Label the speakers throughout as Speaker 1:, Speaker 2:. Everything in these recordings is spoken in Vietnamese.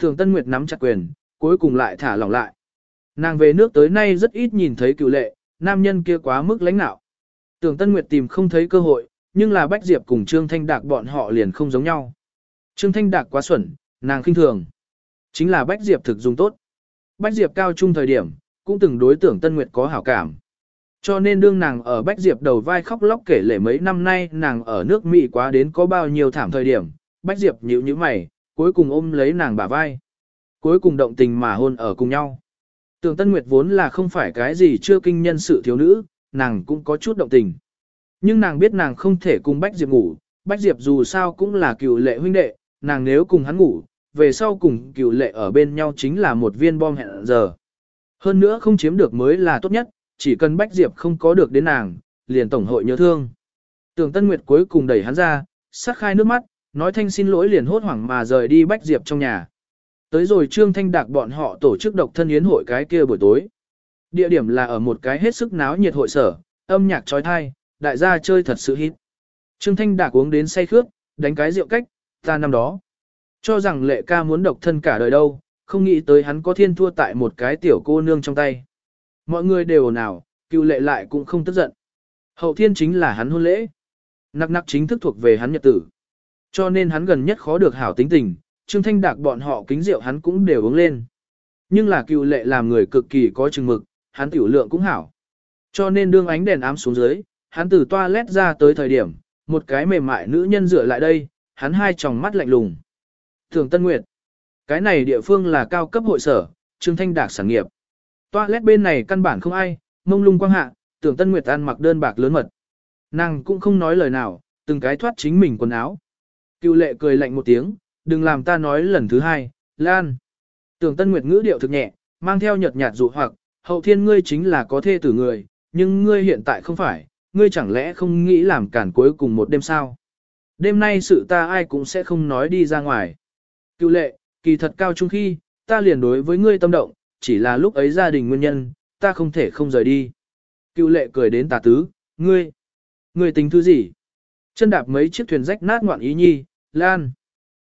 Speaker 1: Thường Tân Nguyệt nắm chặt quyền, cuối cùng lại thả lỏng lại. Nàng về nước tới nay rất ít nhìn thấy cựu lệ, nam nhân kia quá mức lãnh nạo. Tưởng Tân Nguyệt tìm không thấy cơ hội, nhưng là Bách Diệp cùng Trương Thanh Đạc bọn họ liền không giống nhau. Trương Thanh Đạc quá xuẩn, nàng khinh thường. Chính là Bách Diệp thực dùng tốt. Bách Diệp cao trung thời điểm, cũng từng đối tưởng Tân Nguyệt có hảo cảm. Cho nên đương nàng ở Bách Diệp đầu vai khóc lóc kể lể mấy năm nay nàng ở nước Mỹ quá đến có bao nhiêu thảm thời điểm, Bách Diệp nhíu như mày, cuối cùng ôm lấy nàng bả vai. Cuối cùng động tình mà hôn ở cùng nhau. Tưởng Tân Nguyệt vốn là không phải cái gì chưa kinh nhân sự thiếu nữ, nàng cũng có chút động tình. Nhưng nàng biết nàng không thể cùng Bách Diệp ngủ, Bách Diệp dù sao cũng là cựu lệ huynh đệ, nàng nếu cùng hắn ngủ, về sau cùng cựu lệ ở bên nhau chính là một viên bom hẹn giờ. Hơn nữa không chiếm được mới là tốt nhất, chỉ cần Bách Diệp không có được đến nàng, liền tổng hội nhớ thương. Tưởng Tân Nguyệt cuối cùng đẩy hắn ra, sắc khai nước mắt, nói thanh xin lỗi liền hốt hoảng mà rời đi Bách Diệp trong nhà. Tới rồi Trương Thanh Đạc bọn họ tổ chức độc thân yến hội cái kia buổi tối. Địa điểm là ở một cái hết sức náo nhiệt hội sở, âm nhạc trói thai, đại gia chơi thật sự hít. Trương Thanh Đạc uống đến say khước, đánh cái rượu cách, ta năm đó. Cho rằng lệ ca muốn độc thân cả đời đâu, không nghĩ tới hắn có thiên thua tại một cái tiểu cô nương trong tay. Mọi người đều ồn ào, cựu lệ lại cũng không tức giận. Hậu thiên chính là hắn hôn lễ. Nặc nặc chính thức thuộc về hắn nhật tử. Cho nên hắn gần nhất khó được hảo tính tình, Trương Thanh Đạc bọn họ kính rượu hắn cũng đều uống lên. Nhưng là cựu lệ làm người cực kỳ có chừng mực, hắn tiểu lượng cũng hảo. Cho nên đương ánh đèn ám xuống dưới, hắn từ toilet ra tới thời điểm, một cái mềm mại nữ nhân dựa lại đây, hắn hai tròng mắt lạnh lùng. Thường Tân Nguyệt, cái này địa phương là cao cấp hội sở, Trương Thanh Đạc sản nghiệp. Toilet bên này căn bản không ai, mông lung quang hạ, tưởng Tân Nguyệt ăn mặc đơn bạc lớn mật. Nàng cũng không nói lời nào, từng cái thoát chính mình quần áo. Cựu lệ cười lạnh một tiếng, đừng làm ta nói lần thứ hai, Lan. Tưởng Tân Nguyệt ngữ điệu thực nhẹ, mang theo nhợt nhạt dụ hoặc, hậu thiên ngươi chính là có thê tử người, nhưng ngươi hiện tại không phải, ngươi chẳng lẽ không nghĩ làm cản cuối cùng một đêm sao? Đêm nay sự ta ai cũng sẽ không nói đi ra ngoài. Cựu lệ, kỳ thật cao trung khi, ta liền đối với ngươi tâm động, chỉ là lúc ấy gia đình nguyên nhân, ta không thể không rời đi. Cựu lệ cười đến tà tứ, ngươi, ngươi tính thứ gì? Chân đạp mấy chiếc thuyền rách nát ngoạn ý nhi, lan.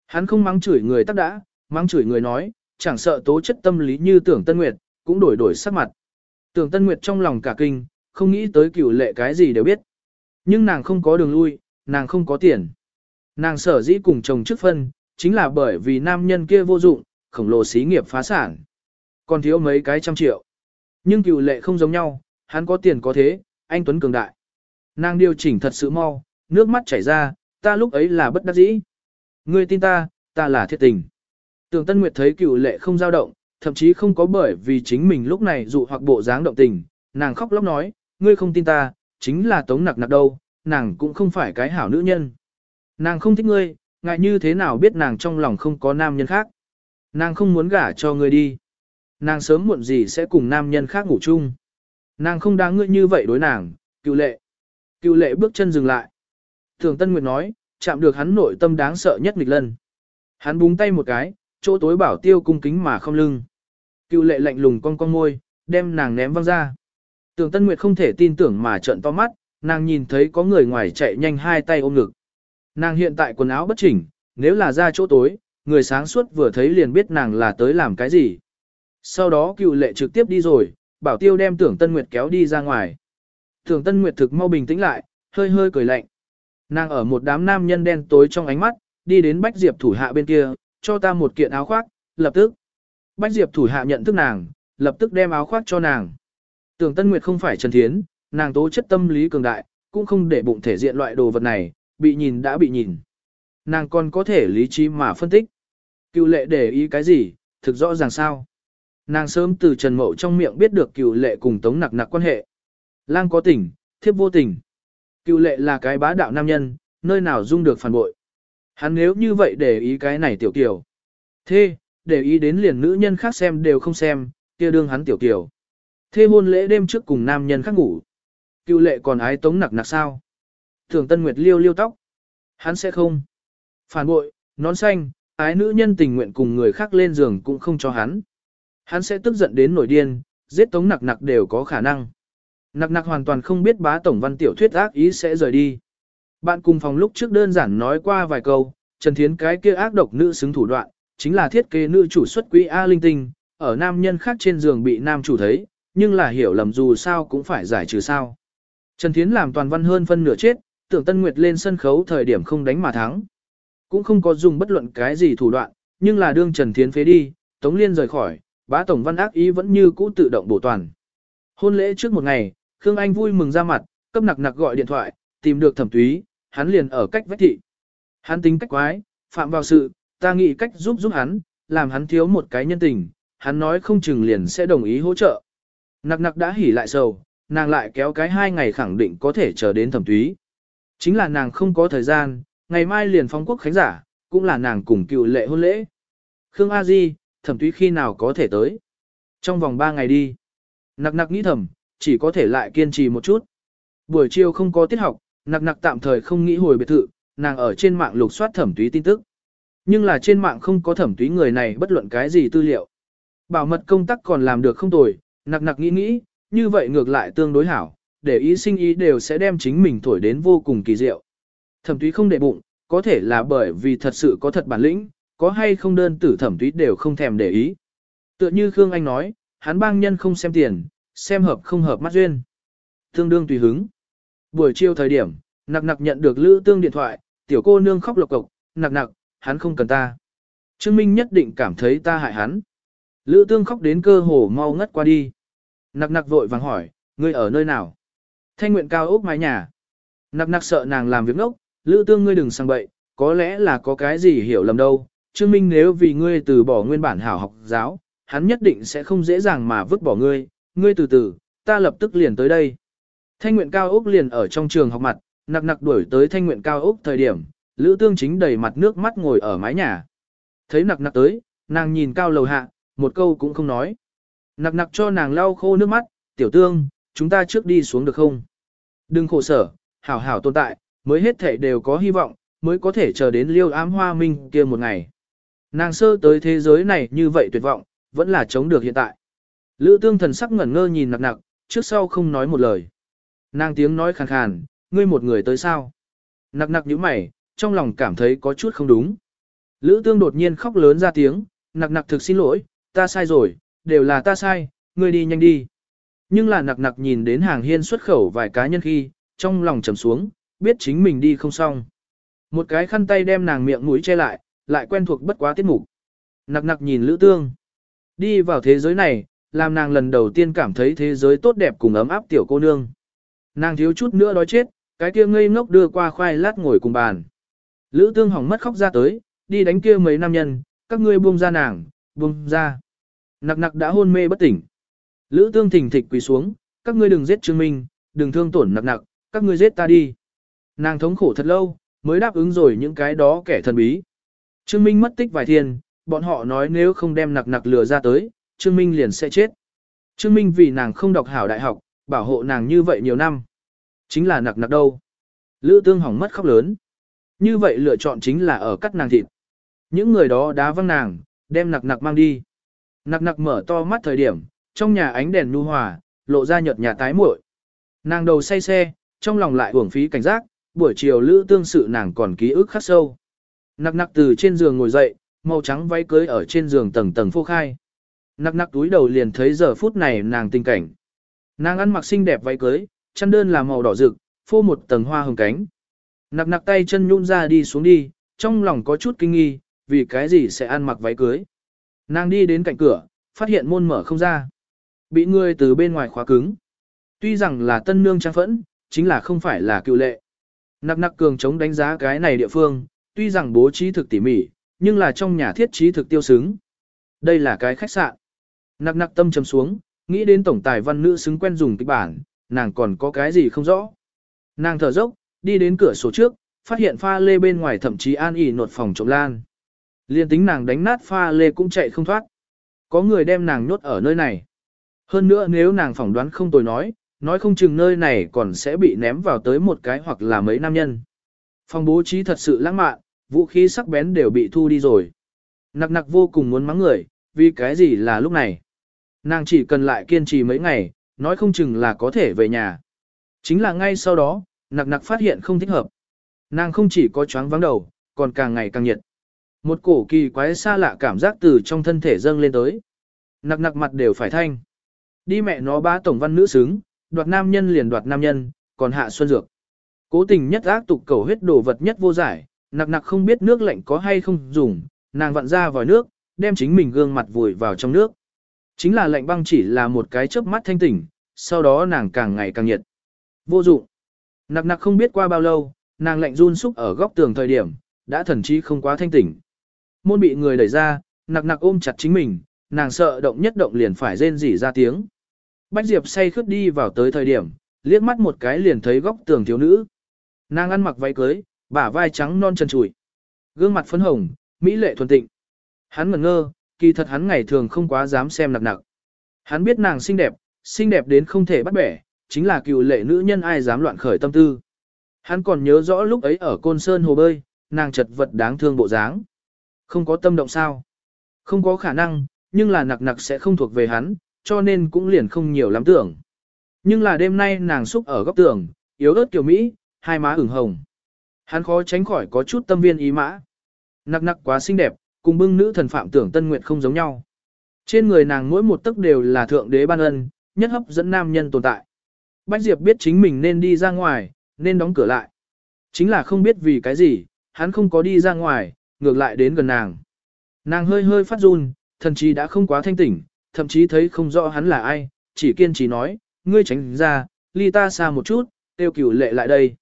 Speaker 1: Hắn không mắng chửi người tắc đã, mắng chửi người nói, chẳng sợ tố chất tâm lý như tưởng Tân Nguyệt, cũng đổi đổi sắc mặt. Tưởng Tân Nguyệt trong lòng cả kinh, không nghĩ tới cựu lệ cái gì đều biết. Nhưng nàng không có đường lui, nàng không có tiền. Nàng sở dĩ cùng chồng trước phân, chính là bởi vì nam nhân kia vô dụng, khổng lồ xí nghiệp phá sản. Còn thiếu mấy cái trăm triệu. Nhưng cựu lệ không giống nhau, hắn có tiền có thế, anh Tuấn cường đại. Nàng điều chỉnh thật sự mau, nước mắt chảy ra, ta lúc ấy là bất đắc dĩ. Ngươi tin ta, ta là thiệt tình. Tường Tân Nguyệt thấy cựu lệ không dao động, thậm chí không có bởi vì chính mình lúc này dụ hoặc bộ dáng động tình, nàng khóc lóc nói, ngươi không tin ta, chính là tống nặc nặc đâu, nàng cũng không phải cái hảo nữ nhân. Nàng không thích ngươi, ngại như thế nào biết nàng trong lòng không có nam nhân khác. Nàng không muốn gả cho ngươi đi. Nàng sớm muộn gì sẽ cùng nam nhân khác ngủ chung. Nàng không đáng ngươi như vậy đối nàng, cựu lệ. Cựu lệ bước chân dừng lại. Thường Tân Nguyệt nói, chạm được hắn nội tâm đáng sợ nhất nghịch lân. Hắn búng tay một cái, chỗ tối bảo tiêu cung kính mà không lưng. Cựu lệ lạnh lùng con con môi, đem nàng ném văng ra. Tưởng Tân Nguyệt không thể tin tưởng mà trợn to mắt, nàng nhìn thấy có người ngoài chạy nhanh hai tay ôm ngực. Nàng hiện tại quần áo bất chỉnh, nếu là ra chỗ tối, người sáng suốt vừa thấy liền biết nàng là tới làm cái gì. Sau đó cựu lệ trực tiếp đi rồi, bảo tiêu đem tưởng Tân Nguyệt kéo đi ra ngoài. Tưởng Tân Nguyệt thực mau bình tĩnh lại, hơi hơi cười lạnh. Nàng ở một đám nam nhân đen tối trong ánh mắt, đi đến Bách Diệp thủ hạ bên kia, cho ta một kiện áo khoác, lập tức. Bách Diệp thủ hạ nhận thức nàng, lập tức đem áo khoác cho nàng. Tưởng Tân Nguyệt không phải Trần Thiến, nàng tố chất tâm lý cường đại, cũng không để bụng thể diện loại đồ vật này, bị nhìn đã bị nhìn. Nàng còn có thể lý trí mà phân tích. Cựu lệ để ý cái gì, thực rõ ràng sao. Nàng sớm từ Trần Mậu trong miệng biết được cựu lệ cùng Tống nặc nặc quan hệ. Lang có tình, thiếp vô tình. Cựu lệ là cái bá đạo nam nhân, nơi nào dung được phản bội. Hắn nếu như vậy để ý cái này tiểu kiểu. Thế, để ý đến liền nữ nhân khác xem đều không xem, kia đương hắn tiểu kiểu. Thế hôn lễ đêm trước cùng nam nhân khác ngủ. Cựu lệ còn ái tống nặc nặc sao? Thường Tân Nguyệt liêu liêu tóc. Hắn sẽ không. Phản bội, nón xanh, ái nữ nhân tình nguyện cùng người khác lên giường cũng không cho hắn. Hắn sẽ tức giận đến nổi điên, giết tống nặc nặc đều có khả năng. Nặc nặc hoàn toàn không biết bá tổng văn tiểu thuyết ác ý sẽ rời đi. Bạn cùng phòng lúc trước đơn giản nói qua vài câu, Trần Thiến cái kia ác độc nữ xứng thủ đoạn, chính là thiết kế nữ chủ xuất quỹ A linh tinh, ở nam nhân khác trên giường bị nam chủ thấy, nhưng là hiểu lầm dù sao cũng phải giải trừ sao. Trần Thiến làm toàn văn hơn phân nửa chết, tưởng Tân Nguyệt lên sân khấu thời điểm không đánh mà thắng. Cũng không có dùng bất luận cái gì thủ đoạn, nhưng là đương Trần Thiến phế đi, Tống Liên rời khỏi, bá tổng văn ác ý vẫn như cũ tự động bổ toàn. Hôn lễ trước một ngày, Khương Anh vui mừng ra mặt, cấp nặc nặc gọi điện thoại, tìm được thẩm túy, hắn liền ở cách vách thị. Hắn tính cách quái, phạm vào sự, ta nghĩ cách giúp giúp hắn, làm hắn thiếu một cái nhân tình, hắn nói không chừng liền sẽ đồng ý hỗ trợ. Nặc nặc đã hỉ lại sầu, nàng lại kéo cái hai ngày khẳng định có thể chờ đến thẩm túy. Chính là nàng không có thời gian, ngày mai liền phóng quốc khánh giả, cũng là nàng cùng cựu lệ hôn lễ. Khương A Di, thẩm túy khi nào có thể tới? Trong vòng ba ngày đi. Nặc nặc nghĩ thầm, chỉ có thể lại kiên trì một chút. Buổi chiều không có tiết học, nặc nặc tạm thời không nghĩ hồi biệt thự, nàng ở trên mạng lục soát thẩm túy tin tức. Nhưng là trên mạng không có thẩm túy người này bất luận cái gì tư liệu. Bảo mật công tác còn làm được không tồi, nặc nặc nghĩ nghĩ, như vậy ngược lại tương đối hảo, để ý sinh ý đều sẽ đem chính mình thổi đến vô cùng kỳ diệu. Thẩm túy không để bụng, có thể là bởi vì thật sự có thật bản lĩnh, có hay không đơn tử thẩm túy đều không thèm để ý. Tựa như Khương Anh nói, hắn bang nhân không xem tiền, xem hợp không hợp mắt duyên. Tương đương tùy hứng. Buổi chiều thời điểm, nặc nặc nhận được lữ tương điện thoại, tiểu cô nương khóc lộc cộc, nặc nặc, hắn không cần ta. Trương Minh nhất định cảm thấy ta hại hắn. Lữ tương khóc đến cơ hồ mau ngất qua đi. Nặc nặc vội vàng hỏi, ngươi ở nơi nào? Thanh nguyện cao ốc mái nhà. Nặc nặc sợ nàng làm việc ngốc, lữ tương ngươi đừng sang bậy, có lẽ là có cái gì hiểu lầm đâu. Trương Minh nếu vì ngươi từ bỏ nguyên bản hảo học giáo, hắn nhất định sẽ không dễ dàng mà vứt bỏ ngươi, ngươi từ từ, ta lập tức liền tới đây. Thanh nguyện cao ốc liền ở trong trường học mặt, nặc nặc đuổi tới thanh nguyện cao ốc thời điểm, Lữ Tương chính đầy mặt nước mắt ngồi ở mái nhà. Thấy nặc nặc tới, nàng nhìn cao lầu hạ, một câu cũng không nói. Nặc nặc cho nàng lau khô nước mắt, tiểu tương, chúng ta trước đi xuống được không? Đừng khổ sở, hảo hảo tồn tại, mới hết thể đều có hy vọng, mới có thể chờ đến liêu ám hoa minh kia một ngày. Nàng sơ tới thế giới này như vậy tuyệt vọng, vẫn là chống được hiện tại. Lữ tương thần sắc ngẩn ngơ nhìn nặc nặc, trước sau không nói một lời. Nàng tiếng nói khàn khàn, ngươi một người tới sao? Nặc nặc nhíu mày, trong lòng cảm thấy có chút không đúng. Lữ tương đột nhiên khóc lớn ra tiếng, nặc nặc thực xin lỗi, ta sai rồi, đều là ta sai, ngươi đi nhanh đi. Nhưng là nặc nặc nhìn đến hàng hiên xuất khẩu vài cá nhân khi, trong lòng trầm xuống, biết chính mình đi không xong. Một cái khăn tay đem nàng miệng mũi che lại, lại quen thuộc bất quá tiết mục. Nặc nặc nhìn lữ tương. Đi vào thế giới này, làm nàng lần đầu tiên cảm thấy thế giới tốt đẹp cùng ấm áp tiểu cô nương. Nàng thiếu chút nữa đói chết, cái kia ngây ngốc đưa qua khoai lát ngồi cùng bàn. Lữ tương hỏng mất khóc ra tới, đi đánh kia mấy nam nhân, các ngươi buông ra nàng, buông ra. Nặc nặc đã hôn mê bất tỉnh. Lữ tương thỉnh thịch quỳ xuống, các ngươi đừng giết Trương Minh, đừng thương tổn nặc nặc, các ngươi giết ta đi. Nàng thống khổ thật lâu, mới đáp ứng rồi những cái đó kẻ thần bí. Trương Minh mất tích vài thiên, bọn họ nói nếu không đem nặc nặc lừa ra tới, Trương Minh liền sẽ chết. Trương Minh vì nàng không đọc hảo đại học, bảo hộ nàng như vậy nhiều năm. Chính là nặc nặc đâu. Lữ tương hỏng mất khóc lớn. Như vậy lựa chọn chính là ở cắt nàng thịt. Những người đó đá văng nàng, đem nặc nặc mang đi. Nặc nặc mở to mắt thời điểm, trong nhà ánh đèn nhu hòa, lộ ra nhợt nhà tái muội. Nàng đầu say xe, trong lòng lại uổng phí cảnh giác, buổi chiều lữ tương sự nàng còn ký ức khắc sâu. Nặc nặc từ trên giường ngồi dậy, màu trắng váy cưới ở trên giường tầng tầng phô khai. Nặc nặc túi đầu liền thấy giờ phút này nàng tình cảnh. Nàng ăn mặc xinh đẹp váy cưới, chăn đơn là màu đỏ rực, phô một tầng hoa hồng cánh. Nặc nặc tay chân nhún ra đi xuống đi, trong lòng có chút kinh nghi, vì cái gì sẽ ăn mặc váy cưới. Nàng đi đến cạnh cửa, phát hiện môn mở không ra. Bị người từ bên ngoài khóa cứng. Tuy rằng là tân nương trang phẫn, chính là không phải là cựu lệ. Nặc nặc cường chống đánh giá cái này địa phương, tuy rằng bố trí thực tỉ mỉ, nhưng là trong nhà thiết trí thực tiêu xứng. Đây là cái khách sạn. Nặc nặc tâm trầm xuống, nghĩ đến tổng tài văn nữ xứng quen dùng kịch bản, nàng còn có cái gì không rõ. Nàng thở dốc, đi đến cửa sổ trước, phát hiện pha lê bên ngoài thậm chí an ỉ nột phòng trộm lan. Liên tính nàng đánh nát pha lê cũng chạy không thoát. Có người đem nàng nhốt ở nơi này. Hơn nữa nếu nàng phỏng đoán không tồi nói, nói không chừng nơi này còn sẽ bị ném vào tới một cái hoặc là mấy nam nhân. Phòng bố trí thật sự lãng mạn, vũ khí sắc bén đều bị thu đi rồi. Nặc nặc vô cùng muốn mắng người, vì cái gì là lúc này. Nàng chỉ cần lại kiên trì mấy ngày, nói không chừng là có thể về nhà. Chính là ngay sau đó, nặc nặc phát hiện không thích hợp. Nàng không chỉ có choáng vắng đầu, còn càng ngày càng nhiệt. Một cổ kỳ quái xa lạ cảm giác từ trong thân thể dâng lên tới. Nặc nặc mặt đều phải thanh. Đi mẹ nó ba tổng văn nữ xứng, đoạt nam nhân liền đoạt nam nhân, còn hạ xuân dược. Cố tình nhất ác tục cầu huyết đồ vật nhất vô giải, nặc nặc không biết nước lạnh có hay không dùng, nàng vặn ra vòi nước, đem chính mình gương mặt vùi vào trong nước. Chính là lạnh băng chỉ là một cái chớp mắt thanh tỉnh, sau đó nàng càng ngày càng nhiệt. Vô dụng. Nặc nặc không biết qua bao lâu, nàng lạnh run xúc ở góc tường thời điểm, đã thần trí không quá thanh tỉnh. Môn bị người đẩy ra, nặc nặc ôm chặt chính mình, nàng sợ động nhất động liền phải rên rỉ ra tiếng. Bách Diệp say khướt đi vào tới thời điểm, liếc mắt một cái liền thấy góc tường thiếu nữ. Nàng ăn mặc váy cưới, bả vai trắng non chân trụi. Gương mặt phấn hồng, mỹ lệ thuần tịnh. Hắn ngẩn ngơ, kỳ thật hắn ngày thường không quá dám xem nặc nặc. Hắn biết nàng xinh đẹp, xinh đẹp đến không thể bắt bẻ, chính là cựu lệ nữ nhân ai dám loạn khởi tâm tư. Hắn còn nhớ rõ lúc ấy ở Côn Sơn hồ bơi, nàng chật vật đáng thương bộ dáng. Không có tâm động sao? Không có khả năng, nhưng là nặc nặc sẽ không thuộc về hắn, cho nên cũng liền không nhiều lắm tưởng. Nhưng là đêm nay nàng xúc ở góc tường, yếu ớt kiểu Mỹ, hai má ửng hồng. Hắn khó tránh khỏi có chút tâm viên ý mã. Nặc nặc quá xinh đẹp, cùng bưng nữ thần phạm tưởng tân nguyện không giống nhau. Trên người nàng mỗi một tấc đều là thượng đế ban ân, nhất hấp dẫn nam nhân tồn tại. Bách Diệp biết chính mình nên đi ra ngoài, nên đóng cửa lại. Chính là không biết vì cái gì, hắn không có đi ra ngoài, ngược lại đến gần nàng. Nàng hơi hơi phát run, thần chí đã không quá thanh tỉnh, thậm chí thấy không rõ hắn là ai, chỉ kiên trì nói, ngươi tránh ra, ly ta xa một chút, tiêu cửu lệ lại đây.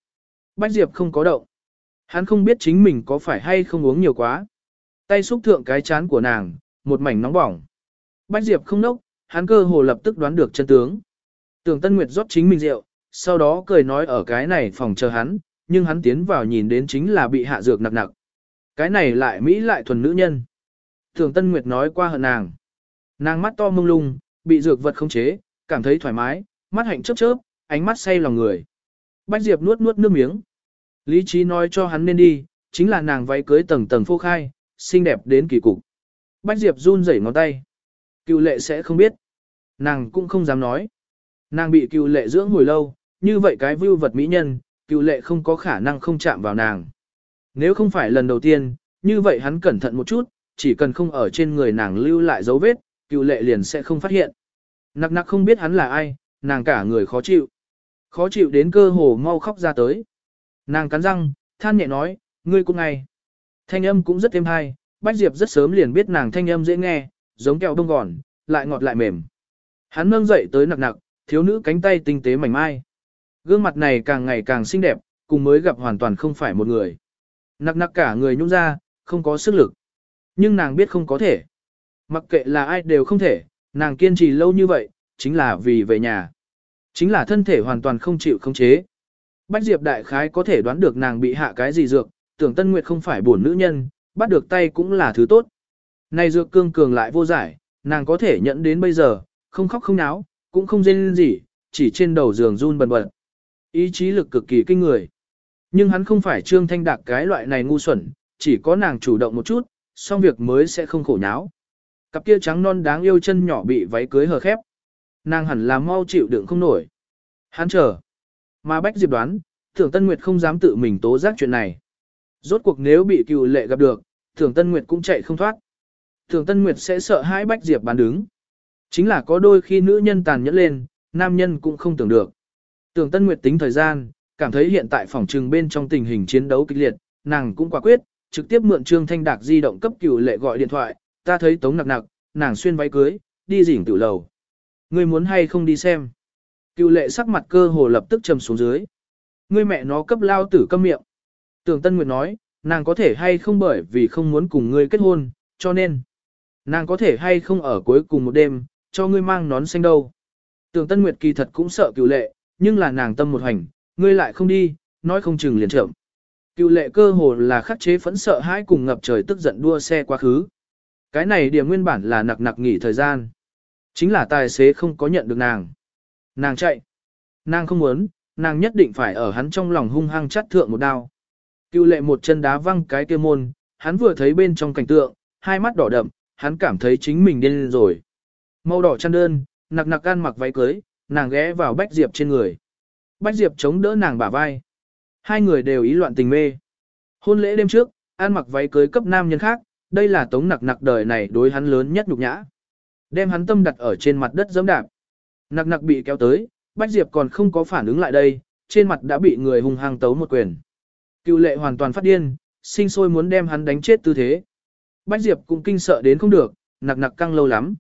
Speaker 1: Bách Diệp không có động. Hắn không biết chính mình có phải hay không uống nhiều quá. Tay xúc thượng cái chán của nàng, một mảnh nóng bỏng. Bách Diệp không nốc, hắn cơ hồ lập tức đoán được chân tướng. Tưởng Tân Nguyệt rót chính mình rượu, sau đó cười nói ở cái này phòng chờ hắn, nhưng hắn tiến vào nhìn đến chính là bị hạ dược nặc nặc. Cái này lại Mỹ lại thuần nữ nhân. Tưởng Tân Nguyệt nói qua hận nàng. Nàng mắt to mông lung, bị dược vật khống chế, cảm thấy thoải mái, mắt hạnh chớp chớp, ánh mắt say lòng người. Bách Diệp nuốt nuốt nước miếng. Lý trí nói cho hắn nên đi, chính là nàng váy cưới tầng tầng phô khai, xinh đẹp đến kỳ cục. Bách Diệp run rẩy ngón tay. Cựu lệ sẽ không biết. Nàng cũng không dám nói. Nàng bị cựu lệ dưỡng hồi lâu, như vậy cái vưu vật mỹ nhân, cựu lệ không có khả năng không chạm vào nàng. Nếu không phải lần đầu tiên, như vậy hắn cẩn thận một chút, chỉ cần không ở trên người nàng lưu lại dấu vết, cựu lệ liền sẽ không phát hiện. Nặc nặc không biết hắn là ai, nàng cả người khó chịu. Khó chịu đến cơ hồ mau khóc ra tới. Nàng cắn răng, than nhẹ nói, ngươi cũng ngay. Thanh âm cũng rất êm hay, Bách Diệp rất sớm liền biết nàng thanh âm dễ nghe, giống kẹo bông gòn, lại ngọt lại mềm. Hắn nâng dậy tới nặc nặc, thiếu nữ cánh tay tinh tế mảnh mai. Gương mặt này càng ngày càng xinh đẹp, cùng mới gặp hoàn toàn không phải một người. Nặc nặc cả người nhung ra, không có sức lực. Nhưng nàng biết không có thể. Mặc kệ là ai đều không thể, nàng kiên trì lâu như vậy, chính là vì về nhà. Chính là thân thể hoàn toàn không chịu khống chế. Bách Diệp đại khái có thể đoán được nàng bị hạ cái gì dược, tưởng Tân Nguyệt không phải buồn nữ nhân, bắt được tay cũng là thứ tốt. Này dược cương cường lại vô giải, nàng có thể nhận đến bây giờ, không khóc không náo, cũng không rên gì, chỉ trên đầu giường run bần bật. Ý chí lực cực kỳ kinh người. Nhưng hắn không phải Trương Thanh Đạc cái loại này ngu xuẩn, chỉ có nàng chủ động một chút, xong việc mới sẽ không khổ nháo. Cặp kia trắng non đáng yêu chân nhỏ bị váy cưới hờ khép. Nàng hẳn là mau chịu đựng không nổi. Hắn chờ. Mà Bách Diệp đoán, Thưởng Tân Nguyệt không dám tự mình tố giác chuyện này. Rốt cuộc nếu bị cựu lệ gặp được, Thường Tân Nguyệt cũng chạy không thoát. Thường Tân Nguyệt sẽ sợ hãi Bách Diệp bán đứng. Chính là có đôi khi nữ nhân tàn nhẫn lên, nam nhân cũng không tưởng được. Thường Tân Nguyệt tính thời gian, cảm thấy hiện tại phòng trừng bên trong tình hình chiến đấu kịch liệt, nàng cũng quả quyết, trực tiếp mượn Trương Thanh Đạc di động cấp cửu lệ gọi điện thoại, ta thấy tống nặc nặc, nàng xuyên váy cưới, đi rỉn tử lầu. Ngươi muốn hay không đi xem? Cựu lệ sắc mặt cơ hồ lập tức trầm xuống dưới. Ngươi mẹ nó cấp lao tử câm miệng. Tưởng Tân Nguyệt nói, nàng có thể hay không bởi vì không muốn cùng ngươi kết hôn, cho nên. Nàng có thể hay không ở cuối cùng một đêm, cho ngươi mang nón xanh đâu. Tưởng Tân Nguyệt kỳ thật cũng sợ cựu lệ, nhưng là nàng tâm một hành, ngươi lại không đi, nói không chừng liền trộm. Cựu lệ cơ hồ là khắc chế phẫn sợ hãi cùng ngập trời tức giận đua xe quá khứ. Cái này điểm nguyên bản là nặc nặc nghỉ thời gian. Chính là tài xế không có nhận được nàng. Nàng chạy. Nàng không muốn, nàng nhất định phải ở hắn trong lòng hung hăng chắt thượng một đao. Cựu lệ một chân đá văng cái kia môn, hắn vừa thấy bên trong cảnh tượng, hai mắt đỏ đậm, hắn cảm thấy chính mình điên rồi. Màu đỏ chăn đơn, nặc nặc ăn mặc váy cưới, nàng ghé vào Bách Diệp trên người. Bách Diệp chống đỡ nàng bả vai. Hai người đều ý loạn tình mê. Hôn lễ đêm trước, ăn mặc váy cưới cấp nam nhân khác, đây là tống nặc nặc đời này đối hắn lớn nhất nhục nhã. Đem hắn tâm đặt ở trên mặt đất giẫm đạp. Nặc nặc bị kéo tới, Bách Diệp còn không có phản ứng lại đây, trên mặt đã bị người hung hăng tấu một quyền. Cựu lệ hoàn toàn phát điên, sinh sôi muốn đem hắn đánh chết tư thế. Bách Diệp cũng kinh sợ đến không được, nặc nặc căng lâu lắm.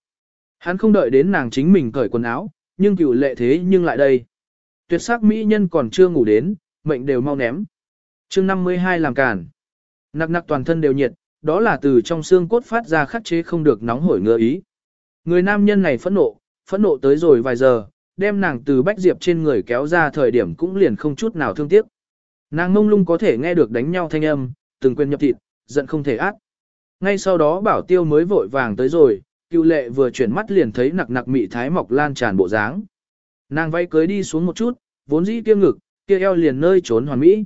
Speaker 1: Hắn không đợi đến nàng chính mình cởi quần áo, nhưng cựu lệ thế nhưng lại đây. Tuyệt sắc mỹ nhân còn chưa ngủ đến, mệnh đều mau ném. chương 52 làm cản. Nặc nặc toàn thân đều nhiệt, đó là từ trong xương cốt phát ra khắc chế không được nóng hổi ngứa ý. Người nam nhân này phẫn nộ, phẫn nộ tới rồi vài giờ, đem nàng từ bách diệp trên người kéo ra thời điểm cũng liền không chút nào thương tiếc. Nàng mông lung có thể nghe được đánh nhau thanh âm, từng quên nhập thịt, giận không thể ác. Ngay sau đó bảo tiêu mới vội vàng tới rồi, cựu lệ vừa chuyển mắt liền thấy nặc nặc mị thái mọc lan tràn bộ dáng. Nàng vay cưới đi xuống một chút, vốn dĩ kia ngực, kia eo liền nơi trốn hoàn mỹ.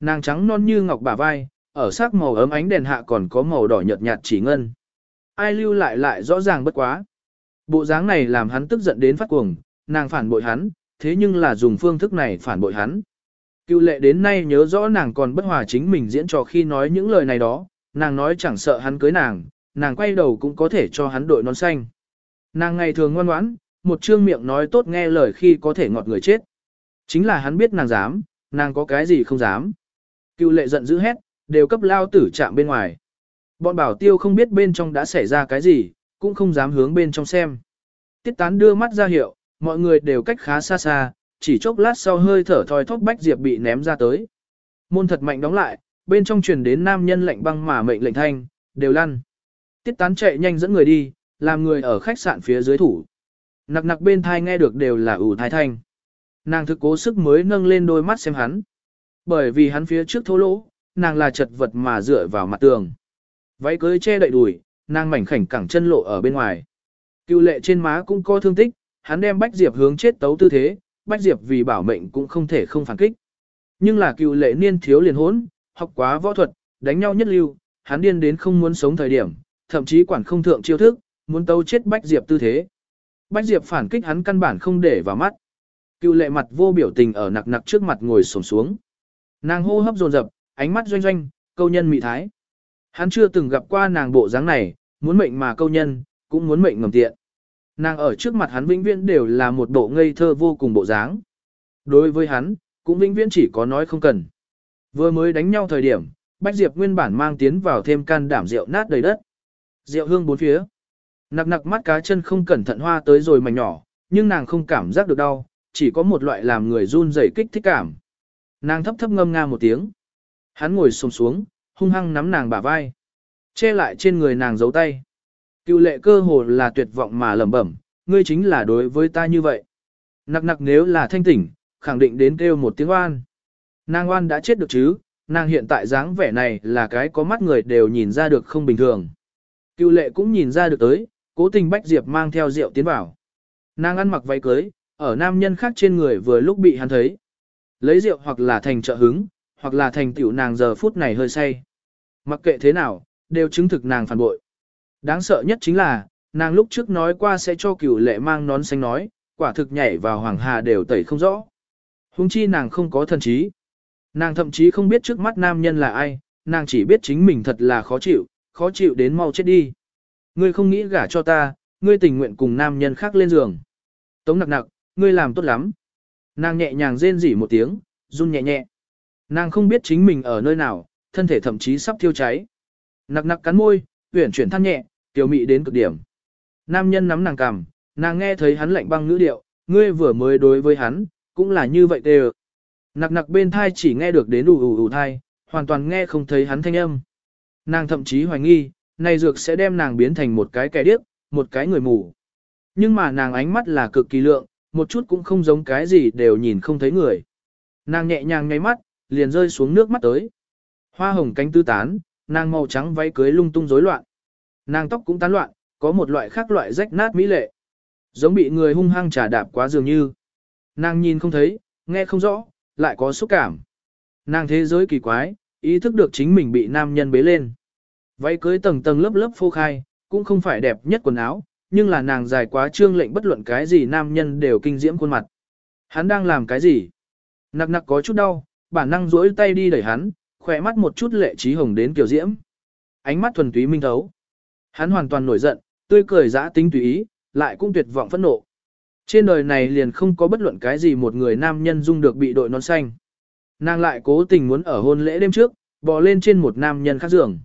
Speaker 1: Nàng trắng non như ngọc bả vai, ở sắc màu ấm ánh đèn hạ còn có màu đỏ nhợt nhạt chỉ ngân. Ai lưu lại lại rõ ràng bất quá. Bộ dáng này làm hắn tức giận đến phát cuồng, nàng phản bội hắn, thế nhưng là dùng phương thức này phản bội hắn. Cựu lệ đến nay nhớ rõ nàng còn bất hòa chính mình diễn trò khi nói những lời này đó, nàng nói chẳng sợ hắn cưới nàng, nàng quay đầu cũng có thể cho hắn đội nón xanh. Nàng ngày thường ngoan ngoãn, một trương miệng nói tốt nghe lời khi có thể ngọt người chết. Chính là hắn biết nàng dám, nàng có cái gì không dám. Cựu lệ giận dữ hét, đều cấp lao tử chạm bên ngoài. Bọn bảo tiêu không biết bên trong đã xảy ra cái gì, cũng không dám hướng bên trong xem. Tiết tán đưa mắt ra hiệu, mọi người đều cách khá xa xa, chỉ chốc lát sau hơi thở thoi thóp bách diệp bị ném ra tới. Môn thật mạnh đóng lại, bên trong truyền đến nam nhân lệnh băng mà mệnh lệnh thanh, đều lăn. Tiết tán chạy nhanh dẫn người đi, làm người ở khách sạn phía dưới thủ. Nặc nặc bên thai nghe được đều là ủ thai thanh. Nàng thực cố sức mới nâng lên đôi mắt xem hắn. Bởi vì hắn phía trước thô lỗ, nàng là chật vật mà dựa vào mặt tường. Váy cưới che đậy đùi, nàng mảnh khảnh cẳng chân lộ ở bên ngoài. Cựu lệ trên má cũng có thương tích, hắn đem Bách Diệp hướng chết tấu tư thế, Bách Diệp vì bảo mệnh cũng không thể không phản kích. Nhưng là cựu lệ niên thiếu liền hốn, học quá võ thuật, đánh nhau nhất lưu, hắn điên đến không muốn sống thời điểm, thậm chí quản không thượng chiêu thức, muốn tấu chết Bách Diệp tư thế. Bách Diệp phản kích hắn căn bản không để vào mắt. Cựu lệ mặt vô biểu tình ở nặc nặc trước mặt ngồi xổm xuống. Nàng hô hấp dồn dập, ánh mắt doanh doanh, câu nhân mị thái. Hắn chưa từng gặp qua nàng bộ dáng này, muốn mệnh mà câu nhân, cũng muốn mệnh ngầm tiện. Nàng ở trước mặt hắn vĩnh viễn đều là một bộ ngây thơ vô cùng bộ dáng. Đối với hắn, cũng vĩnh viễn chỉ có nói không cần. Vừa mới đánh nhau thời điểm, Bách Diệp nguyên bản mang tiến vào thêm can đảm rượu nát đầy đất. Rượu hương bốn phía. Nặc nặc mắt cá chân không cẩn thận hoa tới rồi mảnh nhỏ, nhưng nàng không cảm giác được đau, chỉ có một loại làm người run rẩy kích thích cảm. Nàng thấp thấp ngâm nga một tiếng. Hắn ngồi xổm xuống, hung hăng nắm nàng bả vai. Che lại trên người nàng giấu tay. Cựu lệ cơ hồ là tuyệt vọng mà lẩm bẩm, ngươi chính là đối với ta như vậy. Nặc nặc nếu là thanh tỉnh, khẳng định đến kêu một tiếng oan. Nàng oan đã chết được chứ, nàng hiện tại dáng vẻ này là cái có mắt người đều nhìn ra được không bình thường. Cựu lệ cũng nhìn ra được tới, cố tình Bách Diệp mang theo rượu tiến vào. Nàng ăn mặc váy cưới, ở nam nhân khác trên người vừa lúc bị hắn thấy. Lấy rượu hoặc là thành trợ hứng, hoặc là thành tiểu nàng giờ phút này hơi say. Mặc kệ thế nào, đều chứng thực nàng phản bội. Đáng sợ nhất chính là, nàng lúc trước nói qua sẽ cho cửu lệ mang nón xanh nói, quả thực nhảy vào hoàng hà đều tẩy không rõ. Hùng chi nàng không có thần trí. Nàng thậm chí không biết trước mắt nam nhân là ai, nàng chỉ biết chính mình thật là khó chịu, khó chịu đến mau chết đi. Ngươi không nghĩ gả cho ta, ngươi tình nguyện cùng nam nhân khác lên giường. Tống nặc nặc, ngươi làm tốt lắm. Nàng nhẹ nhàng rên rỉ một tiếng, run nhẹ nhẹ. Nàng không biết chính mình ở nơi nào, thân thể thậm chí sắp thiêu cháy. Nặc nặc cắn môi, uyển chuyển than nhẹ, tiểu mị đến cực điểm. Nam nhân nắm nàng cằm, nàng nghe thấy hắn lạnh băng ngữ điệu, ngươi vừa mới đối với hắn, cũng là như vậy tê Nặc nặc bên thai chỉ nghe được đến ù ù ù thai, hoàn toàn nghe không thấy hắn thanh âm. Nàng thậm chí hoài nghi, này dược sẽ đem nàng biến thành một cái kẻ điếc, một cái người mù. Nhưng mà nàng ánh mắt là cực kỳ lượng, một chút cũng không giống cái gì đều nhìn không thấy người. Nàng nhẹ nhàng nháy mắt, liền rơi xuống nước mắt tới. Hoa hồng cánh tư tán, nàng màu trắng váy cưới lung tung rối loạn. Nàng tóc cũng tán loạn, có một loại khác loại rách nát mỹ lệ. Giống bị người hung hăng trà đạp quá dường như. Nàng nhìn không thấy, nghe không rõ, lại có xúc cảm. Nàng thế giới kỳ quái, ý thức được chính mình bị nam nhân bế lên. Váy cưới tầng tầng lớp lớp phô khai, cũng không phải đẹp nhất quần áo, nhưng là nàng dài quá trương lệnh bất luận cái gì nam nhân đều kinh diễm khuôn mặt. Hắn đang làm cái gì? Nặc nặc có chút đau, bản năng duỗi tay đi đẩy hắn, khỏe mắt một chút lệ trí hồng đến kiểu diễm. ánh mắt thuần túy minh thấu. Hắn hoàn toàn nổi giận, tươi cười giã tính tùy ý, lại cũng tuyệt vọng phẫn nộ. Trên đời này liền không có bất luận cái gì một người nam nhân dung được bị đội nón xanh. Nàng lại cố tình muốn ở hôn lễ đêm trước, bò lên trên một nam nhân khác giường.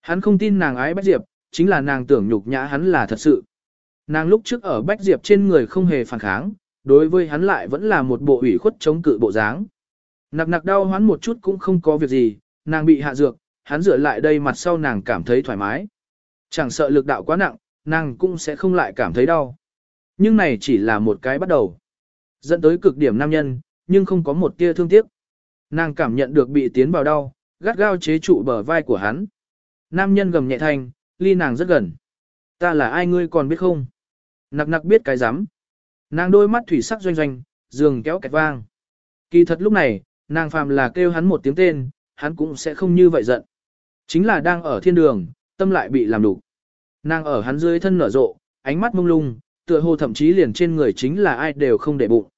Speaker 1: Hắn không tin nàng ái Bách Diệp, chính là nàng tưởng nhục nhã hắn là thật sự. Nàng lúc trước ở Bách Diệp trên người không hề phản kháng, đối với hắn lại vẫn là một bộ ủy khuất chống cự bộ dáng. Nặc nặc đau hoán một chút cũng không có việc gì, nàng bị hạ dược, hắn rửa lại đây mặt sau nàng cảm thấy thoải mái. Chẳng sợ lực đạo quá nặng, nàng cũng sẽ không lại cảm thấy đau. Nhưng này chỉ là một cái bắt đầu. Dẫn tới cực điểm nam nhân, nhưng không có một tia thương tiếc. Nàng cảm nhận được bị tiến vào đau, gắt gao chế trụ bờ vai của hắn. Nam nhân gầm nhẹ thanh, ly nàng rất gần. Ta là ai ngươi còn biết không? Nặc nặc biết cái rắm Nàng đôi mắt thủy sắc doanh doanh, giường kéo kẹt vang. Kỳ thật lúc này, nàng phàm là kêu hắn một tiếng tên, hắn cũng sẽ không như vậy giận. Chính là đang ở thiên đường, tâm lại bị làm đủ. Nàng ở hắn dưới thân nở rộ, ánh mắt mông lung, tựa hồ thậm chí liền trên người chính là ai đều không để bụng.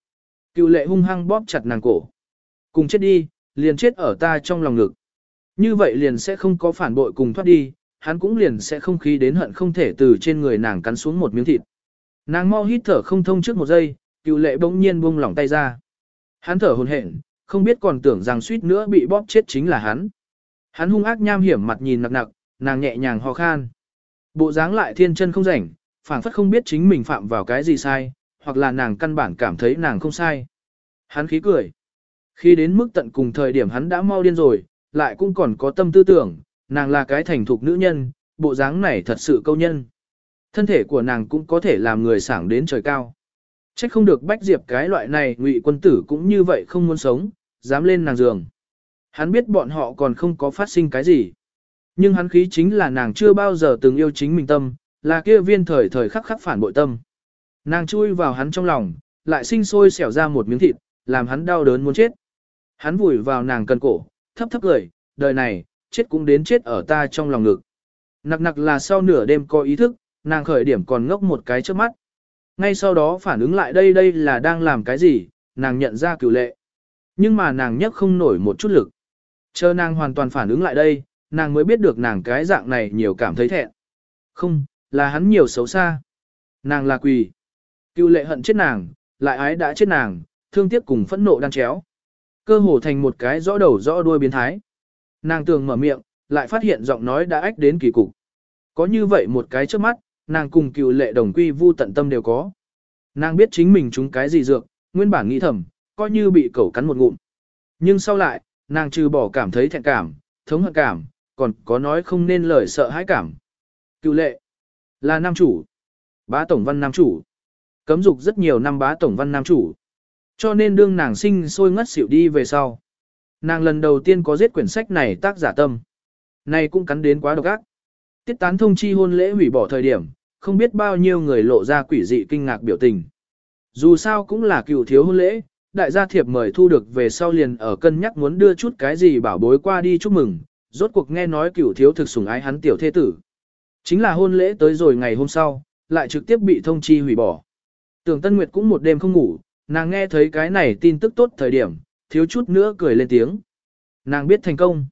Speaker 1: Cựu lệ hung hăng bóp chặt nàng cổ. Cùng chết đi, liền chết ở ta trong lòng ngực. Như vậy liền sẽ không có phản bội cùng thoát đi, hắn cũng liền sẽ không khí đến hận không thể từ trên người nàng cắn xuống một miếng thịt. Nàng mau hít thở không thông trước một giây, cựu lệ bỗng nhiên buông lỏng tay ra. Hắn thở hồn hển, không biết còn tưởng rằng suýt nữa bị bóp chết chính là hắn. Hắn hung ác nham hiểm mặt nhìn nặc nặc, nàng nhẹ nhàng ho khan. Bộ dáng lại thiên chân không rảnh, phảng phất không biết chính mình phạm vào cái gì sai, hoặc là nàng căn bản cảm thấy nàng không sai. Hắn khí cười. Khi đến mức tận cùng thời điểm hắn đã mau điên rồi, lại cũng còn có tâm tư tưởng, nàng là cái thành thục nữ nhân, bộ dáng này thật sự câu nhân. Thân thể của nàng cũng có thể làm người sảng đến trời cao. Trách không được bách diệp cái loại này ngụy quân tử cũng như vậy không muốn sống, dám lên nàng giường. Hắn biết bọn họ còn không có phát sinh cái gì. Nhưng hắn khí chính là nàng chưa bao giờ từng yêu chính mình tâm, là kia viên thời thời khắc khắc phản bội tâm. Nàng chui vào hắn trong lòng, lại sinh sôi xẻo ra một miếng thịt, làm hắn đau đớn muốn chết. Hắn vùi vào nàng cần cổ, thấp thấp cười, đời này, chết cũng đến chết ở ta trong lòng ngực. Nặc nặc là sau nửa đêm có ý thức, nàng khởi điểm còn ngốc một cái trước mắt. Ngay sau đó phản ứng lại đây đây là đang làm cái gì, nàng nhận ra cửu lệ. Nhưng mà nàng nhấc không nổi một chút lực. Chờ nàng hoàn toàn phản ứng lại đây, nàng mới biết được nàng cái dạng này nhiều cảm thấy thẹn. Không, là hắn nhiều xấu xa. Nàng là quỳ. Cựu lệ hận chết nàng, lại ái đã chết nàng, thương tiếc cùng phẫn nộ đang chéo. Cơ hồ thành một cái rõ đầu rõ đuôi biến thái. Nàng tường mở miệng, lại phát hiện giọng nói đã ách đến kỳ cục. Có như vậy một cái trước mắt, nàng cùng cựu lệ đồng quy vu tận tâm đều có. Nàng biết chính mình chúng cái gì dược, nguyên bản nghĩ thầm, coi như bị cẩu cắn một ngụm. Nhưng sau lại, nàng trừ bỏ cảm thấy thẹn cảm, thống hận cảm, còn có nói không nên lời sợ hãi cảm. Cựu lệ, là nam chủ, bá tổng văn nam chủ, cấm dục rất nhiều năm bá tổng văn nam chủ. Cho nên đương nàng sinh sôi ngất xỉu đi về sau. Nàng lần đầu tiên có giết quyển sách này tác giả tâm. Này cũng cắn đến quá độc ác. Tiết tán thông chi hôn lễ hủy bỏ thời điểm, không biết bao nhiêu người lộ ra quỷ dị kinh ngạc biểu tình. Dù sao cũng là cựu thiếu hôn lễ, đại gia thiệp mời thu được về sau liền ở cân nhắc muốn đưa chút cái gì bảo bối qua đi chúc mừng, rốt cuộc nghe nói cựu thiếu thực sủng ái hắn tiểu thế tử. Chính là hôn lễ tới rồi ngày hôm sau, lại trực tiếp bị thông chi hủy bỏ. Tưởng Tân Nguyệt cũng một đêm không ngủ, nàng nghe thấy cái này tin tức tốt thời điểm, thiếu chút nữa cười lên tiếng. Nàng biết thành công.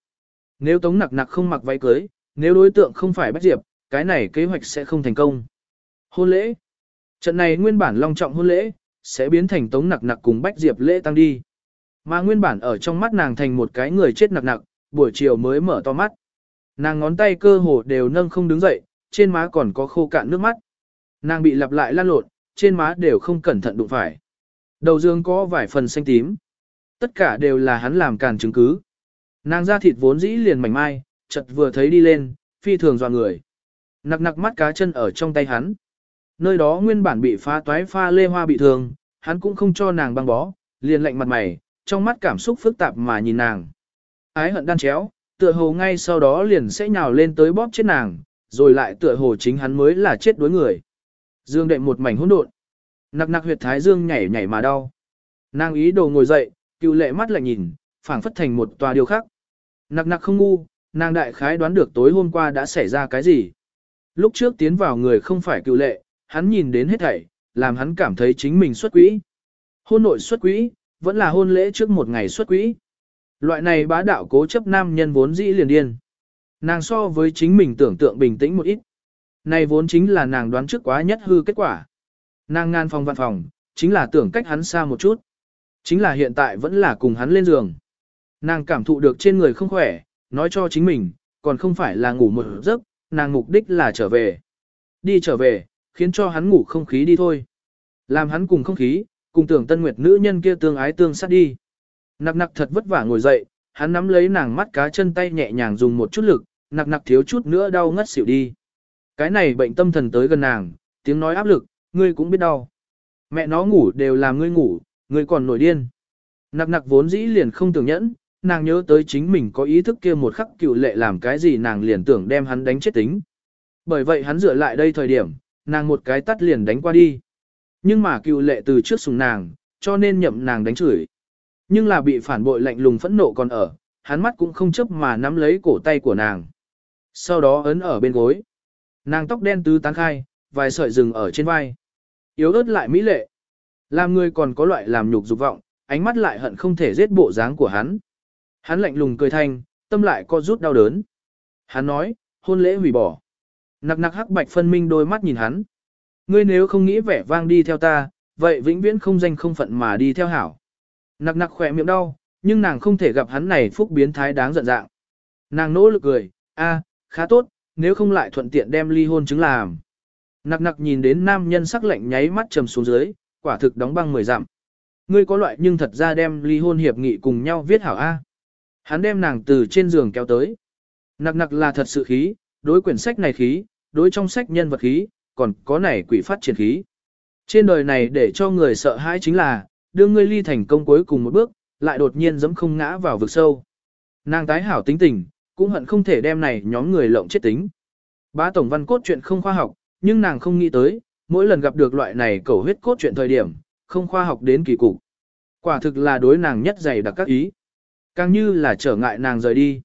Speaker 1: Nếu Tống Nặc Nặc không mặc váy cưới, nếu đối tượng không phải Bách Diệp, cái này kế hoạch sẽ không thành công. Hôn lễ. Trận này nguyên bản long trọng hôn lễ, sẽ biến thành Tống Nặc Nặc cùng Bách Diệp lễ tăng đi. Mà nguyên bản ở trong mắt nàng thành một cái người chết nặc nặc, buổi chiều mới mở to mắt. Nàng ngón tay cơ hồ đều nâng không đứng dậy, trên má còn có khô cạn nước mắt. Nàng bị lặp lại lan lộn, trên má đều không cẩn thận đụng phải. Đầu dương có vài phần xanh tím. Tất cả đều là hắn làm càn chứng cứ. Nàng da thịt vốn dĩ liền mảnh mai, chợt vừa thấy đi lên, phi thường dọa người. Nặc nặc mắt cá chân ở trong tay hắn. Nơi đó nguyên bản bị phá toái pha lê hoa bị thương, hắn cũng không cho nàng băng bó, liền lạnh mặt mày, trong mắt cảm xúc phức tạp mà nhìn nàng. Ái hận đan chéo, tựa hồ ngay sau đó liền sẽ nhào lên tới bóp chết nàng, rồi lại tựa hồ chính hắn mới là chết đối người. Dương đệm một mảnh hỗn độn. Nặc nặc huyệt thái dương nhảy nhảy mà đau. Nàng ý đồ ngồi dậy, cựu lệ mắt lại nhìn, phảng phất thành một tòa điều khác. Nặc nặc không ngu, nàng đại khái đoán được tối hôm qua đã xảy ra cái gì. Lúc trước tiến vào người không phải cựu lệ, hắn nhìn đến hết thảy, làm hắn cảm thấy chính mình xuất quỹ. Hôn nội xuất quỹ, vẫn là hôn lễ trước một ngày xuất quỹ. Loại này bá đạo cố chấp nam nhân vốn dĩ liền điên. Nàng so với chính mình tưởng tượng bình tĩnh một ít. Này vốn chính là nàng đoán trước quá nhất hư kết quả. Nàng ngan phòng văn phòng, chính là tưởng cách hắn xa một chút. Chính là hiện tại vẫn là cùng hắn lên giường. Nàng cảm thụ được trên người không khỏe, nói cho chính mình, còn không phải là ngủ một giấc, nàng mục đích là trở về. Đi trở về, khiến cho hắn ngủ không khí đi thôi. Làm hắn cùng không khí, cùng tưởng tân nguyệt nữ nhân kia tương ái tương sát đi. Nặc nặc thật vất vả ngồi dậy, hắn nắm lấy nàng mắt cá chân tay nhẹ nhàng dùng một chút lực, nặc nặc thiếu chút nữa đau ngất xỉu đi. Cái này bệnh tâm thần tới gần nàng, tiếng nói áp lực, ngươi cũng biết đau. Mẹ nó ngủ đều làm ngươi ngủ, ngươi còn nổi điên. Nặc nặc vốn dĩ liền không tưởng nhẫn, nàng nhớ tới chính mình có ý thức kia một khắc cựu lệ làm cái gì nàng liền tưởng đem hắn đánh chết tính. Bởi vậy hắn dựa lại đây thời điểm, nàng một cái tắt liền đánh qua đi. Nhưng mà cựu lệ từ trước sùng nàng, cho nên nhậm nàng đánh chửi. Nhưng là bị phản bội lạnh lùng phẫn nộ còn ở, hắn mắt cũng không chấp mà nắm lấy cổ tay của nàng. Sau đó ấn ở bên gối. Nàng tóc đen tứ tán khai, vài sợi rừng ở trên vai. Yếu ớt lại mỹ lệ. Làm người còn có loại làm nhục dục vọng, ánh mắt lại hận không thể giết bộ dáng của hắn. Hắn lạnh lùng cười thanh, tâm lại co rút đau đớn. Hắn nói, hôn lễ hủy bỏ. Nặc nặc hắc bạch phân minh đôi mắt nhìn hắn. Ngươi nếu không nghĩ vẻ vang đi theo ta, vậy vĩnh viễn không danh không phận mà đi theo hảo. Nặc nặc khỏe miệng đau, nhưng nàng không thể gặp hắn này phúc biến thái đáng giận dạng. Nàng nỗ lực cười, a, khá tốt, nếu không lại thuận tiện đem ly hôn chứng làm. Nặc nặc nhìn đến nam nhân sắc lạnh nháy mắt trầm xuống dưới, quả thực đóng băng mười dặm. Ngươi có loại nhưng thật ra đem ly hôn hiệp nghị cùng nhau viết hảo A. Hắn đem nàng từ trên giường kéo tới. Nặc nặc là thật sự khí, đối quyển sách này khí, đối trong sách nhân vật khí, còn có này quỷ phát triển khí. Trên đời này để cho người sợ hãi chính là, đưa ngươi ly thành công cuối cùng một bước, lại đột nhiên dẫm không ngã vào vực sâu. Nàng tái hảo tính tình, cũng hận không thể đem này nhóm người lộng chết tính. Bá tổng văn cốt chuyện không khoa học, nhưng nàng không nghĩ tới, mỗi lần gặp được loại này cầu huyết cốt chuyện thời điểm, không khoa học đến kỳ cục. Quả thực là đối nàng nhất dày đặc các ý. Càng như là trở ngại nàng rời đi.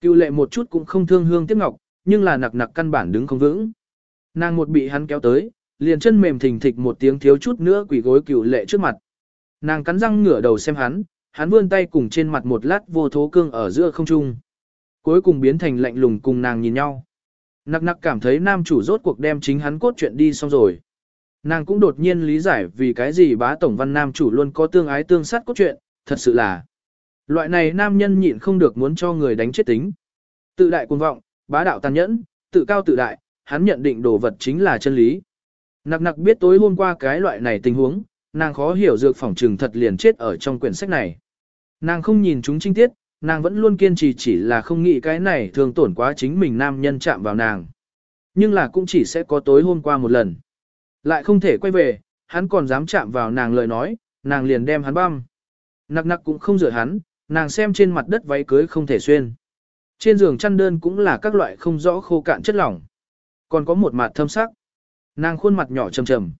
Speaker 1: Cựu lệ một chút cũng không thương hương tiếc ngọc, nhưng là nặc nặc căn bản đứng không vững. Nàng một bị hắn kéo tới, liền chân mềm thình thịch một tiếng thiếu chút nữa quỷ gối cựu lệ trước mặt. Nàng cắn răng ngửa đầu xem hắn, hắn vươn tay cùng trên mặt một lát vô thố cương ở giữa không trung. Cuối cùng biến thành lạnh lùng cùng nàng nhìn nhau. Nặc nặc cảm thấy nam chủ rốt cuộc đem chính hắn cốt chuyện đi xong rồi. Nàng cũng đột nhiên lý giải vì cái gì bá tổng văn nam chủ luôn có tương ái tương sát cốt truyện, thật sự là. Loại này nam nhân nhịn không được muốn cho người đánh chết tính. Tự đại cuồng vọng, bá đạo tàn nhẫn, tự cao tự đại, hắn nhận định đồ vật chính là chân lý. Nặc nặc biết tối hôm qua cái loại này tình huống, nàng khó hiểu dược phỏng trừng thật liền chết ở trong quyển sách này. Nàng không nhìn chúng trinh tiết, nàng vẫn luôn kiên trì chỉ là không nghĩ cái này thường tổn quá chính mình nam nhân chạm vào nàng. Nhưng là cũng chỉ sẽ có tối hôm qua một lần. Lại không thể quay về, hắn còn dám chạm vào nàng lời nói, nàng liền đem hắn băm. Nặc nặc cũng không rửa hắn, nàng xem trên mặt đất váy cưới không thể xuyên. Trên giường chăn đơn cũng là các loại không rõ khô cạn chất lỏng. Còn có một mặt thâm sắc. Nàng khuôn mặt nhỏ trầm trầm.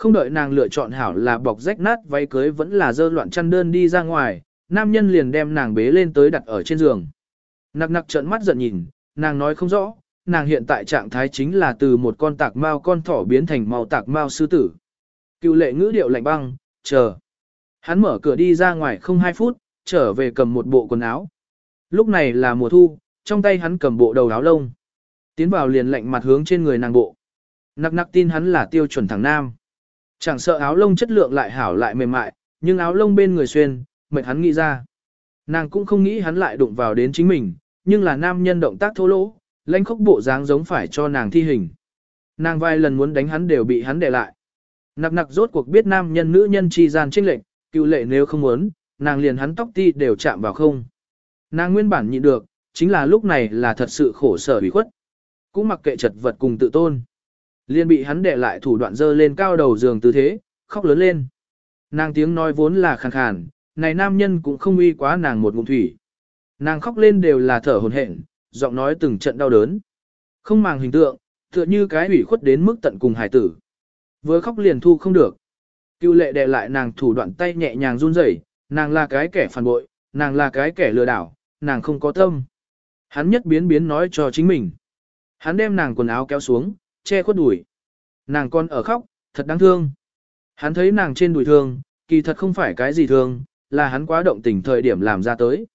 Speaker 1: Không đợi nàng lựa chọn hảo là bọc rách nát váy cưới vẫn là dơ loạn chăn đơn đi ra ngoài, nam nhân liền đem nàng bế lên tới đặt ở trên giường. Nặc nặc trợn mắt giận nhìn, nàng nói không rõ, nàng hiện tại trạng thái chính là từ một con tạc mao con thỏ biến thành màu tạc mao sư tử. Cựu lệ ngữ điệu lạnh băng, chờ. Hắn mở cửa đi ra ngoài không hai phút, trở về cầm một bộ quần áo. Lúc này là mùa thu, trong tay hắn cầm bộ đầu áo lông. Tiến vào liền lạnh mặt hướng trên người nàng bộ. Nặc nặc tin hắn là tiêu chuẩn thằng nam. Chẳng sợ áo lông chất lượng lại hảo lại mềm mại, nhưng áo lông bên người xuyên, mệt hắn nghĩ ra. Nàng cũng không nghĩ hắn lại đụng vào đến chính mình, nhưng là nam nhân động tác thô lỗ, lãnh khốc bộ dáng giống phải cho nàng thi hình. Nàng vài lần muốn đánh hắn đều bị hắn để lại. Nặc nặc rốt cuộc biết nam nhân nữ nhân chi gian trinh lệnh, cựu lệ nếu không muốn, nàng liền hắn tóc ti đều chạm vào không. Nàng nguyên bản nhịn được, chính là lúc này là thật sự khổ sở bị khuất. Cũng mặc kệ chật vật cùng tự tôn. Liên bị hắn để lại thủ đoạn dơ lên cao đầu giường tư thế, khóc lớn lên. Nàng tiếng nói vốn là khàn khàn, này nam nhân cũng không uy quá nàng một ngụm thủy. Nàng khóc lên đều là thở hồn hển, giọng nói từng trận đau đớn. Không màng hình tượng, tựa như cái ủy khuất đến mức tận cùng hải tử. Vừa khóc liền thu không được. Cưu lệ đè lại nàng thủ đoạn tay nhẹ nhàng run rẩy, nàng là cái kẻ phản bội, nàng là cái kẻ lừa đảo, nàng không có tâm. Hắn nhất biến biến nói cho chính mình. Hắn đem nàng quần áo kéo xuống, che khuất đùi. Nàng còn ở khóc, thật đáng thương. Hắn thấy nàng trên đùi thương, kỳ thật không phải cái gì thương, là hắn quá động tình thời điểm làm ra tới.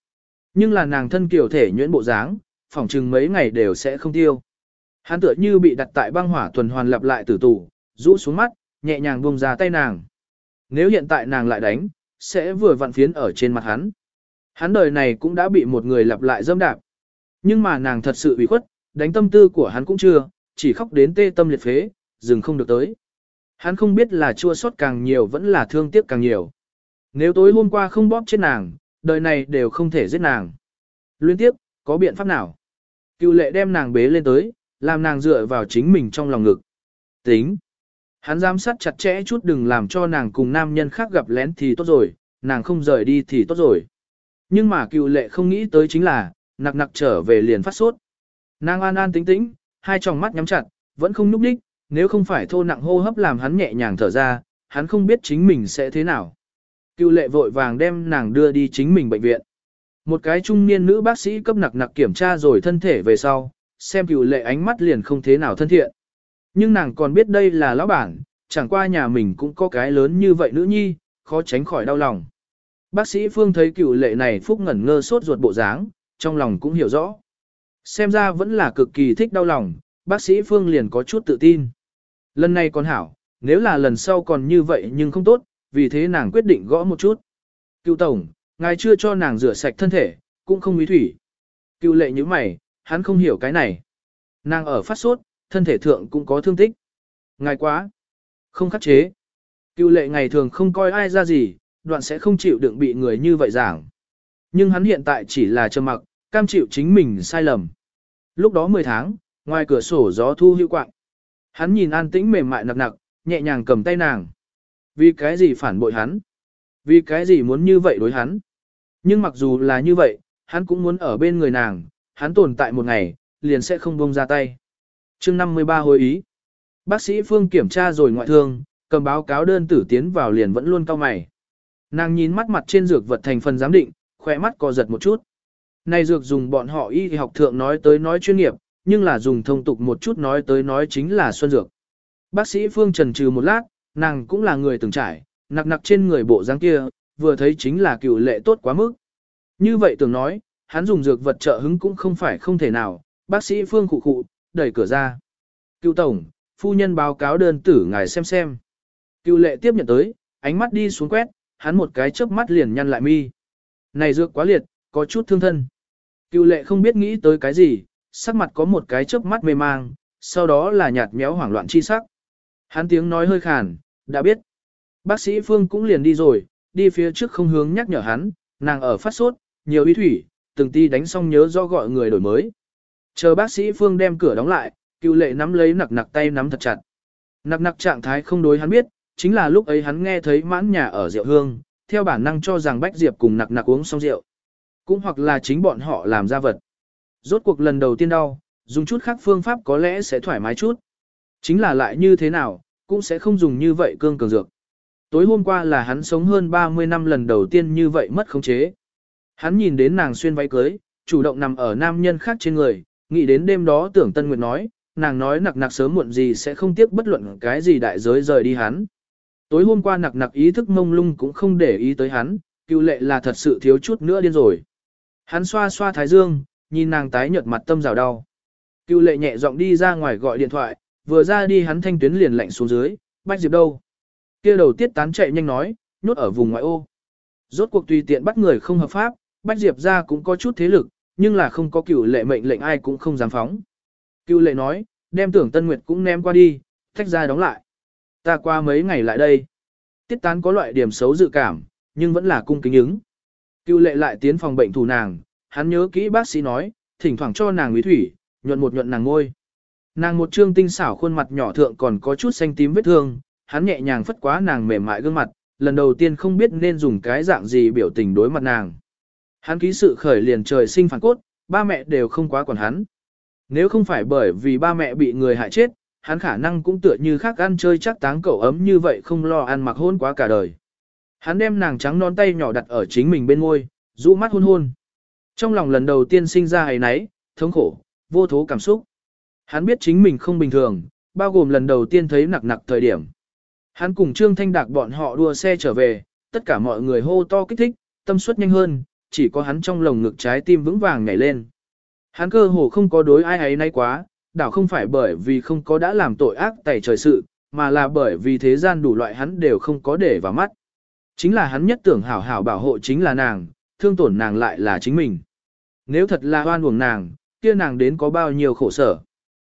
Speaker 1: Nhưng là nàng thân kiểu thể nhuyễn bộ dáng, phỏng chừng mấy ngày đều sẽ không tiêu. Hắn tựa như bị đặt tại băng hỏa tuần hoàn lặp lại tử tù, rũ xuống mắt, nhẹ nhàng buông ra tay nàng. Nếu hiện tại nàng lại đánh, sẽ vừa vặn phiến ở trên mặt hắn. Hắn đời này cũng đã bị một người lặp lại dâm đạp. Nhưng mà nàng thật sự ủy khuất, đánh tâm tư của hắn cũng chưa, chỉ khóc đến tê tâm liệt phế, dừng không được tới. Hắn không biết là chua xót càng nhiều vẫn là thương tiếc càng nhiều. Nếu tối hôm qua không bóp chết nàng, đời này đều không thể giết nàng. Luyến tiếp, có biện pháp nào? Cựu lệ đem nàng bế lên tới, làm nàng dựa vào chính mình trong lòng ngực. Tính. Hắn giám sát chặt chẽ chút đừng làm cho nàng cùng nam nhân khác gặp lén thì tốt rồi, nàng không rời đi thì tốt rồi. Nhưng mà cựu lệ không nghĩ tới chính là, nặc nặc trở về liền phát sốt. Nàng an an tĩnh tĩnh, hai tròng mắt nhắm chặt, vẫn không núp đích, nếu không phải thô nặng hô hấp làm hắn nhẹ nhàng thở ra, hắn không biết chính mình sẽ thế nào. Cựu lệ vội vàng đem nàng đưa đi chính mình bệnh viện. Một cái trung niên nữ bác sĩ cấp nặc nặc kiểm tra rồi thân thể về sau, xem cựu lệ ánh mắt liền không thế nào thân thiện. Nhưng nàng còn biết đây là lão bản, chẳng qua nhà mình cũng có cái lớn như vậy nữ nhi, khó tránh khỏi đau lòng. Bác sĩ Phương thấy cựu lệ này phúc ngẩn ngơ sốt ruột bộ dáng, trong lòng cũng hiểu rõ. Xem ra vẫn là cực kỳ thích đau lòng, bác sĩ Phương liền có chút tự tin. Lần này còn hảo, nếu là lần sau còn như vậy nhưng không tốt, vì thế nàng quyết định gõ một chút. Cựu tổng, ngài chưa cho nàng rửa sạch thân thể, cũng không ý thủy. Cựu lệ như mày, hắn không hiểu cái này. Nàng ở phát sốt, thân thể thượng cũng có thương tích. Ngài quá. Không khắc chế. Cựu lệ ngày thường không coi ai ra gì, đoạn sẽ không chịu đựng bị người như vậy giảng. Nhưng hắn hiện tại chỉ là trầm mặc, cam chịu chính mình sai lầm. Lúc đó 10 tháng, ngoài cửa sổ gió thu hữu quạng. Hắn nhìn an tĩnh mềm mại nặc nặc, nhẹ nhàng cầm tay nàng. Vì cái gì phản bội hắn? Vì cái gì muốn như vậy đối hắn? Nhưng mặc dù là như vậy, hắn cũng muốn ở bên người nàng, hắn tồn tại một ngày, liền sẽ không buông ra tay. chương 53 hồi ý. Bác sĩ Phương kiểm tra rồi ngoại thương, cầm báo cáo đơn tử tiến vào liền vẫn luôn cao mày. Nàng nhìn mắt mặt trên dược vật thành phần giám định, khỏe mắt co giật một chút. Này dược dùng bọn họ y học thượng nói tới nói chuyên nghiệp, nhưng là dùng thông tục một chút nói tới nói chính là xuân dược. Bác sĩ Phương trần trừ một lát, nàng cũng là người từng trải, nặc nặc trên người bộ dáng kia, vừa thấy chính là cựu lệ tốt quá mức. Như vậy tưởng nói, hắn dùng dược vật trợ hứng cũng không phải không thể nào, bác sĩ Phương khụ khụ, đẩy cửa ra. Cựu tổng, phu nhân báo cáo đơn tử ngài xem xem. Cựu lệ tiếp nhận tới, ánh mắt đi xuống quét, hắn một cái chớp mắt liền nhăn lại mi. Này dược quá liệt, có chút thương thân. Cựu lệ không biết nghĩ tới cái gì, sắc mặt có một cái chớp mắt mê mang, sau đó là nhạt méo hoảng loạn chi sắc. Hắn tiếng nói hơi khàn, đã biết. Bác sĩ Phương cũng liền đi rồi, đi phía trước không hướng nhắc nhở hắn, nàng ở phát sốt, nhiều y thủy, từng ti đánh xong nhớ do gọi người đổi mới. Chờ bác sĩ Phương đem cửa đóng lại, cựu lệ nắm lấy nặc nặc tay nắm thật chặt. Nặc nặc trạng thái không đối hắn biết, chính là lúc ấy hắn nghe thấy mãn nhà ở rượu hương, theo bản năng cho rằng Bách Diệp cùng nặc nặc uống xong rượu. Cũng hoặc là chính bọn họ làm ra vật. Rốt cuộc lần đầu tiên đau, dùng chút khác phương pháp có lẽ sẽ thoải mái chút. Chính là lại như thế nào, cũng sẽ không dùng như vậy cương cường dược. Tối hôm qua là hắn sống hơn 30 năm lần đầu tiên như vậy mất khống chế. Hắn nhìn đến nàng xuyên váy cưới, chủ động nằm ở nam nhân khác trên người, nghĩ đến đêm đó tưởng Tân Nguyệt nói, nàng nói nặc nặc sớm muộn gì sẽ không tiếc bất luận cái gì đại giới rời đi hắn. Tối hôm qua nặc nặc ý thức mông lung cũng không để ý tới hắn, cựu lệ là thật sự thiếu chút nữa điên rồi. Hắn xoa xoa thái dương, nhìn nàng tái nhợt mặt tâm rào đau. Cựu lệ nhẹ giọng đi ra ngoài gọi điện thoại, vừa ra đi hắn thanh tuyến liền lạnh xuống dưới, bách diệp đâu. kia đầu tiết tán chạy nhanh nói, nhốt ở vùng ngoại ô. Rốt cuộc tùy tiện bắt người không hợp pháp, bách diệp ra cũng có chút thế lực, nhưng là không có cựu lệ mệnh lệnh ai cũng không dám phóng. Cựu lệ nói, đem tưởng Tân Nguyệt cũng ném qua đi, thách ra đóng lại. Ta qua mấy ngày lại đây. Tiết tán có loại điểm xấu dự cảm, nhưng vẫn là cung kính ứng. Cựu lệ lại tiến phòng bệnh thủ nàng, hắn nhớ kỹ bác sĩ nói, thỉnh thoảng cho nàng quý thủy, nhuận một nhuận nàng ngôi. Nàng một trương tinh xảo khuôn mặt nhỏ thượng còn có chút xanh tím vết thương, hắn nhẹ nhàng phất quá nàng mềm mại gương mặt, lần đầu tiên không biết nên dùng cái dạng gì biểu tình đối mặt nàng. Hắn ký sự khởi liền trời sinh phản cốt, ba mẹ đều không quá quản hắn. Nếu không phải bởi vì ba mẹ bị người hại chết, hắn khả năng cũng tựa như khác ăn chơi chắc táng cậu ấm như vậy không lo ăn mặc hôn quá cả đời. Hắn đem nàng trắng non tay nhỏ đặt ở chính mình bên môi, rũ mắt hôn hôn. Trong lòng lần đầu tiên sinh ra ấy nấy, thống khổ, vô thố cảm xúc. Hắn biết chính mình không bình thường, bao gồm lần đầu tiên thấy nặc nặc thời điểm. Hắn cùng Trương Thanh Đạc bọn họ đua xe trở về, tất cả mọi người hô to kích thích, tâm suất nhanh hơn, chỉ có hắn trong lồng ngực trái tim vững vàng nhảy lên. Hắn cơ hồ không có đối ai ấy nay quá, đảo không phải bởi vì không có đã làm tội ác tẩy trời sự, mà là bởi vì thế gian đủ loại hắn đều không có để vào mắt. Chính là hắn nhất tưởng hảo hảo bảo hộ chính là nàng, thương tổn nàng lại là chính mình. Nếu thật là oan uổng nàng, kia nàng đến có bao nhiêu khổ sở.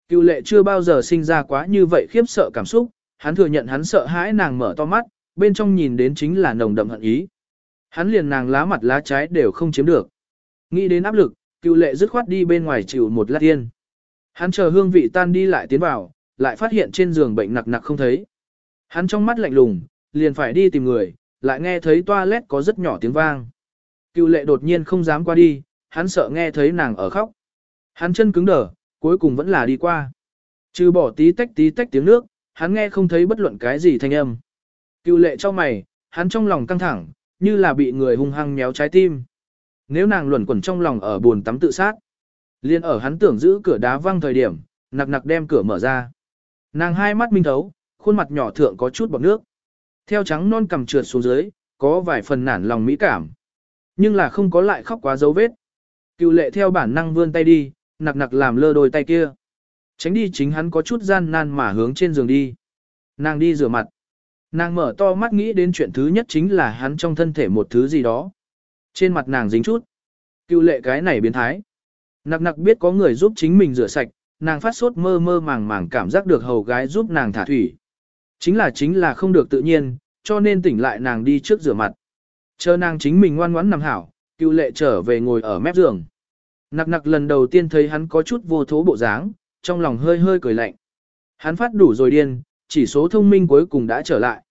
Speaker 1: Cựu lệ chưa bao giờ sinh ra quá như vậy khiếp sợ cảm xúc, hắn thừa nhận hắn sợ hãi nàng mở to mắt, bên trong nhìn đến chính là nồng đậm hận ý. Hắn liền nàng lá mặt lá trái đều không chiếm được. Nghĩ đến áp lực, cựu lệ dứt khoát đi bên ngoài chịu một lát tiên. Hắn chờ hương vị tan đi lại tiến vào, lại phát hiện trên giường bệnh nặc nặc không thấy. Hắn trong mắt lạnh lùng, liền phải đi tìm người, lại nghe thấy toilet có rất nhỏ tiếng vang. Cựu lệ đột nhiên không dám qua đi, hắn sợ nghe thấy nàng ở khóc. Hắn chân cứng đờ, cuối cùng vẫn là đi qua. Trừ bỏ tí tách tí tách tiếng nước, hắn nghe không thấy bất luận cái gì thanh âm. Cựu lệ cho mày, hắn trong lòng căng thẳng, như là bị người hung hăng méo trái tim. Nếu nàng luẩn quẩn trong lòng ở buồn tắm tự sát, liên ở hắn tưởng giữ cửa đá văng thời điểm, nặc nặc đem cửa mở ra. Nàng hai mắt minh thấu, khuôn mặt nhỏ thượng có chút bọt nước. Theo trắng non cầm trượt xuống dưới, có vài phần nản lòng mỹ cảm. Nhưng là không có lại khóc quá dấu vết. Cựu lệ theo bản năng vươn tay đi, nặc nặc làm lơ đôi tay kia. Tránh đi chính hắn có chút gian nan mà hướng trên giường đi. Nàng đi rửa mặt. Nàng mở to mắt nghĩ đến chuyện thứ nhất chính là hắn trong thân thể một thứ gì đó. Trên mặt nàng dính chút. Cựu lệ cái này biến thái. Nặc nặc biết có người giúp chính mình rửa sạch, nàng phát sốt mơ mơ màng màng cảm giác được hầu gái giúp nàng thả thủy. Chính là chính là không được tự nhiên, cho nên tỉnh lại nàng đi trước rửa mặt. Chờ nàng chính mình ngoan ngoãn nằm hảo, cựu lệ trở về ngồi ở mép giường. Nặc nặc lần đầu tiên thấy hắn có chút vô thố bộ dáng, trong lòng hơi hơi cười lạnh. Hắn phát đủ rồi điên, chỉ số thông minh cuối cùng đã trở lại.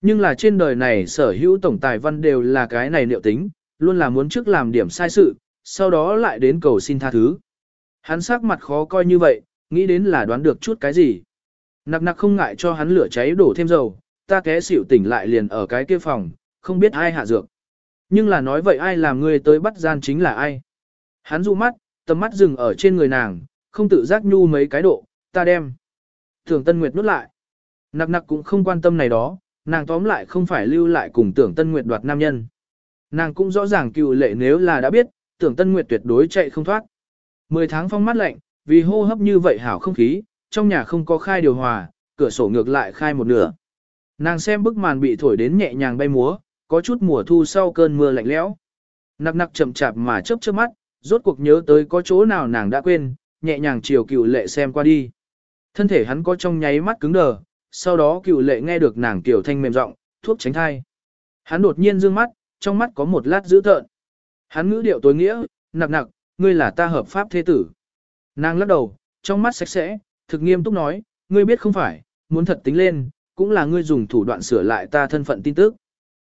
Speaker 1: Nhưng là trên đời này sở hữu tổng tài văn đều là cái này liệu tính, luôn là muốn trước làm điểm sai sự, sau đó lại đến cầu xin tha thứ. Hắn sắc mặt khó coi như vậy, nghĩ đến là đoán được chút cái gì. Nặc nặc không ngại cho hắn lửa cháy đổ thêm dầu, ta té xỉu tỉnh lại liền ở cái kia phòng, không biết ai hạ dược. Nhưng là nói vậy ai làm người tới bắt gian chính là ai. Hắn dụ mắt, tầm mắt dừng ở trên người nàng, không tự giác nhu mấy cái độ, ta đem. Tưởng Tân Nguyệt nuốt lại. Nặc nặc cũng không quan tâm này đó, nàng tóm lại không phải lưu lại cùng tưởng Tân Nguyệt đoạt nam nhân. Nàng cũng rõ ràng cựu lệ nếu là đã biết, tưởng Tân Nguyệt tuyệt đối chạy không thoát. Mười tháng phong mắt lạnh, vì hô hấp như vậy hảo không khí, trong nhà không có khai điều hòa, cửa sổ ngược lại khai một nửa. Nàng xem bức màn bị thổi đến nhẹ nhàng bay múa, có chút mùa thu sau cơn mưa lạnh lẽo. Nặc nặc chậm chạp mà chớp chớp mắt, rốt cuộc nhớ tới có chỗ nào nàng đã quên, nhẹ nhàng chiều cựu lệ xem qua đi. Thân thể hắn có trong nháy mắt cứng đờ, sau đó cựu lệ nghe được nàng tiểu thanh mềm giọng, thuốc tránh thai. Hắn đột nhiên dương mắt, trong mắt có một lát dữ tợn. Hắn ngữ điệu tối nghĩa, nặc nặc, ngươi là ta hợp pháp thế tử. Nàng lắc đầu, trong mắt sạch sẽ, thực nghiêm túc nói, ngươi biết không phải, muốn thật tính lên, cũng là ngươi dùng thủ đoạn sửa lại ta thân phận tin tức.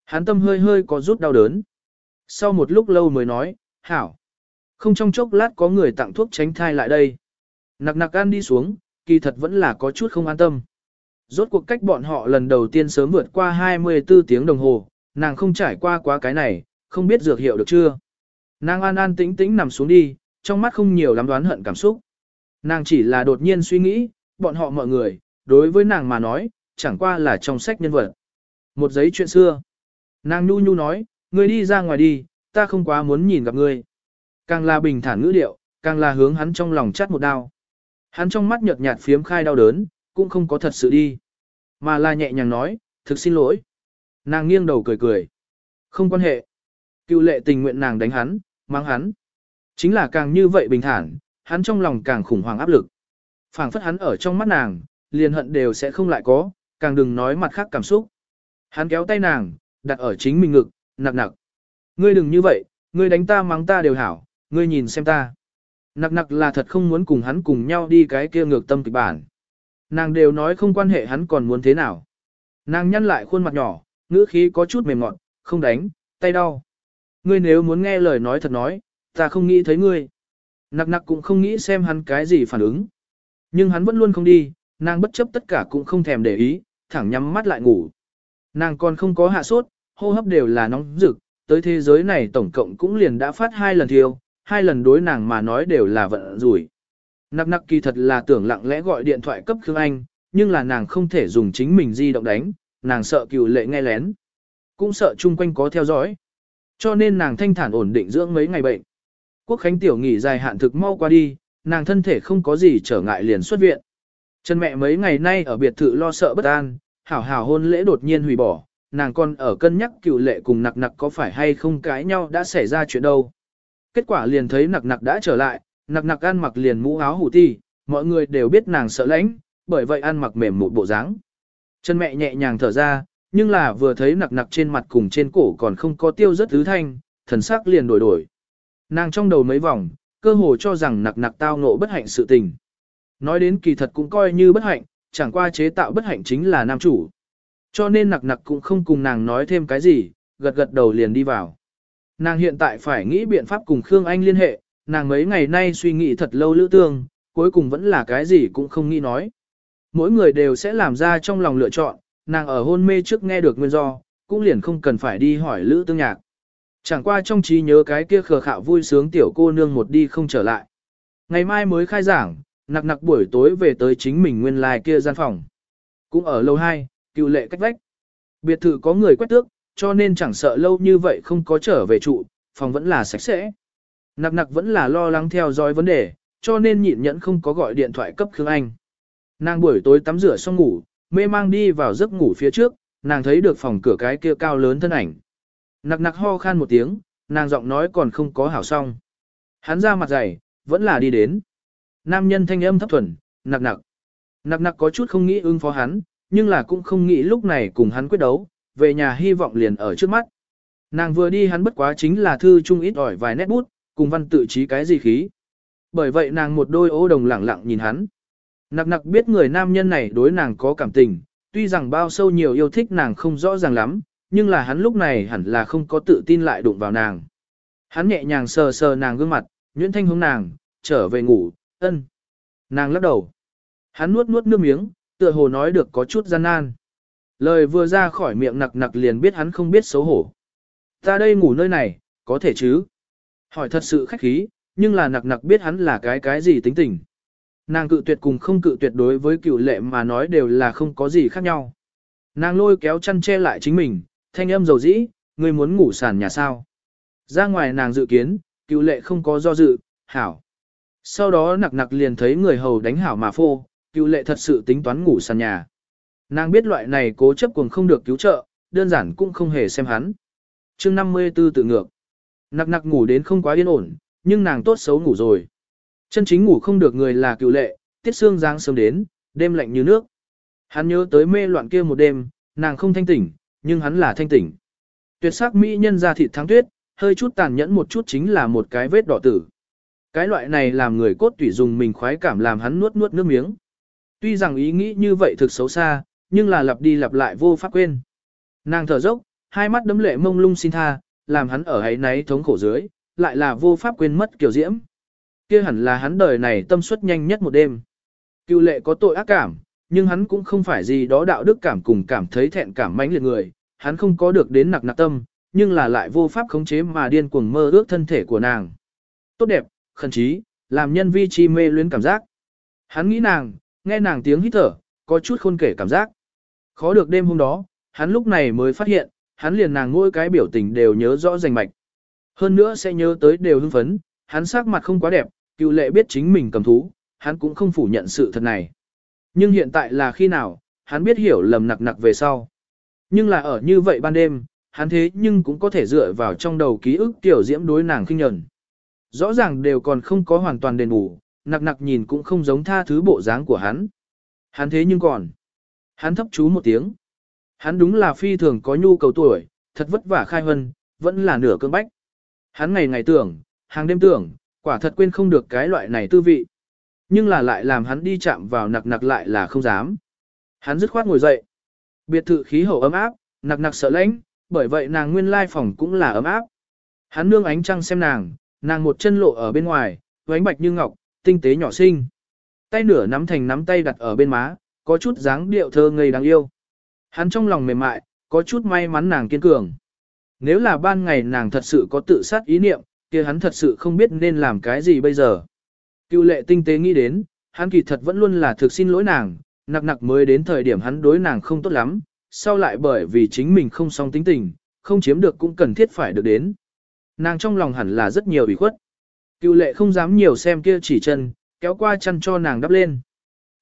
Speaker 1: Hắn tâm hơi hơi có rút đau đớn. Sau một lúc lâu mới nói, hảo. Không trong chốc lát có người tặng thuốc tránh thai lại đây. Nặc nặc ăn đi xuống, kỳ thật vẫn là có chút không an tâm. Rốt cuộc cách bọn họ lần đầu tiên sớm vượt qua 24 tiếng đồng hồ, nàng không trải qua quá cái này, không biết dược hiệu được chưa. Nàng an an tĩnh tĩnh nằm xuống đi, trong mắt không nhiều lắm đoán hận cảm xúc. Nàng chỉ là đột nhiên suy nghĩ, bọn họ mọi người, đối với nàng mà nói, chẳng qua là trong sách nhân vật. Một giấy chuyện xưa. Nàng nhu nhu nói, ngươi đi ra ngoài đi, ta không quá muốn nhìn gặp ngươi. Càng là bình thản ngữ điệu, càng là hướng hắn trong lòng chắt một đao. Hắn trong mắt nhợt nhạt phiếm khai đau đớn, cũng không có thật sự đi. Mà là nhẹ nhàng nói, thực xin lỗi. Nàng nghiêng đầu cười cười. Không quan hệ. Cựu lệ tình nguyện nàng đánh hắn, mang hắn. Chính là càng như vậy bình thản, hắn trong lòng càng khủng hoảng áp lực. phảng phất hắn ở trong mắt nàng, liền hận đều sẽ không lại có, càng đừng nói mặt khác cảm xúc. Hắn kéo tay nàng, đặt ở chính mình ngực, nặc nặc. Ngươi đừng như vậy, ngươi đánh ta mắng ta đều hảo, ngươi nhìn xem ta. Nặc nặc là thật không muốn cùng hắn cùng nhau đi cái kia ngược tâm kịch bản. Nàng đều nói không quan hệ hắn còn muốn thế nào. Nàng nhăn lại khuôn mặt nhỏ, ngữ khí có chút mềm ngọt, không đánh, tay đau. Ngươi nếu muốn nghe lời nói thật nói, ta không nghĩ thấy ngươi. Nặc nặc cũng không nghĩ xem hắn cái gì phản ứng. Nhưng hắn vẫn luôn không đi, nàng bất chấp tất cả cũng không thèm để ý, thẳng nhắm mắt lại ngủ. Nàng còn không có hạ sốt, hô hấp đều là nóng rực, tới thế giới này tổng cộng cũng liền đã phát hai lần thiêu, hai lần đối nàng mà nói đều là vận rủi. Nặc nặc kỳ thật là tưởng lặng lẽ gọi điện thoại cấp Khương Anh, nhưng là nàng không thể dùng chính mình di động đánh, nàng sợ cựu lệ nghe lén. Cũng sợ chung quanh có theo dõi. Cho nên nàng thanh thản ổn định dưỡng mấy ngày bệnh. Quốc khánh tiểu nghỉ dài hạn thực mau qua đi, nàng thân thể không có gì trở ngại liền xuất viện. Chân mẹ mấy ngày nay ở biệt thự lo sợ bất an, hảo hảo hôn lễ đột nhiên hủy bỏ, nàng còn ở cân nhắc cựu lệ cùng nặc nặc có phải hay không cãi nhau đã xảy ra chuyện đâu. Kết quả liền thấy nặc nặc đã trở lại, nặc nặc ăn mặc liền mũ áo hủ ti, mọi người đều biết nàng sợ lãnh, bởi vậy ăn mặc mềm một bộ dáng. Chân mẹ nhẹ nhàng thở ra, nhưng là vừa thấy nặc nặc trên mặt cùng trên cổ còn không có tiêu rất thứ thanh, thần sắc liền đổi đổi. Nàng trong đầu mấy vòng, cơ hồ cho rằng nặc nặc tao ngộ bất hạnh sự tình. Nói đến kỳ thật cũng coi như bất hạnh, chẳng qua chế tạo bất hạnh chính là nam chủ. Cho nên nặc nặc cũng không cùng nàng nói thêm cái gì, gật gật đầu liền đi vào. Nàng hiện tại phải nghĩ biện pháp cùng Khương Anh liên hệ, nàng mấy ngày nay suy nghĩ thật lâu lữ tương, cuối cùng vẫn là cái gì cũng không nghĩ nói. Mỗi người đều sẽ làm ra trong lòng lựa chọn, nàng ở hôn mê trước nghe được nguyên do, cũng liền không cần phải đi hỏi lữ tương nhạc. Chẳng qua trong trí nhớ cái kia khờ khạo vui sướng tiểu cô nương một đi không trở lại. Ngày mai mới khai giảng, nặc nặc buổi tối về tới chính mình nguyên lai kia gian phòng. Cũng ở lâu 2, cựu lệ cách vách. Biệt thự có người quét tước, cho nên chẳng sợ lâu như vậy không có trở về trụ, phòng vẫn là sạch sẽ. Nặc nặc vẫn là lo lắng theo dõi vấn đề, cho nên nhịn nhẫn không có gọi điện thoại cấp Khương Anh. Nàng buổi tối tắm rửa xong ngủ, mê mang đi vào giấc ngủ phía trước, nàng thấy được phòng cửa cái kia cao lớn thân ảnh. Nặc nặc ho khan một tiếng, nàng giọng nói còn không có hảo xong. Hắn ra mặt dày, vẫn là đi đến. Nam nhân thanh âm thấp thuần, nặc nặc. Nặc nặc có chút không nghĩ ứng phó hắn, nhưng là cũng không nghĩ lúc này cùng hắn quyết đấu, về nhà hy vọng liền ở trước mắt. Nàng vừa đi hắn bất quá chính là thư chung ít ỏi vài nét bút, cùng văn tự trí cái gì khí. Bởi vậy nàng một đôi ô đồng lẳng lặng nhìn hắn. Nặc nặc biết người nam nhân này đối nàng có cảm tình, tuy rằng bao sâu nhiều yêu thích nàng không rõ ràng lắm, nhưng là hắn lúc này hẳn là không có tự tin lại đụng vào nàng. Hắn nhẹ nhàng sờ sờ nàng gương mặt, nhuyễn thanh hướng nàng, trở về ngủ, ân. Nàng lắc đầu. Hắn nuốt nuốt nước miếng, tựa hồ nói được có chút gian nan. Lời vừa ra khỏi miệng nặc nặc liền biết hắn không biết xấu hổ. Ta đây ngủ nơi này, có thể chứ? Hỏi thật sự khách khí, nhưng là nặc nặc biết hắn là cái cái gì tính tình. Nàng cự tuyệt cùng không cự tuyệt đối với cựu lệ mà nói đều là không có gì khác nhau. Nàng lôi kéo chăn che lại chính mình, thanh âm dầu dĩ, ngươi muốn ngủ sàn nhà sao. Ra ngoài nàng dự kiến, cựu lệ không có do dự, hảo. Sau đó nặc nặc liền thấy người hầu đánh hảo mà phô, cựu lệ thật sự tính toán ngủ sàn nhà. Nàng biết loại này cố chấp cuồng không được cứu trợ, đơn giản cũng không hề xem hắn. chương 54 tự ngược. Nặc nặc ngủ đến không quá yên ổn, nhưng nàng tốt xấu ngủ rồi. Chân chính ngủ không được người là cựu lệ, tiết xương giáng sớm đến, đêm lạnh như nước. Hắn nhớ tới mê loạn kia một đêm, nàng không thanh tỉnh, nhưng hắn là thanh tỉnh. Tuyệt sắc mỹ nhân ra thịt thắng tuyết, hơi chút tàn nhẫn một chút chính là một cái vết đỏ tử. Cái loại này làm người cốt tủy dùng mình khoái cảm làm hắn nuốt nuốt nước miếng. Tuy rằng ý nghĩ như vậy thực xấu xa, nhưng là lặp đi lặp lại vô pháp quên. Nàng thở dốc, hai mắt đấm lệ mông lung xin tha, làm hắn ở ấy náy thống khổ dưới, lại là vô pháp quên mất kiểu diễm. kia hẳn là hắn đời này tâm suất nhanh nhất một đêm. Cựu lệ có tội ác cảm, nhưng hắn cũng không phải gì đó đạo đức cảm cùng cảm thấy thẹn cảm mãnh liệt người, hắn không có được đến nặc nặc tâm, nhưng là lại vô pháp khống chế mà điên cuồng mơ ước thân thể của nàng. Tốt đẹp, khẩn trí, làm nhân vi chi mê luyến cảm giác. Hắn nghĩ nàng, nghe nàng tiếng hít thở, có chút khôn kể cảm giác. Khó được đêm hôm đó, hắn lúc này mới phát hiện, hắn liền nàng mỗi cái biểu tình đều nhớ rõ rành mạch. Hơn nữa sẽ nhớ tới đều hưng phấn, hắn sắc mặt không quá đẹp, cựu lệ biết chính mình cầm thú, hắn cũng không phủ nhận sự thật này. Nhưng hiện tại là khi nào, hắn biết hiểu lầm nặc nặc về sau. Nhưng là ở như vậy ban đêm, hắn thế nhưng cũng có thể dựa vào trong đầu ký ức tiểu diễm đối nàng khinh nhẫn. Rõ ràng đều còn không có hoàn toàn đền bù, nặc nặc nhìn cũng không giống tha thứ bộ dáng của hắn. Hắn thế nhưng còn. Hắn thấp chú một tiếng. Hắn đúng là phi thường có nhu cầu tuổi, thật vất vả khai hân, vẫn là nửa cơn bách. Hắn ngày ngày tưởng, hàng đêm tưởng, quả thật quên không được cái loại này tư vị. Nhưng là lại làm hắn đi chạm vào nặc nặc lại là không dám. Hắn dứt khoát ngồi dậy. Biệt thự khí hậu ấm áp, nặc nặc sợ lãnh, bởi vậy nàng nguyên lai phòng cũng là ấm áp. Hắn nương ánh trăng xem nàng, nàng một chân lộ ở bên ngoài, ánh bạch như ngọc, tinh tế nhỏ xinh. Tay nửa nắm thành nắm tay đặt ở bên má, có chút dáng điệu thơ ngây đáng yêu. Hắn trong lòng mềm mại, có chút may mắn nàng kiên cường. Nếu là ban ngày nàng thật sự có tự sát ý niệm, kia hắn thật sự không biết nên làm cái gì bây giờ. Cựu lệ tinh tế nghĩ đến, hắn kỳ thật vẫn luôn là thực xin lỗi nàng, nặc nặc mới đến thời điểm hắn đối nàng không tốt lắm, sau lại bởi vì chính mình không song tính tình, không chiếm được cũng cần thiết phải được đến. Nàng trong lòng hẳn là rất nhiều ủy khuất. Cựu lệ không dám nhiều xem kia chỉ chân, kéo qua chân cho nàng đắp lên.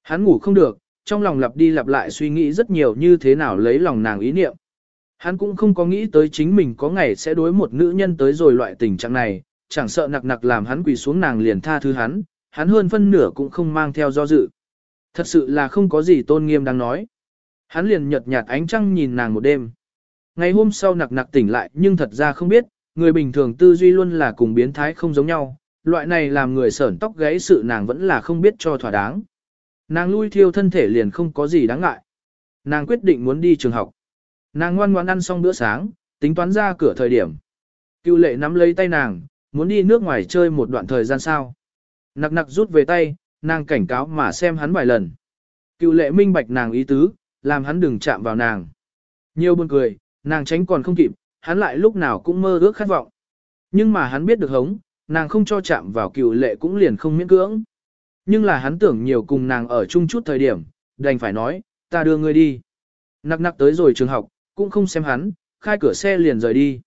Speaker 1: Hắn ngủ không được, trong lòng lặp đi lặp lại suy nghĩ rất nhiều như thế nào lấy lòng nàng ý niệm. Hắn cũng không có nghĩ tới chính mình có ngày sẽ đối một nữ nhân tới rồi loại tình trạng này, chẳng sợ nặc nặc làm hắn quỳ xuống nàng liền tha thứ hắn, hắn hơn phân nửa cũng không mang theo do dự. Thật sự là không có gì tôn nghiêm đang nói. Hắn liền nhợt nhạt ánh trăng nhìn nàng một đêm. Ngày hôm sau nặc nặc tỉnh lại nhưng thật ra không biết, người bình thường tư duy luôn là cùng biến thái không giống nhau, loại này làm người sởn tóc gáy sự nàng vẫn là không biết cho thỏa đáng. Nàng lui thiêu thân thể liền không có gì đáng ngại. Nàng quyết định muốn đi trường học. Nàng ngoan ngoãn ăn xong bữa sáng, tính toán ra cửa thời điểm. Cựu lệ nắm lấy tay nàng, muốn đi nước ngoài chơi một đoạn thời gian sao. Nặc nặc rút về tay, nàng cảnh cáo mà xem hắn vài lần. Cựu lệ minh bạch nàng ý tứ, làm hắn đừng chạm vào nàng. Nhiều buồn cười, nàng tránh còn không kịp, hắn lại lúc nào cũng mơ ước khát vọng. Nhưng mà hắn biết được hống, nàng không cho chạm vào cựu lệ cũng liền không miễn cưỡng. Nhưng là hắn tưởng nhiều cùng nàng ở chung chút thời điểm, đành phải nói, ta đưa ngươi đi. Nặc nặc tới rồi trường học, cũng không xem hắn, khai cửa xe liền rời đi.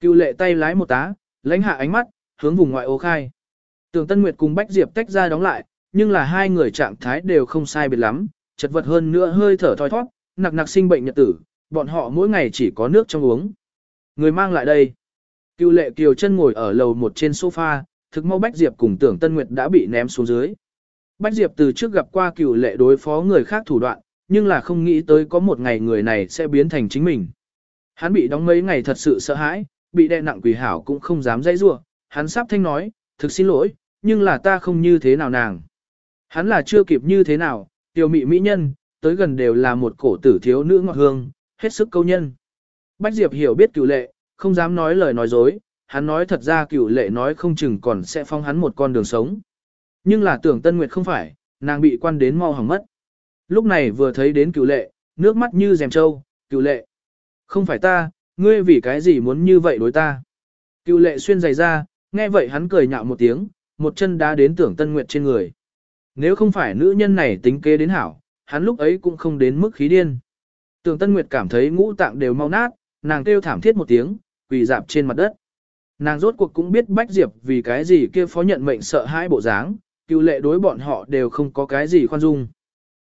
Speaker 1: Cựu lệ tay lái một tá, lãnh hạ ánh mắt, hướng vùng ngoại ô khai. Tưởng Tân Nguyệt cùng Bách Diệp tách ra đóng lại, nhưng là hai người trạng thái đều không sai biệt lắm, chật vật hơn nữa hơi thở thoi thoát, nặc nặc sinh bệnh nhật tử, bọn họ mỗi ngày chỉ có nước trong uống. Người mang lại đây. Cựu lệ kiều chân ngồi ở lầu một trên sofa, thực mau Bách Diệp cùng tưởng Tân Nguyệt đã bị ném xuống dưới. Bách Diệp từ trước gặp qua cựu lệ đối phó người khác thủ đoạn, nhưng là không nghĩ tới có một ngày người này sẽ biến thành chính mình. Hắn bị đóng mấy ngày thật sự sợ hãi, bị đè nặng quỷ hảo cũng không dám dây rua, hắn sắp thanh nói, thực xin lỗi, nhưng là ta không như thế nào nàng. Hắn là chưa kịp như thế nào, tiểu mị mỹ nhân, tới gần đều là một cổ tử thiếu nữ ngọt hương, hết sức câu nhân. Bách Diệp hiểu biết cửu lệ, không dám nói lời nói dối, hắn nói thật ra cửu lệ nói không chừng còn sẽ phong hắn một con đường sống. Nhưng là tưởng Tân Nguyệt không phải, nàng bị quan đến mau hỏng mất. Lúc này vừa thấy đến cửu lệ, nước mắt như rèm trâu, cửu lệ. Không phải ta, ngươi vì cái gì muốn như vậy đối ta. cửu lệ xuyên giày ra, nghe vậy hắn cười nhạo một tiếng, một chân đá đến tưởng Tân Nguyệt trên người. Nếu không phải nữ nhân này tính kế đến hảo, hắn lúc ấy cũng không đến mức khí điên. Tưởng Tân Nguyệt cảm thấy ngũ tạng đều mau nát, nàng kêu thảm thiết một tiếng, quỳ dạp trên mặt đất. Nàng rốt cuộc cũng biết Bách Diệp vì cái gì kia phó nhận mệnh sợ hai bộ dáng, cựu lệ đối bọn họ đều không có cái gì khoan dung.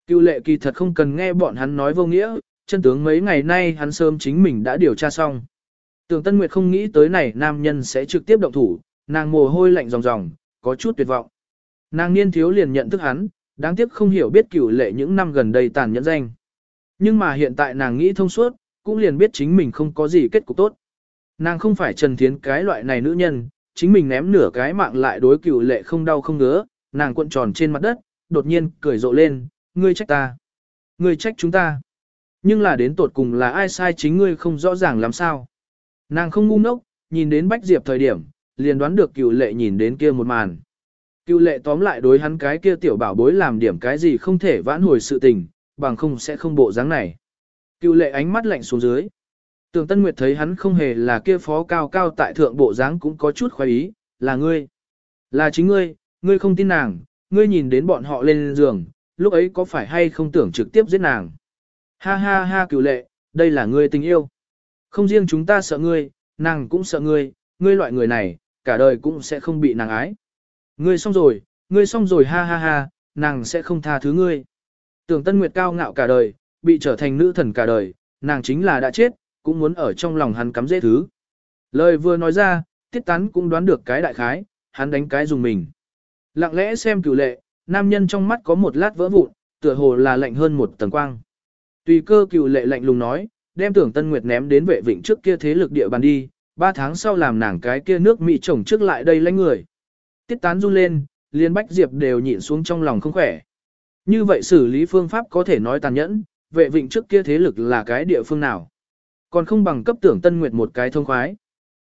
Speaker 1: Cựu lệ kỳ thật không cần nghe bọn hắn nói vô nghĩa, chân tướng mấy ngày nay hắn sớm chính mình đã điều tra xong. Tưởng Tân Nguyệt không nghĩ tới này nam nhân sẽ trực tiếp động thủ, nàng mồ hôi lạnh ròng ròng, có chút tuyệt vọng. Nàng niên thiếu liền nhận thức hắn, đáng tiếc không hiểu biết cửu lệ những năm gần đây tàn nhẫn danh. Nhưng mà hiện tại nàng nghĩ thông suốt, cũng liền biết chính mình không có gì kết cục tốt. Nàng không phải Trần Thiến cái loại này nữ nhân, chính mình ném nửa cái mạng lại đối cửu lệ không đau không ngứa, nàng cuộn tròn trên mặt đất, đột nhiên cười rộ lên, ngươi trách ta. Ngươi trách chúng ta. Nhưng là đến tột cùng là ai sai chính ngươi không rõ ràng làm sao. Nàng không ngu ngốc, nhìn đến Bách Diệp thời điểm, liền đoán được cựu lệ nhìn đến kia một màn. Cựu lệ tóm lại đối hắn cái kia tiểu bảo bối làm điểm cái gì không thể vãn hồi sự tình, bằng không sẽ không bộ dáng này. Cựu lệ ánh mắt lạnh xuống dưới. Tường Tân Nguyệt thấy hắn không hề là kia phó cao cao tại thượng bộ dáng cũng có chút khoái ý, là ngươi. Là chính ngươi, ngươi không tin nàng, ngươi nhìn đến bọn họ lên giường, lúc ấy có phải hay không tưởng trực tiếp giết nàng. Ha ha ha cựu lệ, đây là ngươi tình yêu. Không riêng chúng ta sợ ngươi, nàng cũng sợ ngươi, ngươi loại người này, cả đời cũng sẽ không bị nàng ái. Ngươi xong rồi, ngươi xong rồi ha ha ha, nàng sẽ không tha thứ ngươi. Tưởng Tân Nguyệt cao ngạo cả đời, bị trở thành nữ thần cả đời, nàng chính là đã chết, cũng muốn ở trong lòng hắn cắm dễ thứ. Lời vừa nói ra, tiết tán cũng đoán được cái đại khái, hắn đánh cái dùng mình. Lặng lẽ xem cửu lệ, nam nhân trong mắt có một lát vỡ vụn, tựa hồ là lạnh hơn một tầng quang. Tùy cơ cửu lệ lạnh lùng nói, đem tưởng Tân Nguyệt ném đến vệ vịnh trước kia thế lực địa bàn đi, ba tháng sau làm nàng cái kia nước Mỹ chồng trước lại đây lấy người. Tiết tán run lên, liên bách diệp đều nhịn xuống trong lòng không khỏe. Như vậy xử lý phương pháp có thể nói tàn nhẫn, vệ vịnh trước kia thế lực là cái địa phương nào. Còn không bằng cấp tưởng Tân Nguyệt một cái thông khoái.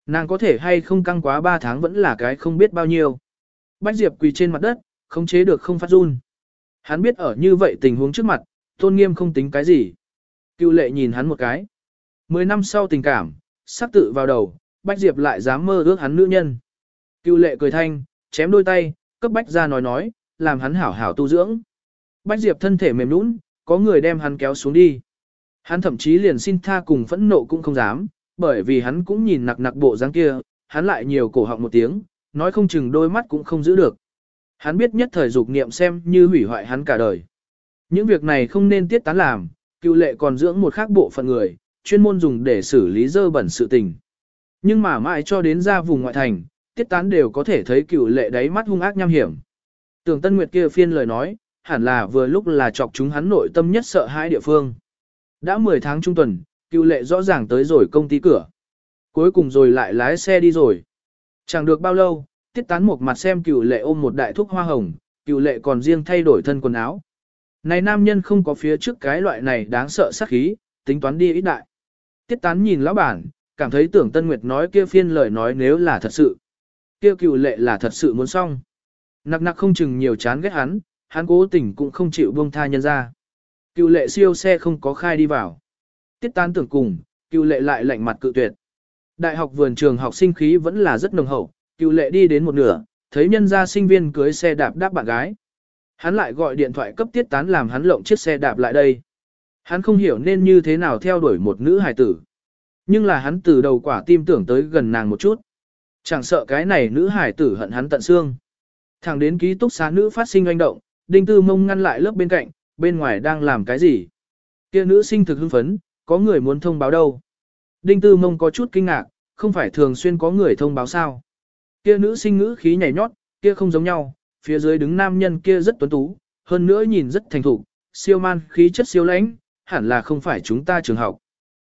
Speaker 1: Nàng có thể hay không căng quá ba tháng vẫn là cái không biết bao nhiêu. Bách diệp quỳ trên mặt đất, không chế được không phát run. Hắn biết ở như vậy tình huống trước mặt, tôn nghiêm không tính cái gì. Cựu lệ nhìn hắn một cái. Mười năm sau tình cảm, sắc tự vào đầu, Bách Diệp lại dám mơ ước hắn nữ nhân. Cưu lệ cười thanh, chém đôi tay, cấp Bách ra nói nói, làm hắn hảo hảo tu dưỡng. Bách Diệp thân thể mềm nũng, có người đem hắn kéo xuống đi. Hắn thậm chí liền xin tha cùng phẫn nộ cũng không dám, bởi vì hắn cũng nhìn nặc nặc bộ dáng kia, hắn lại nhiều cổ họng một tiếng, nói không chừng đôi mắt cũng không giữ được. Hắn biết nhất thời dục niệm xem như hủy hoại hắn cả đời. Những việc này không nên tiết tán làm, cựu lệ còn dưỡng một khác bộ phận người, chuyên môn dùng để xử lý dơ bẩn sự tình. Nhưng mà mãi cho đến ra vùng ngoại thành, tiết tán đều có thể thấy cựu lệ đáy mắt hung ác nham hiểm. Tưởng Tân Nguyệt kia phiên lời nói, hẳn là vừa lúc là chọc chúng hắn nội tâm nhất sợ hãi địa phương. Đã 10 tháng trung tuần, cựu lệ rõ ràng tới rồi công ty cửa. Cuối cùng rồi lại lái xe đi rồi. Chẳng được bao lâu, tiết tán một mặt xem cựu lệ ôm một đại thuốc hoa hồng, cựu lệ còn riêng thay đổi thân quần áo. Này nam nhân không có phía trước cái loại này đáng sợ sắc khí, tính toán đi ít đại. Tiết tán nhìn lão bản, cảm thấy tưởng Tân Nguyệt nói kia phiên lời nói nếu là thật sự. Kia cựu lệ là thật sự muốn xong. Nặc nặc không chừng nhiều chán ghét hắn, hắn cố tình cũng không chịu buông tha nhân ra. Cựu lệ siêu xe không có khai đi vào. Tiết tán tưởng cùng, cựu lệ lại lạnh mặt cự tuyệt. Đại học vườn trường học sinh khí vẫn là rất nồng hậu, cựu lệ đi đến một nửa, thấy nhân gia sinh viên cưới xe đạp đáp bạn gái. Hắn lại gọi điện thoại cấp tiết tán làm hắn lộng chiếc xe đạp lại đây. Hắn không hiểu nên như thế nào theo đuổi một nữ hài tử. Nhưng là hắn từ đầu quả tim tưởng tới gần nàng một chút. Chẳng sợ cái này nữ hài tử hận hắn tận xương. Thẳng đến ký túc xá nữ phát sinh oanh động, đinh tư mông ngăn lại lớp bên cạnh, bên ngoài đang làm cái gì. Kia nữ sinh thực hưng phấn, có người muốn thông báo đâu. Đinh tư mông có chút kinh ngạc, không phải thường xuyên có người thông báo sao. Kia nữ sinh ngữ khí nhảy nhót, kia không giống nhau, phía dưới đứng nam nhân kia rất tuấn tú, hơn nữa nhìn rất thành thục, siêu man, khí chất siêu lãnh, hẳn là không phải chúng ta trường học.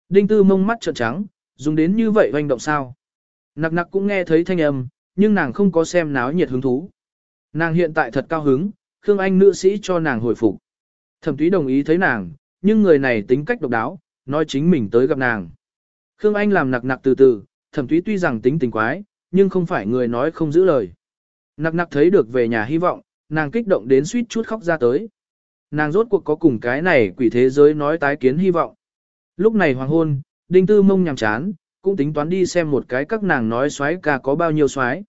Speaker 1: Đinh tư mông mắt trợn trắng, dùng đến như vậy hoành động sao. Nặc nặc cũng nghe thấy thanh âm, nhưng nàng không có xem náo nhiệt hứng thú. Nàng hiện tại thật cao hứng, Khương Anh nữ sĩ cho nàng hồi phục. Thẩm túy đồng ý thấy nàng, nhưng người này tính cách độc đáo, nói chính mình tới gặp nàng. Khương Anh làm nặc nặc từ từ, thẩm túy tuy rằng tính tình quái, nhưng không phải người nói không giữ lời. Nặc nặc thấy được về nhà hy vọng, nàng kích động đến suýt chút khóc ra tới. Nàng rốt cuộc có cùng cái này quỷ thế giới nói tái kiến hy vọng. Lúc này hoàng hôn, đinh tư mông nhằm chán, cũng tính toán đi xem một cái các nàng nói xoái ca có bao nhiêu xoái.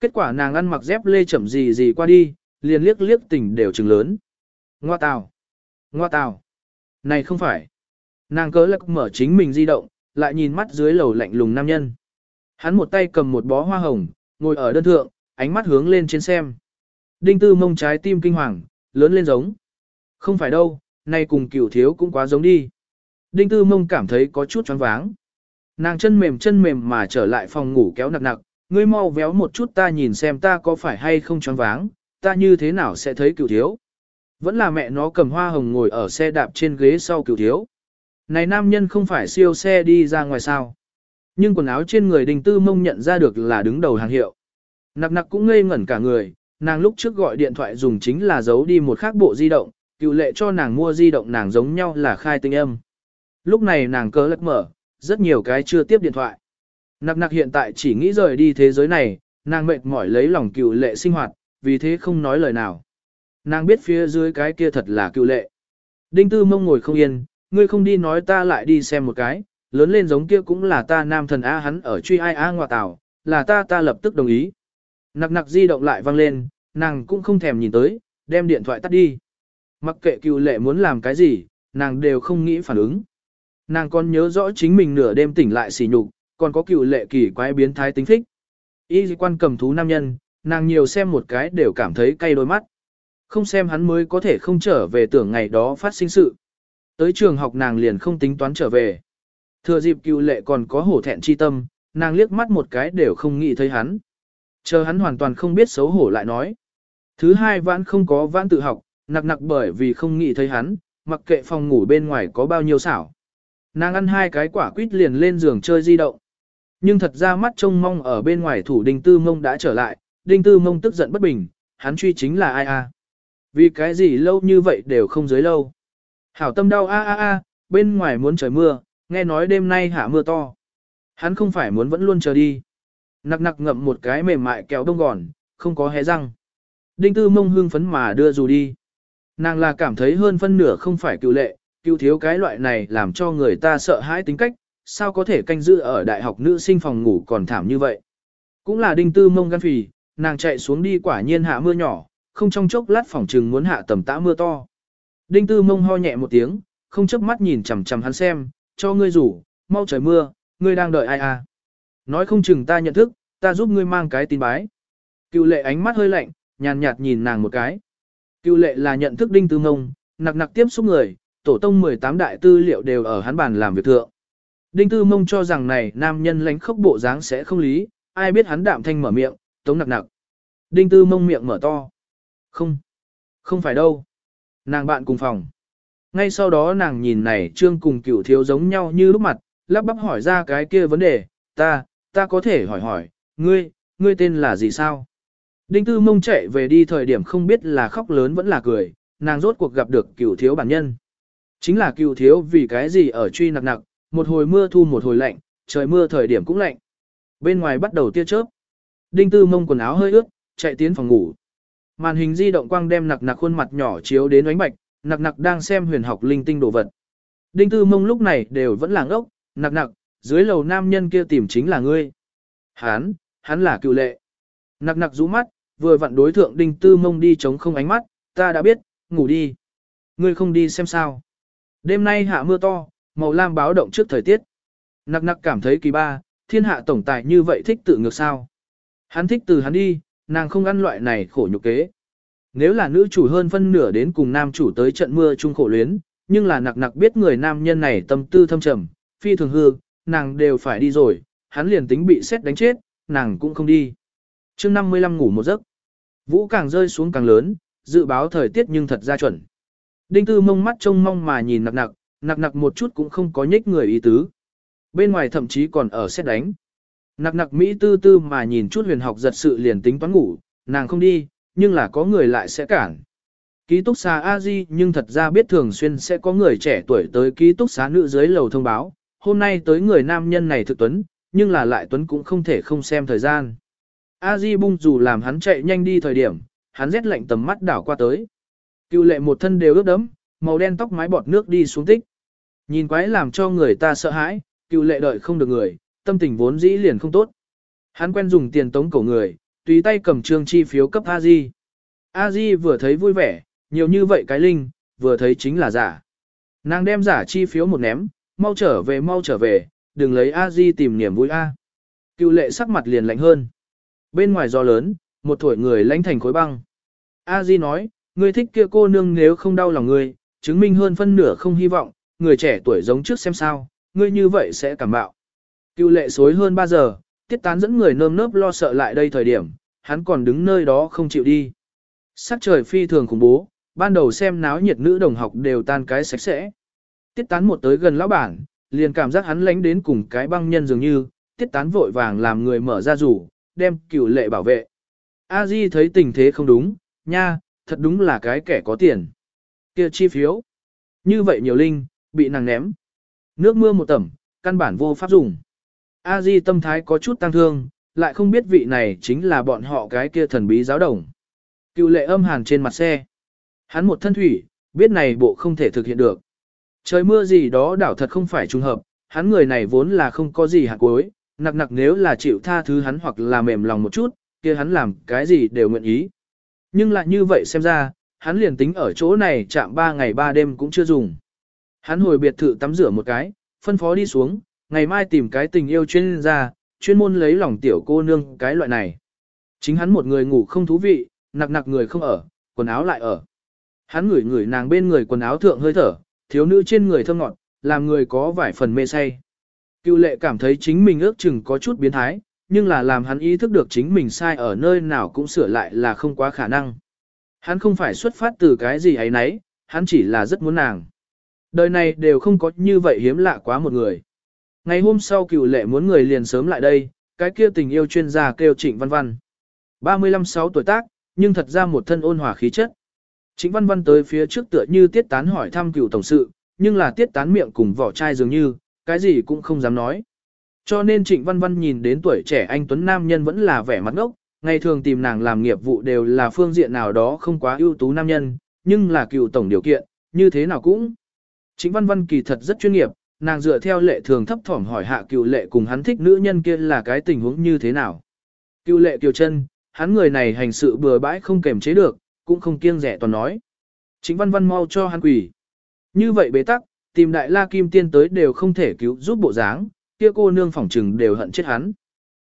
Speaker 1: Kết quả nàng ăn mặc dép lê chậm gì gì qua đi, liền liếc liếc tỉnh đều trừng lớn. Ngoa tào! Ngoa tào! Này không phải! Nàng cớ lắc mở chính mình di động, lại nhìn mắt dưới lầu lạnh lùng nam nhân. Hắn một tay cầm một bó hoa hồng, ngồi ở đơn thượng, ánh mắt hướng lên trên xem. Đinh tư mông trái tim kinh hoàng, lớn lên giống. Không phải đâu, nay cùng cửu thiếu cũng quá giống đi. Đinh tư mông cảm thấy có chút choáng váng. Nàng chân mềm chân mềm mà trở lại phòng ngủ kéo nặc nặc, ngươi mau véo một chút ta nhìn xem ta có phải hay không choáng váng, ta như thế nào sẽ thấy cửu thiếu. Vẫn là mẹ nó cầm hoa hồng ngồi ở xe đạp trên ghế sau cửu thiếu. Này nam nhân không phải siêu xe đi ra ngoài sao. Nhưng quần áo trên người đình tư mông nhận ra được là đứng đầu hàng hiệu. Nặc nặc cũng ngây ngẩn cả người, nàng lúc trước gọi điện thoại dùng chính là giấu đi một khác bộ di động, cựu lệ cho nàng mua di động nàng giống nhau là khai tinh âm. Lúc này nàng cớ lật mở, rất nhiều cái chưa tiếp điện thoại. Nặc nặc hiện tại chỉ nghĩ rời đi thế giới này, nàng mệt mỏi lấy lòng cựu lệ sinh hoạt, vì thế không nói lời nào. Nàng biết phía dưới cái kia thật là cựu lệ. Đinh tư mông ngồi không yên, ngươi không đi nói ta lại đi xem một cái, lớn lên giống kia cũng là ta nam thần A hắn ở truy ai A ngoại tảo, là ta ta lập tức đồng ý. Nặc nặc di động lại vang lên, nàng cũng không thèm nhìn tới, đem điện thoại tắt đi. Mặc kệ cựu lệ muốn làm cái gì, nàng đều không nghĩ phản ứng. Nàng còn nhớ rõ chính mình nửa đêm tỉnh lại xỉ nhục, còn có cựu lệ kỳ quái biến thái tính thích. Y quan cầm thú nam nhân, nàng nhiều xem một cái đều cảm thấy cay đôi mắt. Không xem hắn mới có thể không trở về tưởng ngày đó phát sinh sự. Tới trường học nàng liền không tính toán trở về. Thừa dịp cựu lệ còn có hổ thẹn chi tâm, nàng liếc mắt một cái đều không nghĩ thấy hắn. Chờ hắn hoàn toàn không biết xấu hổ lại nói. Thứ hai vãn không có vãn tự học, nặc nặc bởi vì không nghĩ thấy hắn, mặc kệ phòng ngủ bên ngoài có bao nhiêu xảo. Nàng ăn hai cái quả quýt liền lên giường chơi di động. Nhưng thật ra mắt trông mong ở bên ngoài thủ đinh tư mông đã trở lại, đinh tư mông tức giận bất bình, hắn truy chính là ai a? Vì cái gì lâu như vậy đều không dưới lâu. Hảo tâm đau a a a, bên ngoài muốn trời mưa, nghe nói đêm nay hạ mưa to. Hắn không phải muốn vẫn luôn chờ đi. Nặc nặc ngậm một cái mềm mại kéo đông gòn, không có hé răng. Đinh tư mông hương phấn mà đưa dù đi. Nàng là cảm thấy hơn phân nửa không phải cựu lệ, cựu thiếu cái loại này làm cho người ta sợ hãi tính cách, sao có thể canh giữ ở đại học nữ sinh phòng ngủ còn thảm như vậy. Cũng là đinh tư mông gan phì, nàng chạy xuống đi quả nhiên hạ mưa nhỏ, không trong chốc lát phòng trừng muốn hạ tầm tã mưa to. Đinh tư mông ho nhẹ một tiếng, không chớp mắt nhìn chằm chằm hắn xem, cho ngươi rủ, mau trời mưa, ngươi đang đợi ai à. Nói không chừng ta nhận thức, ta giúp ngươi mang cái tin bái. Cựu lệ ánh mắt hơi lạnh, nhàn nhạt nhìn nàng một cái. Cựu lệ là nhận thức đinh tư ngông nặc nặc tiếp xúc người, tổ tông 18 đại tư liệu đều ở hắn bàn làm việc thượng. Đinh tư mông cho rằng này nam nhân lánh khốc bộ dáng sẽ không lý, ai biết hắn đạm thanh mở miệng, tống nặc nặc. Đinh tư mông miệng mở to. Không, không phải đâu. Nàng bạn cùng phòng. Ngay sau đó nàng nhìn này trương cùng cửu thiếu giống nhau như lúc mặt, lắp bắp hỏi ra cái kia vấn đề, ta, ta có thể hỏi hỏi, ngươi, ngươi tên là gì sao? Đinh tư mông chạy về đi thời điểm không biết là khóc lớn vẫn là cười, nàng rốt cuộc gặp được cựu thiếu bản nhân. Chính là cựu thiếu vì cái gì ở truy nặc nặc, một hồi mưa thu một hồi lạnh, trời mưa thời điểm cũng lạnh. Bên ngoài bắt đầu tia chớp. Đinh tư mông quần áo hơi ướt, chạy tiến phòng ngủ. Màn hình di động quang đem nặc nặc khuôn mặt nhỏ chiếu đến ánh bạch, nặc nặc đang xem huyền học linh tinh đồ vật. Đinh tư mông lúc này đều vẫn làng ốc, nặc nặc, dưới lầu nam nhân kia tìm chính là ngươi. Hán, hắn là cựu lệ. Nặc nặc rũ mắt, vừa vặn đối thượng đinh tư mông đi chống không ánh mắt, ta đã biết, ngủ đi. Ngươi không đi xem sao. Đêm nay hạ mưa to, màu lam báo động trước thời tiết. Nặc nặc cảm thấy kỳ ba, thiên hạ tổng tài như vậy thích tự ngược sao. Hắn thích từ hắn đi, nàng không ăn loại này khổ nhục kế. Nếu là nữ chủ hơn phân nửa đến cùng nam chủ tới trận mưa chung khổ luyến, nhưng là nặc nặc biết người nam nhân này tâm tư thâm trầm, phi thường hư, nàng đều phải đi rồi, hắn liền tính bị xét đánh chết, nàng cũng không đi chương 55 ngủ một giấc, vũ càng rơi xuống càng lớn, dự báo thời tiết nhưng thật ra chuẩn. Đinh tư mông mắt trông mong mà nhìn nặc nặc, nặc nặc một chút cũng không có nhích người ý tứ. Bên ngoài thậm chí còn ở xét đánh. Nặc nặc Mỹ tư tư mà nhìn chút huyền học giật sự liền tính toán ngủ, nàng không đi, nhưng là có người lại sẽ cản. Ký túc xá a di nhưng thật ra biết thường xuyên sẽ có người trẻ tuổi tới ký túc xá nữ dưới lầu thông báo, hôm nay tới người nam nhân này thực tuấn, nhưng là lại tuấn cũng không thể không xem thời gian a di bung dù làm hắn chạy nhanh đi thời điểm, hắn rét lạnh tầm mắt đảo qua tới. Cựu lệ một thân đều ướt đẫm, màu đen tóc mái bọt nước đi xuống tích. Nhìn quái làm cho người ta sợ hãi, cựu lệ đợi không được người, tâm tình vốn dĩ liền không tốt. Hắn quen dùng tiền tống cổ người, tùy tay cầm trương chi phiếu cấp a di. A di vừa thấy vui vẻ, nhiều như vậy cái linh, vừa thấy chính là giả. Nàng đem giả chi phiếu một ném, mau trở về mau trở về, đừng lấy a di tìm niềm vui a. Cựu lệ sắc mặt liền lạnh hơn. Bên ngoài gió lớn, một tuổi người lãnh thành khối băng. A di nói, ngươi thích kia cô nương nếu không đau lòng ngươi, chứng minh hơn phân nửa không hy vọng, người trẻ tuổi giống trước xem sao, ngươi như vậy sẽ cảm bạo. Cựu lệ xối hơn 3 giờ, tiết tán dẫn người nơm nớp lo sợ lại đây thời điểm, hắn còn đứng nơi đó không chịu đi. Sắc trời phi thường khủng bố, ban đầu xem náo nhiệt nữ đồng học đều tan cái sạch sẽ. Tiết tán một tới gần lão bản, liền cảm giác hắn lánh đến cùng cái băng nhân dường như, tiết tán vội vàng làm người mở ra rủ, đem cựu lệ bảo vệ. A Di thấy tình thế không đúng, nha, thật đúng là cái kẻ có tiền. Kia chi phiếu. Như vậy nhiều linh, bị nàng ném. Nước mưa một tẩm, căn bản vô pháp dùng. A Di tâm thái có chút tăng thương, lại không biết vị này chính là bọn họ cái kia thần bí giáo đồng. Cựu lệ âm hàn trên mặt xe. Hắn một thân thủy, biết này bộ không thể thực hiện được. Trời mưa gì đó đảo thật không phải trùng hợp, hắn người này vốn là không có gì hạt cuối, nặc nặc nếu là chịu tha thứ hắn hoặc là mềm lòng một chút, kia hắn làm cái gì đều nguyện ý. Nhưng lại như vậy xem ra, hắn liền tính ở chỗ này chạm 3 ngày 3 đêm cũng chưa dùng. Hắn hồi biệt thự tắm rửa một cái, phân phó đi xuống, ngày mai tìm cái tình yêu chuyên gia, chuyên môn lấy lòng tiểu cô nương cái loại này. Chính hắn một người ngủ không thú vị, nặc nặc người không ở, quần áo lại ở. Hắn ngửi ngửi nàng bên người quần áo thượng hơi thở, thiếu nữ trên người thơm ngọt, làm người có vài phần mê say. Cựu lệ cảm thấy chính mình ước chừng có chút biến thái, nhưng là làm hắn ý thức được chính mình sai ở nơi nào cũng sửa lại là không quá khả năng. Hắn không phải xuất phát từ cái gì ấy nấy, hắn chỉ là rất muốn nàng. Đời này đều không có như vậy hiếm lạ quá một người. Ngày hôm sau cựu lệ muốn người liền sớm lại đây, cái kia tình yêu chuyên gia kêu Trịnh Văn Văn. 35-6 tuổi tác, nhưng thật ra một thân ôn hòa khí chất. Trịnh Văn Văn tới phía trước tựa như tiết tán hỏi thăm cựu tổng sự, nhưng là tiết tán miệng cùng vỏ chai dường như, cái gì cũng không dám nói. Cho nên Trịnh Văn Văn nhìn đến tuổi trẻ anh Tuấn Nam Nhân vẫn là vẻ mặt ngốc, ngày thường tìm nàng làm nghiệp vụ đều là phương diện nào đó không quá ưu tú nam nhân, nhưng là cựu tổng điều kiện, như thế nào cũng. Trịnh Văn Văn kỳ thật rất chuyên nghiệp, nàng dựa theo lệ thường thấp thỏm hỏi hạ cựu lệ cùng hắn thích nữ nhân kia là cái tình huống như thế nào. Cựu lệ kiều chân, hắn người này hành sự bừa bãi không kềm chế được, cũng không kiêng rẻ toàn nói. Trịnh văn văn mau cho hắn quỷ. Như vậy bế tắc, tìm đại la kim tiên tới đều không thể cứu giúp bộ dáng, kia cô nương phỏng trừng đều hận chết hắn.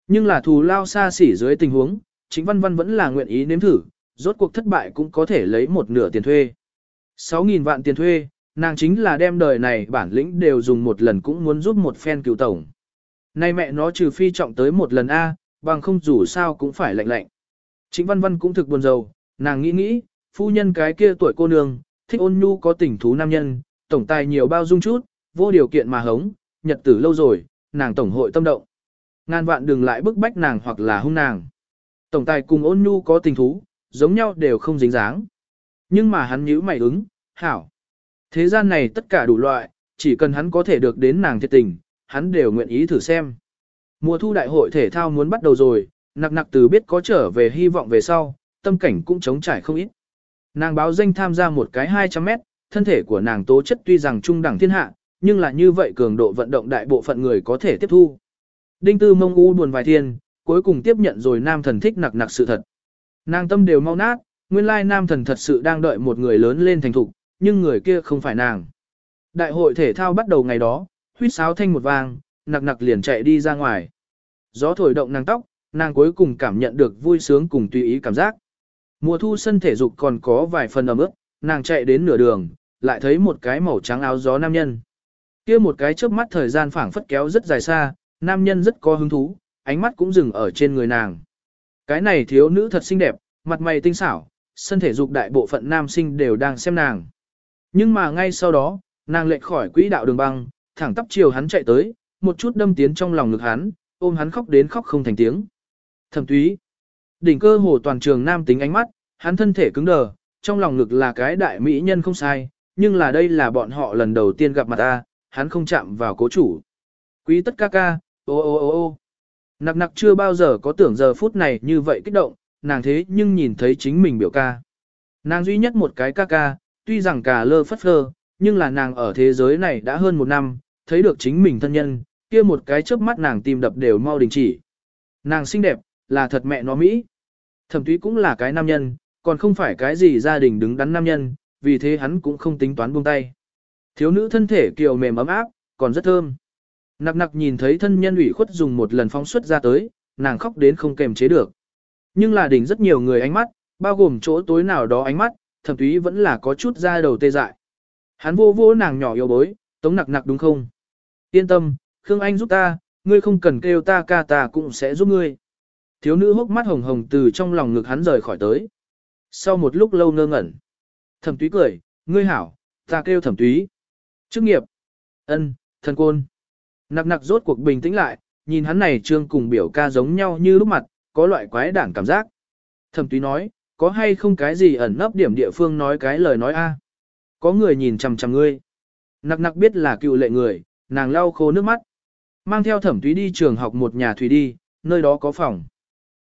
Speaker 1: Nhưng là thù lao xa xỉ dưới tình huống, chính văn văn vẫn là nguyện ý nếm thử, rốt cuộc thất bại cũng có thể lấy một nửa tiền thuê. 6.000 vạn tiền thuê, nàng chính là đem đời này bản lĩnh đều dùng một lần cũng muốn giúp một phen cựu tổng. Nay mẹ nó trừ phi trọng tới một lần A, bằng không dù sao cũng phải lạnh lạnh. Chính văn văn cũng thực buồn rầu, nàng nghĩ nghĩ, phu nhân cái kia tuổi cô nương, thích ôn nhu có tình thú nam nhân, tổng tài nhiều bao dung chút, vô điều kiện mà hống, nhật tử lâu rồi, nàng tổng hội tâm động. Ngàn vạn đừng lại bức bách nàng hoặc là hung nàng. Tổng tài cùng ôn nhu có tình thú, giống nhau đều không dính dáng. Nhưng mà hắn nhíu mày ứng, hảo. Thế gian này tất cả đủ loại, chỉ cần hắn có thể được đến nàng thiệt tình, hắn đều nguyện ý thử xem. Mùa thu đại hội thể thao muốn bắt đầu rồi, nặc nặc từ biết có trở về hy vọng về sau, tâm cảnh cũng chống trải không ít. Nàng báo danh tham gia một cái 200 mét, thân thể của nàng tố chất tuy rằng trung đẳng thiên hạ, nhưng là như vậy cường độ vận động đại bộ phận người có thể tiếp thu. Đinh tư mông u buồn vài thiên, cuối cùng tiếp nhận rồi nam thần thích nặc nặc sự thật. Nàng tâm đều mau nát, nguyên lai nam thần thật sự đang đợi một người lớn lên thành thục, nhưng người kia không phải nàng. Đại hội thể thao bắt đầu ngày đó, huýt sáo thanh một vang, nặc nặc liền chạy đi ra ngoài. Gió thổi động nàng tóc, nàng cuối cùng cảm nhận được vui sướng cùng tùy ý cảm giác. Mùa thu sân thể dục còn có vài phần ẩm ướt, nàng chạy đến nửa đường, lại thấy một cái màu trắng áo gió nam nhân. kia một cái chớp mắt thời gian phảng phất kéo rất dài xa, nam nhân rất có hứng thú, ánh mắt cũng dừng ở trên người nàng. Cái này thiếu nữ thật xinh đẹp, mặt mày tinh xảo, sân thể dục đại bộ phận nam sinh đều đang xem nàng. Nhưng mà ngay sau đó, nàng lệch khỏi quỹ đạo đường băng, thẳng tắp chiều hắn chạy tới, một chút đâm tiến trong lòng ngực hắn, ôm hắn khóc đến khóc không thành tiếng. Thẩm túy. Đỉnh cơ hồ toàn trường nam tính ánh mắt, hắn thân thể cứng đờ, trong lòng ngực là cái đại mỹ nhân không sai, nhưng là đây là bọn họ lần đầu tiên gặp mặt ta, hắn không chạm vào cố chủ. Quý tất ca ca, ô ô ô ô. Nặc nặc chưa bao giờ có tưởng giờ phút này như vậy kích động, nàng thế nhưng nhìn thấy chính mình biểu ca. Nàng duy nhất một cái ca ca, tuy rằng cả lơ phất phơ, nhưng là nàng ở thế giới này đã hơn một năm, thấy được chính mình thân nhân, kia một cái chớp mắt nàng tim đập đều mau đình chỉ. Nàng xinh đẹp, là thật mẹ nó Mỹ. Thẩm túy cũng là cái nam nhân, còn không phải cái gì gia đình đứng đắn nam nhân, vì thế hắn cũng không tính toán buông tay. Thiếu nữ thân thể kiều mềm ấm áp, còn rất thơm. Nặc nặc nhìn thấy thân nhân ủy khuất dùng một lần phóng xuất ra tới, nàng khóc đến không kềm chế được. Nhưng là đỉnh rất nhiều người ánh mắt, bao gồm chỗ tối nào đó ánh mắt, thẩm túy vẫn là có chút ra đầu tê dại. Hắn vô vô nàng nhỏ yêu bối, tống nặc nặc đúng không? Yên tâm, Khương Anh giúp ta, ngươi không cần kêu ta ca ta cũng sẽ giúp ngươi. Thiếu nữ hốc mắt hồng hồng từ trong lòng ngực hắn rời khỏi tới. Sau một lúc lâu ngơ ngẩn. Thẩm túy cười, ngươi hảo, ta kêu thẩm túy. Chức nghiệp. ân, thần côn. Nặc nặc rốt cuộc bình tĩnh lại, nhìn hắn này trương cùng biểu ca giống nhau như lúc mặt, có loại quái đản cảm giác. Thẩm túy nói, có hay không cái gì ẩn nấp điểm địa phương nói cái lời nói a? Có người nhìn chằm chằm ngươi. Nặc nặc biết là cựu lệ người, nàng lau khô nước mắt. Mang theo thẩm túy đi trường học một nhà thủy đi, nơi đó có phòng.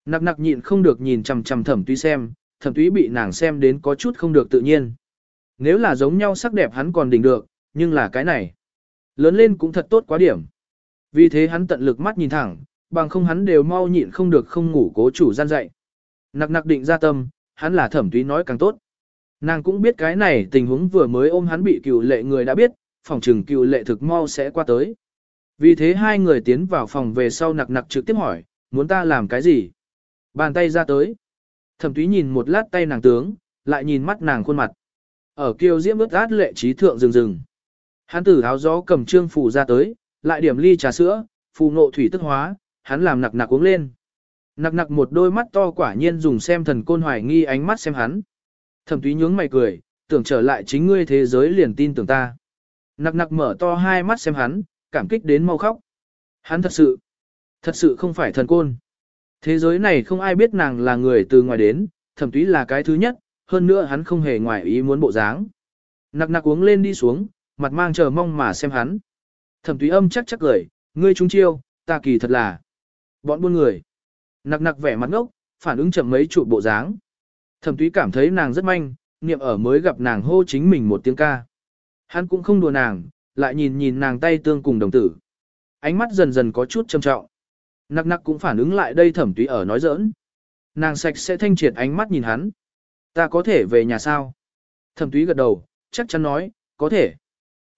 Speaker 1: Nặc nặc nhịn không được nhìn chằm chằm thẩm túy xem, thẩm túy bị nàng xem đến có chút không được tự nhiên. Nếu là giống nhau sắc đẹp hắn còn đỉnh được, nhưng là cái này. Lớn lên cũng thật tốt quá điểm. Vì thế hắn tận lực mắt nhìn thẳng, bằng không hắn đều mau nhịn không được không ngủ cố chủ gian dạy. Nặc nặc định ra tâm, hắn là thẩm túy nói càng tốt. Nàng cũng biết cái này tình huống vừa mới ôm hắn bị cựu lệ người đã biết, phòng trừng cựu lệ thực mau sẽ qua tới. Vì thế hai người tiến vào phòng về sau nặc nặc trực tiếp hỏi, muốn ta làm cái gì? Bàn tay ra tới. Thẩm túy nhìn một lát tay nàng tướng, lại nhìn mắt nàng khuôn mặt. Ở kiều diễm ướt át lệ trí thượng rừng rừng. Hắn tử áo gió cầm trương phủ ra tới, lại điểm ly trà sữa, phù nộ thủy tức hóa, hắn làm nặc nặc uống lên. Nặc nặc một đôi mắt to quả nhiên dùng xem thần côn hoài nghi ánh mắt xem hắn. Thẩm túy nhướng mày cười, tưởng trở lại chính ngươi thế giới liền tin tưởng ta. Nặc nặc mở to hai mắt xem hắn, cảm kích đến mau khóc. Hắn thật sự, thật sự không phải thần côn. Thế giới này không ai biết nàng là người từ ngoài đến, thẩm túy là cái thứ nhất, hơn nữa hắn không hề ngoài ý muốn bộ dáng. Nặc nặc uống lên đi xuống, mặt mang chờ mong mà xem hắn. Thẩm túy âm chắc chắc cười, ngươi trúng chiêu, ta kỳ thật là. Bọn buôn người. Nặc nặc vẻ mặt ngốc, phản ứng chậm mấy trụ bộ dáng. Thẩm túy cảm thấy nàng rất manh, niệm ở mới gặp nàng hô chính mình một tiếng ca. Hắn cũng không đùa nàng, lại nhìn nhìn nàng tay tương cùng đồng tử. Ánh mắt dần dần có chút trầm trọng. Nặc nặc cũng phản ứng lại đây thẩm túy ở nói giỡn. Nàng sạch sẽ thanh triệt ánh mắt nhìn hắn. Ta có thể về nhà sao? Thẩm túy gật đầu, chắc chắn nói, có thể.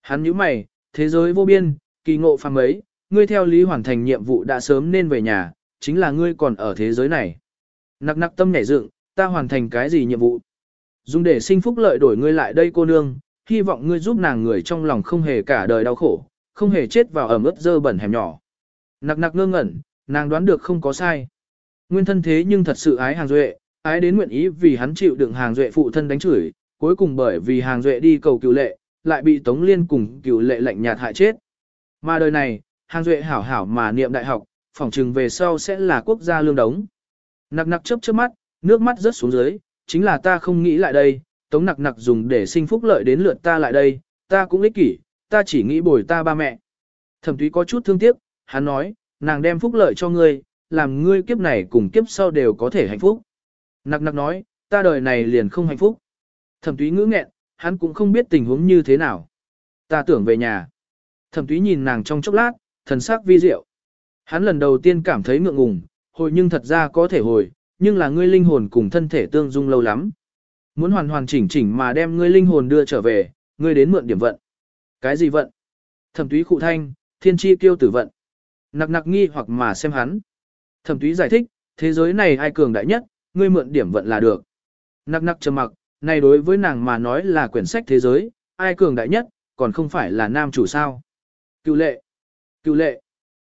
Speaker 1: Hắn nhíu mày, thế giới vô biên, kỳ ngộ phàm ấy, ngươi theo lý hoàn thành nhiệm vụ đã sớm nên về nhà, chính là ngươi còn ở thế giới này. Nặc nặc tâm nhảy dựng, ta hoàn thành cái gì nhiệm vụ? Dùng để sinh phúc lợi đổi ngươi lại đây cô nương, hy vọng ngươi giúp nàng người trong lòng không hề cả đời đau khổ, không hề chết vào ẩm ướt dơ bẩn hẻm nhỏ. Nặc nặc ngơ ngẩn, nàng đoán được không có sai. Nguyên thân thế nhưng thật sự ái hàng duệ, ái đến nguyện ý vì hắn chịu đựng hàng duệ phụ thân đánh chửi, cuối cùng bởi vì hàng duệ đi cầu cựu lệ, lại bị Tống Liên cùng cựu lệ lạnh nhạt hại chết. Mà đời này, hàng duệ hảo hảo mà niệm đại học, phỏng trừng về sau sẽ là quốc gia lương đống. Nặc nặc chớp chớp mắt, nước mắt rớt xuống dưới, chính là ta không nghĩ lại đây, tống nặc nặc dùng để sinh phúc lợi đến lượt ta lại đây, ta cũng ích kỷ, ta chỉ nghĩ bồi ta ba mẹ. Thẩm túy có chút thương tiếc, hắn nói, nàng đem phúc lợi cho ngươi, làm ngươi kiếp này cùng kiếp sau đều có thể hạnh phúc. Nặc nặc nói, ta đời này liền không hạnh phúc. Thẩm túy ngữ nghẹn, hắn cũng không biết tình huống như thế nào. Ta tưởng về nhà. Thẩm túy nhìn nàng trong chốc lát, thần sắc vi diệu. Hắn lần đầu tiên cảm thấy ngượng ngùng, hồi nhưng thật ra có thể hồi, nhưng là ngươi linh hồn cùng thân thể tương dung lâu lắm. Muốn hoàn hoàn chỉnh chỉnh mà đem ngươi linh hồn đưa trở về, ngươi đến mượn điểm vận. Cái gì vận? Thẩm túy khụ thanh, thiên chi kiêu tử vận. Nặc nặc nghi hoặc mà xem hắn. Thẩm túy giải thích, thế giới này ai cường đại nhất, ngươi mượn điểm vận là được. Nặc nặc trầm mặc, này đối với nàng mà nói là quyển sách thế giới, ai cường đại nhất, còn không phải là nam chủ sao. Cựu lệ. Cựu lệ.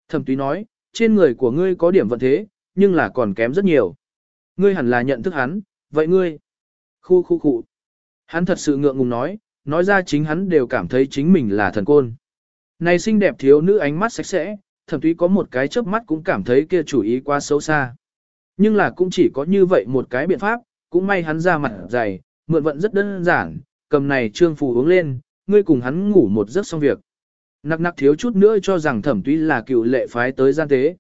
Speaker 1: Thẩm túy nói, trên người của ngươi có điểm vận thế, nhưng là còn kém rất nhiều. Ngươi hẳn là nhận thức hắn, vậy ngươi. Khu khu khu. Hắn thật sự ngượng ngùng nói, nói ra chính hắn đều cảm thấy chính mình là thần côn. Này xinh đẹp thiếu nữ ánh mắt sạch sẽ, Thẩm chí có một cái chớp mắt cũng cảm thấy kia chủ ý quá xấu xa. Nhưng là cũng chỉ có như vậy một cái biện pháp, cũng may hắn ra mặt dày, mượn vận rất đơn giản, cầm này trương phù uống lên, ngươi cùng hắn ngủ một giấc xong việc. Nặc nặc thiếu chút nữa cho rằng thẩm túy là cựu lệ phái tới gian tế.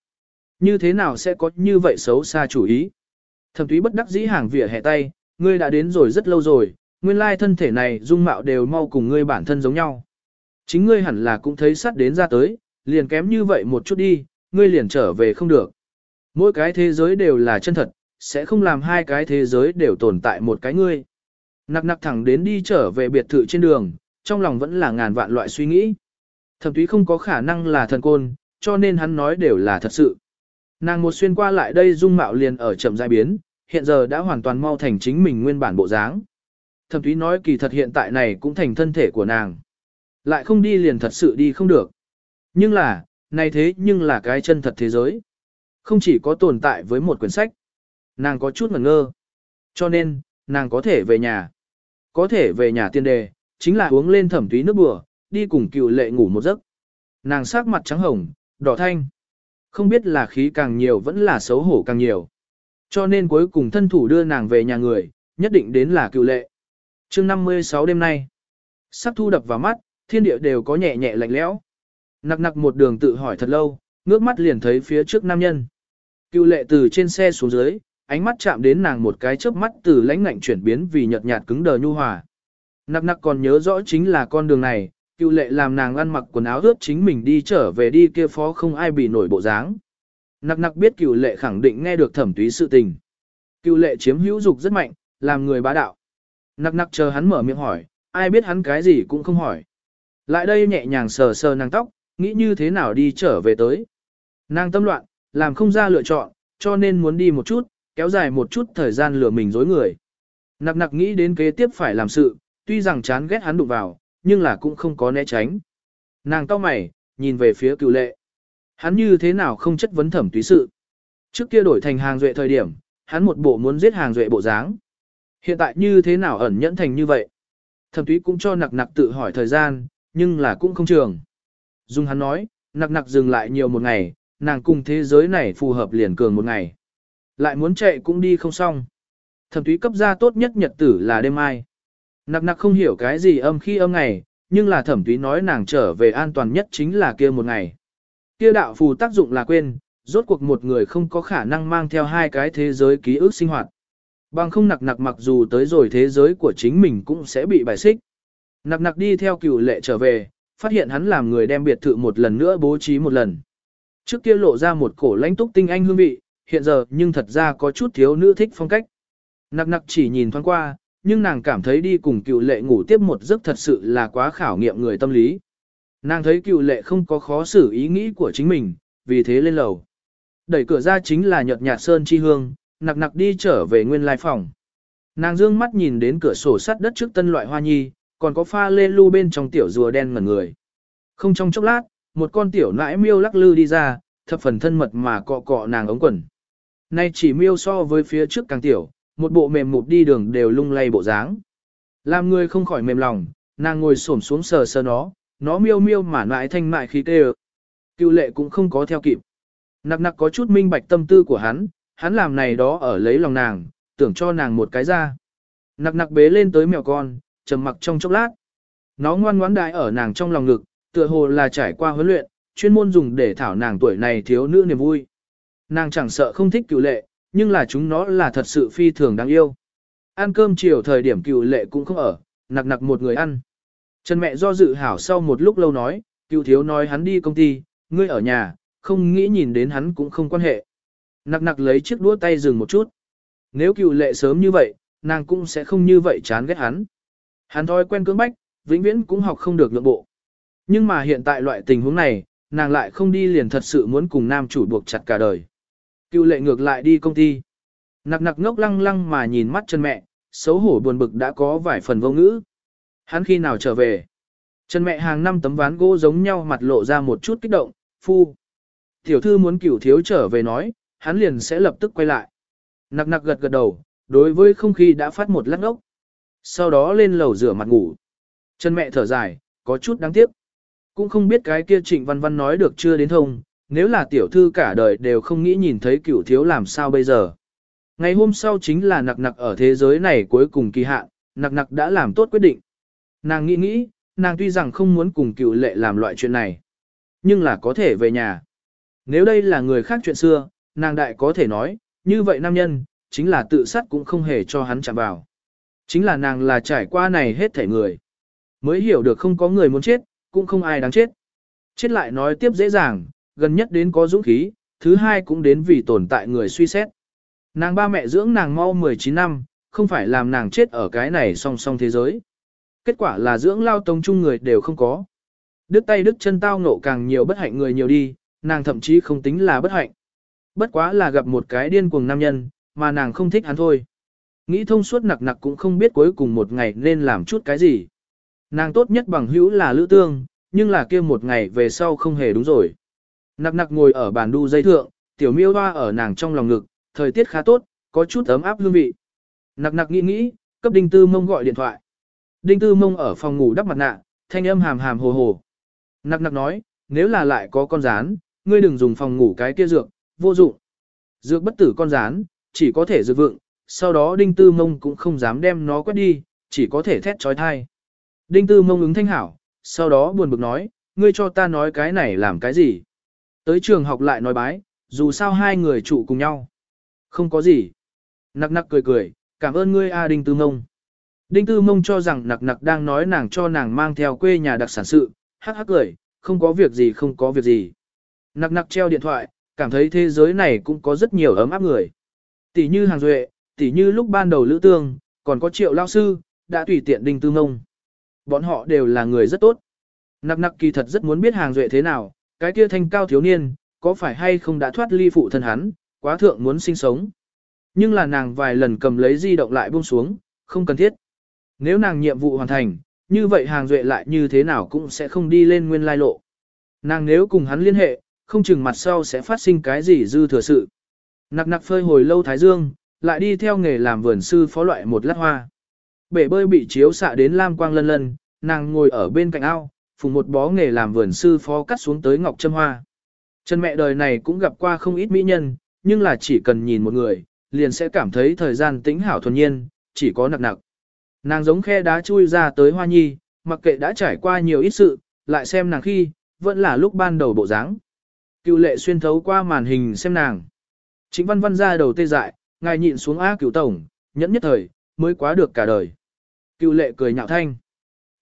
Speaker 1: Như thế nào sẽ có như vậy xấu xa chủ ý? Thẩm túy bất đắc dĩ hàng vỉa hẹ tay, ngươi đã đến rồi rất lâu rồi, nguyên lai thân thể này dung mạo đều mau cùng ngươi bản thân giống nhau. Chính ngươi hẳn là cũng thấy sắt đến ra tới, liền kém như vậy một chút đi, ngươi liền trở về không được. Mỗi cái thế giới đều là chân thật, sẽ không làm hai cái thế giới đều tồn tại một cái ngươi. Nặc nặc thẳng đến đi trở về biệt thự trên đường, trong lòng vẫn là ngàn vạn loại suy nghĩ. Thẩm túy không có khả năng là thần côn, cho nên hắn nói đều là thật sự. Nàng một xuyên qua lại đây dung mạo liền ở chậm giai biến, hiện giờ đã hoàn toàn mau thành chính mình nguyên bản bộ dáng. Thẩm túy nói kỳ thật hiện tại này cũng thành thân thể của nàng. Lại không đi liền thật sự đi không được. Nhưng là, này thế nhưng là cái chân thật thế giới. Không chỉ có tồn tại với một quyển sách. Nàng có chút ngẩn ngơ. Cho nên, nàng có thể về nhà. Có thể về nhà tiên đề, chính là uống lên thẩm túy nước bừa, đi cùng cựu lệ ngủ một giấc. Nàng sắc mặt trắng hồng, đỏ thanh. Không biết là khí càng nhiều vẫn là xấu hổ càng nhiều. Cho nên cuối cùng thân thủ đưa nàng về nhà người, nhất định đến là cựu lệ. chương 56 đêm nay, sắc thu đập vào mắt, thiên địa đều có nhẹ nhẹ lạnh lẽo. Nặc nặc một đường tự hỏi thật lâu, ngước mắt liền thấy phía trước nam nhân. Cựu lệ từ trên xe xuống dưới, ánh mắt chạm đến nàng một cái chớp mắt từ lãnh ngạnh chuyển biến vì nhợt nhạt cứng đờ nhu hòa. Nặc nặc còn nhớ rõ chính là con đường này, cựu lệ làm nàng ăn mặc quần áo ướt chính mình đi trở về đi kia phó không ai bị nổi bộ dáng. Nặc nặc biết cựu lệ khẳng định nghe được thẩm túy sự tình. Cựu lệ chiếm hữu dục rất mạnh, làm người bá đạo. Nặc nặc chờ hắn mở miệng hỏi, ai biết hắn cái gì cũng không hỏi. Lại đây nhẹ nhàng sờ sờ nàng tóc, nghĩ như thế nào đi trở về tới. Nàng tâm loạn, làm không ra lựa chọn, cho nên muốn đi một chút, kéo dài một chút thời gian lừa mình dối người. Nặc nặc nghĩ đến kế tiếp phải làm sự, tuy rằng chán ghét hắn đụng vào, nhưng là cũng không có né tránh. Nàng cau mày, nhìn về phía cựu lệ. Hắn như thế nào không chất vấn thẩm túy sự. Trước kia đổi thành hàng duệ thời điểm, hắn một bộ muốn giết hàng duệ bộ dáng. Hiện tại như thế nào ẩn nhẫn thành như vậy. Thẩm túy cũng cho nặc nặc tự hỏi thời gian, nhưng là cũng không trường. Dung hắn nói, nặc nặc dừng lại nhiều một ngày, nàng cùng thế giới này phù hợp liền cường một ngày. Lại muốn chạy cũng đi không xong. Thẩm túy cấp ra tốt nhất nhật tử là đêm mai. Nặc nặc không hiểu cái gì âm khi âm ngày, nhưng là thẩm túy nói nàng trở về an toàn nhất chính là kia một ngày. Kia đạo phù tác dụng là quên, rốt cuộc một người không có khả năng mang theo hai cái thế giới ký ức sinh hoạt. Bằng không nặc nặc mặc dù tới rồi thế giới của chính mình cũng sẽ bị bài xích. Nặc nặc đi theo cựu lệ trở về, phát hiện hắn làm người đem biệt thự một lần nữa bố trí một lần. Trước kia lộ ra một cổ lãnh túc tinh anh hương vị, hiện giờ nhưng thật ra có chút thiếu nữ thích phong cách. Nặc nặc chỉ nhìn thoáng qua, nhưng nàng cảm thấy đi cùng cựu lệ ngủ tiếp một giấc thật sự là quá khảo nghiệm người tâm lý. Nàng thấy cựu lệ không có khó xử ý nghĩ của chính mình, vì thế lên lầu. Đẩy cửa ra chính là nhợt nhạt sơn chi hương, nặc nặc đi trở về nguyên lai phòng. Nàng dương mắt nhìn đến cửa sổ sắt đất trước tân loại hoa nhi, còn có pha lê lưu bên trong tiểu rùa đen ngẩn người. Không trong chốc lát, một con tiểu nãi miêu lắc lư đi ra, thập phần thân mật mà cọ cọ nàng ống quần. Nay chỉ miêu so với phía trước càng tiểu, một bộ mềm mụt đi đường đều lung lay bộ dáng. Làm người không khỏi mềm lòng, nàng ngồi xổm xuống sờ sờ nó, nó miêu miêu mà nãi thanh mại khí tê Cựu lệ cũng không có theo kịp. Nặc nặc có chút minh bạch tâm tư của hắn, hắn làm này đó ở lấy lòng nàng, tưởng cho nàng một cái ra. Nặc nặc bế lên tới mèo con, trầm mặc trong chốc lát. Nó ngoan ngoãn đại ở nàng trong lòng ngực, tựa hồ là trải qua huấn luyện, chuyên môn dùng để thảo nàng tuổi này thiếu nữ niềm vui. Nàng chẳng sợ không thích cựu lệ, nhưng là chúng nó là thật sự phi thường đáng yêu. Ăn cơm chiều thời điểm cựu lệ cũng không ở, nặc nặc một người ăn. Trần mẹ do dự hảo sau một lúc lâu nói, cựu thiếu nói hắn đi công ty, ngươi ở nhà, không nghĩ nhìn đến hắn cũng không quan hệ. Nặc nặc lấy chiếc đũa tay dừng một chút. Nếu cựu lệ sớm như vậy, nàng cũng sẽ không như vậy chán ghét hắn. Hắn thói quen cưỡng bách, vĩnh viễn cũng học không được nhượng bộ. Nhưng mà hiện tại loại tình huống này, nàng lại không đi liền thật sự muốn cùng nam chủ buộc chặt cả đời. Cựu lệ ngược lại đi công ty. Nặc nặc ngốc lăng lăng mà nhìn mắt chân mẹ, xấu hổ buồn bực đã có vài phần vô ngữ. Hắn khi nào trở về? Chân mẹ hàng năm tấm ván gỗ giống nhau mặt lộ ra một chút kích động, phu. Tiểu thư muốn cửu thiếu trở về nói, hắn liền sẽ lập tức quay lại. Nặc nặc gật gật đầu, đối với không khí đã phát một lát ốc. Sau đó lên lầu rửa mặt ngủ. Chân mẹ thở dài, có chút đáng tiếc. Cũng không biết cái kia trịnh văn văn nói được chưa đến thông, nếu là tiểu thư cả đời đều không nghĩ nhìn thấy cửu thiếu làm sao bây giờ. Ngày hôm sau chính là nặc nặc ở thế giới này cuối cùng kỳ hạn, nặc nặc đã làm tốt quyết định. Nàng nghĩ nghĩ, nàng tuy rằng không muốn cùng cựu lệ làm loại chuyện này, nhưng là có thể về nhà. Nếu đây là người khác chuyện xưa, nàng đại có thể nói, như vậy nam nhân, chính là tự sát cũng không hề cho hắn chạm vào. Chính là nàng là trải qua này hết thể người. Mới hiểu được không có người muốn chết, cũng không ai đáng chết. Chết lại nói tiếp dễ dàng, gần nhất đến có dũng khí, thứ hai cũng đến vì tồn tại người suy xét. Nàng ba mẹ dưỡng nàng mau 19 năm, không phải làm nàng chết ở cái này song song thế giới. Kết quả là dưỡng lao tông chung người đều không có. Đứt tay đứt chân tao ngộ càng nhiều bất hạnh người nhiều đi, nàng thậm chí không tính là bất hạnh. Bất quá là gặp một cái điên cuồng nam nhân, mà nàng không thích hắn thôi. Nghĩ thông suốt nặc nặc cũng không biết cuối cùng một ngày nên làm chút cái gì. Nàng tốt nhất bằng hữu là lữ tương, nhưng là kia một ngày về sau không hề đúng rồi. Nặc nặc ngồi ở bàn đu dây thượng, tiểu miêu hoa ở nàng trong lòng ngực, thời tiết khá tốt, có chút ấm áp hương vị. Nặc nặc nghĩ nghĩ, cấp đinh tư mông gọi điện thoại. Đinh tư mông ở phòng ngủ đắp mặt nạ, thanh âm hàm hàm hồ hồ. Nặc nặc nói, nếu là lại có con rán, ngươi đừng dùng phòng ngủ cái kia dược, vô dụng. Dược bất tử con rán, chỉ có thể dược vượng, sau đó đinh tư mông cũng không dám đem nó quét đi, chỉ có thể thét trói thai. Đinh tư mông ứng thanh hảo, sau đó buồn bực nói, ngươi cho ta nói cái này làm cái gì. Tới trường học lại nói bái, dù sao hai người trụ cùng nhau. Không có gì. Nặc nặc cười cười, cảm ơn ngươi A Đinh Tư Mông. Đinh Tư Mông cho rằng nặc nặc đang nói nàng cho nàng mang theo quê nhà đặc sản sự, hắc hắc cười, không có việc gì không có việc gì. Nặc nặc treo điện thoại, cảm thấy thế giới này cũng có rất nhiều ấm áp người. Tỷ như hàng duệ, tỉ như lúc ban đầu lữ tương, còn có triệu lao sư, đã tùy tiện Đinh Tư ngông Bọn họ đều là người rất tốt. Nặc nặc kỳ thật rất muốn biết hàng duệ thế nào, cái kia thanh cao thiếu niên, có phải hay không đã thoát ly phụ thân hắn, quá thượng muốn sinh sống. Nhưng là nàng vài lần cầm lấy di động lại buông xuống, không cần thiết. Nếu nàng nhiệm vụ hoàn thành, như vậy hàng duệ lại như thế nào cũng sẽ không đi lên nguyên lai lộ. Nàng nếu cùng hắn liên hệ, không chừng mặt sau sẽ phát sinh cái gì dư thừa sự. Nặc nặc phơi hồi lâu thái dương, lại đi theo nghề làm vườn sư phó loại một lát hoa. Bể bơi bị chiếu xạ đến lam quang lân lân, nàng ngồi ở bên cạnh ao, phùng một bó nghề làm vườn sư phó cắt xuống tới ngọc châm hoa. Chân mẹ đời này cũng gặp qua không ít mỹ nhân, nhưng là chỉ cần nhìn một người, liền sẽ cảm thấy thời gian tĩnh hảo thuần nhiên, chỉ có nặc nặc. Nàng giống khe đá chui ra tới hoa nhi, mặc kệ đã trải qua nhiều ít sự, lại xem nàng khi, vẫn là lúc ban đầu bộ dáng. Cựu lệ xuyên thấu qua màn hình xem nàng. Chính văn văn ra đầu tê dại, ngài nhịn xuống A cựu tổng, nhẫn nhất thời, mới quá được cả đời. Cựu lệ cười nhạo thanh.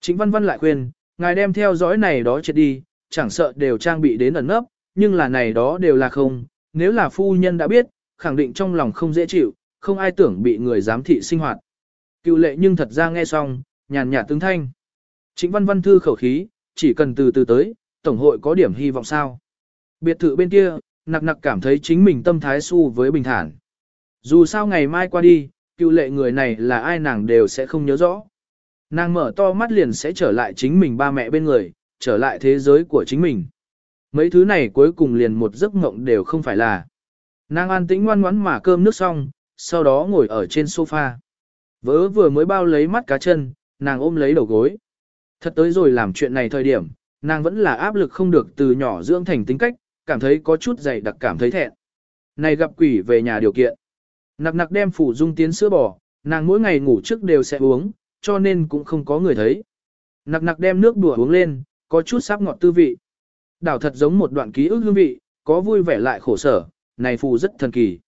Speaker 1: Chính văn văn lại khuyên, ngài đem theo dõi này đó chết đi, chẳng sợ đều trang bị đến ẩn nấp, nhưng là này đó đều là không, nếu là phu nhân đã biết, khẳng định trong lòng không dễ chịu, không ai tưởng bị người giám thị sinh hoạt. Cựu lệ nhưng thật ra nghe xong, nhàn nhạt tướng thanh. Chính văn văn thư khẩu khí, chỉ cần từ từ tới, Tổng hội có điểm hy vọng sao. Biệt thự bên kia, nặc nặc cảm thấy chính mình tâm thái su với bình thản. Dù sao ngày mai qua đi, cựu lệ người này là ai nàng đều sẽ không nhớ rõ. Nàng mở to mắt liền sẽ trở lại chính mình ba mẹ bên người, trở lại thế giới của chính mình. Mấy thứ này cuối cùng liền một giấc mộng đều không phải là. Nàng an tĩnh ngoan ngoãn mà cơm nước xong, sau đó ngồi ở trên sofa. Vớ vừa mới bao lấy mắt cá chân, nàng ôm lấy đầu gối. Thật tới rồi làm chuyện này thời điểm, nàng vẫn là áp lực không được từ nhỏ dưỡng thành tính cách, cảm thấy có chút dày đặc cảm thấy thẹn. Này gặp quỷ về nhà điều kiện. Nặc nặc đem phủ dung tiến sữa bò, nàng mỗi ngày ngủ trước đều sẽ uống, cho nên cũng không có người thấy. Nặc nặc đem nước đùa uống lên, có chút sáp ngọt tư vị. Đảo thật giống một đoạn ký ức hương vị, có vui vẻ lại khổ sở, này phù rất thần kỳ.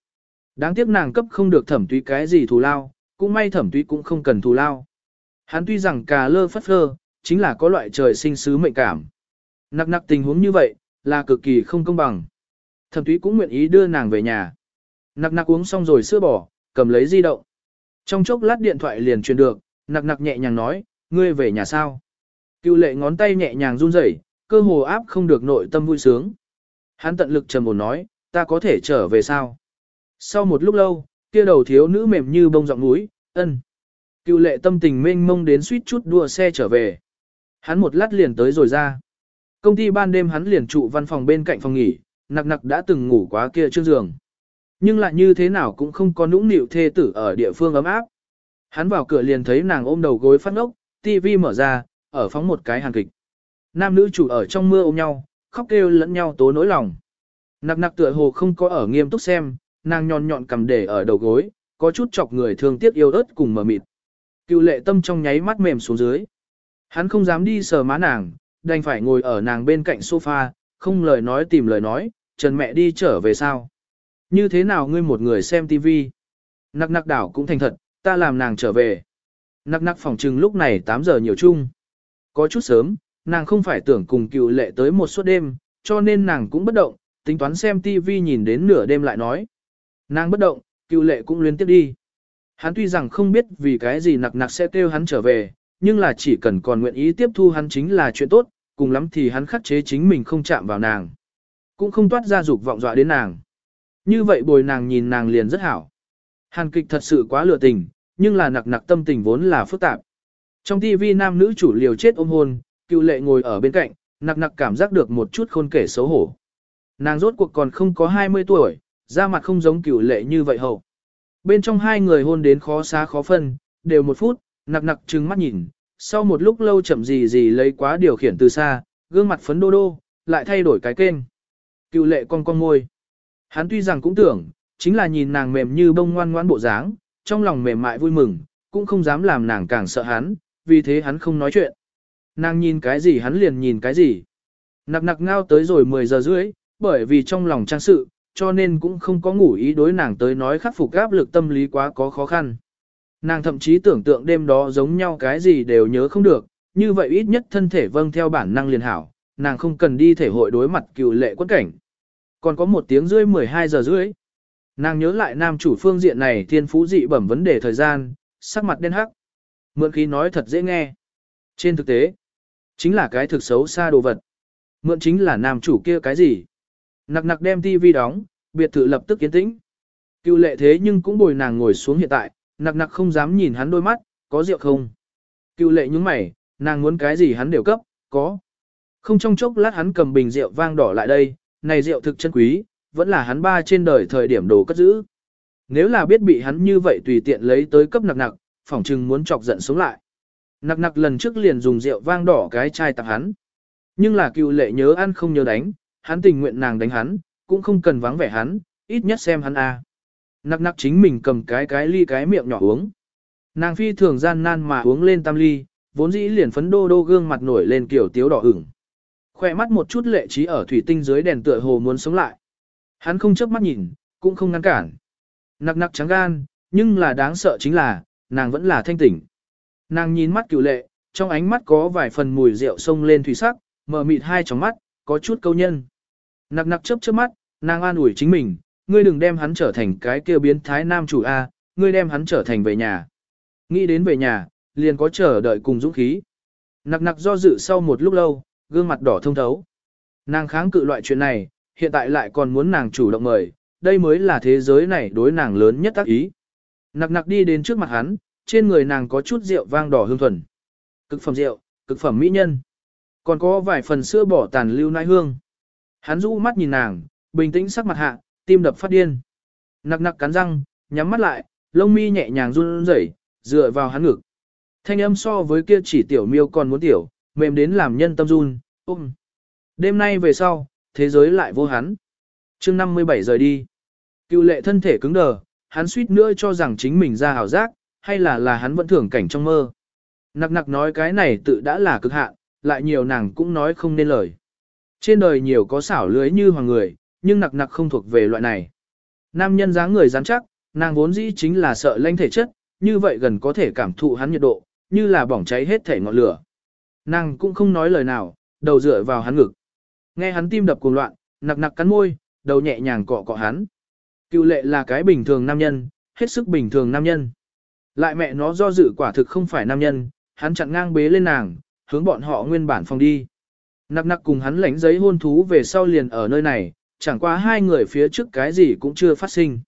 Speaker 1: Đáng tiếc nàng cấp không được thẩm túy cái gì thù lao, cũng may thẩm túy cũng không cần thù lao. Hắn tuy rằng cà lơ phất phơ, chính là có loại trời sinh sứ mệnh cảm. Nặc nặc tình huống như vậy, là cực kỳ không công bằng. Thẩm túy cũng nguyện ý đưa nàng về nhà. Nặc nặc uống xong rồi sữa bò, cầm lấy di động. Trong chốc lát điện thoại liền truyền được, nặc nặc nhẹ nhàng nói, ngươi về nhà sao? Cựu lệ ngón tay nhẹ nhàng run rẩy, cơ hồ áp không được nội tâm vui sướng. Hắn tận lực trầm ổn nói, ta có thể trở về sao? Sau một lúc lâu, kia đầu thiếu nữ mềm như bông giọng núi, ân. Cựu lệ tâm tình mênh mông đến suýt chút đua xe trở về. Hắn một lát liền tới rồi ra. Công ty ban đêm hắn liền trụ văn phòng bên cạnh phòng nghỉ, nặc nặc đã từng ngủ quá kia trước giường. Nhưng lại như thế nào cũng không có nũng nịu thê tử ở địa phương ấm áp. Hắn vào cửa liền thấy nàng ôm đầu gối phát ngốc, tivi mở ra, ở phóng một cái hàng kịch. Nam nữ chủ ở trong mưa ôm nhau, khóc kêu lẫn nhau tố nỗi lòng. Nặc nặc tựa hồ không có ở nghiêm túc xem, nàng nhọn nhọn cầm để ở đầu gối, có chút chọc người thương tiếc yêu ớt cùng mờ mịt. Cựu lệ tâm trong nháy mắt mềm xuống dưới. Hắn không dám đi sờ má nàng, đành phải ngồi ở nàng bên cạnh sofa, không lời nói tìm lời nói, trần mẹ đi trở về sao. Như thế nào ngươi một người xem tivi? Nặc nặc đảo cũng thành thật, ta làm nàng trở về. Nặc nặc phòng trừng lúc này 8 giờ nhiều chung. Có chút sớm, nàng không phải tưởng cùng cựu lệ tới một suốt đêm, cho nên nàng cũng bất động, tính toán xem tivi nhìn đến nửa đêm lại nói. Nàng bất động, cựu lệ cũng liên tiếp đi. Hắn tuy rằng không biết vì cái gì nặc nặc sẽ kêu hắn trở về, nhưng là chỉ cần còn nguyện ý tiếp thu hắn chính là chuyện tốt, cùng lắm thì hắn khắc chế chính mình không chạm vào nàng. Cũng không toát ra dục vọng dọa đến nàng. Như vậy bồi nàng nhìn nàng liền rất hảo. Hàn kịch thật sự quá lừa tình, nhưng là nặc nặc tâm tình vốn là phức tạp. Trong TV nam nữ chủ liều chết ôm hôn, cựu lệ ngồi ở bên cạnh, nặc nặc cảm giác được một chút khôn kể xấu hổ. Nàng rốt cuộc còn không có 20 tuổi, da mặt không giống cựu lệ như vậy hậu. Bên trong hai người hôn đến khó xá khó phân, đều một phút, nặc nặc trừng mắt nhìn, sau một lúc lâu chậm gì gì lấy quá điều khiển từ xa, gương mặt phấn đô đô, lại thay đổi cái kênh. Cựu lệ con con môi. Hắn tuy rằng cũng tưởng, chính là nhìn nàng mềm như bông ngoan ngoãn bộ dáng, trong lòng mềm mại vui mừng, cũng không dám làm nàng càng sợ hắn, vì thế hắn không nói chuyện. Nàng nhìn cái gì hắn liền nhìn cái gì. Nặc nặc ngao tới rồi 10 giờ rưỡi, bởi vì trong lòng trang sự, cho nên cũng không có ngủ ý đối nàng tới nói khắc phục áp lực tâm lý quá có khó khăn. Nàng thậm chí tưởng tượng đêm đó giống nhau cái gì đều nhớ không được, như vậy ít nhất thân thể vâng theo bản năng liền hảo, nàng không cần đi thể hội đối mặt cựu lệ quất cảnh. Còn có một tiếng rưỡi 12 giờ rưỡi. Nàng nhớ lại nam chủ phương diện này thiên phú dị bẩm vấn đề thời gian, sắc mặt đen hắc. Mượn khí nói thật dễ nghe. Trên thực tế, chính là cái thực xấu xa đồ vật. Mượn chính là nam chủ kia cái gì. Nặc nặc đem tivi đóng, biệt thự lập tức kiến tĩnh. Cựu lệ thế nhưng cũng bồi nàng ngồi xuống hiện tại, nặc nặc không dám nhìn hắn đôi mắt, có rượu không? Cựu lệ nhúng mày, nàng muốn cái gì hắn đều cấp, có. Không trong chốc lát hắn cầm bình rượu vang đỏ lại đây, này rượu thực chân quý, vẫn là hắn ba trên đời thời điểm đồ cất giữ. Nếu là biết bị hắn như vậy tùy tiện lấy tới cấp nặc nặc, phỏng chừng muốn chọc giận sống lại. Nặc nặc lần trước liền dùng rượu vang đỏ cái chai tặng hắn. Nhưng là cựu lệ nhớ ăn không nhớ đánh, hắn tình nguyện nàng đánh hắn, cũng không cần vắng vẻ hắn, ít nhất xem hắn a. Nặc nặc chính mình cầm cái cái ly cái miệng nhỏ uống. Nàng phi thường gian nan mà uống lên tam ly, vốn dĩ liền phấn đô đô gương mặt nổi lên kiểu tiếu đỏ ửng. Khoe mắt một chút lệ trí ở thủy tinh dưới đèn tựa hồ muốn sống lại. Hắn không chớp mắt nhìn, cũng không ngăn cản. Nặc nặc trắng gan, nhưng là đáng sợ chính là, nàng vẫn là thanh tỉnh. Nàng nhìn mắt cựu lệ, trong ánh mắt có vài phần mùi rượu sông lên thủy sắc, mở mịt hai tròng mắt, có chút câu nhân. Nặc nặc chớp chớp mắt, nàng an ủi chính mình, ngươi đừng đem hắn trở thành cái kia biến thái nam chủ A, ngươi đem hắn trở thành về nhà. Nghĩ đến về nhà, liền có chờ đợi cùng dũng khí. Nặc nặc do dự sau một lúc lâu, gương mặt đỏ thông thấu. Nàng kháng cự loại chuyện này, hiện tại lại còn muốn nàng chủ động mời, đây mới là thế giới này đối nàng lớn nhất tác ý. Nặc nặc đi đến trước mặt hắn, trên người nàng có chút rượu vang đỏ hương thuần. Cực phẩm rượu, cực phẩm mỹ nhân. Còn có vài phần sữa bỏ tàn lưu nai hương. Hắn rũ mắt nhìn nàng, bình tĩnh sắc mặt hạ, tim đập phát điên. Nặc nặc cắn răng, nhắm mắt lại, lông mi nhẹ nhàng run rẩy, dựa vào hắn ngực. Thanh âm so với kia chỉ tiểu miêu còn muốn tiểu, mềm đến làm nhân tâm run, ôm. Đêm nay về sau, thế giới lại vô hắn. chương 57 rời đi. Cựu lệ thân thể cứng đờ, hắn suýt nữa cho rằng chính mình ra hảo giác, hay là là hắn vẫn thưởng cảnh trong mơ. Nặc nặc nói cái này tự đã là cực hạn, lại nhiều nàng cũng nói không nên lời. Trên đời nhiều có xảo lưới như hoàng người, nhưng nặc nặc không thuộc về loại này. Nam nhân dáng người rắn chắc, nàng vốn dĩ chính là sợ lanh thể chất, như vậy gần có thể cảm thụ hắn nhiệt độ, như là bỏng cháy hết thể ngọn lửa. Nàng cũng không nói lời nào, đầu dựa vào hắn ngực. Nghe hắn tim đập cuồng loạn, nặc nặc cắn môi, đầu nhẹ nhàng cọ cọ hắn. Cựu lệ là cái bình thường nam nhân, hết sức bình thường nam nhân. Lại mẹ nó do dự quả thực không phải nam nhân, hắn chặn ngang bế lên nàng, hướng bọn họ nguyên bản phòng đi. Nặc nặc cùng hắn lãnh giấy hôn thú về sau liền ở nơi này, chẳng qua hai người phía trước cái gì cũng chưa phát sinh.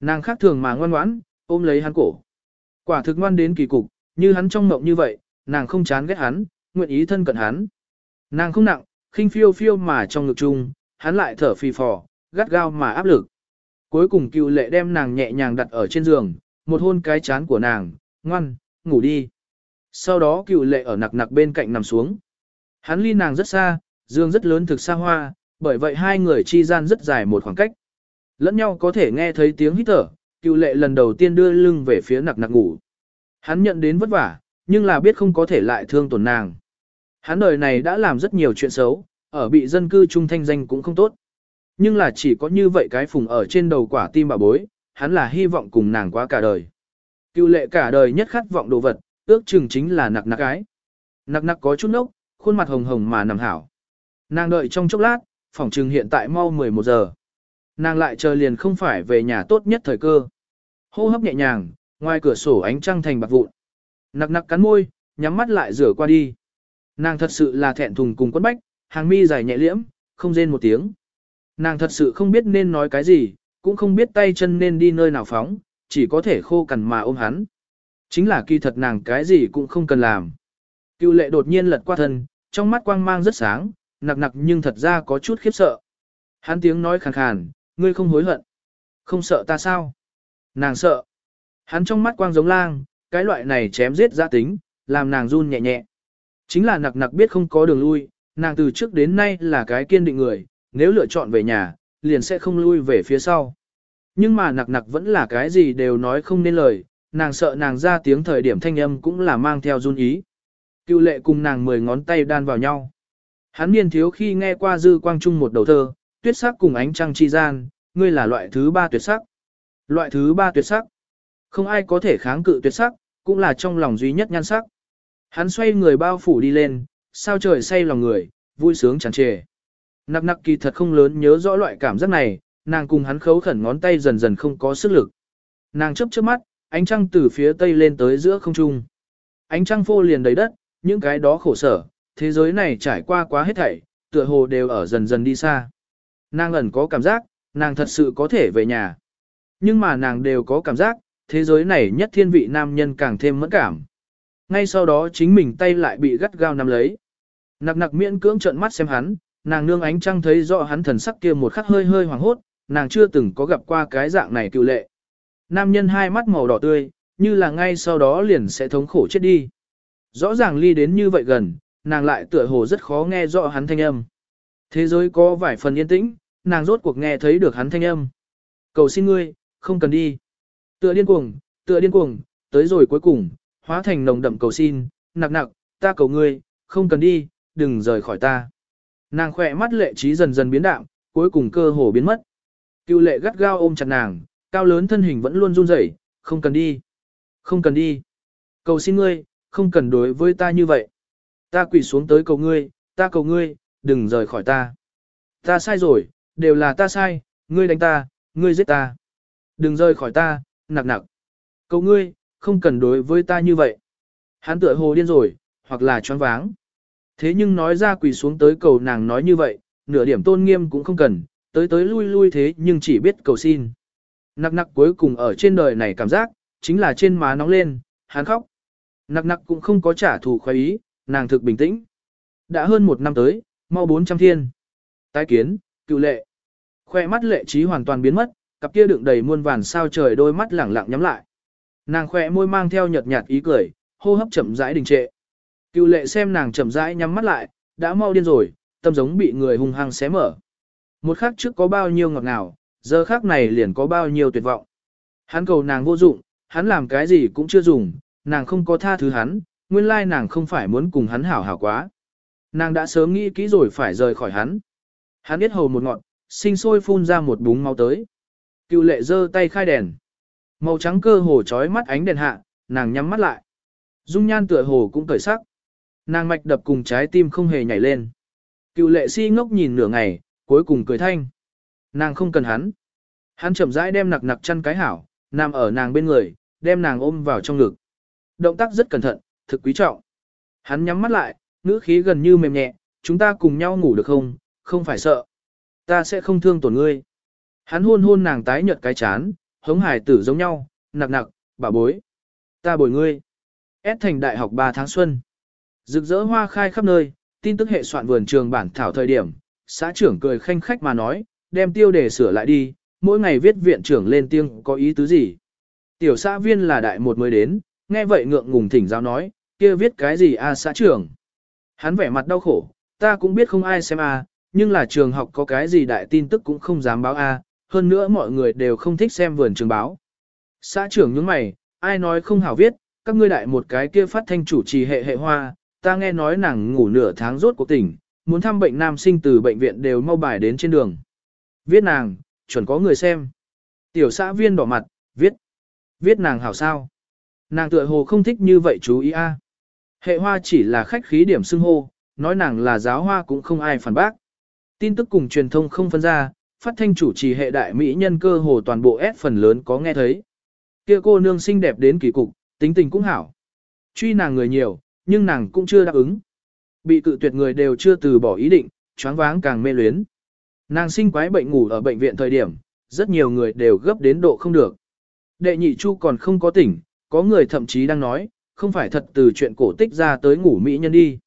Speaker 1: Nàng khác thường mà ngoan ngoãn, ôm lấy hắn cổ. Quả thực ngoan đến kỳ cục, như hắn trong mộng như vậy, nàng không chán ghét hắn, nguyện ý thân cận hắn. Nàng không nặng, khinh phiêu phiêu mà trong ngực chung, hắn lại thở phì phò, gắt gao mà áp lực. Cuối cùng cựu lệ đem nàng nhẹ nhàng đặt ở trên giường, một hôn cái chán của nàng, ngoan, ngủ đi. Sau đó cựu lệ ở nặc nặc bên cạnh nằm xuống. Hắn ly nàng rất xa, giường rất lớn thực xa hoa, bởi vậy hai người chi gian rất dài một khoảng cách. Lẫn nhau có thể nghe thấy tiếng hít thở, cựu lệ lần đầu tiên đưa lưng về phía nặc nặc ngủ. Hắn nhận đến vất vả, nhưng là biết không có thể lại thương tổn nàng. Hắn đời này đã làm rất nhiều chuyện xấu, ở bị dân cư trung thanh danh cũng không tốt. Nhưng là chỉ có như vậy cái phùng ở trên đầu quả tim bà bối, hắn là hy vọng cùng nàng quá cả đời. Cựu lệ cả đời nhất khát vọng đồ vật, ước chừng chính là nặc nặc cái. Nặc nặc có chút nốc, khuôn mặt hồng hồng mà nằm hảo. Nàng đợi trong chốc lát, phòng trừng hiện tại mau 11 giờ. Nàng lại chờ liền không phải về nhà tốt nhất thời cơ. Hô hấp nhẹ nhàng, ngoài cửa sổ ánh trăng thành bạc vụn. Nặc nặc cắn môi, nhắm mắt lại rửa qua đi. Nàng thật sự là thẹn thùng cùng quấn bách, hàng mi dài nhẹ liễm, không rên một tiếng. Nàng thật sự không biết nên nói cái gì, cũng không biết tay chân nên đi nơi nào phóng, chỉ có thể khô cằn mà ôm hắn. Chính là kỳ thật nàng cái gì cũng không cần làm. Cựu lệ đột nhiên lật qua thân, trong mắt quang mang rất sáng, nặc nặc nhưng thật ra có chút khiếp sợ. Hắn tiếng nói khàn khàn, ngươi không hối hận. Không sợ ta sao? Nàng sợ. Hắn trong mắt quang giống lang, cái loại này chém giết ra tính, làm nàng run nhẹ nhẹ. Chính là nặc nặc biết không có đường lui, nàng từ trước đến nay là cái kiên định người, nếu lựa chọn về nhà, liền sẽ không lui về phía sau. Nhưng mà nặc nặc vẫn là cái gì đều nói không nên lời, nàng sợ nàng ra tiếng thời điểm thanh âm cũng là mang theo run ý. Cựu lệ cùng nàng mười ngón tay đan vào nhau. Hắn niên thiếu khi nghe qua dư quang trung một đầu thơ, tuyết sắc cùng ánh trăng chi gian, ngươi là loại thứ ba tuyệt sắc. Loại thứ ba tuyệt sắc. Không ai có thể kháng cự tuyệt sắc, cũng là trong lòng duy nhất nhan sắc. Hắn xoay người bao phủ đi lên, sao trời say lòng người, vui sướng tràn trề. Nặc nặc kỳ thật không lớn nhớ rõ loại cảm giác này, nàng cùng hắn khấu khẩn ngón tay dần dần không có sức lực. Nàng chấp chớp mắt, ánh trăng từ phía tây lên tới giữa không trung. Ánh trăng phô liền đầy đất, những cái đó khổ sở, thế giới này trải qua quá hết thảy, tựa hồ đều ở dần dần đi xa. Nàng ẩn có cảm giác, nàng thật sự có thể về nhà. Nhưng mà nàng đều có cảm giác, thế giới này nhất thiên vị nam nhân càng thêm mẫn cảm. Ngay sau đó chính mình tay lại bị gắt gao nắm lấy. Nặc nặc miễn cưỡng trợn mắt xem hắn, nàng nương ánh trăng thấy rõ hắn thần sắc kia một khắc hơi hơi hoàng hốt, nàng chưa từng có gặp qua cái dạng này cựu lệ. Nam nhân hai mắt màu đỏ tươi, như là ngay sau đó liền sẽ thống khổ chết đi. Rõ ràng ly đến như vậy gần, nàng lại tựa hồ rất khó nghe rõ hắn thanh âm. Thế giới có vài phần yên tĩnh, nàng rốt cuộc nghe thấy được hắn thanh âm. Cầu xin ngươi, không cần đi. Tựa điên cuồng, tựa điên cuồng, tới rồi cuối cùng, hóa thành nồng đậm cầu xin, nặc nặc, ta cầu ngươi, không cần đi, đừng rời khỏi ta. Nàng khỏe mắt lệ trí dần dần biến đạm, cuối cùng cơ hồ biến mất. Cựu lệ gắt gao ôm chặt nàng, cao lớn thân hình vẫn luôn run rẩy, không cần đi. Không cần đi. Cầu xin ngươi, không cần đối với ta như vậy. Ta quỳ xuống tới cầu ngươi, ta cầu ngươi, đừng rời khỏi ta. Ta sai rồi, đều là ta sai, ngươi đánh ta, ngươi giết ta. Đừng rời khỏi ta, nặc nặc. Cầu ngươi, không cần đối với ta như vậy. Hắn tựa hồ điên rồi, hoặc là choáng váng. Thế nhưng nói ra quỳ xuống tới cầu nàng nói như vậy, nửa điểm tôn nghiêm cũng không cần, tới tới lui lui thế nhưng chỉ biết cầu xin. Nặc nặc cuối cùng ở trên đời này cảm giác, chính là trên má nóng lên, hắn khóc. Nặc nặc cũng không có trả thù khoái ý, nàng thực bình tĩnh. Đã hơn một năm tới, mau 400 thiên. Tái kiến, cựu lệ. Khoe mắt lệ trí hoàn toàn biến mất, cặp kia đựng đầy muôn vàn sao trời đôi mắt lẳng lặng nhắm lại. Nàng khoe môi mang theo nhợt nhạt ý cười, hô hấp chậm rãi đình trệ. Cựu lệ xem nàng chậm rãi nhắm mắt lại, đã mau điên rồi, tâm giống bị người hung hăng xé mở. Một khắc trước có bao nhiêu ngọt ngào, giờ khắc này liền có bao nhiêu tuyệt vọng. Hắn cầu nàng vô dụng, hắn làm cái gì cũng chưa dùng, nàng không có tha thứ hắn, nguyên lai nàng không phải muốn cùng hắn hảo hảo quá. Nàng đã sớm nghĩ kỹ rồi phải rời khỏi hắn. Hắn biết hầu một ngọn, sinh sôi phun ra một búng máu tới. Cựu lệ giơ tay khai đèn. Màu trắng cơ hồ trói mắt ánh đèn hạ, nàng nhắm mắt lại. Dung nhan tựa hồ cũng cởi sắc. Nàng mạch đập cùng trái tim không hề nhảy lên. Cựu lệ si ngốc nhìn nửa ngày, cuối cùng cười thanh. Nàng không cần hắn. Hắn chậm rãi đem nặc nặc chăn cái hảo, nằm ở nàng bên người, đem nàng ôm vào trong ngực. Động tác rất cẩn thận, thực quý trọng. Hắn nhắm mắt lại, ngữ khí gần như mềm nhẹ, chúng ta cùng nhau ngủ được không, không phải sợ. Ta sẽ không thương tổn ngươi. Hắn hôn hôn nàng tái nhợt cái chán, hống hải tử giống nhau, nặc nặc, bà bối. Ta bồi ngươi. S thành đại học 3 tháng xuân. Rực rỡ hoa khai khắp nơi, tin tức hệ soạn vườn trường bản thảo thời điểm, xã trưởng cười khanh khách mà nói, đem tiêu đề sửa lại đi, mỗi ngày viết viện trưởng lên tiếng có ý tứ gì. Tiểu xã viên là đại một mới đến, nghe vậy ngượng ngùng thỉnh giáo nói, kia viết cái gì a xã trưởng. Hắn vẻ mặt đau khổ, ta cũng biết không ai xem a, nhưng là trường học có cái gì đại tin tức cũng không dám báo a, hơn nữa mọi người đều không thích xem vườn trường báo. Xã trưởng những mày, ai nói không hảo viết, các ngươi đại một cái kia phát thanh chủ trì hệ hệ hoa, ta nghe nói nàng ngủ nửa tháng rốt của tỉnh, muốn thăm bệnh nam sinh từ bệnh viện đều mau bài đến trên đường. Viết nàng, chuẩn có người xem. Tiểu xã viên đỏ mặt, viết. Viết nàng hảo sao. Nàng tựa hồ không thích như vậy chú ý a. Hệ hoa chỉ là khách khí điểm xưng hô, nói nàng là giáo hoa cũng không ai phản bác. Tin tức cùng truyền thông không phân ra, phát thanh chủ trì hệ đại mỹ nhân cơ hồ toàn bộ S phần lớn có nghe thấy. Kia cô nương xinh đẹp đến kỳ cục, tính tình cũng hảo. Truy nàng người nhiều, nhưng nàng cũng chưa đáp ứng. Bị cự tuyệt người đều chưa từ bỏ ý định, choáng váng càng mê luyến. Nàng sinh quái bệnh ngủ ở bệnh viện thời điểm, rất nhiều người đều gấp đến độ không được. Đệ nhị chu còn không có tỉnh, có người thậm chí đang nói, không phải thật từ chuyện cổ tích ra tới ngủ mỹ nhân đi.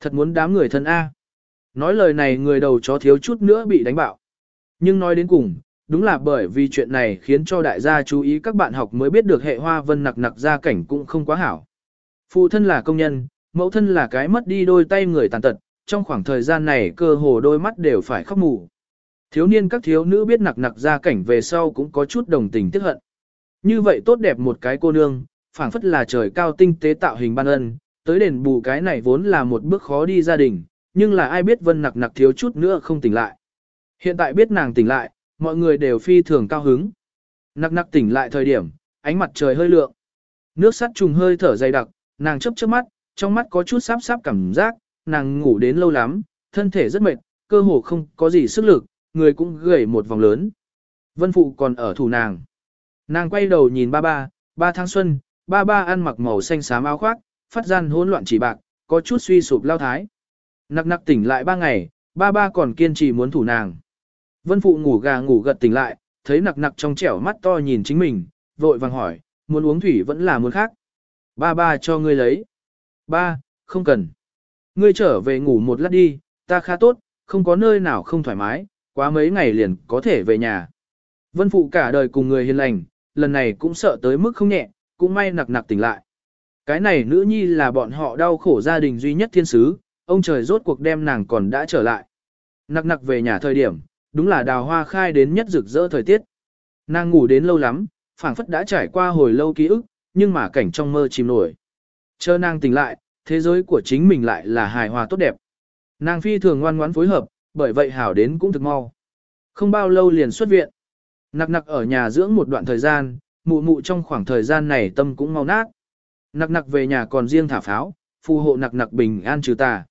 Speaker 1: Thật muốn đám người thân A. Nói lời này người đầu chó thiếu chút nữa bị đánh bạo. Nhưng nói đến cùng, đúng là bởi vì chuyện này khiến cho đại gia chú ý các bạn học mới biết được hệ hoa vân nặc nặc gia cảnh cũng không quá hảo. Phụ thân là công nhân, mẫu thân là cái mất đi đôi tay người tàn tật, trong khoảng thời gian này cơ hồ đôi mắt đều phải khóc mù. Thiếu niên các thiếu nữ biết nặc nặc gia cảnh về sau cũng có chút đồng tình tiếc hận. Như vậy tốt đẹp một cái cô nương, phảng phất là trời cao tinh tế tạo hình ban ân, tới đền bù cái này vốn là một bước khó đi gia đình, nhưng là ai biết vân nặc nặc thiếu chút nữa không tỉnh lại. Hiện tại biết nàng tỉnh lại, mọi người đều phi thường cao hứng. Nặc nặc tỉnh lại thời điểm, ánh mặt trời hơi lượng. Nước sắt trùng hơi thở dày đặc, nàng chớp chớp mắt, trong mắt có chút sáp sáp cảm giác, nàng ngủ đến lâu lắm, thân thể rất mệt, cơ hồ không có gì sức lực, người cũng gầy một vòng lớn. Vân Phụ còn ở thủ nàng. Nàng quay đầu nhìn ba ba, ba tháng xuân, ba ba ăn mặc màu xanh xám áo khoác, phát gian hỗn loạn chỉ bạc, có chút suy sụp lao thái. Nặc nặc tỉnh lại ba ngày, ba ba còn kiên trì muốn thủ nàng. Vân Phụ ngủ gà ngủ gật tỉnh lại, thấy nặc nặc trong trẻo mắt to nhìn chính mình, vội vàng hỏi, muốn uống thủy vẫn là muốn khác. Ba ba cho ngươi lấy. Ba, không cần. Ngươi trở về ngủ một lát đi, ta khá tốt, không có nơi nào không thoải mái, quá mấy ngày liền có thể về nhà. Vân Phụ cả đời cùng người hiền lành, lần này cũng sợ tới mức không nhẹ, cũng may nặc nặc tỉnh lại. Cái này nữ nhi là bọn họ đau khổ gia đình duy nhất thiên sứ, ông trời rốt cuộc đem nàng còn đã trở lại. Nặc nặc về nhà thời điểm, đúng là đào hoa khai đến nhất rực rỡ thời tiết. Nàng ngủ đến lâu lắm, phảng phất đã trải qua hồi lâu ký ức, nhưng mà cảnh trong mơ chìm nổi. Chờ nàng tỉnh lại, thế giới của chính mình lại là hài hòa tốt đẹp. Nàng phi thường ngoan ngoãn phối hợp, bởi vậy hảo đến cũng thực mau. Không bao lâu liền xuất viện. Nặc nặc ở nhà dưỡng một đoạn thời gian, mụ mụ trong khoảng thời gian này tâm cũng mau nát. Nặc nặc về nhà còn riêng thả pháo, phù hộ nặc nặc bình an trừ tà.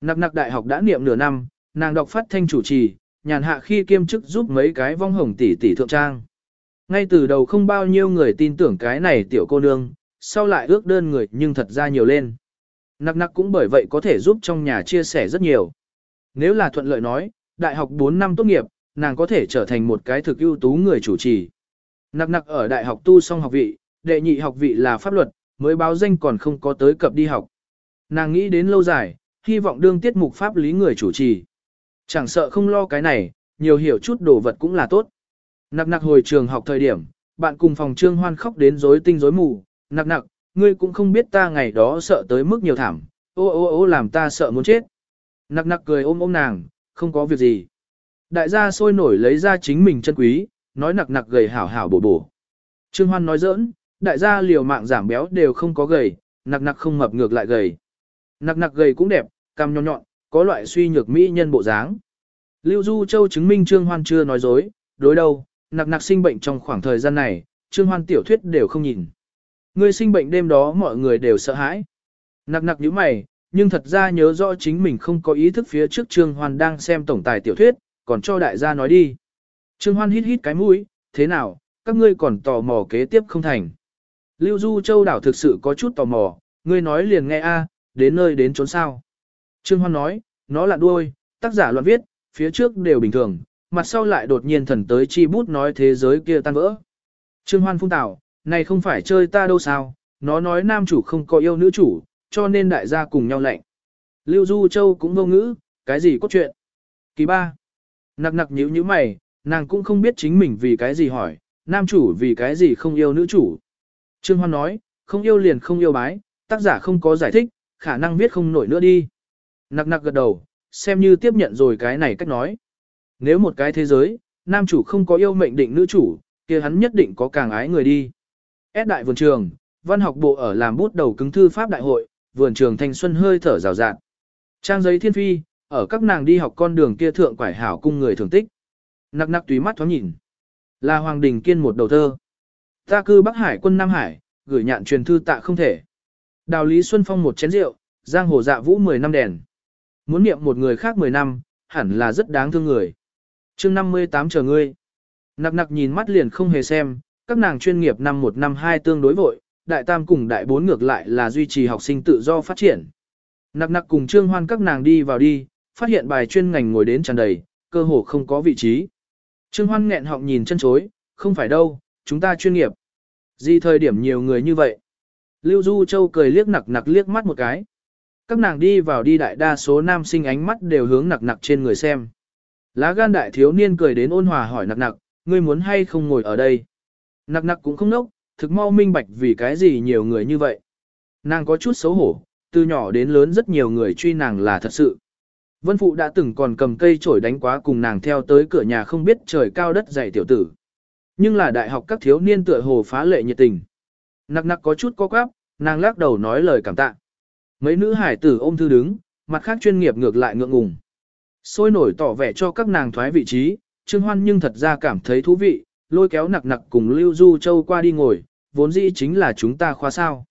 Speaker 1: Nặc nặc đại học đã niệm nửa năm, nàng đọc phát thanh chủ trì, nhàn hạ khi kiêm chức giúp mấy cái vong hồng tỷ tỷ thượng trang. Ngay từ đầu không bao nhiêu người tin tưởng cái này tiểu cô nương, sau lại ước đơn người nhưng thật ra nhiều lên. Nặc nặc cũng bởi vậy có thể giúp trong nhà chia sẻ rất nhiều. Nếu là thuận lợi nói, đại học 4 năm tốt nghiệp, nàng có thể trở thành một cái thực ưu tú người chủ trì. Nặc nặc ở đại học tu xong học vị, đệ nhị học vị là pháp luật, mới báo danh còn không có tới cập đi học. Nàng nghĩ đến lâu dài, hy vọng đương tiết mục pháp lý người chủ trì. Chẳng sợ không lo cái này, nhiều hiểu chút đồ vật cũng là tốt. Nặc nặc hồi trường học thời điểm, bạn cùng phòng trương hoan khóc đến rối tinh rối mù, nặc nặc, ngươi cũng không biết ta ngày đó sợ tới mức nhiều thảm, ô ô ô làm ta sợ muốn chết. Nặc nặc cười ôm ôm nàng, không có việc gì. Đại gia sôi nổi lấy ra chính mình chân quý, nói nặc nặc gầy hảo hảo bổ bổ. Trương Hoan nói giỡn, đại gia liều mạng giảm béo đều không có gầy, nặc nặc không mập ngược lại gầy. Nặc nặc gầy cũng đẹp, cằm nhọn nhọn, có loại suy nhược mỹ nhân bộ dáng. Lưu Du Châu chứng minh Trương Hoan chưa nói dối, đối đâu, nặc nặc sinh bệnh trong khoảng thời gian này, Trương Hoan tiểu thuyết đều không nhìn. Người sinh bệnh đêm đó mọi người đều sợ hãi. Nặc nặc như mày, nhưng thật ra nhớ rõ chính mình không có ý thức phía trước Trương Hoan đang xem tổng tài tiểu thuyết, còn cho đại gia nói đi. Trương Hoan hít hít cái mũi, thế nào, các ngươi còn tò mò kế tiếp không thành. Lưu Du Châu đảo thực sự có chút tò mò, ngươi nói liền nghe a, đến nơi đến trốn sao. Trương Hoan nói, nó là đuôi, tác giả loạn viết, phía trước đều bình thường, mặt sau lại đột nhiên thần tới chi bút nói thế giới kia tan vỡ. Trương Hoan phung tảo, này không phải chơi ta đâu sao, nó nói nam chủ không có yêu nữ chủ, cho nên đại gia cùng nhau lệnh. Lưu Du Châu cũng vô ngữ, cái gì có chuyện. Kỳ ba. Nặc nặc nhíu nhíu mày, nàng cũng không biết chính mình vì cái gì hỏi, nam chủ vì cái gì không yêu nữ chủ. Trương Hoan nói, không yêu liền không yêu bái, tác giả không có giải thích, khả năng viết không nổi nữa đi. Nặc nặc gật đầu, xem như tiếp nhận rồi cái này cách nói. Nếu một cái thế giới, nam chủ không có yêu mệnh định nữ chủ, kia hắn nhất định có càng ái người đi. S đại vườn trường, văn học bộ ở làm bút đầu cứng thư pháp đại hội, vườn trường thanh xuân hơi thở rào rạt. Trang giấy thiên phi, ở các nàng đi học con đường kia thượng quải hảo cung người thường tích. Nặc nặc tùy mắt thoáng nhìn. Là Hoàng Đình Kiên một đầu thơ. Ta cư Bắc Hải quân Nam Hải, gửi nhạn truyền thư tạ không thể. Đào Lý Xuân Phong một chén rượu, giang hồ dạ vũ 10 năm đèn. Muốn niệm một người khác 10 năm, hẳn là rất đáng thương người. chương 58 chờ ngươi. Nặc nặc nhìn mắt liền không hề xem, các nàng chuyên nghiệp năm 1 năm 2 tương đối vội, đại tam cùng đại bốn ngược lại là duy trì học sinh tự do phát triển. Nặc nặc cùng trương hoan các nàng đi vào đi, phát hiện bài chuyên ngành ngồi đến tràn đầy, cơ hồ không có vị trí. Trương hoan nghẹn họng nhìn chân chối, không phải đâu, chúng ta chuyên nghiệp. Gì thời điểm nhiều người như vậy? Lưu Du Châu cười liếc nặc nặc liếc mắt một cái. Các nàng đi vào đi đại đa số nam sinh ánh mắt đều hướng nặc nặc trên người xem. Lá gan đại thiếu niên cười đến ôn hòa hỏi nặc nặc, ngươi muốn hay không ngồi ở đây? Nặc nặc cũng không nốc, thực mau minh bạch vì cái gì nhiều người như vậy. Nàng có chút xấu hổ, từ nhỏ đến lớn rất nhiều người truy nàng là thật sự. Vân Phụ đã từng còn cầm cây chổi đánh quá cùng nàng theo tới cửa nhà không biết trời cao đất dày tiểu tử. Nhưng là đại học các thiếu niên tựa hồ phá lệ nhiệt tình. Nặc nặc có chút có quáp, nàng lắc đầu nói lời cảm tạ. Mấy nữ hải tử ôm thư đứng, mặt khác chuyên nghiệp ngược lại ngượng ngùng. Sôi nổi tỏ vẻ cho các nàng thoái vị trí, Trương Hoan nhưng thật ra cảm thấy thú vị, lôi kéo nặc nặc cùng Lưu Du Châu qua đi ngồi, vốn dĩ chính là chúng ta khóa sao.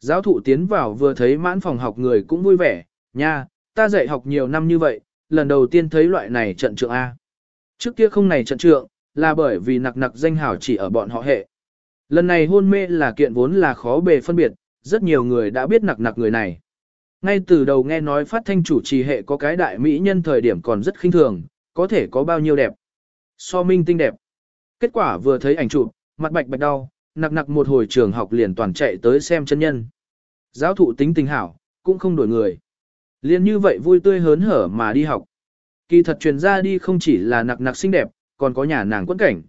Speaker 1: Giáo thụ tiến vào vừa thấy mãn phòng học người cũng vui vẻ, nha, ta dạy học nhiều năm như vậy, lần đầu tiên thấy loại này trận trượng A. Trước kia không này trận trượng, là bởi vì nặc nặc danh hảo chỉ ở bọn họ hệ. Lần này hôn mê là kiện vốn là khó bề phân biệt, rất nhiều người đã biết nặc nặc người này. Ngay từ đầu nghe nói phát thanh chủ trì hệ có cái đại mỹ nhân thời điểm còn rất khinh thường, có thể có bao nhiêu đẹp. So minh tinh đẹp. Kết quả vừa thấy ảnh chụp, mặt bạch bạch đau, nặc nặc một hồi trường học liền toàn chạy tới xem chân nhân. Giáo thụ tính tình hảo, cũng không đổi người. Liên như vậy vui tươi hớn hở mà đi học. Kỳ thật truyền ra đi không chỉ là nặc nặc xinh đẹp, còn có nhà nàng quẫn cảnh.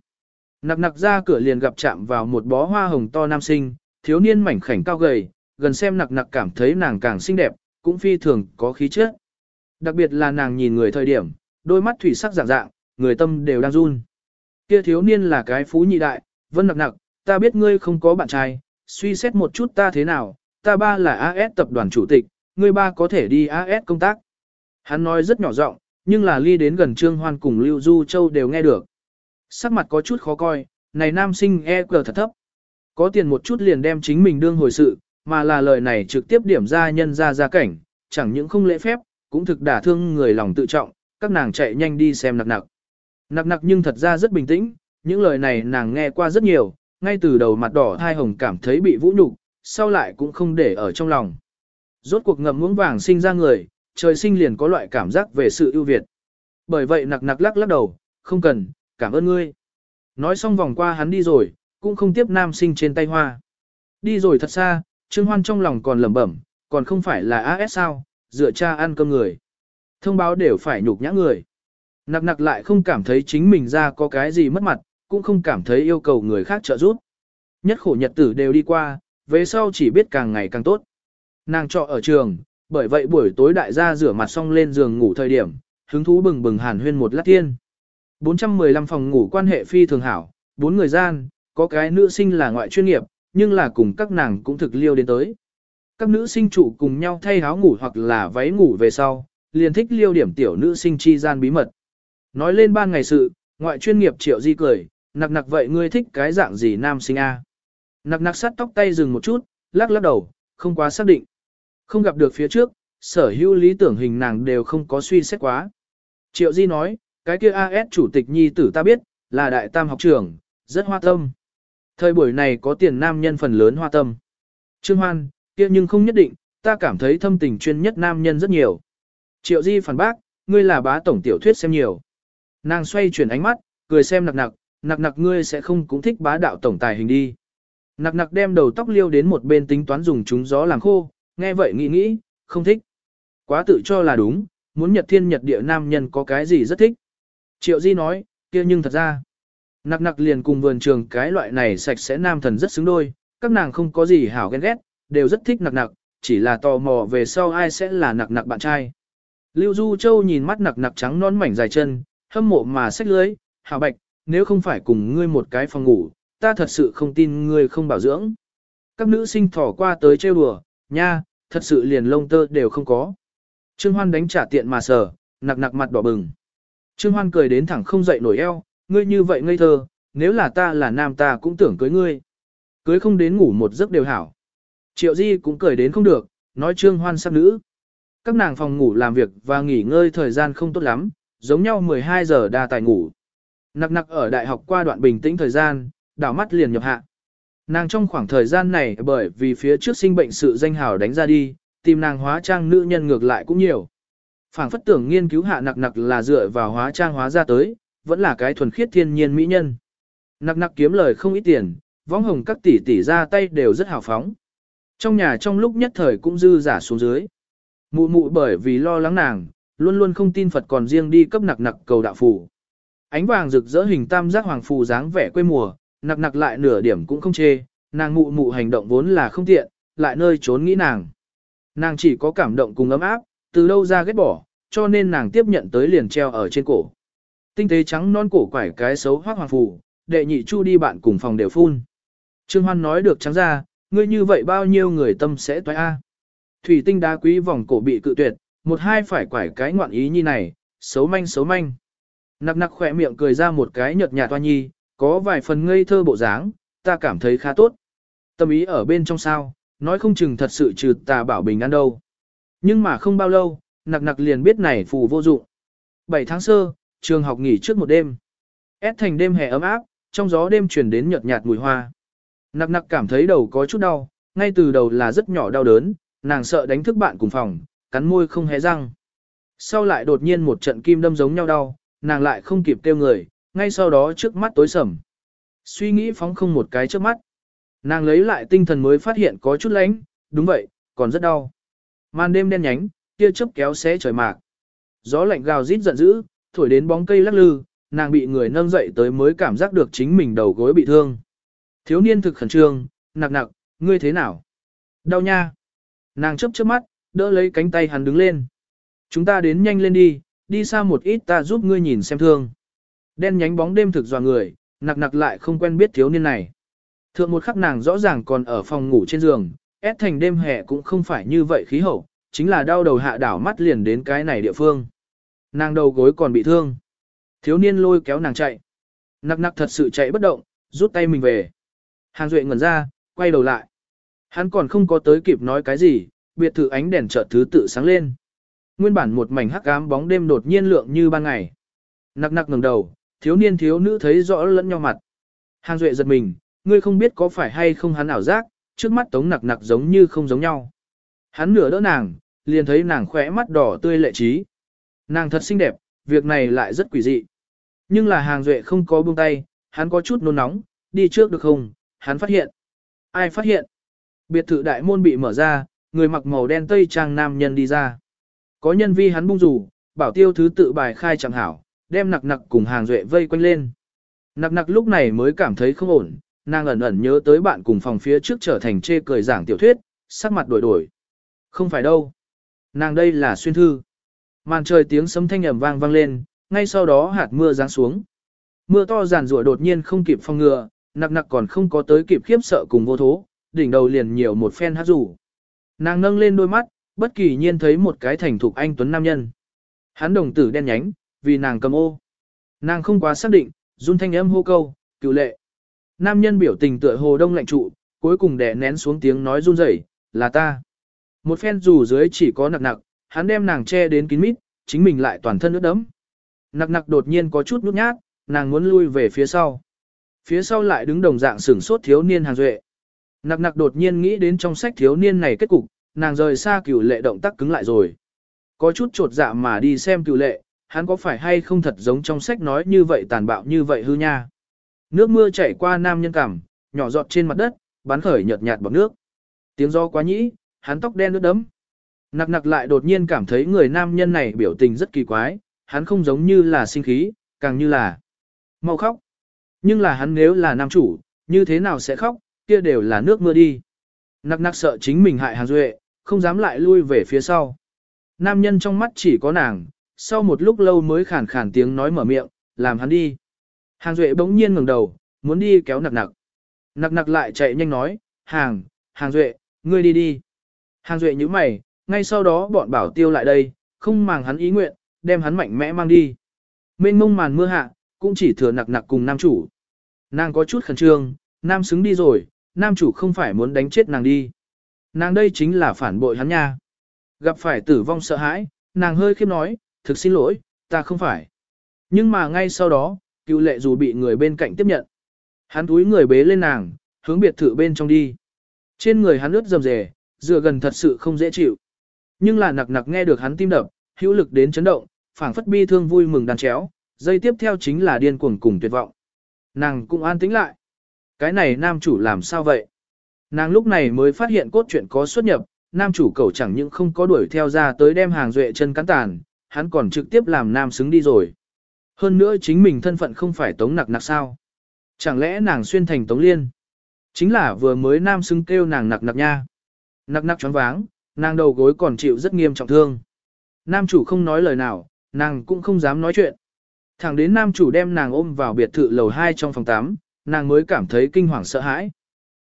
Speaker 1: Nặc nặc ra cửa liền gặp chạm vào một bó hoa hồng to nam sinh, thiếu niên mảnh khảnh cao gầy, gần xem nặc nặc cảm thấy nàng càng xinh đẹp, cũng phi thường có khí chất. Đặc biệt là nàng nhìn người thời điểm, đôi mắt thủy sắc dạng dạng, người tâm đều đang run. Kia thiếu niên là cái phú nhị đại, vân nặc nặc, ta biết ngươi không có bạn trai, suy xét một chút ta thế nào, ta ba là AS tập đoàn chủ tịch, ngươi ba có thể đi AS công tác. Hắn nói rất nhỏ giọng, nhưng là ly đến gần Trương Hoan cùng Lưu Du Châu đều nghe được. Sắc mặt có chút khó coi, này nam sinh e cờ thật thấp. Có tiền một chút liền đem chính mình đương hồi sự, mà là lời này trực tiếp điểm ra nhân ra gia cảnh, chẳng những không lễ phép, cũng thực đả thương người lòng tự trọng, các nàng chạy nhanh đi xem nặc nặc. Nặc nặc nhưng thật ra rất bình tĩnh, những lời này nàng nghe qua rất nhiều, ngay từ đầu mặt đỏ thai hồng cảm thấy bị vũ nhục, sau lại cũng không để ở trong lòng. Rốt cuộc ngậm ngưỡng vàng sinh ra người, trời sinh liền có loại cảm giác về sự ưu việt. Bởi vậy nặc nặc lắc lắc đầu, không cần, cảm ơn ngươi. Nói xong vòng qua hắn đi rồi, cũng không tiếp nam sinh trên tay hoa. Đi rồi thật xa, Trương Hoan trong lòng còn lẩm bẩm, còn không phải là AS sao, dựa cha ăn cơm người. Thông báo đều phải nhục nhã người. Nặc nặc lại không cảm thấy chính mình ra có cái gì mất mặt, cũng không cảm thấy yêu cầu người khác trợ giúp. Nhất khổ nhật tử đều đi qua, về sau chỉ biết càng ngày càng tốt. Nàng trọ ở trường, bởi vậy buổi tối đại gia rửa mặt xong lên giường ngủ thời điểm, hứng thú bừng bừng hàn huyên một lát thiên. 415 phòng ngủ quan hệ phi thường hảo, bốn người gian, có cái nữ sinh là ngoại chuyên nghiệp, nhưng là cùng các nàng cũng thực liêu đến tới. Các nữ sinh trụ cùng nhau thay áo ngủ hoặc là váy ngủ về sau, liền thích liêu điểm tiểu nữ sinh chi gian bí mật. Nói lên ban ngày sự, ngoại chuyên nghiệp triệu di cười, nặc nặc vậy ngươi thích cái dạng gì nam sinh a? Nặc nặc sắt tóc tay dừng một chút, lắc lắc đầu, không quá xác định. Không gặp được phía trước, sở hữu lý tưởng hình nàng đều không có suy xét quá. Triệu Di nói, cái kia AS chủ tịch nhi tử ta biết, là đại tam học trưởng, rất hoa tâm. Thời buổi này có tiền nam nhân phần lớn hoa tâm. Trương Hoan, kia nhưng không nhất định, ta cảm thấy thâm tình chuyên nhất nam nhân rất nhiều. Triệu Di phản bác, ngươi là bá tổng tiểu thuyết xem nhiều. Nàng xoay chuyển ánh mắt, cười xem nặc nặc, nặc nặc ngươi sẽ không cũng thích bá đạo tổng tài hình đi. Nặc nặc đem đầu tóc liêu đến một bên tính toán dùng chúng gió làm khô, nghe vậy nghĩ nghĩ, không thích. Quá tự cho là đúng, muốn nhật thiên nhật địa nam nhân có cái gì rất thích. Triệu Di nói, kia nhưng thật ra, nặc nặc liền cùng vườn trường cái loại này sạch sẽ nam thần rất xứng đôi, các nàng không có gì hảo ghen ghét, đều rất thích nặc nặc, chỉ là tò mò về sau ai sẽ là nặc nặc bạn trai. Lưu Du Châu nhìn mắt nặc nặc trắng non mảnh dài chân, hâm mộ mà xách lưới, hảo bạch, nếu không phải cùng ngươi một cái phòng ngủ, ta thật sự không tin ngươi không bảo dưỡng. Các nữ sinh thỏ qua tới trêu đùa, nha, thật sự liền lông tơ đều không có. Trương Hoan đánh trả tiện mà sờ, nặc nặc mặt đỏ bừng. Trương Hoan cười đến thẳng không dậy nổi eo, ngươi như vậy ngây thơ, nếu là ta là nam ta cũng tưởng cưới ngươi. Cưới không đến ngủ một giấc đều hảo. Triệu Di cũng cười đến không được, nói Trương Hoan sắc nữ. Các nàng phòng ngủ làm việc và nghỉ ngơi thời gian không tốt lắm, giống nhau 12 giờ đa tài ngủ. Nặc nặc ở đại học qua đoạn bình tĩnh thời gian, đảo mắt liền nhập hạ. Nàng trong khoảng thời gian này bởi vì phía trước sinh bệnh sự danh hào đánh ra đi, tìm nàng hóa trang nữ nhân ngược lại cũng nhiều. Phảng phất tưởng nghiên cứu hạ nặc nặc là dựa vào hóa trang hóa ra tới, vẫn là cái thuần khiết thiên nhiên mỹ nhân. Nặc nặc kiếm lời không ít tiền, võng hồng các tỷ tỷ ra tay đều rất hào phóng. Trong nhà trong lúc nhất thời cũng dư giả xuống dưới. Mụ mụ bởi vì lo lắng nàng, luôn luôn không tin Phật còn riêng đi cấp nặc nặc cầu đạo phù. Ánh vàng rực rỡ hình tam giác hoàng phù dáng vẻ quê mùa, nặc nặc lại nửa điểm cũng không chê, nàng mụ mụ hành động vốn là không tiện, lại nơi trốn nghĩ nàng. Nàng chỉ có cảm động cùng ấm áp, từ đâu ra ghét bỏ, cho nên nàng tiếp nhận tới liền treo ở trên cổ. Tinh tế trắng non cổ quải cái xấu hoác hoàng phù, đệ nhị chu đi bạn cùng phòng đều phun. Trương Hoan nói được trắng ra, ngươi như vậy bao nhiêu người tâm sẽ toái a. Thủy tinh đá quý vòng cổ bị cự tuyệt, một hai phải quải cái ngoạn ý như này, xấu manh xấu manh. Nặc nặc khỏe miệng cười ra một cái nhợt nhạt toa nhi, có vài phần ngây thơ bộ dáng, ta cảm thấy khá tốt. Tâm ý ở bên trong sao, nói không chừng thật sự trừ tà bảo bình an đâu. Nhưng mà không bao lâu, nặc nặc liền biết này phù vô dụng. 7 tháng sơ, trường học nghỉ trước một đêm. Ép thành đêm hè ấm áp, trong gió đêm truyền đến nhợt nhạt mùi hoa. Nặc nặc cảm thấy đầu có chút đau, ngay từ đầu là rất nhỏ đau đớn, nàng sợ đánh thức bạn cùng phòng, cắn môi không hé răng. Sau lại đột nhiên một trận kim đâm giống nhau đau, nàng lại không kịp kêu người, ngay sau đó trước mắt tối sầm. Suy nghĩ phóng không một cái trước mắt. Nàng lấy lại tinh thần mới phát hiện có chút lánh, đúng vậy, còn rất đau. Màn đêm đen nhánh, tia chớp kéo xé trời mạc. Gió lạnh gào rít giận dữ, thổi đến bóng cây lắc lư, nàng bị người nâng dậy tới mới cảm giác được chính mình đầu gối bị thương. Thiếu niên thực khẩn trương, nặc nặc, ngươi thế nào? Đau nha. Nàng chớp chớp mắt, đỡ lấy cánh tay hắn đứng lên. Chúng ta đến nhanh lên đi, đi xa một ít ta giúp ngươi nhìn xem thương. Đen nhánh bóng đêm thực dò người, nặc nặc lại không quen biết thiếu niên này. Thượng một khắc nàng rõ ràng còn ở phòng ngủ trên giường, ép thành đêm hè cũng không phải như vậy khí hậu, chính là đau đầu hạ đảo mắt liền đến cái này địa phương. Nàng đầu gối còn bị thương. Thiếu niên lôi kéo nàng chạy. Nặc nặc thật sự chạy bất động, rút tay mình về. Hàng Duệ ngẩn ra, quay đầu lại. Hắn còn không có tới kịp nói cái gì, biệt thự ánh đèn chợt thứ tự sáng lên. Nguyên bản một mảnh hắc ám bóng đêm đột nhiên lượng như ban ngày. Nặc nặc ngẩng đầu, thiếu niên thiếu nữ thấy rõ lẫn nhau mặt. Hàng Duệ giật mình, ngươi không biết có phải hay không hắn ảo giác, trước mắt tống nặc nặc giống như không giống nhau. Hắn nửa đỡ nàng, liền thấy nàng khỏe mắt đỏ tươi lệ trí. Nàng thật xinh đẹp, việc này lại rất quỷ dị. Nhưng là hàng duệ không có buông tay, hắn có chút nôn nóng, đi trước được không, hắn phát hiện. Ai phát hiện? Biệt thự đại môn bị mở ra, người mặc màu đen tây trang nam nhân đi ra. Có nhân vi hắn bung rủ, bảo tiêu thứ tự bài khai chẳng hảo, đem nặc nặc cùng hàng duệ vây quanh lên. Nặc nặc lúc này mới cảm thấy không ổn, nàng ẩn ẩn nhớ tới bạn cùng phòng phía trước trở thành chê cười giảng tiểu thuyết, sắc mặt đổi đổi. Không phải đâu. Nàng đây là xuyên thư. Màn trời tiếng sấm thanh ầm vang vang lên, ngay sau đó hạt mưa giáng xuống. Mưa to giàn rủa đột nhiên không kịp phong ngừa, nặc nặc còn không có tới kịp khiếp sợ cùng vô thố, đỉnh đầu liền nhiều một phen hát rủ. Nàng nâng lên đôi mắt, bất kỳ nhiên thấy một cái thành thục anh tuấn nam nhân. Hắn đồng tử đen nhánh, vì nàng cầm ô. Nàng không quá xác định, run thanh âm hô câu, cựu lệ. Nam nhân biểu tình tựa hồ đông lạnh trụ, cuối cùng đè nén xuống tiếng nói run rẩy, là ta. Một phen dù dưới chỉ có nặc nặc, hắn đem nàng che đến kín mít, chính mình lại toàn thân ướt đẫm. Nặc nặc đột nhiên có chút nhút nhát, nàng muốn lui về phía sau. Phía sau lại đứng đồng dạng sửng sốt thiếu niên hàng duệ. Nặc nặc đột nhiên nghĩ đến trong sách thiếu niên này kết cục, nàng rời xa cửu lệ động tác cứng lại rồi. Có chút trột dạ mà đi xem cửu lệ, hắn có phải hay không thật giống trong sách nói như vậy tàn bạo như vậy hư nha. Nước mưa chảy qua nam nhân cảm, nhỏ giọt trên mặt đất, bắn khởi nhợt nhạt bọt nước. Tiếng gió quá nhĩ, hắn tóc đen nước đẫm. Nặc nặc lại đột nhiên cảm thấy người nam nhân này biểu tình rất kỳ quái, hắn không giống như là sinh khí, càng như là mau khóc. Nhưng là hắn nếu là nam chủ, như thế nào sẽ khóc, kia đều là nước mưa đi. Nặc nặc sợ chính mình hại Hàn duệ, không dám lại lui về phía sau. Nam nhân trong mắt chỉ có nàng, sau một lúc lâu mới khản khàn tiếng nói mở miệng, làm hắn đi. Hàng duệ bỗng nhiên ngẩng đầu, muốn đi kéo nặc nặc. Nặc nặc lại chạy nhanh nói, hàng, hàng duệ, ngươi đi đi. Hàng duệ như mày, ngay sau đó bọn bảo tiêu lại đây, không màng hắn ý nguyện, đem hắn mạnh mẽ mang đi. Mênh mông màn mưa hạ, cũng chỉ thừa nặc nặc cùng nam chủ. Nàng có chút khẩn trương, nam xứng đi rồi, nam chủ không phải muốn đánh chết nàng đi. Nàng đây chính là phản bội hắn nha. Gặp phải tử vong sợ hãi, nàng hơi khiếp nói, thực xin lỗi, ta không phải. Nhưng mà ngay sau đó, cựu lệ dù bị người bên cạnh tiếp nhận. Hắn túi người bế lên nàng, hướng biệt thự bên trong đi. Trên người hắn ướt rầm rề, dựa gần thật sự không dễ chịu. Nhưng là nặc nặc nghe được hắn tim đập, hữu lực đến chấn động, phảng phất bi thương vui mừng đàn chéo, dây tiếp theo chính là điên cuồng cùng tuyệt vọng. Nàng cũng an tĩnh lại. Cái này nam chủ làm sao vậy? Nàng lúc này mới phát hiện cốt truyện có xuất nhập, nam chủ cầu chẳng những không có đuổi theo ra tới đem hàng duệ chân cắn tàn, hắn còn trực tiếp làm nam xứng đi rồi. Hơn nữa chính mình thân phận không phải tống nặc nặc sao. Chẳng lẽ nàng xuyên thành tống liên? Chính là vừa mới nam xứng kêu nàng nặc nặc nha. Nặc nặc choáng váng, nàng đầu gối còn chịu rất nghiêm trọng thương. Nam chủ không nói lời nào, nàng cũng không dám nói chuyện. Thẳng đến nam chủ đem nàng ôm vào biệt thự lầu 2 trong phòng 8, nàng mới cảm thấy kinh hoàng sợ hãi.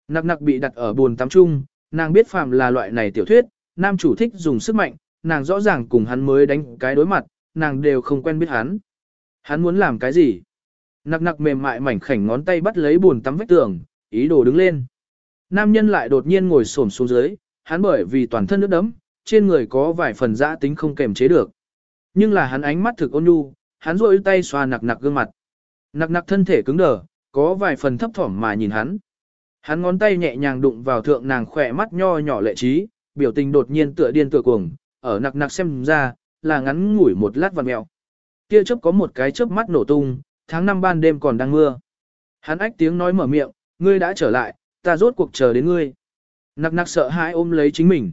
Speaker 1: Nặc nặc bị đặt ở buồn tắm chung, nàng biết phạm là loại này tiểu thuyết, nam chủ thích dùng sức mạnh, nàng rõ ràng cùng hắn mới đánh cái đối mặt, nàng đều không quen biết hắn. Hắn muốn làm cái gì? Nặc nặc mềm mại mảnh khảnh ngón tay bắt lấy buồn tắm vách tường, ý đồ đứng lên. Nam nhân lại đột nhiên ngồi xổm xuống dưới, hắn bởi vì toàn thân nước đấm, trên người có vài phần dã tính không kềm chế được. Nhưng là hắn ánh mắt thực ôn nhu, hắn rôi tay xoa nặc nặc gương mặt. Nặc nặc thân thể cứng đờ, có vài phần thấp thỏm mà nhìn hắn. Hắn ngón tay nhẹ nhàng đụng vào thượng nàng khỏe mắt nho nhỏ lệ trí, biểu tình đột nhiên tựa điên tựa cuồng, ở nặc nặc xem ra, là ngắn ngủi một lát vằn mèo. Kia chớp có một cái chớp mắt nổ tung, tháng năm ban đêm còn đang mưa. Hắn ách tiếng nói mở miệng, ngươi đã trở lại, ta rốt cuộc chờ đến ngươi. Nặc nặc sợ hãi ôm lấy chính mình.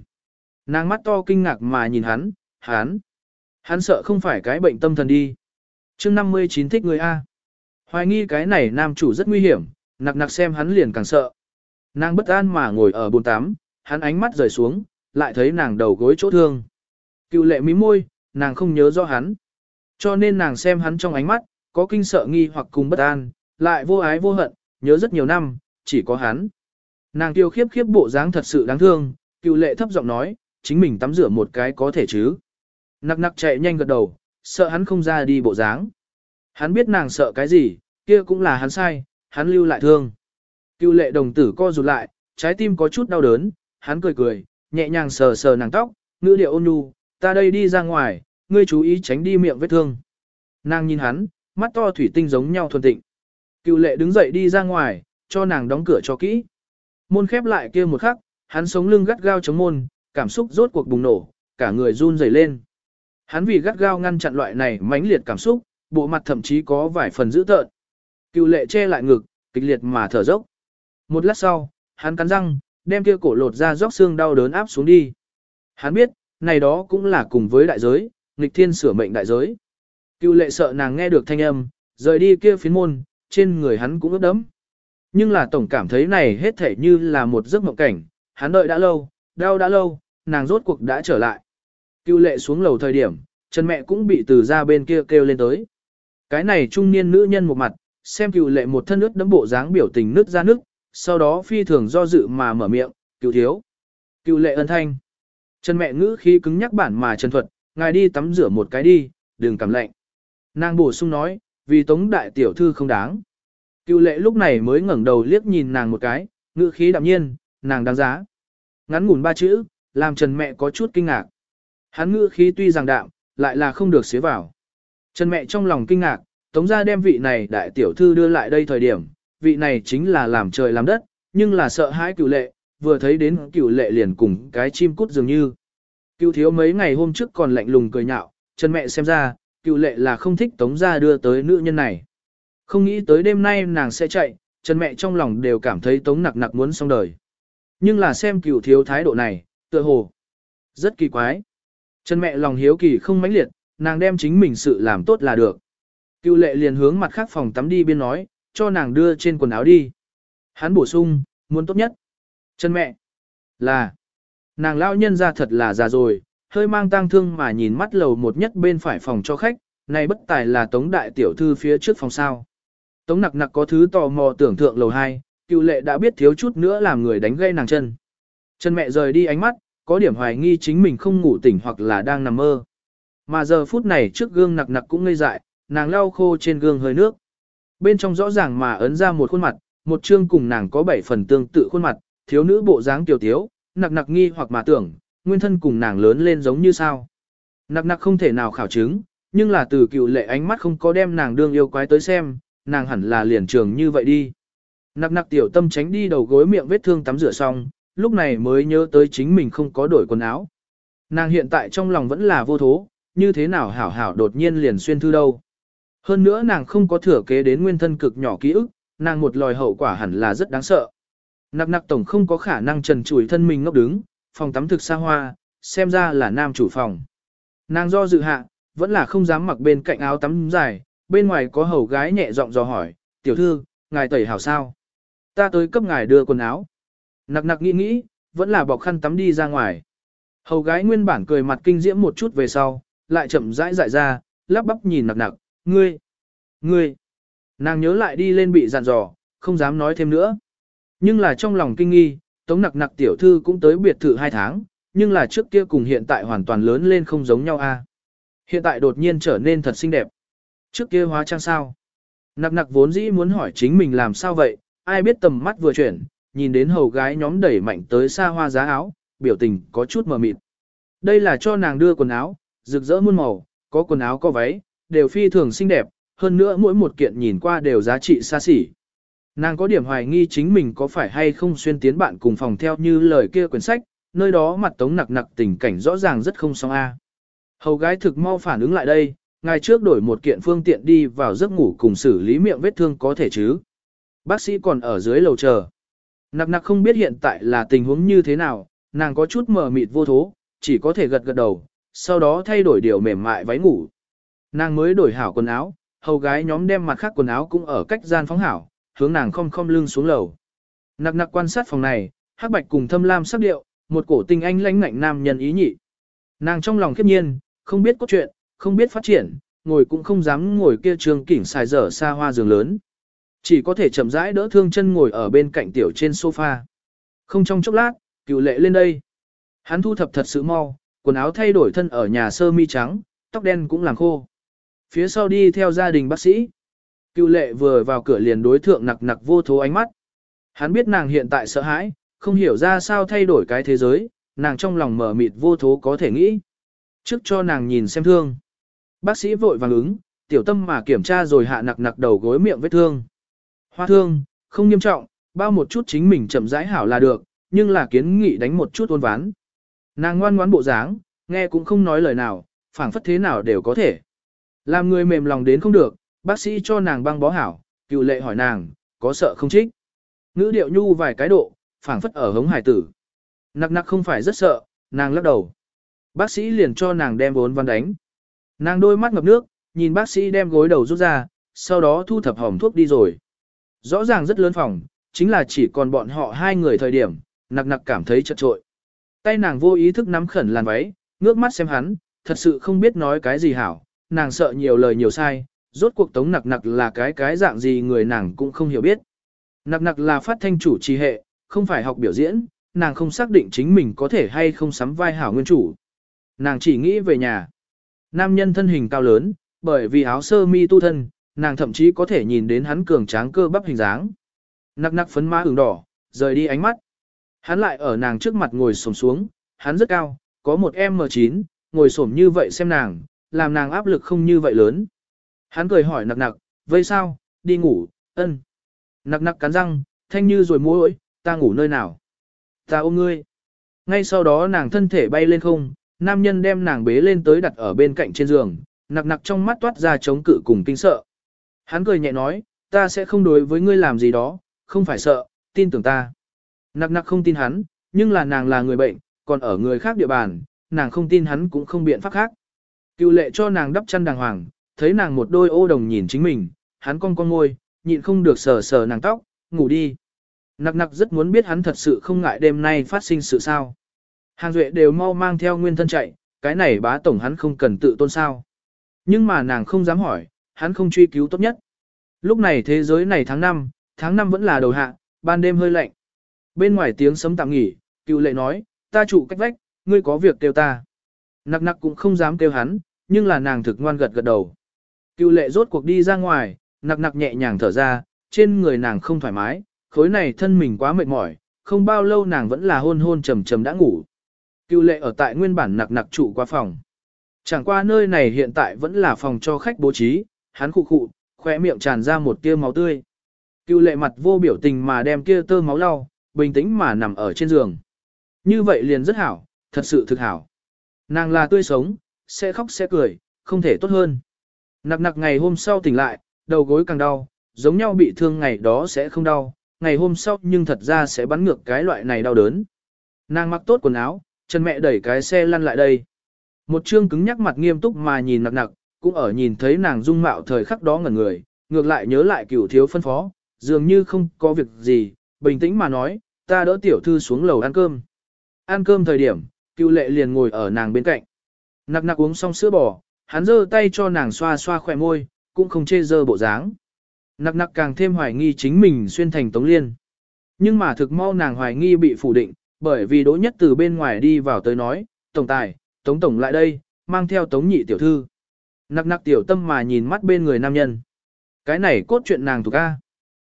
Speaker 1: Nàng mắt to kinh ngạc mà nhìn hắn, hắn. Hắn sợ không phải cái bệnh tâm thần đi. chương 59 thích người A. Hoài nghi cái này nam chủ rất nguy hiểm, nặc nặc xem hắn liền càng sợ. Nàng bất an mà ngồi ở bồn tắm, hắn ánh mắt rời xuống, lại thấy nàng đầu gối chỗ thương. Cựu lệ mí môi, nàng không nhớ rõ hắn. Cho nên nàng xem hắn trong ánh mắt, có kinh sợ nghi hoặc cùng bất an, lại vô ái vô hận, nhớ rất nhiều năm, chỉ có hắn. Nàng tiêu khiếp khiếp bộ dáng thật sự đáng thương, cựu lệ thấp giọng nói, chính mình tắm rửa một cái có thể chứ. Nặc nặc chạy nhanh gật đầu, sợ hắn không ra đi bộ dáng. Hắn biết nàng sợ cái gì, kia cũng là hắn sai, hắn lưu lại thương. Cựu lệ đồng tử co rụt lại, trái tim có chút đau đớn, hắn cười cười, nhẹ nhàng sờ sờ nàng tóc, ngữ điệu ôn nhu, ta đây đi ra ngoài, ngươi chú ý tránh đi miệng vết thương. Nàng nhìn hắn, mắt to thủy tinh giống nhau thuần tịnh. Cựu lệ đứng dậy đi ra ngoài, cho nàng đóng cửa cho kỹ. Môn khép lại kia một khắc, hắn sống lưng gắt gao chống môn, cảm xúc rốt cuộc bùng nổ, cả người run rẩy lên. Hắn vì gắt gao ngăn chặn loại này mãnh liệt cảm xúc, bộ mặt thậm chí có vài phần dữ tợn. Cựu lệ che lại ngực, kịch liệt mà thở dốc. Một lát sau, hắn cắn răng, đem kia cổ lột ra róc xương đau đớn áp xuống đi. Hắn biết, này đó cũng là cùng với đại giới, nghịch thiên sửa mệnh đại giới. Cựu lệ sợ nàng nghe được thanh âm, rời đi kia phiến môn, trên người hắn cũng ướt đẫm. Nhưng là tổng cảm thấy này hết thể như là một giấc mộng cảnh, hắn đợi đã lâu, đau đã lâu, nàng rốt cuộc đã trở lại. Cựu lệ xuống lầu thời điểm, chân mẹ cũng bị từ ra bên kia kêu lên tới. Cái này trung niên nữ nhân một mặt, xem cựu lệ một thân ướt đẫm bộ dáng biểu tình nứt ra nước, sau đó phi thường do dự mà mở miệng, cựu thiếu. Cựu lệ ân thanh. Chân mẹ ngữ khi cứng nhắc bản mà chân thuật, ngài đi tắm rửa một cái đi, đừng cảm lạnh. Nàng bổ sung nói, vì tống đại tiểu thư không đáng. Cựu lệ lúc này mới ngẩng đầu liếc nhìn nàng một cái, ngữ khí đạm nhiên, nàng đáng giá. Ngắn ngủn ba chữ, làm Trần mẹ có chút kinh ngạc. Hắn ngữ khí tuy rằng đạm, lại là không được xế vào. Trần mẹ trong lòng kinh ngạc, tống ra đem vị này đại tiểu thư đưa lại đây thời điểm, vị này chính là làm trời làm đất, nhưng là sợ hãi cựu lệ, vừa thấy đến cựu lệ liền cùng cái chim cút dường như. Cựu thiếu mấy ngày hôm trước còn lạnh lùng cười nhạo, Trần mẹ xem ra, cựu lệ là không thích tống ra đưa tới nữ nhân này. Không nghĩ tới đêm nay nàng sẽ chạy, Trần mẹ trong lòng đều cảm thấy tống nặc nặc muốn xong đời. Nhưng là xem cựu thiếu thái độ này, tựa hồ. Rất kỳ quái. Trần mẹ lòng hiếu kỳ không mãnh liệt, nàng đem chính mình sự làm tốt là được. Cựu lệ liền hướng mặt khác phòng tắm đi biên nói, cho nàng đưa trên quần áo đi. Hắn bổ sung, muốn tốt nhất. chân mẹ. Là. Nàng lão nhân ra thật là già rồi, hơi mang tang thương mà nhìn mắt lầu một nhất bên phải phòng cho khách, này bất tài là tống đại tiểu thư phía trước phòng sao. Tống nặc nặc có thứ tò mò tưởng thượng lầu 2, cựu lệ đã biết thiếu chút nữa làm người đánh gây nàng chân. Chân mẹ rời đi ánh mắt, có điểm hoài nghi chính mình không ngủ tỉnh hoặc là đang nằm mơ. Mà giờ phút này trước gương nặc nặc cũng ngây dại, nàng lau khô trên gương hơi nước. Bên trong rõ ràng mà ấn ra một khuôn mặt, một chương cùng nàng có bảy phần tương tự khuôn mặt, thiếu nữ bộ dáng tiểu thiếu, nặc nặc nghi hoặc mà tưởng, nguyên thân cùng nàng lớn lên giống như sao. Nặc nặc không thể nào khảo chứng, nhưng là từ cựu lệ ánh mắt không có đem nàng đương yêu quái tới xem, nàng hẳn là liền trường như vậy đi. Nặc nặc tiểu tâm tránh đi đầu gối miệng vết thương tắm rửa xong, lúc này mới nhớ tới chính mình không có đổi quần áo. Nàng hiện tại trong lòng vẫn là vô thố, như thế nào hảo hảo đột nhiên liền xuyên thư đâu. Hơn nữa nàng không có thừa kế đến nguyên thân cực nhỏ ký ức, nàng một lòi hậu quả hẳn là rất đáng sợ. Nặc nặc tổng không có khả năng trần trụi thân mình ngốc đứng, phòng tắm thực xa hoa, xem ra là nam chủ phòng. Nàng do dự hạ, vẫn là không dám mặc bên cạnh áo tắm dài, bên ngoài có hầu gái nhẹ giọng dò hỏi, tiểu thư, ngài tẩy hảo sao? Ta tới cấp ngài đưa quần áo. Nặc nặc nghĩ nghĩ, vẫn là bọc khăn tắm đi ra ngoài. Hầu gái nguyên bản cười mặt kinh diễm một chút về sau, lại chậm rãi dại ra, lắp bắp nhìn nặc nặc, ngươi, ngươi. Nàng nhớ lại đi lên bị dặn dò, không dám nói thêm nữa. Nhưng là trong lòng kinh nghi, tống nặc nặc tiểu thư cũng tới biệt thự hai tháng, nhưng là trước kia cùng hiện tại hoàn toàn lớn lên không giống nhau a. Hiện tại đột nhiên trở nên thật xinh đẹp. Trước kia hóa trang sao? Nặc nặc vốn dĩ muốn hỏi chính mình làm sao vậy, ai biết tầm mắt vừa chuyển, nhìn đến hầu gái nhóm đẩy mạnh tới xa hoa giá áo, biểu tình có chút mờ mịt. Đây là cho nàng đưa quần áo, rực rỡ muôn màu, có quần áo có váy, đều phi thường xinh đẹp, hơn nữa mỗi một kiện nhìn qua đều giá trị xa xỉ. Nàng có điểm hoài nghi chính mình có phải hay không xuyên tiến bạn cùng phòng theo như lời kia quyển sách, nơi đó mặt tống nặc nặc tình cảnh rõ ràng rất không song a. Hầu gái thực mau phản ứng lại đây, ngài trước đổi một kiện phương tiện đi vào giấc ngủ cùng xử lý miệng vết thương có thể chứ. Bác sĩ còn ở dưới lầu chờ. Nặc nặc không biết hiện tại là tình huống như thế nào, nàng có chút mờ mịt vô thố, chỉ có thể gật gật đầu, sau đó thay đổi điều mềm mại váy ngủ. Nàng mới đổi hảo quần áo, hầu gái nhóm đem mặt khác quần áo cũng ở cách gian phóng hảo, hướng nàng không không lưng xuống lầu. Nặc nặc quan sát phòng này, hắc bạch cùng thâm lam sắc điệu, một cổ tình anh lãnh ngạnh nam nhân ý nhị. Nàng trong lòng khiếp nhiên, không biết có chuyện, không biết phát triển, ngồi cũng không dám ngồi kia trường kỉnh xài dở xa hoa giường lớn. Chỉ có thể chậm rãi đỡ thương chân ngồi ở bên cạnh tiểu trên sofa. Không trong chốc lát, cựu lệ lên đây. Hắn thu thập thật sự mau, quần áo thay đổi thân ở nhà sơ mi trắng, tóc đen cũng làm khô. Phía sau đi theo gia đình bác sĩ. Cựu lệ vừa vào cửa liền đối thượng nặc nặc vô thố ánh mắt. Hắn biết nàng hiện tại sợ hãi, không hiểu ra sao thay đổi cái thế giới, nàng trong lòng mở mịt vô thố có thể nghĩ. Trước cho nàng nhìn xem thương. Bác sĩ vội vàng ứng, tiểu tâm mà kiểm tra rồi hạ nặc nặc đầu gối miệng vết thương. Hoa thương, không nghiêm trọng, bao một chút chính mình chậm rãi hảo là được, nhưng là kiến nghị đánh một chút ôn ván. Nàng ngoan ngoãn bộ dáng, nghe cũng không nói lời nào, phảng phất thế nào đều có thể. Làm người mềm lòng đến không được, bác sĩ cho nàng băng bó hảo, cựu lệ hỏi nàng, có sợ không trích. Ngữ điệu nhu vài cái độ, phảng phất ở hống hải tử. Nặc nặc không phải rất sợ, nàng lắc đầu. Bác sĩ liền cho nàng đem vốn văn đánh. Nàng đôi mắt ngập nước, nhìn bác sĩ đem gối đầu rút ra, sau đó thu thập hỏng thuốc đi rồi. Rõ ràng rất lớn phòng, chính là chỉ còn bọn họ hai người thời điểm, nặc nặc cảm thấy chật trội. Tay nàng vô ý thức nắm khẩn làn váy, ngước mắt xem hắn, thật sự không biết nói cái gì hảo, nàng sợ nhiều lời nhiều sai, rốt cuộc tống nặc nặc là cái cái dạng gì người nàng cũng không hiểu biết. Nặc nặc là phát thanh chủ trì hệ, không phải học biểu diễn, nàng không xác định chính mình có thể hay không sắm vai hảo nguyên chủ. Nàng chỉ nghĩ về nhà. Nam nhân thân hình cao lớn, bởi vì áo sơ mi tu thân, nàng thậm chí có thể nhìn đến hắn cường tráng cơ bắp hình dáng. Nặc nặc phấn má ửng đỏ, rời đi ánh mắt. Hắn lại ở nàng trước mặt ngồi xổm xuống, hắn rất cao, có một M9, ngồi xổm như vậy xem nàng, làm nàng áp lực không như vậy lớn. Hắn cười hỏi nặc nặc, vây sao, đi ngủ, ân. Nặc nặc cắn răng, thanh như rồi mối ta ngủ nơi nào? Ta ôm ngươi. Ngay sau đó nàng thân thể bay lên không, nam nhân đem nàng bế lên tới đặt ở bên cạnh trên giường, nặc nặc trong mắt toát ra chống cự cùng kinh sợ. Hắn cười nhẹ nói, ta sẽ không đối với ngươi làm gì đó, không phải sợ, tin tưởng ta. Nặc nặc không tin hắn, nhưng là nàng là người bệnh, còn ở người khác địa bàn, nàng không tin hắn cũng không biện pháp khác. Cựu lệ cho nàng đắp chăn đàng hoàng, thấy nàng một đôi ô đồng nhìn chính mình, hắn cong cong ngôi, nhịn không được sờ sờ nàng tóc, ngủ đi. Nặc nặc rất muốn biết hắn thật sự không ngại đêm nay phát sinh sự sao. Hàng duệ đều mau mang theo nguyên thân chạy, cái này bá tổng hắn không cần tự tôn sao. Nhưng mà nàng không dám hỏi, hắn không truy cứu tốt nhất. Lúc này thế giới này tháng 5, tháng 5 vẫn là đầu hạ, ban đêm hơi lạnh. Bên ngoài tiếng sấm tạm nghỉ, cựu lệ nói, ta trụ cách vách, ngươi có việc kêu ta. Nặc nặc cũng không dám kêu hắn, nhưng là nàng thực ngoan gật gật đầu. Cựu lệ rốt cuộc đi ra ngoài, nặc nặc nhẹ nhàng thở ra, trên người nàng không thoải mái, khối này thân mình quá mệt mỏi, không bao lâu nàng vẫn là hôn hôn trầm trầm đã ngủ. Cựu lệ ở tại nguyên bản nặc nặc trụ qua phòng. Chẳng qua nơi này hiện tại vẫn là phòng cho khách bố trí, hắn khụ khụ, khỏe miệng tràn ra một tia máu tươi. Cựu lệ mặt vô biểu tình mà đem kia tơ máu lau, bình tĩnh mà nằm ở trên giường. Như vậy liền rất hảo, thật sự thực hảo. Nàng là tươi sống, sẽ khóc sẽ cười, không thể tốt hơn. Nặc nặc ngày hôm sau tỉnh lại, đầu gối càng đau, giống nhau bị thương ngày đó sẽ không đau, ngày hôm sau nhưng thật ra sẽ bắn ngược cái loại này đau đớn. Nàng mặc tốt quần áo, chân mẹ đẩy cái xe lăn lại đây. Một trương cứng nhắc mặt nghiêm túc mà nhìn nặc nặc, cũng ở nhìn thấy nàng dung mạo thời khắc đó ngẩn người, ngược lại nhớ lại cửu thiếu phân phó, dường như không có việc gì, bình tĩnh mà nói, ta đỡ tiểu thư xuống lầu ăn cơm. Ăn cơm thời điểm, cựu lệ liền ngồi ở nàng bên cạnh. Nặc nặc uống xong sữa bò, hắn giơ tay cho nàng xoa xoa khỏe môi, cũng không chê dơ bộ dáng. Nặc nặc càng thêm hoài nghi chính mình xuyên thành Tống Liên. Nhưng mà thực mau nàng hoài nghi bị phủ định, bởi vì đỗ nhất từ bên ngoài đi vào tới nói, Tổng tài, Tống Tổng lại đây, mang theo Tống nhị tiểu thư. Nặc nặc tiểu tâm mà nhìn mắt bên người nam nhân. Cái này cốt chuyện nàng thuộc A.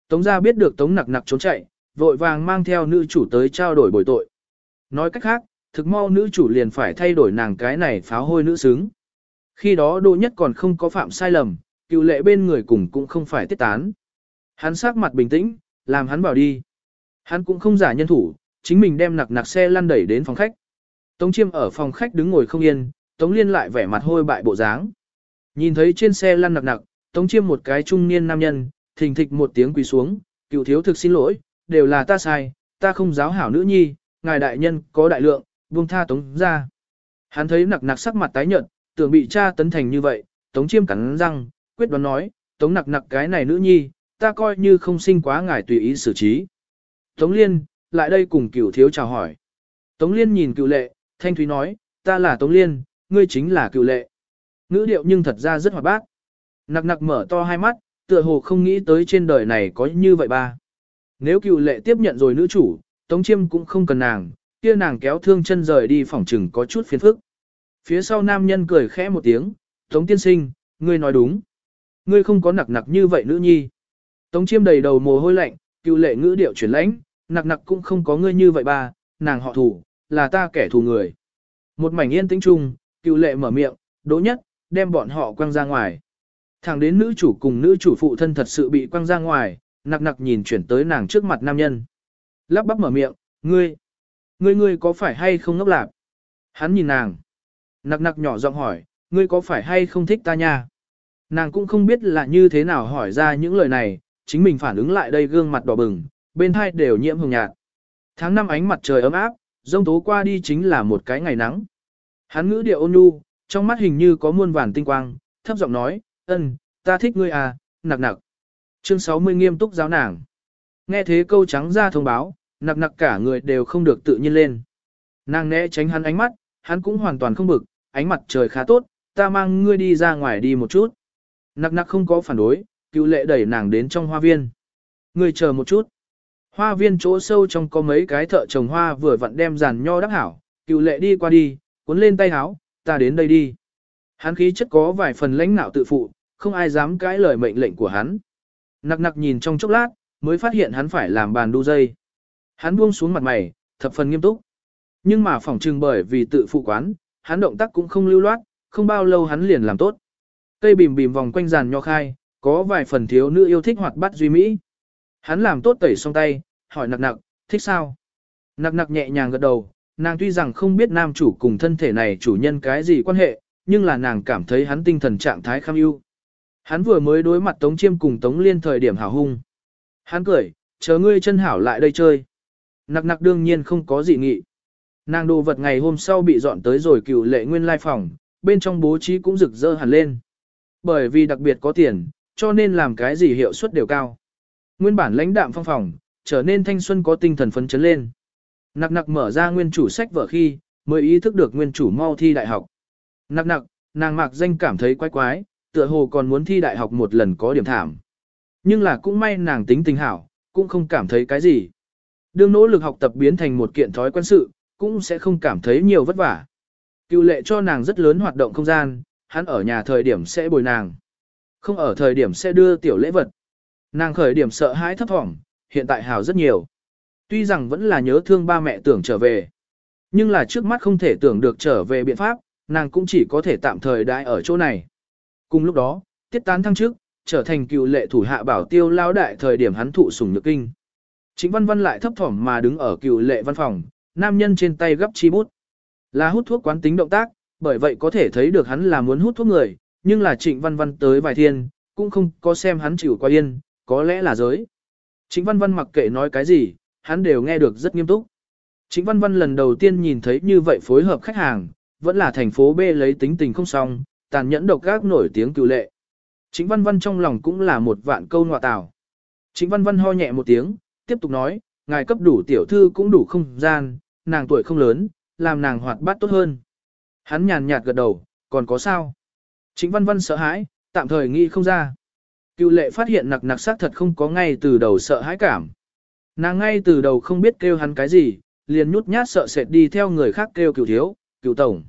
Speaker 1: Tống gia biết được Tống nặc nặc trốn chạy, vội vàng mang theo nữ chủ tới trao đổi bồi tội. Nói cách khác, thực mau nữ chủ liền phải thay đổi nàng cái này pháo hôi nữ xứng. Khi đó đỗ nhất còn không có phạm sai lầm, cựu lệ bên người cùng cũng không phải tiết tán. Hắn sắc mặt bình tĩnh, làm hắn bảo đi. Hắn cũng không giả nhân thủ, chính mình đem nặc nặc xe lăn đẩy đến phòng khách. Tống chiêm ở phòng khách đứng ngồi không yên, Tống liên lại vẻ mặt hôi bại bộ dáng. Nhìn thấy trên xe lăn nặc nặc, Tống chiêm một cái trung niên nam nhân, thình thịch một tiếng quỳ xuống, cựu thiếu thực xin lỗi, đều là ta sai, ta không giáo hảo nữ nhi, ngài đại nhân có đại lượng, buông tha Tống ra. Hắn thấy nặc nặc sắc mặt tái nhợt, tưởng bị cha tấn thành như vậy, Tống chiêm cắn răng, quyết đoán nói, Tống nặc nặc cái này nữ nhi, ta coi như không sinh quá ngài tùy ý xử trí. Tống Liên, lại đây cùng cửu thiếu chào hỏi. Tống Liên nhìn cựu lệ, thanh thúy nói, ta là Tống Liên, ngươi chính là cựu lệ. Ngữ điệu nhưng thật ra rất hoạt bát. Nặc nặc mở to hai mắt, tựa hồ không nghĩ tới trên đời này có như vậy ba. Nếu cựu lệ tiếp nhận rồi nữ chủ, Tống Chiêm cũng không cần nàng, kia nàng kéo thương chân rời đi phòng trừng có chút phiền phức. Phía sau nam nhân cười khẽ một tiếng, Tống tiên sinh, ngươi nói đúng. Ngươi không có nặc nặc như vậy nữ nhi. Tống chiêm đầy đầu mồ hôi lạnh, cựu lệ ngữ điệu chuyển lãnh, nặc nặc cũng không có ngươi như vậy ba, nàng họ thủ, là ta kẻ thù người. Một mảnh yên tĩnh chung, cựu lệ mở miệng, đỗ nhất, đem bọn họ quăng ra ngoài. Thẳng đến nữ chủ cùng nữ chủ phụ thân thật sự bị quăng ra ngoài, nặc nặc nhìn chuyển tới nàng trước mặt nam nhân. Lắp bắp mở miệng, ngươi, ngươi ngươi có phải hay không ngốc lạc? Hắn nhìn nàng. Nặc nặc nhỏ giọng hỏi, ngươi có phải hay không thích ta nha? Nàng cũng không biết là như thế nào hỏi ra những lời này, chính mình phản ứng lại đây gương mặt đỏ bừng, bên hai đều nhiễm hồng nhạt. Tháng năm ánh mặt trời ấm áp, rông tố qua đi chính là một cái ngày nắng. Hắn ngữ điệu ôn nhu, trong mắt hình như có muôn vàn tinh quang, thấp giọng nói, ân, ta thích ngươi à, nặc nặc. Chương 60 nghiêm túc giáo nàng. Nghe thế câu trắng ra thông báo, nặc nặc cả người đều không được tự nhiên lên. Nàng né tránh hắn ánh mắt, hắn cũng hoàn toàn không bực, ánh mặt trời khá tốt, ta mang ngươi đi ra ngoài đi một chút. Nặc nặc không có phản đối, cựu lệ đẩy nàng đến trong hoa viên. Ngươi chờ một chút. Hoa viên chỗ sâu trong có mấy cái thợ trồng hoa vừa vặn đem giàn nho đắp hảo, cựu lệ đi qua đi, cuốn lên tay háo, ta đến đây đi. Hắn khí chất có vài phần lãnh nạo tự phụ, không ai dám cãi lời mệnh lệnh của hắn. Nặc nặc nhìn trong chốc lát, mới phát hiện hắn phải làm bàn đu dây. Hắn buông xuống mặt mày, thập phần nghiêm túc. Nhưng mà phỏng trừng bởi vì tự phụ quán, hắn động tác cũng không lưu loát, không bao lâu hắn liền làm tốt. Cây bìm bìm vòng quanh giàn nho khai, có vài phần thiếu nữ yêu thích hoạt bát duy mỹ. Hắn làm tốt tẩy xong tay, hỏi nặc nặc, thích sao? Nặc nặc nhẹ nhàng gật đầu, nàng tuy rằng không biết nam chủ cùng thân thể này chủ nhân cái gì quan hệ, nhưng là nàng cảm thấy hắn tinh thần trạng thái kham ưu. Hắn vừa mới đối mặt Tống Chiêm cùng Tống Liên thời điểm hào hung. Hắn cười, chờ ngươi chân hảo lại đây chơi. Nặc nặc đương nhiên không có gì nghị. Nàng đồ vật ngày hôm sau bị dọn tới rồi cựu lệ nguyên lai phòng, bên trong bố trí cũng rực rỡ hẳn lên. Bởi vì đặc biệt có tiền, cho nên làm cái gì hiệu suất đều cao. Nguyên bản lãnh đạm phong phòng, trở nên thanh xuân có tinh thần phấn chấn lên. Nặc nặc mở ra nguyên chủ sách vở khi, mới ý thức được nguyên chủ mau thi đại học. Nặc nặc, nàng mạc danh cảm thấy quái quái, tựa hồ còn muốn thi đại học một lần có điểm thảm. Nhưng là cũng may nàng tính tình hảo, cũng không cảm thấy cái gì. Đương nỗ lực học tập biến thành một kiện thói quen sự, cũng sẽ không cảm thấy nhiều vất vả. Cựu lệ cho nàng rất lớn hoạt động không gian, hắn ở nhà thời điểm sẽ bồi nàng. Không ở thời điểm sẽ đưa tiểu lễ vật. Nàng khởi điểm sợ hãi thấp thỏm, hiện tại hào rất nhiều. Tuy rằng vẫn là nhớ thương ba mẹ tưởng trở về. Nhưng là trước mắt không thể tưởng được trở về biện pháp, nàng cũng chỉ có thể tạm thời đại ở chỗ này. Cùng lúc đó, tiết tán thăng trước, trở thành cựu lệ thủ hạ bảo tiêu lao đại thời điểm hắn thụ sủng nhược kinh. Chính văn văn lại thấp thỏm mà đứng ở cựu lệ văn phòng, nam nhân trên tay gấp chi bút. Là hút thuốc quán tính động tác, bởi vậy có thể thấy được hắn là muốn hút thuốc người, nhưng là trịnh văn văn tới vài thiên, cũng không có xem hắn chịu qua yên, có lẽ là giới. Trịnh văn văn mặc kệ nói cái gì, hắn đều nghe được rất nghiêm túc. Trịnh văn văn lần đầu tiên nhìn thấy như vậy phối hợp khách hàng, vẫn là thành phố B lấy tính tình không xong, tàn nhẫn độc gác nổi tiếng cựu lệ. Trịnh văn văn trong lòng cũng là một vạn câu ngọa tào. Trịnh văn văn ho nhẹ một tiếng, tiếp tục nói, ngài cấp đủ tiểu thư cũng đủ không gian, nàng tuổi không lớn, làm nàng hoạt bát tốt hơn. Hắn nhàn nhạt gật đầu, còn có sao? Trịnh văn văn sợ hãi, tạm thời nghĩ không ra. Cựu lệ phát hiện nặc nặc xác thật không có ngay từ đầu sợ hãi cảm. Nàng ngay từ đầu không biết kêu hắn cái gì, liền nhút nhát sợ sệt đi theo người khác kêu cựu thiếu, cựu tổng.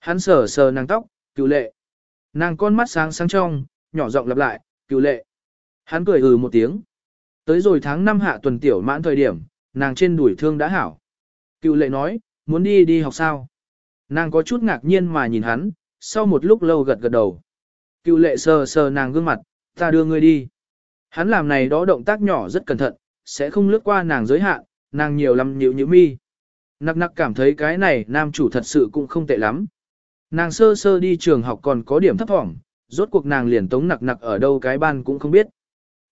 Speaker 1: Hắn sờ sờ nàng tóc, cựu lệ. Nàng con mắt sáng sáng trong, nhỏ giọng lặp lại, cựu lệ. Hắn cười ừ một tiếng. Tới rồi tháng 5 hạ tuần tiểu mãn thời điểm, nàng trên đuổi thương đã hảo. Cựu lệ nói, muốn đi đi học sao? Nàng có chút ngạc nhiên mà nhìn hắn, sau một lúc lâu gật gật đầu. Cựu lệ sờ sờ nàng gương mặt, ta đưa ngươi đi. Hắn làm này đó động tác nhỏ rất cẩn thận, sẽ không lướt qua nàng giới hạn, nàng nhiều lắm nhiều như mi. Nặc nặc cảm thấy cái này nam chủ thật sự cũng không tệ lắm. Nàng sơ sơ đi trường học còn có điểm thấp thỏm, rốt cuộc nàng liền tống nặc nặc ở đâu cái ban cũng không biết.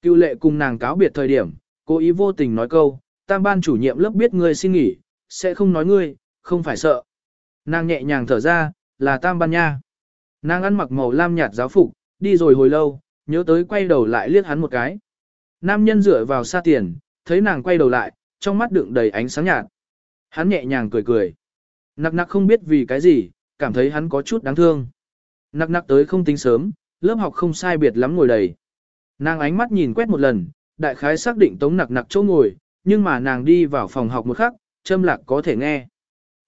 Speaker 1: Cựu lệ cùng nàng cáo biệt thời điểm, cố ý vô tình nói câu, tam ban chủ nhiệm lớp biết ngươi xin nghỉ, sẽ không nói ngươi, không phải sợ. Nàng nhẹ nhàng thở ra, là tam ban nha. Nàng ăn mặc màu lam nhạt giáo phục, đi rồi hồi lâu, nhớ tới quay đầu lại liếc hắn một cái. Nam nhân dựa vào xa tiền, thấy nàng quay đầu lại, trong mắt đựng đầy ánh sáng nhạt. Hắn nhẹ nhàng cười cười. Nặc nặc không biết vì cái gì, cảm thấy hắn có chút đáng thương. Nặc nặc tới không tính sớm, lớp học không sai biệt lắm ngồi đầy. Nàng ánh mắt nhìn quét một lần, đại khái xác định tống nặc nặc chỗ ngồi, nhưng mà nàng đi vào phòng học một khắc, châm lạc có thể nghe.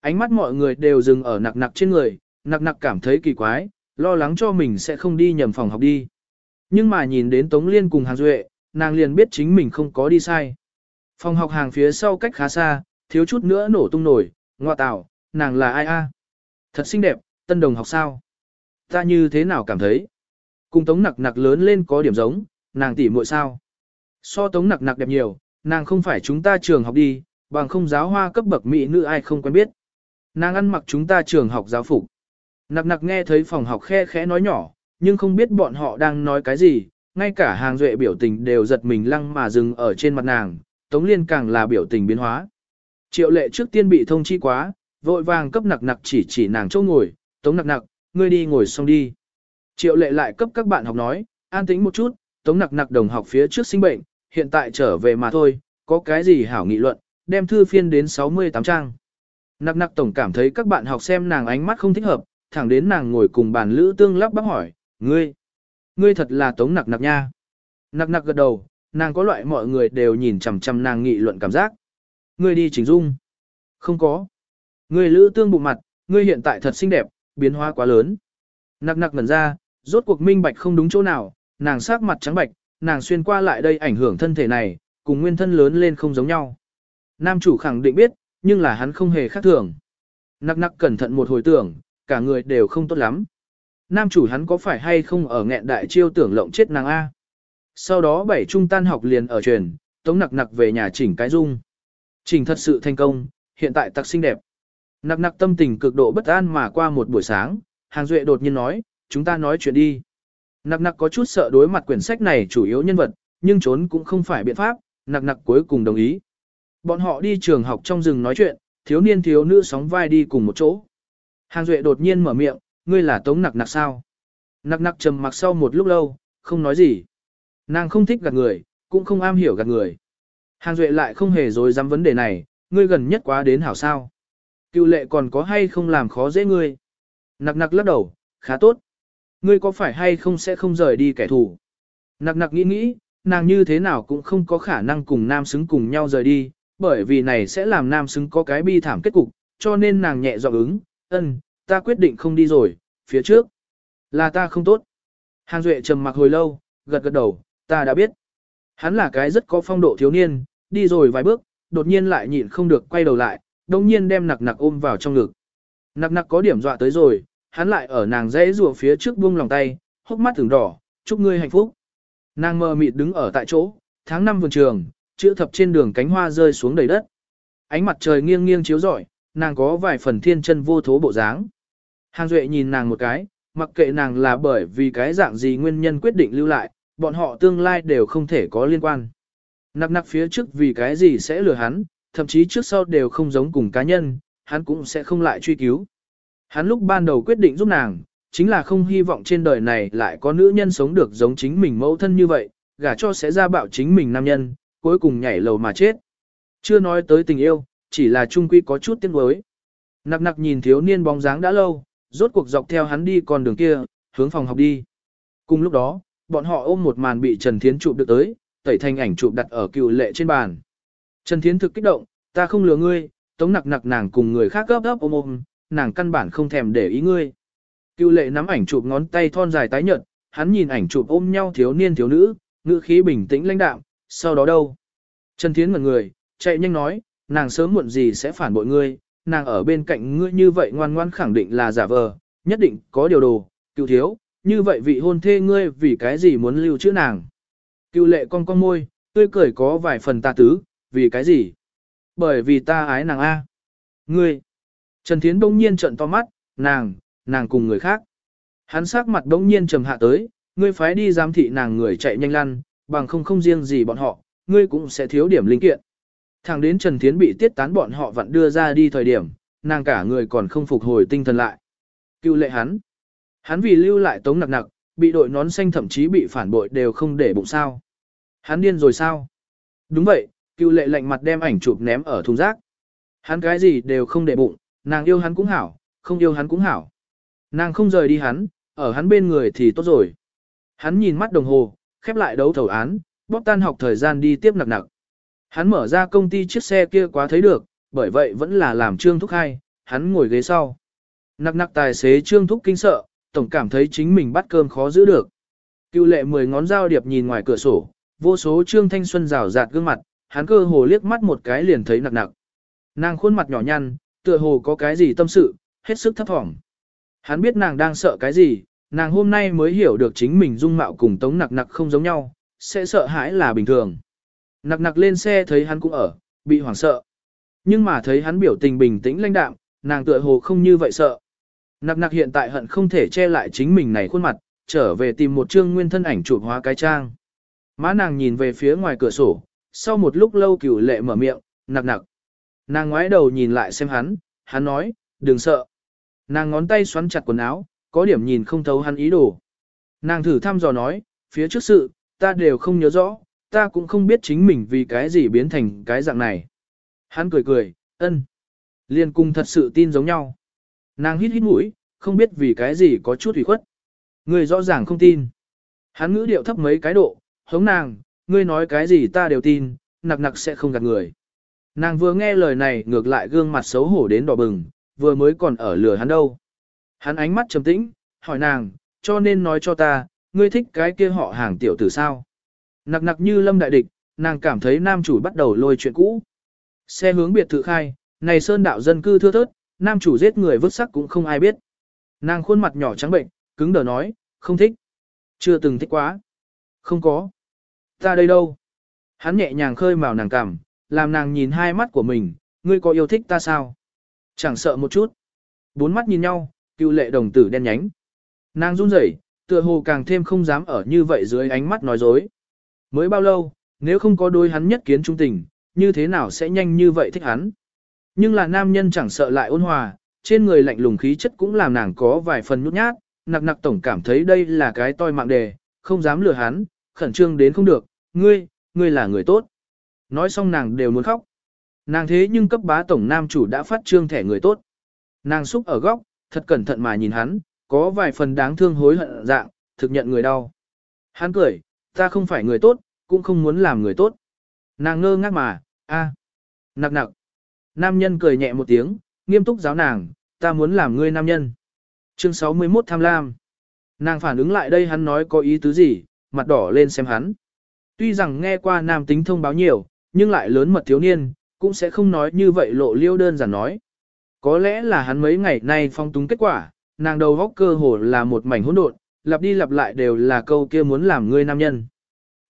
Speaker 1: Ánh mắt mọi người đều dừng ở nặc nặc trên người, nặc nặc cảm thấy kỳ quái, lo lắng cho mình sẽ không đi nhầm phòng học đi. Nhưng mà nhìn đến Tống Liên cùng Hàng Duệ, nàng liền biết chính mình không có đi sai. Phòng học hàng phía sau cách khá xa, thiếu chút nữa nổ tung nổi, ngoa tạo, nàng là ai a? Thật xinh đẹp, tân đồng học sao? Ta như thế nào cảm thấy? Cùng tống nặc nặc lớn lên có điểm giống, nàng tỉ muội sao? So tống nặc nặc đẹp nhiều, nàng không phải chúng ta trường học đi, bằng không giáo hoa cấp bậc mỹ nữ ai không quen biết. Nàng ăn mặc chúng ta trường học giáo phục. Nặc nặc nghe thấy phòng học khe khẽ nói nhỏ, nhưng không biết bọn họ đang nói cái gì, ngay cả hàng duệ biểu tình đều giật mình lăng mà dừng ở trên mặt nàng, Tống Liên càng là biểu tình biến hóa. Triệu lệ trước tiên bị thông chi quá, vội vàng cấp nặc nặc chỉ chỉ nàng chỗ ngồi, Tống nặc nặc, ngươi đi ngồi xong đi. Triệu lệ lại cấp các bạn học nói, an tĩnh một chút, Tống nặc nặc đồng học phía trước sinh bệnh, hiện tại trở về mà thôi, có cái gì hảo nghị luận, đem thư phiên đến 68 trang. Nặc nặc tổng cảm thấy các bạn học xem nàng ánh mắt không thích hợp, thẳng đến nàng ngồi cùng bàn lữ tương lắp bắp hỏi, ngươi, ngươi thật là tống nặc nặc nha. Nặc nặc gật đầu, nàng có loại mọi người đều nhìn chằm chằm nàng nghị luận cảm giác. Ngươi đi chỉnh dung. Không có. Ngươi lữ tương bụng mặt, ngươi hiện tại thật xinh đẹp, biến hóa quá lớn. Nặc nặc ngẩn ra, rốt cuộc minh bạch không đúng chỗ nào, nàng sắc mặt trắng bạch, nàng xuyên qua lại đây ảnh hưởng thân thể này, cùng nguyên thân lớn lên không giống nhau. Nam chủ khẳng định biết, nhưng là hắn không hề khác thường. Nặc nặc cẩn thận một hồi tưởng, cả người đều không tốt lắm. Nam chủ hắn có phải hay không ở nghẹn đại chiêu tưởng lộng chết nàng A. Sau đó bảy trung tan học liền ở truyền, tống nặc nặc về nhà chỉnh cái dung. Chỉnh thật sự thành công, hiện tại tặc xinh đẹp. Nặc nặc tâm tình cực độ bất an mà qua một buổi sáng, hàng duệ đột nhiên nói, chúng ta nói chuyện đi. Nặc nặc có chút sợ đối mặt quyển sách này chủ yếu nhân vật, nhưng trốn cũng không phải biện pháp, nặc nặc cuối cùng đồng ý. Bọn họ đi trường học trong rừng nói chuyện, thiếu niên thiếu nữ sóng vai đi cùng một chỗ. Hàng Duệ đột nhiên mở miệng, ngươi là tống nặc nặc sao? Nặc nặc trầm mặc sau một lúc lâu, không nói gì. Nàng không thích gạt người, cũng không am hiểu gạt người. Hàng Duệ lại không hề dối dám vấn đề này, ngươi gần nhất quá đến hảo sao. Cựu lệ còn có hay không làm khó dễ ngươi? Nặc nặc lắc đầu, khá tốt. Ngươi có phải hay không sẽ không rời đi kẻ thù? Nặc nặc nghĩ nghĩ, nàng như thế nào cũng không có khả năng cùng nam xứng cùng nhau rời đi, bởi vì này sẽ làm nam xứng có cái bi thảm kết cục, cho nên nàng nhẹ giọng ứng, ân, ta quyết định không đi rồi, phía trước. Là ta không tốt. Hàng Duệ trầm mặc hồi lâu, gật gật đầu, ta đã biết. Hắn là cái rất có phong độ thiếu niên, đi rồi vài bước, đột nhiên lại nhịn không được quay đầu lại, đồng nhiên đem nặc nặc ôm vào trong ngực. Nặc nặc có điểm dọa tới rồi, hắn lại ở nàng dãy rùa phía trước buông lòng tay, hốc mắt thường đỏ, chúc ngươi hạnh phúc. Nàng mơ mịt đứng ở tại chỗ, tháng năm vườn trường, chữ thập trên đường cánh hoa rơi xuống đầy đất. Ánh mặt trời nghiêng nghiêng chiếu rọi, nàng có vài phần thiên chân vô thố bộ dáng. Hàng Duệ nhìn nàng một cái, mặc kệ nàng là bởi vì cái dạng gì nguyên nhân quyết định lưu lại, bọn họ tương lai đều không thể có liên quan. Nặc nặc phía trước vì cái gì sẽ lừa hắn, thậm chí trước sau đều không giống cùng cá nhân, hắn cũng sẽ không lại truy cứu. Hắn lúc ban đầu quyết định giúp nàng, chính là không hy vọng trên đời này lại có nữ nhân sống được giống chính mình mẫu thân như vậy, gả cho sẽ ra bạo chính mình nam nhân, cuối cùng nhảy lầu mà chết. Chưa nói tới tình yêu, chỉ là trung quy có chút tiếc nuối. Nặc nặc nhìn thiếu niên bóng dáng đã lâu, rốt cuộc dọc theo hắn đi con đường kia, hướng phòng học đi. Cùng lúc đó, bọn họ ôm một màn bị Trần Thiến chụp được tới, tẩy thành ảnh chụp đặt ở cựu lệ trên bàn. Trần Thiến thực kích động, ta không lừa ngươi, tống nặc nặc nàng cùng người khác gấp gấp ôm ôm, nàng căn bản không thèm để ý ngươi. Cựu lệ nắm ảnh chụp ngón tay thon dài tái nhợt, hắn nhìn ảnh chụp ôm nhau thiếu niên thiếu nữ, ngữ khí bình tĩnh lãnh đạm, sau đó đâu? Trần Thiến ngẩn người, chạy nhanh nói, nàng sớm muộn gì sẽ phản bội ngươi, nàng ở bên cạnh ngươi như vậy ngoan ngoan khẳng định là giả vờ, nhất định có điều đồ, cựu thiếu, như vậy vị hôn thê ngươi vì cái gì muốn lưu trữ nàng. Cựu lệ con con môi, tươi cười có vài phần ta tứ, vì cái gì? Bởi vì ta ái nàng A. Ngươi. Trần Thiến đông nhiên trận to mắt, nàng, nàng cùng người khác. Hắn sắc mặt đông nhiên trầm hạ tới, ngươi phái đi giám thị nàng người chạy nhanh lăn, bằng không không riêng gì bọn họ, ngươi cũng sẽ thiếu điểm linh kiện. Thẳng đến Trần Thiến bị tiết tán bọn họ vặn đưa ra đi thời điểm, nàng cả người còn không phục hồi tinh thần lại. Cựu lệ hắn. Hắn vì lưu lại tống nặc nặc, bị đội nón xanh thậm chí bị phản bội đều không để bụng sao. Hắn điên rồi sao? Đúng vậy, Cựu lệ lạnh mặt đem ảnh chụp ném ở thùng rác. Hắn cái gì đều không để bụng, nàng yêu hắn cũng hảo, không yêu hắn cũng hảo. Nàng không rời đi hắn, ở hắn bên người thì tốt rồi. Hắn nhìn mắt đồng hồ, khép lại đấu thầu án, bóp tan học thời gian đi tiếp nặc nặc. Hắn mở ra công ty chiếc xe kia quá thấy được, bởi vậy vẫn là làm trương thúc hay, hắn ngồi ghế sau. Nặc nặc tài xế trương thúc kinh sợ, tổng cảm thấy chính mình bắt cơm khó giữ được. Cựu lệ mười ngón dao điệp nhìn ngoài cửa sổ, vô số trương thanh xuân rào rạt gương mặt, hắn cơ hồ liếc mắt một cái liền thấy nặc nặc. Nàng khuôn mặt nhỏ nhăn, tựa hồ có cái gì tâm sự, hết sức thấp thỏm. Hắn biết nàng đang sợ cái gì, nàng hôm nay mới hiểu được chính mình dung mạo cùng tống nặc nặc không giống nhau, sẽ sợ hãi là bình thường. Nặc nặc lên xe thấy hắn cũng ở, bị hoảng sợ. Nhưng mà thấy hắn biểu tình bình tĩnh lãnh đạm, nàng tựa hồ không như vậy sợ. Nặc nặc hiện tại hận không thể che lại chính mình này khuôn mặt, trở về tìm một chương nguyên thân ảnh chụp hóa cái trang. Má nàng nhìn về phía ngoài cửa sổ, sau một lúc lâu cửu lệ mở miệng, nặc nặc. Nàng ngoái đầu nhìn lại xem hắn, hắn nói, đừng sợ. Nàng ngón tay xoắn chặt quần áo, có điểm nhìn không thấu hắn ý đồ. Nàng thử thăm dò nói, phía trước sự, ta đều không nhớ rõ, ta cũng không biết chính mình vì cái gì biến thành cái dạng này. Hắn cười cười, ân. Liên cung thật sự tin giống nhau. Nàng hít hít mũi, không biết vì cái gì có chút ủy khuất. Người rõ ràng không tin. Hắn ngữ điệu thấp mấy cái độ, hống nàng, ngươi nói cái gì ta đều tin, nặc nặc sẽ không gạt người. Nàng vừa nghe lời này ngược lại gương mặt xấu hổ đến đỏ bừng, vừa mới còn ở lửa hắn đâu. Hắn ánh mắt trầm tĩnh, hỏi nàng, cho nên nói cho ta, ngươi thích cái kia họ hàng tiểu tử sao. Nặc nặc như lâm đại địch, nàng cảm thấy nam chủ bắt đầu lôi chuyện cũ. Xe hướng biệt thự khai, này sơn đạo dân cư thưa thớt, nam chủ giết người vứt sắc cũng không ai biết. Nàng khuôn mặt nhỏ trắng bệnh, cứng đờ nói, không thích. Chưa từng thích quá. Không có. Ta đây đâu? Hắn nhẹ nhàng khơi màu nàng cảm, làm nàng nhìn hai mắt của mình, ngươi có yêu thích ta sao? Chẳng sợ một chút. Bốn mắt nhìn nhau, cựu lệ đồng tử đen nhánh. Nàng run rẩy, tựa hồ càng thêm không dám ở như vậy dưới ánh mắt nói dối. Mới bao lâu, nếu không có đôi hắn nhất kiến trung tình, như thế nào sẽ nhanh như vậy thích hắn? Nhưng là nam nhân chẳng sợ lại ôn hòa, trên người lạnh lùng khí chất cũng làm nàng có vài phần nhút nhát, nặc nặc tổng cảm thấy đây là cái toi mạng đề, không dám lừa hắn, khẩn trương đến không được, ngươi, ngươi là người tốt. Nói xong nàng đều muốn khóc. Nàng thế nhưng cấp bá tổng nam chủ đã phát trương thẻ người tốt. Nàng xúc ở góc, thật cẩn thận mà nhìn hắn, có vài phần đáng thương hối hận dạng, thực nhận người đau. Hắn cười, ta không phải người tốt, cũng không muốn làm người tốt. Nàng ngơ ngác mà, a, nặc nặc. Nam nhân cười nhẹ một tiếng, nghiêm túc giáo nàng, ta muốn làm ngươi nam nhân. Chương 61 tham lam. Nàng phản ứng lại đây hắn nói có ý tứ gì, mặt đỏ lên xem hắn. Tuy rằng nghe qua nam tính thông báo nhiều, nhưng lại lớn mật thiếu niên, cũng sẽ không nói như vậy lộ liêu đơn giản nói. Có lẽ là hắn mấy ngày nay phong túng kết quả, nàng đầu góc cơ hồ là một mảnh hỗn độn, lặp đi lặp lại đều là câu kia muốn làm ngươi nam nhân.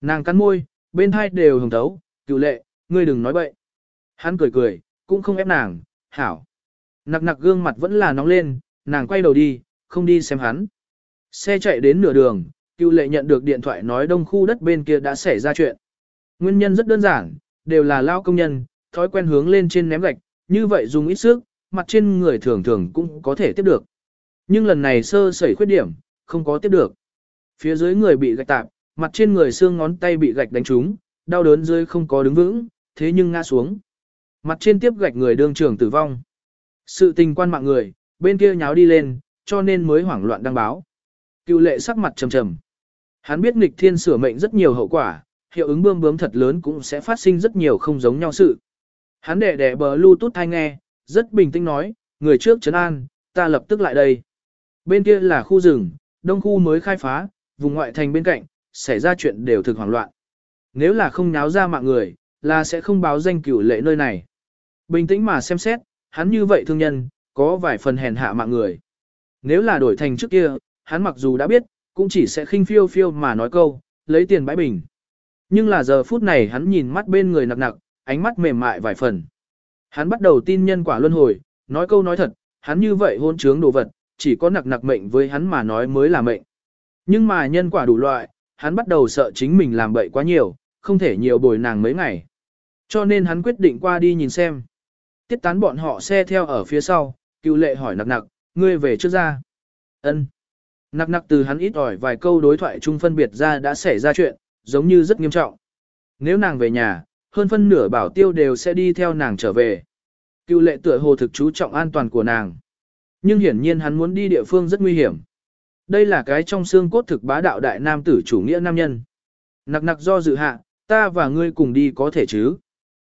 Speaker 1: Nàng cắn môi, bên hai đều hồng thấu, cựu lệ, ngươi đừng nói bậy. Hắn cười cười, cũng không ép nàng, hảo. Nặc nặc gương mặt vẫn là nóng lên, nàng quay đầu đi, không đi xem hắn. Xe chạy đến nửa đường, cựu lệ nhận được điện thoại nói đông khu đất bên kia đã xảy ra chuyện. Nguyên nhân rất đơn giản, đều là lao công nhân, thói quen hướng lên trên ném gạch, như vậy dùng ít sức, mặt trên người thường thường cũng có thể tiếp được. Nhưng lần này sơ sẩy khuyết điểm, không có tiếp được. Phía dưới người bị gạch tạp, mặt trên người xương ngón tay bị gạch đánh trúng, đau đớn dưới không có đứng vững, thế nhưng ngã xuống. Mặt trên tiếp gạch người đương trưởng tử vong. Sự tình quan mạng người, bên kia nháo đi lên, cho nên mới hoảng loạn đăng báo. Cựu lệ sắc mặt trầm trầm. Hắn biết nghịch thiên sửa mệnh rất nhiều hậu quả, hiệu ứng bơm bướm thật lớn cũng sẽ phát sinh rất nhiều không giống nhau sự. Hắn đẻ đẻ bờ Bluetooth hay nghe, rất bình tĩnh nói, người trước trấn an, ta lập tức lại đây. Bên kia là khu rừng, đông khu mới khai phá, vùng ngoại thành bên cạnh, xảy ra chuyện đều thực hoảng loạn. Nếu là không nháo ra mạng người, là sẽ không báo danh cửu lệ nơi này. Bình tĩnh mà xem xét, hắn như vậy thương nhân, có vài phần hèn hạ mạng người. Nếu là đổi thành trước kia, hắn mặc dù đã biết, cũng chỉ sẽ khinh phiêu phiêu mà nói câu, lấy tiền bãi bình. Nhưng là giờ phút này hắn nhìn mắt bên người nặc nặc, ánh mắt mềm mại vài phần. Hắn bắt đầu tin nhân quả luân hồi, nói câu nói thật, hắn như vậy hôn trướng đồ vật, chỉ có nặc nặc mệnh với hắn mà nói mới là mệnh. Nhưng mà nhân quả đủ loại, hắn bắt đầu sợ chính mình làm bậy quá nhiều, không thể nhiều bồi nàng mấy ngày. Cho nên hắn quyết định qua đi nhìn xem. Tiết tán bọn họ xe theo ở phía sau, cựu lệ hỏi nặc nặc, ngươi về trước ra. ân Nặc nặc từ hắn ít ỏi vài câu đối thoại chung phân biệt ra đã xảy ra chuyện, giống như rất nghiêm trọng. Nếu nàng về nhà, hơn phân nửa bảo tiêu đều sẽ đi theo nàng trở về. Cựu lệ tựa hồ thực chú trọng an toàn của nàng. Nhưng hiển nhiên hắn muốn đi địa phương rất nguy hiểm. Đây là cái trong xương cốt thực bá đạo đại nam tử chủ nghĩa nam nhân. Nặc nặc do dự hạ, ta và ngươi cùng đi có thể chứ.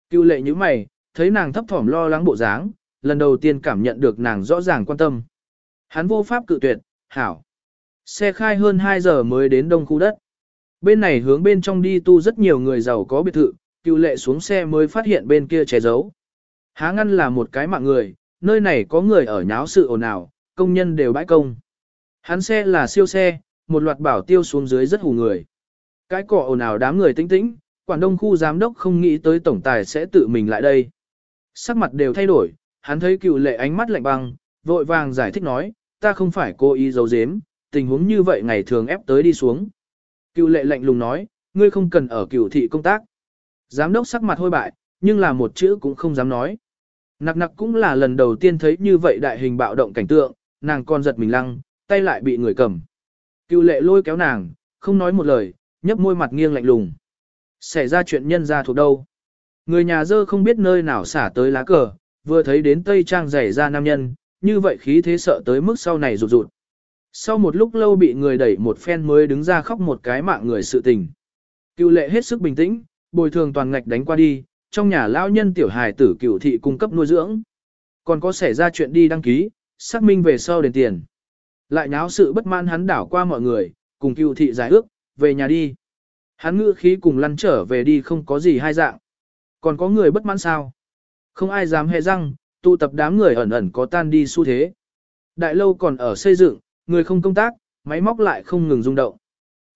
Speaker 1: Cựu lệ như mày, thấy nàng thấp thỏm lo lắng bộ dáng, lần đầu tiên cảm nhận được nàng rõ ràng quan tâm. Hắn vô pháp cự tuyệt, hảo. Xe khai hơn 2 giờ mới đến đông khu đất. Bên này hướng bên trong đi tu rất nhiều người giàu có biệt thự, cựu lệ xuống xe mới phát hiện bên kia che giấu. Há ngăn là một cái mạng người, nơi này có người ở nháo sự ồn ào, công nhân đều bãi công. Hắn xe là siêu xe, một loạt bảo tiêu xuống dưới rất hù người. Cái cỏ ồn ào đám người tĩnh tĩnh, quản đông khu giám đốc không nghĩ tới tổng tài sẽ tự mình lại đây. Sắc mặt đều thay đổi, hắn thấy cựu lệ ánh mắt lạnh băng, vội vàng giải thích nói, ta không phải cố ý giấu giếm, tình huống như vậy ngày thường ép tới đi xuống. Cựu lệ lạnh lùng nói, ngươi không cần ở cựu thị công tác. Giám đốc sắc mặt hôi bại, nhưng là một chữ cũng không dám nói. Nặc nặc cũng là lần đầu tiên thấy như vậy đại hình bạo động cảnh tượng, nàng còn giật mình lăng, tay lại bị người cầm. Cựu lệ lôi kéo nàng, không nói một lời, nhấp môi mặt nghiêng lạnh lùng. Xảy ra chuyện nhân ra thuộc đâu. Người nhà dơ không biết nơi nào xả tới lá cờ, vừa thấy đến tây trang rảy ra nam nhân, như vậy khí thế sợ tới mức sau này rụt rụt. Sau một lúc lâu bị người đẩy một phen mới đứng ra khóc một cái mạng người sự tình. Cựu lệ hết sức bình tĩnh, bồi thường toàn ngạch đánh qua đi, trong nhà lão nhân tiểu hài tử cựu thị cung cấp nuôi dưỡng. Còn có xảy ra chuyện đi đăng ký, xác minh về sau đền tiền. Lại nháo sự bất mãn hắn đảo qua mọi người, cùng cựu thị giải ước, về nhà đi. Hắn ngữ khí cùng lăn trở về đi không có gì hai dạng. Còn có người bất mãn sao? Không ai dám hề răng, tụ tập đám người ẩn ẩn có tan đi xu thế. Đại lâu còn ở xây dựng, người không công tác, máy móc lại không ngừng rung động.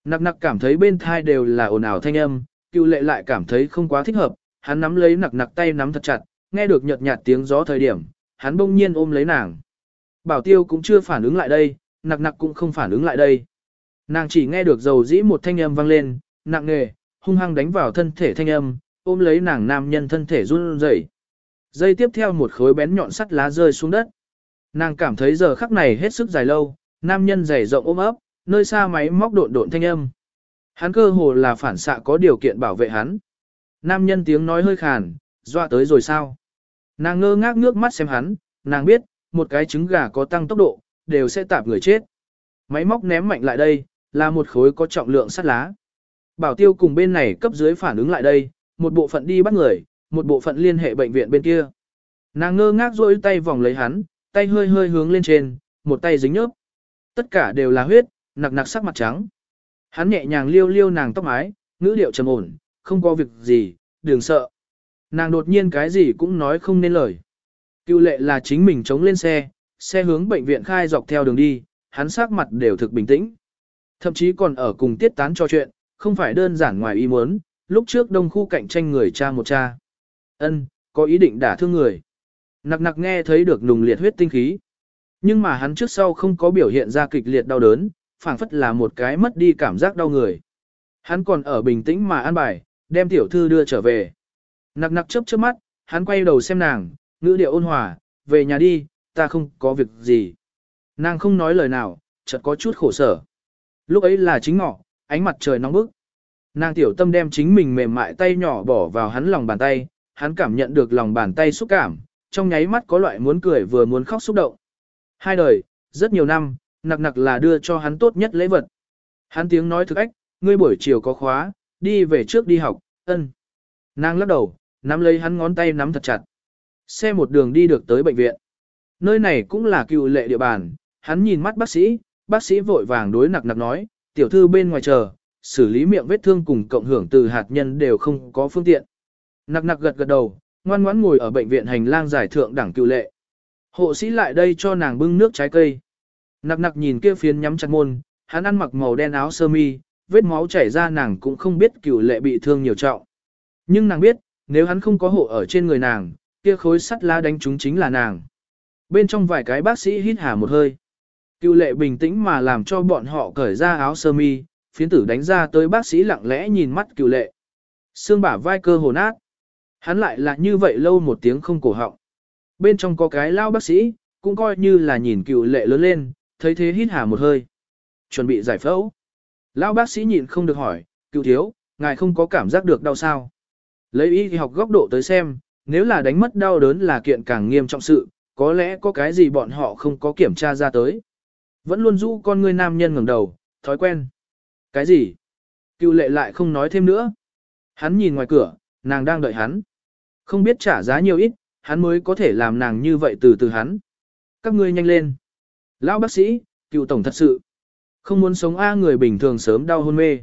Speaker 1: Nặc nặc cảm thấy bên thai đều là ồn ào thanh âm, cựu lệ lại cảm thấy không quá thích hợp, hắn nắm lấy nặc nặc tay nắm thật chặt, nghe được nhợt nhạt tiếng gió thời điểm, hắn bỗng nhiên ôm lấy nàng. Bảo tiêu cũng chưa phản ứng lại đây, nặc nặc cũng không phản ứng lại đây. Nàng chỉ nghe được dầu dĩ một thanh âm vang lên, nặng nề, hung hăng đánh vào thân thể thanh âm, ôm lấy nàng nam nhân thân thể run rẩy. Dây tiếp theo một khối bén nhọn sắt lá rơi xuống đất. Nàng cảm thấy giờ khắc này hết sức dài lâu, nam nhân dày rộng ôm ấp, nơi xa máy móc độn độn thanh âm. Hắn cơ hồ là phản xạ có điều kiện bảo vệ hắn. Nam nhân tiếng nói hơi khàn, dọa tới rồi sao? Nàng ngơ ngác nước mắt xem hắn, nàng biết, một cái trứng gà có tăng tốc độ, đều sẽ tạp người chết. Máy móc ném mạnh lại đây, là một khối có trọng lượng sắt lá. Bảo tiêu cùng bên này cấp dưới phản ứng lại đây, một bộ phận đi bắt người, một bộ phận liên hệ bệnh viện bên kia. Nàng ngơ ngác rôi tay vòng lấy hắn, tay hơi hơi hướng lên trên, một tay dính nhớp. Tất cả đều là huyết, nặc nặc sắc mặt trắng. Hắn nhẹ nhàng liêu liêu nàng tóc mái, ngữ điệu trầm ổn, không có việc gì, đừng sợ. Nàng đột nhiên cái gì cũng nói không nên lời. Cựu lệ là chính mình chống lên xe, xe hướng bệnh viện khai dọc theo đường đi, hắn sắc mặt đều thực bình tĩnh. Thậm chí còn ở cùng tiết tán trò chuyện, không phải đơn giản ngoài ý muốn, lúc trước đông khu cạnh tranh người cha một cha. ân có ý định đả thương người. Nặc nặc nghe thấy được nùng liệt huyết tinh khí. Nhưng mà hắn trước sau không có biểu hiện ra kịch liệt đau đớn, phảng phất là một cái mất đi cảm giác đau người. Hắn còn ở bình tĩnh mà an bài, đem tiểu thư đưa trở về. Nặc nặc chớp chớp mắt, hắn quay đầu xem nàng, ngữ điệu ôn hòa, về nhà đi, ta không có việc gì. Nàng không nói lời nào, chợt có chút khổ sở. Lúc ấy là chính ngọ, ánh mặt trời nóng bức. Nàng tiểu tâm đem chính mình mềm mại tay nhỏ bỏ vào hắn lòng bàn tay, hắn cảm nhận được lòng bàn tay xúc cảm, trong nháy mắt có loại muốn cười vừa muốn khóc xúc động. Hai đời, rất nhiều năm, nặc nặc là đưa cho hắn tốt nhất lễ vật. Hắn tiếng nói thực ách, ngươi buổi chiều có khóa, đi về trước đi học, ân. Nàng lắc đầu, nắm lấy hắn ngón tay nắm thật chặt. Xe một đường đi được tới bệnh viện. Nơi này cũng là cựu lệ địa bàn, hắn nhìn mắt bác sĩ, bác sĩ vội vàng đối nặc nặc nói, tiểu thư bên ngoài chờ, xử lý miệng vết thương cùng cộng hưởng từ hạt nhân đều không có phương tiện. Nặc nặc gật gật đầu, ngoan ngoãn ngồi ở bệnh viện hành lang giải thượng đẳng cựu lệ. Hộ sĩ lại đây cho nàng bưng nước trái cây. Nặc nặc nhìn kia phiến nhắm chặt môn, hắn ăn mặc màu đen áo sơ mi, vết máu chảy ra nàng cũng không biết cửu lệ bị thương nhiều trọng. Nhưng nàng biết, nếu hắn không có hộ ở trên người nàng, kia khối sắt lá đánh chúng chính là nàng. Bên trong vài cái bác sĩ hít hà một hơi. Cựu lệ bình tĩnh mà làm cho bọn họ cởi ra áo sơ mi, phiến tử đánh ra tới bác sĩ lặng lẽ nhìn mắt cựu lệ. Xương bả vai cơ hồ nát. Hắn lại là như vậy lâu một tiếng không cổ họng. Bên trong có cái lao bác sĩ, cũng coi như là nhìn cựu lệ lớn lên, thấy thế hít hà một hơi. Chuẩn bị giải phẫu. Lão bác sĩ nhịn không được hỏi, cựu thiếu, ngài không có cảm giác được đau sao. Lấy y học góc độ tới xem, nếu là đánh mất đau đớn là kiện càng nghiêm trọng sự, có lẽ có cái gì bọn họ không có kiểm tra ra tới. Vẫn luôn rũ con người nam nhân ngẩng đầu, thói quen. Cái gì? Cựu lệ lại không nói thêm nữa. Hắn nhìn ngoài cửa, nàng đang đợi hắn. Không biết trả giá nhiều ít, hắn mới có thể làm nàng như vậy từ từ hắn. Các ngươi nhanh lên. Lão bác sĩ, cựu tổng thật sự. Không muốn sống A người bình thường sớm đau hôn mê.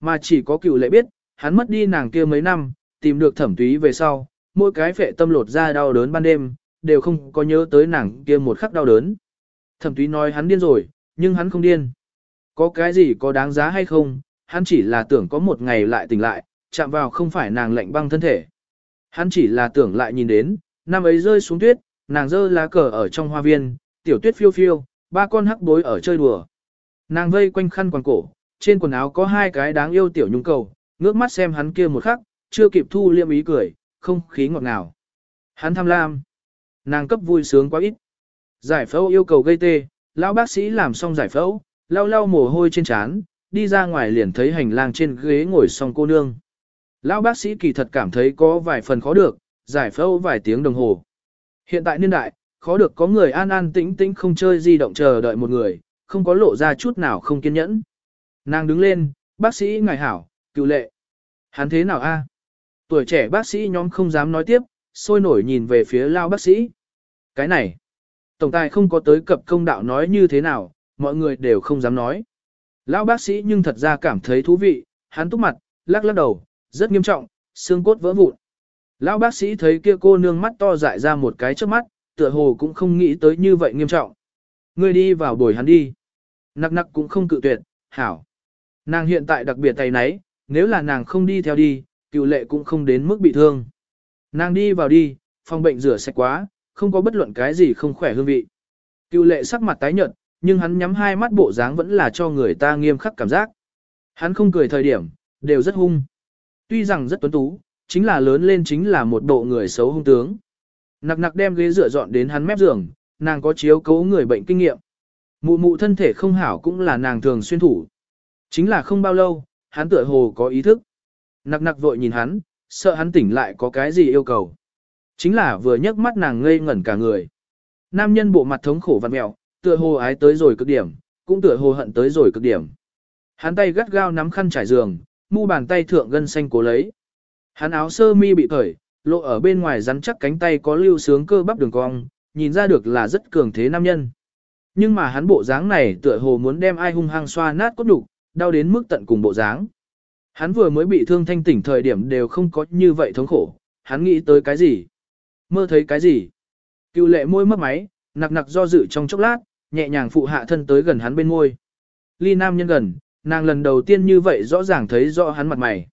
Speaker 1: Mà chỉ có cựu lệ biết, hắn mất đi nàng kia mấy năm, tìm được thẩm túy về sau, mỗi cái phệ tâm lột ra đau đớn ban đêm, đều không có nhớ tới nàng kia một khắc đau đớn. Thẩm túy nói hắn điên rồi, nhưng hắn không điên. Có cái gì có đáng giá hay không, hắn chỉ là tưởng có một ngày lại tỉnh lại, chạm vào không phải nàng lạnh băng thân thể. Hắn chỉ là tưởng lại nhìn đến, năm ấy rơi xuống tuyết, nàng dơ lá cờ ở trong hoa viên, tiểu tuyết phiêu phiêu, ba con hắc bối ở chơi đùa. Nàng vây quanh khăn quàng cổ, trên quần áo có hai cái đáng yêu tiểu nhung cầu, ngước mắt xem hắn kia một khắc, chưa kịp thu liêm ý cười, không khí ngọt ngào. Hắn tham lam. Nàng cấp vui sướng quá ít. Giải phẫu yêu cầu gây tê, lão bác sĩ làm xong giải phẫu, lau lau mồ hôi trên trán, đi ra ngoài liền thấy hành lang trên ghế ngồi xong cô nương. Lão bác sĩ kỳ thật cảm thấy có vài phần khó được, giải phẫu vài tiếng đồng hồ. Hiện tại niên đại, khó được có người an an tĩnh tĩnh không chơi di động chờ đợi một người, không có lộ ra chút nào không kiên nhẫn. Nàng đứng lên, bác sĩ ngài hảo, cựu lệ. Hắn thế nào a? Tuổi trẻ bác sĩ nhóm không dám nói tiếp, sôi nổi nhìn về phía lao bác sĩ. Cái này, tổng tài không có tới cập công đạo nói như thế nào, mọi người đều không dám nói. Lão bác sĩ nhưng thật ra cảm thấy thú vị, hắn túc mặt, lắc lắc đầu, rất nghiêm trọng, xương cốt vỡ vụn. Lão bác sĩ thấy kia cô nương mắt to dại ra một cái trước mắt, tựa hồ cũng không nghĩ tới như vậy nghiêm trọng. Ngươi đi vào bồi hắn đi. Nặc nặc cũng không cự tuyệt, hảo. Nàng hiện tại đặc biệt tay nấy, nếu là nàng không đi theo đi, cựu lệ cũng không đến mức bị thương. Nàng đi vào đi, phòng bệnh rửa sạch quá, không có bất luận cái gì không khỏe hương vị. Cựu lệ sắc mặt tái nhợt, nhưng hắn nhắm hai mắt bộ dáng vẫn là cho người ta nghiêm khắc cảm giác. Hắn không cười thời điểm, đều rất hung. Tuy rằng rất tuấn tú, chính là lớn lên chính là một bộ người xấu hung tướng. Nặc nặc đem ghế rửa dọn đến hắn mép giường, nàng có chiếu cố người bệnh kinh nghiệm. Mụ mụ thân thể không hảo cũng là nàng thường xuyên thủ. Chính là không bao lâu, hắn tựa hồ có ý thức. Nặc nặc vội nhìn hắn, sợ hắn tỉnh lại có cái gì yêu cầu. Chính là vừa nhấc mắt nàng ngây ngẩn cả người. Nam nhân bộ mặt thống khổ vặn mẹo, tựa hồ ái tới rồi cực điểm, cũng tựa hồ hận tới rồi cực điểm. Hắn tay gắt gao nắm khăn trải giường, mu bàn tay thượng gân xanh cố lấy. Hắn áo sơ mi bị cởi, lộ ở bên ngoài rắn chắc cánh tay có lưu sướng cơ bắp đường cong, nhìn ra được là rất cường thế nam nhân. Nhưng mà hắn bộ dáng này tựa hồ muốn đem ai hung hăng xoa nát cốt đục, đau đến mức tận cùng bộ dáng. Hắn vừa mới bị thương thanh tỉnh thời điểm đều không có như vậy thống khổ, hắn nghĩ tới cái gì? Mơ thấy cái gì? Cựu lệ môi mất máy, nặc nặc do dự trong chốc lát, nhẹ nhàng phụ hạ thân tới gần hắn bên môi. Ly nam nhân gần, nàng lần đầu tiên như vậy rõ ràng thấy rõ hắn mặt mày.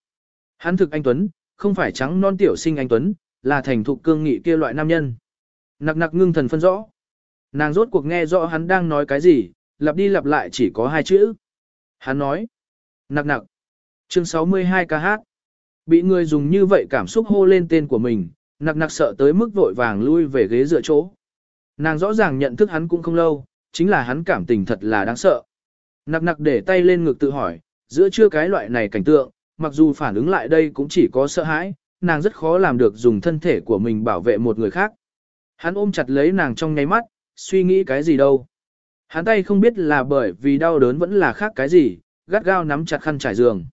Speaker 1: Hắn thực anh Tuấn, không phải trắng non tiểu sinh anh Tuấn, là thành thục cương nghị kia loại nam nhân. Nặc nặc ngưng thần phân rõ. Nàng rốt cuộc nghe rõ hắn đang nói cái gì, lặp đi lặp lại chỉ có hai chữ. Hắn nói. Nặc nặc. Chương 62 ca hát. Bị người dùng như vậy cảm xúc hô lên tên của mình, nặc nặc sợ tới mức vội vàng lui về ghế dựa chỗ. Nàng rõ ràng nhận thức hắn cũng không lâu, chính là hắn cảm tình thật là đáng sợ. Nặc nặc để tay lên ngực tự hỏi, giữa chưa cái loại này cảnh tượng, mặc dù phản ứng lại đây cũng chỉ có sợ hãi, nàng rất khó làm được dùng thân thể của mình bảo vệ một người khác. Hắn ôm chặt lấy nàng trong nháy mắt, suy nghĩ cái gì đâu. Hắn tay không biết là bởi vì đau đớn vẫn là khác cái gì, gắt gao nắm chặt khăn trải giường.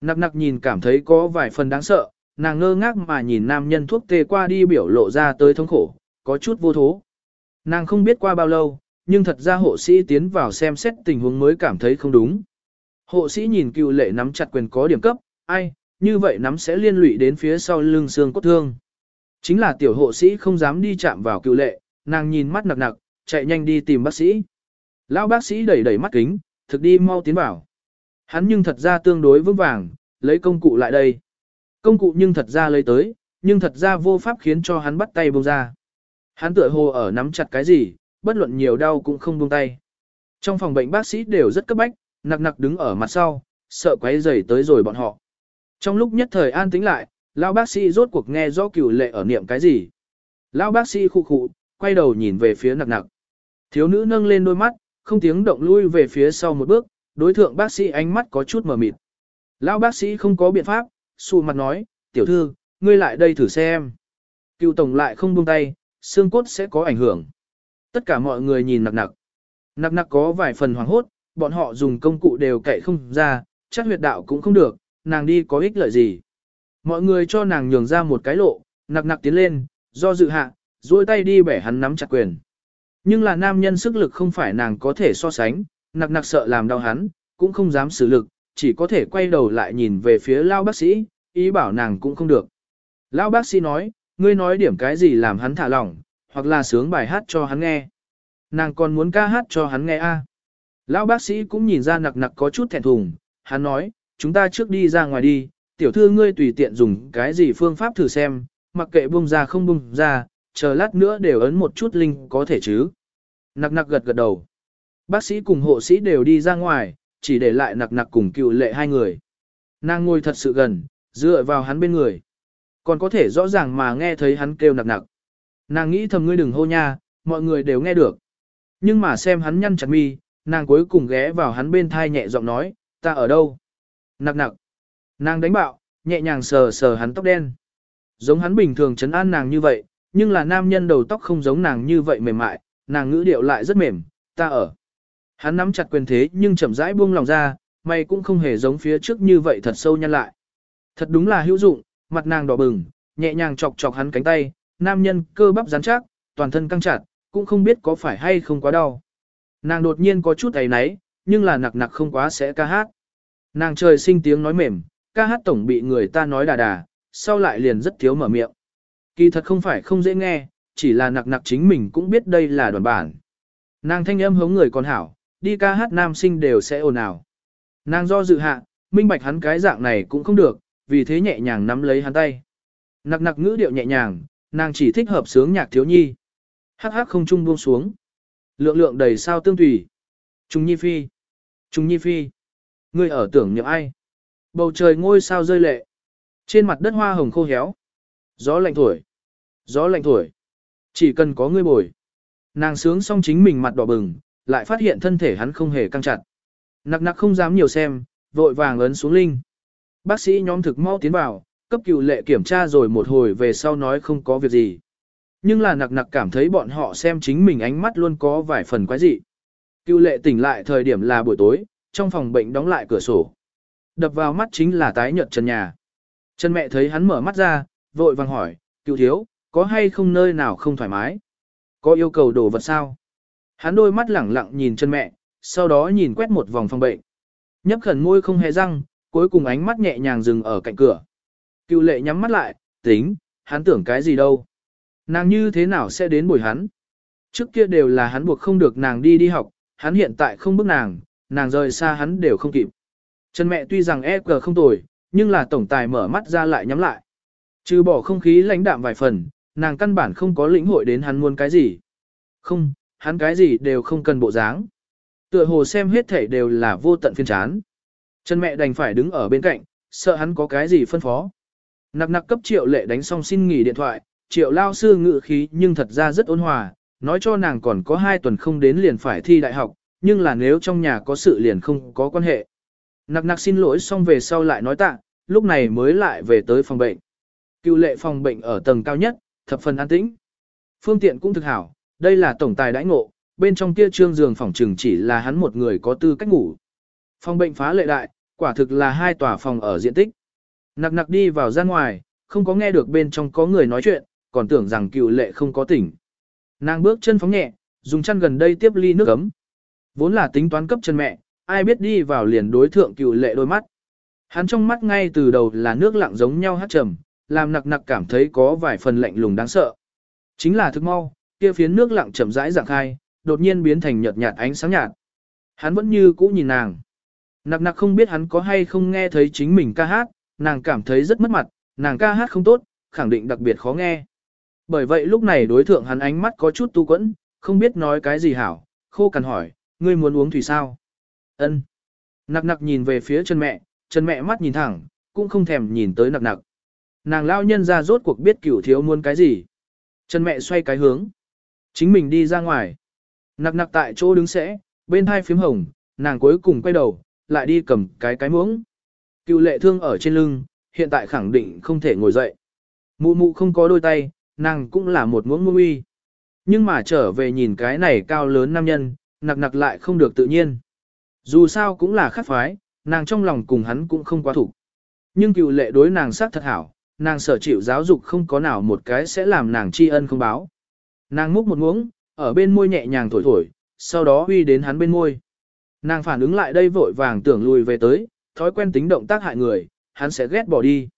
Speaker 1: Nặc nặc nhìn cảm thấy có vài phần đáng sợ, nàng ngơ ngác mà nhìn nam nhân thuốc tê qua đi biểu lộ ra tới thống khổ, có chút vô thố. Nàng không biết qua bao lâu, nhưng thật ra hộ sĩ tiến vào xem xét tình huống mới cảm thấy không đúng. Hộ sĩ nhìn cựu lệ nắm chặt quyền có điểm cấp, ai, như vậy nắm sẽ liên lụy đến phía sau lưng xương cốt thương. Chính là tiểu hộ sĩ không dám đi chạm vào cựu lệ, nàng nhìn mắt nặc nặc, chạy nhanh đi tìm bác sĩ. Lão bác sĩ đẩy đẩy mắt kính, thực đi mau tiến vào. Hắn nhưng thật ra tương đối vững vàng, lấy công cụ lại đây. Công cụ nhưng thật ra lấy tới, nhưng thật ra vô pháp khiến cho hắn bắt tay buông ra. Hắn tựa hồ ở nắm chặt cái gì, bất luận nhiều đau cũng không buông tay. Trong phòng bệnh bác sĩ đều rất cấp bách, nặc nặc đứng ở mặt sau, sợ quấy rầy tới rồi bọn họ. Trong lúc nhất thời an tĩnh lại, lão bác sĩ rốt cuộc nghe rõ cửu lệ ở niệm cái gì. Lão bác sĩ khu khụ, quay đầu nhìn về phía nặc nặc. Thiếu nữ nâng lên đôi mắt, không tiếng động lui về phía sau một bước, đối thượng bác sĩ ánh mắt có chút mờ mịt. Lão bác sĩ không có biện pháp, xù mặt nói, tiểu thư, ngươi lại đây thử xem. Cựu tổng lại không buông tay, xương cốt sẽ có ảnh hưởng. Tất cả mọi người nhìn nặc nặc. Nặc nặc có vài phần hoảng hốt, bọn họ dùng công cụ đều cậy không ra, chắc huyệt đạo cũng không được, nàng đi có ích lợi gì. Mọi người cho nàng nhường ra một cái lộ, nặc nặc tiến lên, do dự hạ, duỗi tay đi bẻ hắn nắm chặt quyền. Nhưng là nam nhân sức lực không phải nàng có thể so sánh, nặc nặc sợ làm đau hắn, cũng không dám xử lực, chỉ có thể quay đầu lại nhìn về phía lao bác sĩ, ý bảo nàng cũng không được. Lão bác sĩ nói, ngươi nói điểm cái gì làm hắn thả lỏng, hoặc là sướng bài hát cho hắn nghe. Nàng còn muốn ca hát cho hắn nghe a. À. Lão bác sĩ cũng nhìn ra nặc nặc có chút thẹn thùng, hắn nói, chúng ta trước đi ra ngoài đi, tiểu thư ngươi tùy tiện dùng cái gì phương pháp thử xem, mặc kệ bung ra không bung ra, chờ lát nữa đều ấn một chút linh có thể chứ. Nặc nặc gật gật đầu. Bác sĩ cùng hộ sĩ đều đi ra ngoài, chỉ để lại nặc nặc cùng cựu lệ hai người. Nàng ngồi thật sự gần, dựa vào hắn bên người. Còn có thể rõ ràng mà nghe thấy hắn kêu nặc nặc. Nàng nghĩ thầm ngươi đừng hô nha, mọi người đều nghe được. Nhưng mà xem hắn nhăn chặt mi, nàng cuối cùng ghé vào hắn bên thai nhẹ giọng nói, ta ở đâu? Nặc nặc. Nàng đánh bạo, nhẹ nhàng sờ sờ hắn tóc đen. Giống hắn bình thường chấn an nàng như vậy, nhưng là nam nhân đầu tóc không giống nàng như vậy mềm mại, nàng ngữ điệu lại rất mềm, ta ở. Hắn nắm chặt quyền thế nhưng chậm rãi buông lòng ra, mày cũng không hề giống phía trước như vậy thật sâu nhăn lại. Thật đúng là hữu dụng, mặt nàng đỏ bừng, nhẹ nhàng chọc chọc hắn cánh tay, nam nhân cơ bắp rắn chắc, toàn thân căng chặt, cũng không biết có phải hay không quá đau. Nàng đột nhiên có chút ấy náy, nhưng là nặc nặc không quá sẽ ca hát. Nàng trời sinh tiếng nói mềm, ca hát tổng bị người ta nói đà đà, sau lại liền rất thiếu mở miệng. Kỳ thật không phải không dễ nghe, chỉ là nặc nặc chính mình cũng biết đây là đoàn bản. Nàng thanh âm hống người còn hảo, đi ca hát nam sinh đều sẽ ồn ào. Nàng do dự hạ, minh bạch hắn cái dạng này cũng không được, vì thế nhẹ nhàng nắm lấy hắn tay. Nặc nặc ngữ điệu nhẹ nhàng, nàng chỉ thích hợp sướng nhạc thiếu nhi. Hắc hắc không trung buông xuống. Lượng lượng đầy sao tương tùy. Trung nhi phi. Trung nhi phi. Ngươi ở tưởng nhậm ai? Bầu trời ngôi sao rơi lệ. Trên mặt đất hoa hồng khô héo. Gió lạnh thổi. Gió lạnh thổi. Chỉ cần có ngươi bồi. Nàng sướng xong chính mình mặt đỏ bừng, lại phát hiện thân thể hắn không hề căng chặt. Nặc nặc không dám nhiều xem, vội vàng ấn xuống linh. Bác sĩ nhóm thực mau tiến vào, cấp cựu lệ kiểm tra rồi một hồi về sau nói không có việc gì. Nhưng là nặc nặc cảm thấy bọn họ xem chính mình ánh mắt luôn có vài phần quái dị. Cựu lệ tỉnh lại thời điểm là buổi tối, trong phòng bệnh đóng lại cửa sổ. Đập vào mắt chính là tái nhợt trần nhà. Trần mẹ thấy hắn mở mắt ra, vội vàng hỏi, cựu thiếu, có hay không nơi nào không thoải mái? Có yêu cầu đồ vật sao? Hắn đôi mắt lẳng lặng nhìn chân mẹ, sau đó nhìn quét một vòng phòng bệnh. Nhấp khẩn môi không hề răng, cuối cùng ánh mắt nhẹ nhàng dừng ở cạnh cửa. Cựu lệ nhắm mắt lại, tính, hắn tưởng cái gì đâu. Nàng như thế nào sẽ đến buổi hắn? Trước kia đều là hắn buộc không được nàng đi đi học, hắn hiện tại không bức nàng, nàng rời xa hắn đều không kịp. Chân mẹ tuy rằng e cờ không tồi, nhưng là tổng tài mở mắt ra lại nhắm lại. Trừ bỏ không khí lãnh đạm vài phần, nàng căn bản không có lĩnh hội đến hắn muốn cái gì. Không, hắn cái gì đều không cần bộ dáng. Tựa hồ xem hết thể đều là vô tận phiên chán. Chân mẹ đành phải đứng ở bên cạnh, sợ hắn có cái gì phân phó. Nặc nặc cấp triệu lệ đánh xong xin nghỉ điện thoại, triệu lao sư ngự khí nhưng thật ra rất ôn hòa, nói cho nàng còn có hai tuần không đến liền phải thi đại học, nhưng là nếu trong nhà có sự liền không có quan hệ. Nặc nặc xin lỗi xong về sau lại nói tạ, lúc này mới lại về tới phòng bệnh. Cựu lệ phòng bệnh ở tầng cao nhất, thập phần an tĩnh. Phương tiện cũng thực hảo, đây là tổng tài đãi ngộ, bên trong kia trương giường phòng trừng chỉ là hắn một người có tư cách ngủ. Phòng bệnh phá lệ đại, quả thực là hai tòa phòng ở diện tích. Nặc nặc đi vào ra ngoài, không có nghe được bên trong có người nói chuyện, còn tưởng rằng cựu lệ không có tỉnh. Nàng bước chân phóng nhẹ, dùng chân gần đây tiếp ly nước ấm. Vốn là tính toán cấp chân mẹ, ai biết đi vào liền đối thượng cựu lệ đôi mắt. Hắn trong mắt ngay từ đầu là nước lặng giống nhau hát trầm, làm nặc nặc cảm thấy có vài phần lạnh lùng đáng sợ. Chính là thức mau, kia phiến nước lặng chậm rãi dạng khai, đột nhiên biến thành nhợt nhạt ánh sáng nhạt. Hắn vẫn như cũ nhìn nàng. Nặc nặc không biết hắn có hay không nghe thấy chính mình ca hát, nàng cảm thấy rất mất mặt, nàng ca hát không tốt, khẳng định đặc biệt khó nghe. Bởi vậy lúc này đối thượng hắn ánh mắt có chút tu quẫn, không biết nói cái gì hảo, khô cằn hỏi, ngươi muốn uống thủy sao? Ân. Nặc nặc nhìn về phía chân mẹ, chân mẹ mắt nhìn thẳng, cũng không thèm nhìn tới nặc nặc. Nàng lao nhân ra rốt cuộc biết cửu thiếu muốn cái gì. Chân mẹ xoay cái hướng. Chính mình đi ra ngoài. Nặc nặc tại chỗ đứng sẽ, bên hai phím hồng, nàng cuối cùng quay đầu, lại đi cầm cái cái muỗng. Cựu lệ thương ở trên lưng, hiện tại khẳng định không thể ngồi dậy. Mụ mụ không có đôi tay, nàng cũng là một muỗng muỗng uy. Nhưng mà trở về nhìn cái này cao lớn nam nhân, nặc nặc lại không được tự nhiên. Dù sao cũng là khắc phái, nàng trong lòng cùng hắn cũng không quá thủ. Nhưng cựu lệ đối nàng sát thật hảo, nàng sở chịu giáo dục không có nào một cái sẽ làm nàng tri ân không báo. Nàng múc một muỗng, ở bên môi nhẹ nhàng thổi thổi, sau đó huy đến hắn bên môi. Nàng phản ứng lại đây vội vàng tưởng lùi về tới, thói quen tính động tác hại người, hắn sẽ ghét bỏ đi.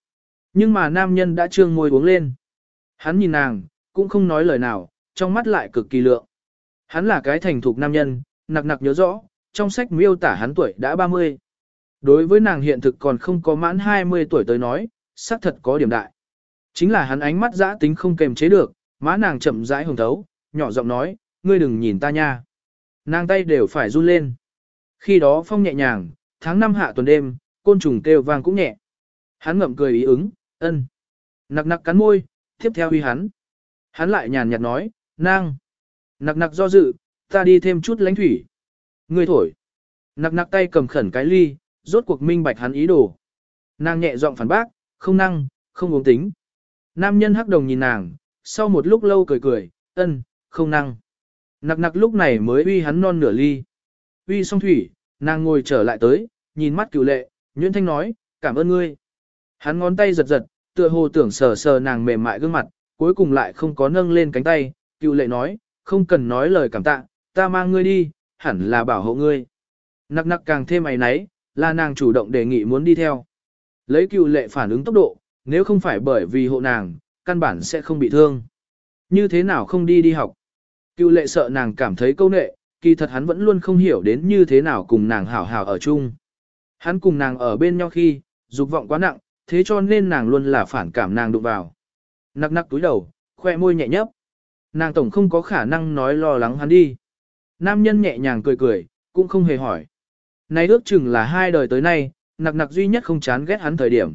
Speaker 1: Nhưng mà nam nhân đã trương môi uống lên. Hắn nhìn nàng, cũng không nói lời nào, trong mắt lại cực kỳ lượng. Hắn là cái thành thục nam nhân, nặc nặc nhớ rõ, trong sách miêu tả hắn tuổi đã 30. Đối với nàng hiện thực còn không có mãn 20 tuổi tới nói, xác thật có điểm đại. Chính là hắn ánh mắt dã tính không kềm chế được, má nàng chậm rãi hồng thấu, nhỏ giọng nói, ngươi đừng nhìn ta nha. nàng tay đều phải run lên. Khi đó phong nhẹ nhàng, tháng năm hạ tuần đêm, côn trùng kêu vang cũng nhẹ. Hắn ngậm cười ý ứng, ân. Nặc nặc cắn môi, tiếp theo huy hắn. Hắn lại nhàn nhạt nói, nang. Nặc nặc do dự, ta đi thêm chút lánh thủy. Ngươi thổi. Nặc nặc tay cầm khẩn cái ly, rốt cuộc minh bạch hắn ý đồ. Nàng nhẹ giọng phản bác, không năng, không uống tính. Nam nhân hắc đồng nhìn nàng, sau một lúc lâu cười cười, ân, không năng. Nặc nặc lúc này mới uy hắn non nửa ly. Uy xong thủy, nàng ngồi trở lại tới, nhìn mắt cựu lệ, Nguyễn Thanh nói, cảm ơn ngươi. Hắn ngón tay giật giật, tựa hồ tưởng sờ sờ nàng mềm mại gương mặt, cuối cùng lại không có nâng lên cánh tay, cựu lệ nói, không cần nói lời cảm tạ, ta mang ngươi đi, hẳn là bảo hộ ngươi. Nặc nặc càng thêm mày náy, là nàng chủ động đề nghị muốn đi theo. Lấy cựu lệ phản ứng tốc độ, nếu không phải bởi vì hộ nàng, căn bản sẽ không bị thương. Như thế nào không đi đi học? Cựu lệ sợ nàng cảm thấy câu nệ, kỳ thật hắn vẫn luôn không hiểu đến như thế nào cùng nàng hảo hảo ở chung. Hắn cùng nàng ở bên nhau khi, dục vọng quá nặng, thế cho nên nàng luôn là phản cảm nàng đụng vào. Nặc nặc túi đầu, khoe môi nhẹ nhấp. Nàng tổng không có khả năng nói lo lắng hắn đi. Nam nhân nhẹ nhàng cười cười, cũng không hề hỏi. Này ước chừng là hai đời tới nay, nặc nặc duy nhất không chán ghét hắn thời điểm.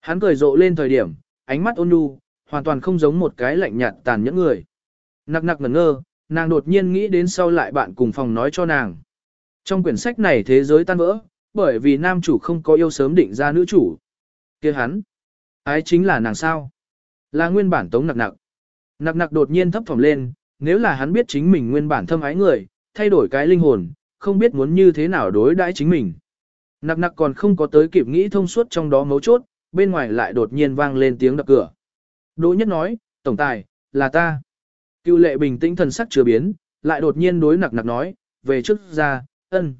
Speaker 1: Hắn cười rộ lên thời điểm, ánh mắt ôn nhu, hoàn toàn không giống một cái lạnh nhạt tàn nhẫn người. Nặc nặc ngẩn ngơ, nàng đột nhiên nghĩ đến sau lại bạn cùng phòng nói cho nàng. Trong quyển sách này thế giới tan vỡ, bởi vì nam chủ không có yêu sớm định ra nữ chủ. kia hắn, ái chính là nàng sao. Là nguyên bản tống nặc nặc. Nặc nặc đột nhiên thấp thỏm lên, nếu là hắn biết chính mình nguyên bản thâm ái người, thay đổi cái linh hồn, không biết muốn như thế nào đối đãi chính mình. Nặc nặc còn không có tới kịp nghĩ thông suốt trong đó mấu chốt, bên ngoài lại đột nhiên vang lên tiếng đập cửa. Đỗ nhất nói, tổng tài, là ta. Cựu lệ bình tĩnh thần sắc chưa biến, lại đột nhiên đối nặc nặc nói, về trước ra, ân.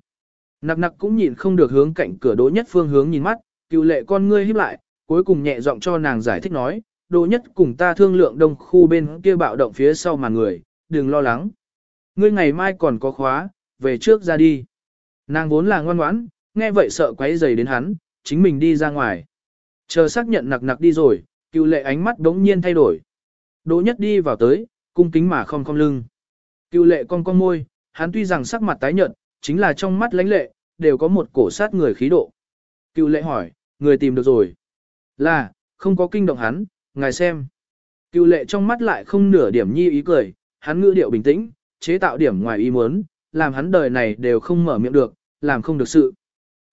Speaker 1: Nặc nặc cũng nhìn không được hướng cạnh cửa đỗ nhất phương hướng nhìn mắt, cựu lệ con ngươi híp lại, cuối cùng nhẹ giọng cho nàng giải thích nói, đỗ nhất cùng ta thương lượng đông khu bên kia bạo động phía sau mà người, đừng lo lắng. Ngươi ngày mai còn có khóa, về trước ra đi. Nàng vốn là ngoan ngoãn, nghe vậy sợ quấy rầy đến hắn, chính mình đi ra ngoài. Chờ xác nhận nặc nặc đi rồi, cựu lệ ánh mắt đống nhiên thay đổi. Đỗ nhất đi vào tới, cung kính mà không cong lưng. Cựu lệ cong cong môi, hắn tuy rằng sắc mặt tái nhợt, chính là trong mắt lãnh lệ, đều có một cổ sát người khí độ. Cựu lệ hỏi, người tìm được rồi. Là, không có kinh động hắn, ngài xem. Cựu lệ trong mắt lại không nửa điểm nhi ý cười, hắn ngữ điệu bình tĩnh, chế tạo điểm ngoài ý muốn, làm hắn đời này đều không mở miệng được, làm không được sự.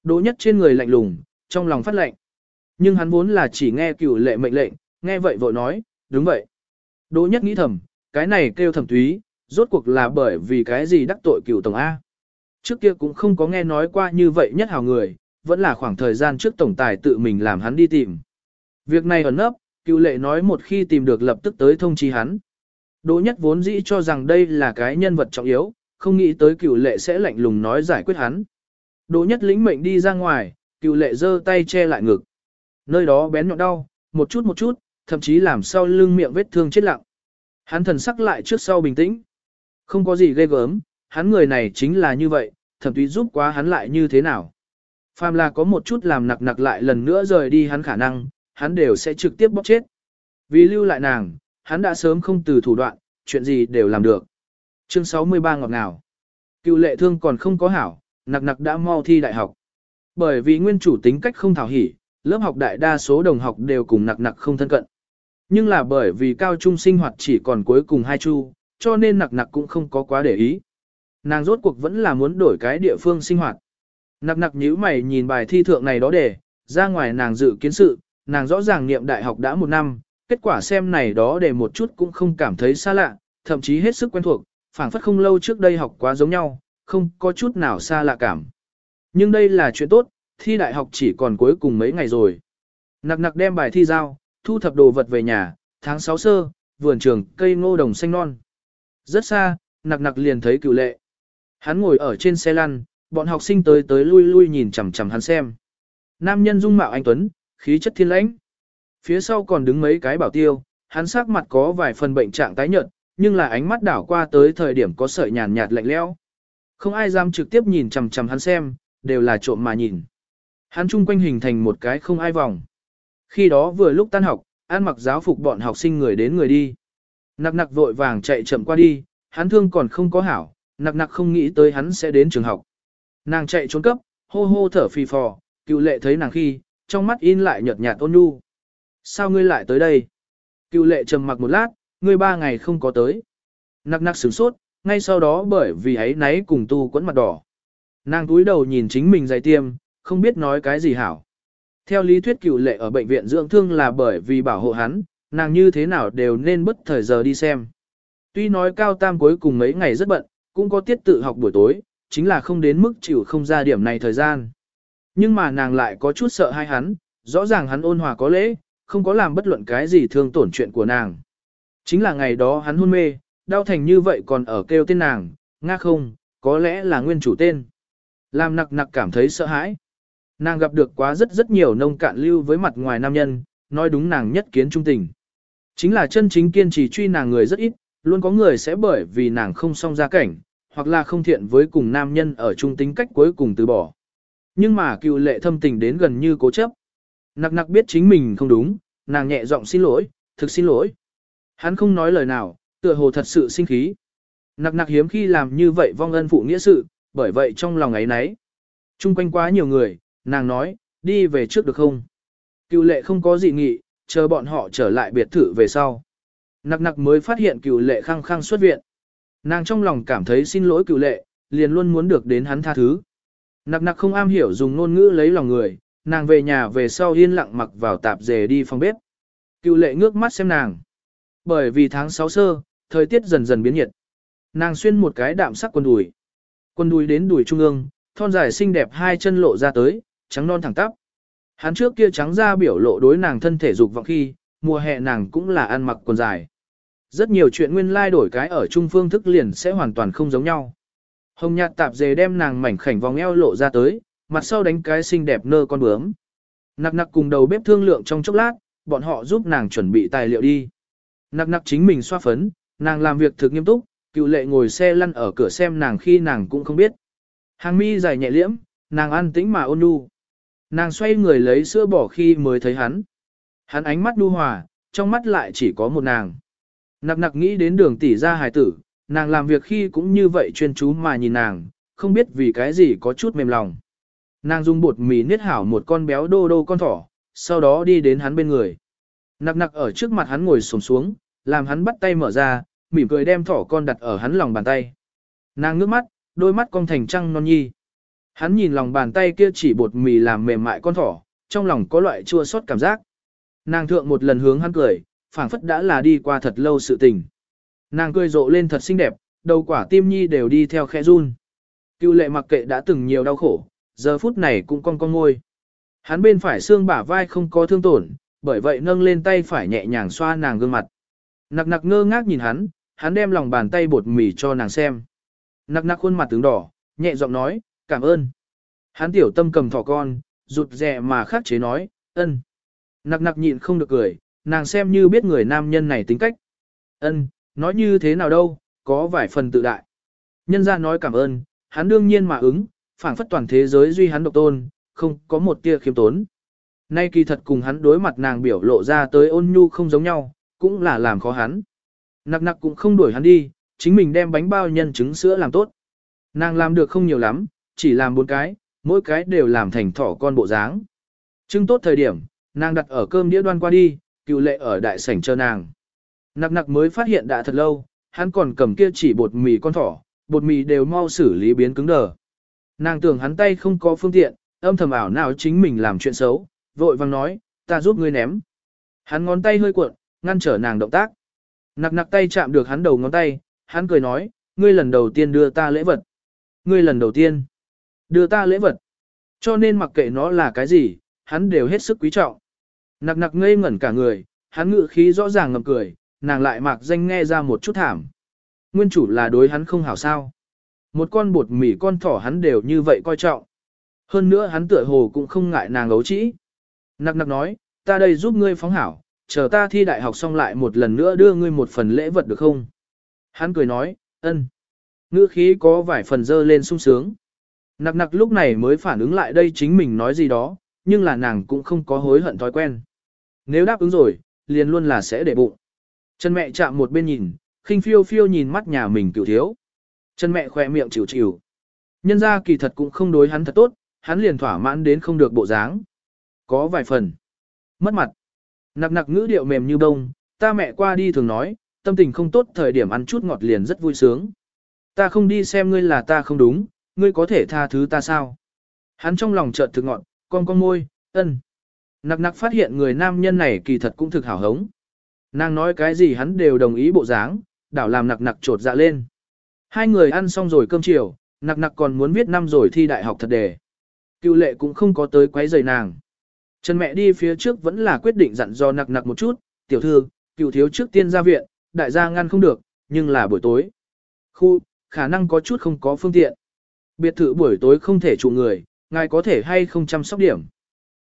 Speaker 1: Đỗ nhất trên người lạnh lùng, trong lòng phát lạnh. Nhưng hắn vốn là chỉ nghe cựu lệ mệnh lệnh, nghe vậy vội nói, đúng vậy. Đỗ nhất nghĩ thầm, cái này kêu thẩm túy, rốt cuộc là bởi vì cái gì đắc tội cựu tổng A. Trước kia cũng không có nghe nói qua như vậy nhất hào người, vẫn là khoảng thời gian trước tổng tài tự mình làm hắn đi tìm. Việc này ẩn nấp, cựu lệ nói một khi tìm được lập tức tới thông chi hắn. Đỗ nhất vốn dĩ cho rằng đây là cái nhân vật trọng yếu, không nghĩ tới cựu lệ sẽ lạnh lùng nói giải quyết hắn. Đỗ nhất lĩnh mệnh đi ra ngoài, cựu lệ giơ tay che lại ngực. Nơi đó bén nhọn đau, một chút một chút, thậm chí làm sau lưng miệng vết thương chết lặng. Hắn thần sắc lại trước sau bình tĩnh. Không có gì ghê gớm, hắn người này chính là như vậy, thẩm túy giúp quá hắn lại như thế nào. Phàm là có một chút làm nặc nặc lại lần nữa rời đi hắn khả năng, hắn đều sẽ trực tiếp bóc chết. Vì lưu lại nàng, hắn đã sớm không từ thủ đoạn, chuyện gì đều làm được. Chương 63 ngọt ngào. Cựu lệ thương còn không có hảo, nặc nặc đã mau thi đại học. Bởi vì nguyên chủ tính cách không thảo hỉ, lớp học đại đa số đồng học đều cùng nặc nặc không thân cận. Nhưng là bởi vì cao trung sinh hoạt chỉ còn cuối cùng hai chu, cho nên nặc nặc cũng không có quá để ý. Nàng rốt cuộc vẫn là muốn đổi cái địa phương sinh hoạt. Nặc nặc nhíu mày nhìn bài thi thượng này đó để, ra ngoài nàng dự kiến sự, nàng rõ ràng niệm đại học đã một năm, kết quả xem này đó để một chút cũng không cảm thấy xa lạ, thậm chí hết sức quen thuộc, phảng phất không lâu trước đây học quá giống nhau, không có chút nào xa lạ cảm. Nhưng đây là chuyện tốt, thi đại học chỉ còn cuối cùng mấy ngày rồi. Nặc nặc đem bài thi giao, thu thập đồ vật về nhà, tháng 6 sơ, vườn trường cây ngô đồng xanh non. Rất xa, nặc nặc liền thấy cựu lệ. Hắn ngồi ở trên xe lăn, bọn học sinh tới tới lui lui nhìn chằm chằm hắn xem. Nam nhân dung mạo anh Tuấn, khí chất thiên lãnh. Phía sau còn đứng mấy cái bảo tiêu, hắn sắc mặt có vài phần bệnh trạng tái nhợt, nhưng là ánh mắt đảo qua tới thời điểm có sợi nhàn nhạt lạnh lẽo. Không ai dám trực tiếp nhìn chằm chằm hắn xem, đều là trộm mà nhìn. Hắn chung quanh hình thành một cái không ai vòng. Khi đó vừa lúc tan học, an mặc giáo phục bọn học sinh người đến người đi. Nặc nặc vội vàng chạy chậm qua đi, hắn thương còn không có hảo, nặc nặc không nghĩ tới hắn sẽ đến trường học. Nàng chạy trốn cấp, hô hô thở phì phò, cựu lệ thấy nàng khi, trong mắt in lại nhợt nhạt ôn nhu. Sao ngươi lại tới đây? Cựu lệ trầm mặc một lát, ngươi ba ngày không có tới. Nặc nặc sửng sốt, ngay sau đó bởi vì ấy náy cùng tu quẫn mặt đỏ. Nàng túi đầu nhìn chính mình dày tiêm, không biết nói cái gì hảo. Theo lý thuyết cựu lệ ở bệnh viện dưỡng thương là bởi vì bảo hộ hắn, nàng như thế nào đều nên bất thời giờ đi xem. Tuy nói cao tam cuối cùng mấy ngày rất bận, cũng có tiết tự học buổi tối, chính là không đến mức chịu không ra điểm này thời gian. Nhưng mà nàng lại có chút sợ hai hắn, rõ ràng hắn ôn hòa có lễ, không có làm bất luận cái gì thương tổn chuyện của nàng. Chính là ngày đó hắn hôn mê, đau thành như vậy còn ở kêu tên nàng, nga không, có lẽ là nguyên chủ tên. Làm nặc nặc cảm thấy sợ hãi. Nàng gặp được quá rất rất nhiều nông cạn lưu với mặt ngoài nam nhân, nói đúng nàng nhất kiến trung tình. Chính là chân chính kiên trì truy nàng người rất ít, luôn có người sẽ bởi vì nàng không song gia cảnh, hoặc là không thiện với cùng nam nhân ở trung tính cách cuối cùng từ bỏ. Nhưng mà cựu lệ thâm tình đến gần như cố chấp. Nặc nặc biết chính mình không đúng, nàng nhẹ giọng xin lỗi, thực xin lỗi. Hắn không nói lời nào, tựa hồ thật sự sinh khí. Nặc nặc hiếm khi làm như vậy vong ân phụ nghĩa sự, bởi vậy trong lòng ấy nấy. Trung quanh quá nhiều người, nàng nói, đi về trước được không? Cựu lệ không có gì nghị, chờ bọn họ trở lại biệt thự về sau. Nặc nặc mới phát hiện cựu lệ khăng khăng xuất viện. Nàng trong lòng cảm thấy xin lỗi cựu lệ, liền luôn muốn được đến hắn tha thứ. Nặc nặc không am hiểu dùng ngôn ngữ lấy lòng người, nàng về nhà về sau yên lặng mặc vào tạp dề đi phòng bếp. Cựu lệ ngước mắt xem nàng. Bởi vì tháng 6 sơ, thời tiết dần dần biến nhiệt. Nàng xuyên một cái đạm sắc quần đùi. Quần đùi đến đùi trung ương, thon dài xinh đẹp hai chân lộ ra tới, trắng non thẳng tắp. Hắn trước kia trắng ra biểu lộ đối nàng thân thể dục vọng khi, mùa hè nàng cũng là ăn mặc quần dài. Rất nhiều chuyện nguyên lai đổi cái ở trung phương thức liền sẽ hoàn toàn không giống nhau. Hồng nhạt tạp dề đem nàng mảnh khảnh vòng eo lộ ra tới, mặt sau đánh cái xinh đẹp nơ con bướm. Nặc nặc cùng đầu bếp thương lượng trong chốc lát, bọn họ giúp nàng chuẩn bị tài liệu đi. Nặc nặc chính mình xoa phấn, nàng làm việc thực nghiêm túc, cựu lệ ngồi xe lăn ở cửa xem nàng khi nàng cũng không biết. Hàng mi dài nhẹ liễm, nàng ăn tĩnh mà ôn nhu. Nàng xoay người lấy sữa bỏ khi mới thấy hắn. Hắn ánh mắt đu hòa, trong mắt lại chỉ có một nàng. Nặc nặc nghĩ đến đường tỷ ra hài tử, nàng làm việc khi cũng như vậy chuyên chú mà nhìn nàng, không biết vì cái gì có chút mềm lòng. Nàng dùng bột mì niết hảo một con béo đô đô con thỏ, sau đó đi đến hắn bên người. Nặc nặc ở trước mặt hắn ngồi xổm xuống, làm hắn bắt tay mở ra, mỉm cười đem thỏ con đặt ở hắn lòng bàn tay. Nàng ngước mắt, đôi mắt cong thành trăng non nhi. Hắn nhìn lòng bàn tay kia chỉ bột mì làm mềm mại con thỏ, trong lòng có loại chua xót cảm giác. Nàng thượng một lần hướng hắn cười, phảng phất đã là đi qua thật lâu sự tình. Nàng cười rộ lên thật xinh đẹp, đầu quả tim nhi đều đi theo khẽ run. Cưu lệ mặc kệ đã từng nhiều đau khổ, giờ phút này cũng cong cong ngôi. Hắn bên phải xương bả vai không có thương tổn, bởi vậy nâng lên tay phải nhẹ nhàng xoa nàng gương mặt. Nặc nặc ngơ ngác nhìn hắn, hắn đem lòng bàn tay bột mì cho nàng xem. Nặc nặc khuôn mặt tướng đỏ, nhẹ giọng nói, cảm ơn. Hắn tiểu tâm cầm thỏ con, rụt rè mà khắc chế nói, ân. Nặc nặc nhịn không được cười, nàng xem như biết người nam nhân này tính cách. Ân, nói như thế nào đâu, có vài phần tự đại. Nhân ra nói cảm ơn, hắn đương nhiên mà ứng, phảng phất toàn thế giới duy hắn độc tôn, không có một tia khiêm tốn. Nay kỳ thật cùng hắn đối mặt nàng biểu lộ ra tới ôn nhu không giống nhau, cũng là làm khó hắn. Nặc nặc cũng không đuổi hắn đi, chính mình đem bánh bao nhân trứng sữa làm tốt. Nàng làm được không nhiều lắm, chỉ làm bốn cái, mỗi cái đều làm thành thỏ con bộ dáng. Trưng tốt thời điểm, nàng đặt ở cơm đĩa đoan qua đi, cựu lệ ở đại sảnh chờ nàng. Nặc nặc mới phát hiện đã thật lâu, hắn còn cầm kia chỉ bột mì con thỏ, bột mì đều mau xử lý biến cứng đờ. Nàng tưởng hắn tay không có phương tiện, âm thầm ảo nào chính mình làm chuyện xấu, vội vang nói, ta giúp ngươi ném. Hắn ngón tay hơi cuộn, ngăn trở nàng động tác. Nặc nặc tay chạm được hắn đầu ngón tay, hắn cười nói, ngươi lần đầu tiên đưa ta lễ vật. Ngươi lần đầu tiên đưa ta lễ vật. Cho nên mặc kệ nó là cái gì, hắn đều hết sức quý trọng. Nặc nặc ngây ngẩn cả người, hắn ngự khí rõ ràng ngầm cười, nàng lại mặc danh nghe ra một chút thảm. Nguyên chủ là đối hắn không hảo sao. Một con bột mì con thỏ hắn đều như vậy coi trọng. Hơn nữa hắn tựa hồ cũng không ngại nàng ấu trĩ. Nặc nặc nói, ta đây giúp ngươi phóng hảo, chờ ta thi đại học xong lại một lần nữa đưa ngươi một phần lễ vật được không? Hắn cười nói, ân. Ngữ khí có vài phần dơ lên sung sướng. Nặc nặc lúc này mới phản ứng lại đây chính mình nói gì đó, nhưng là nàng cũng không có hối hận thói quen. Nếu đáp ứng rồi, liền luôn là sẽ để bụng. Chân mẹ chạm một bên nhìn, khinh phiêu phiêu nhìn mắt nhà mình cựu thiếu. Chân mẹ khỏe miệng chịu chịu. Nhân ra kỳ thật cũng không đối hắn thật tốt, hắn liền thỏa mãn đến không được bộ dáng. Có vài phần. Mất mặt. Nặc nặc ngữ điệu mềm như bông, ta mẹ qua đi thường nói, tâm tình không tốt thời điểm ăn chút ngọt liền rất vui sướng. Ta không đi xem ngươi là ta không đúng, ngươi có thể tha thứ ta sao? Hắn trong lòng chợt thực ngọn, con con môi, ân. Nặc nặc phát hiện người nam nhân này kỳ thật cũng thực hảo hống. Nàng nói cái gì hắn đều đồng ý bộ dáng, đảo làm nặc nặc trột dạ lên. Hai người ăn xong rồi cơm chiều, nặc nặc còn muốn viết năm rồi thi đại học thật đề. Cựu lệ cũng không có tới quấy rầy nàng. Trần mẹ đi phía trước vẫn là quyết định dặn do nặc nặc một chút, tiểu thư, cựu thiếu trước tiên ra viện, đại gia ngăn không được, nhưng là buổi tối. Khu, khả năng có chút không có phương tiện. Biệt thự buổi tối không thể trụ người, ngài có thể hay không chăm sóc điểm.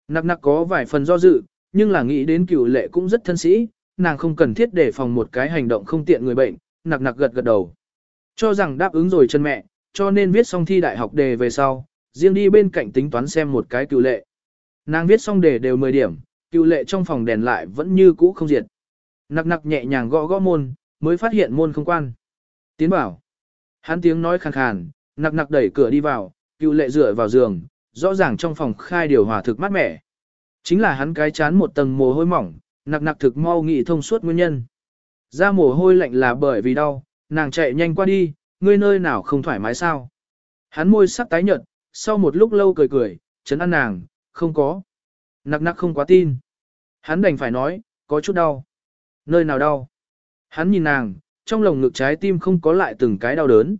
Speaker 1: Nặc nặc có vài phần do dự, nhưng là nghĩ đến cựu lệ cũng rất thân sĩ, nàng không cần thiết để phòng một cái hành động không tiện người bệnh, nặc nặc gật gật đầu. Cho rằng đáp ứng rồi chân mẹ, cho nên viết xong thi đại học đề về sau, riêng đi bên cạnh tính toán xem một cái cựu lệ. Nàng viết xong đề đều 10 điểm, cựu lệ trong phòng đèn lại vẫn như cũ không diệt. Nặc nặc nhẹ nhàng gõ gõ môn, mới phát hiện môn không quan. Tiến bảo. Hắn tiếng nói khàn khàn, nặc nặc đẩy cửa đi vào, cựu lệ dựa vào giường, rõ ràng trong phòng khai điều hòa thực mát mẻ. Chính là hắn cái chán một tầng mồ hôi mỏng, nặc nặc thực mau nghị thông suốt nguyên nhân. Ra mồ hôi lạnh là bởi vì đau, nàng chạy nhanh qua đi, ngươi nơi nào không thoải mái sao. Hắn môi sắc tái nhợt, sau một lúc lâu cười cười, chấn an nàng, không có. Nặc nặc không quá tin. Hắn đành phải nói, có chút đau. Nơi nào đau? Hắn nhìn nàng, trong lồng ngực trái tim không có lại từng cái đau đớn.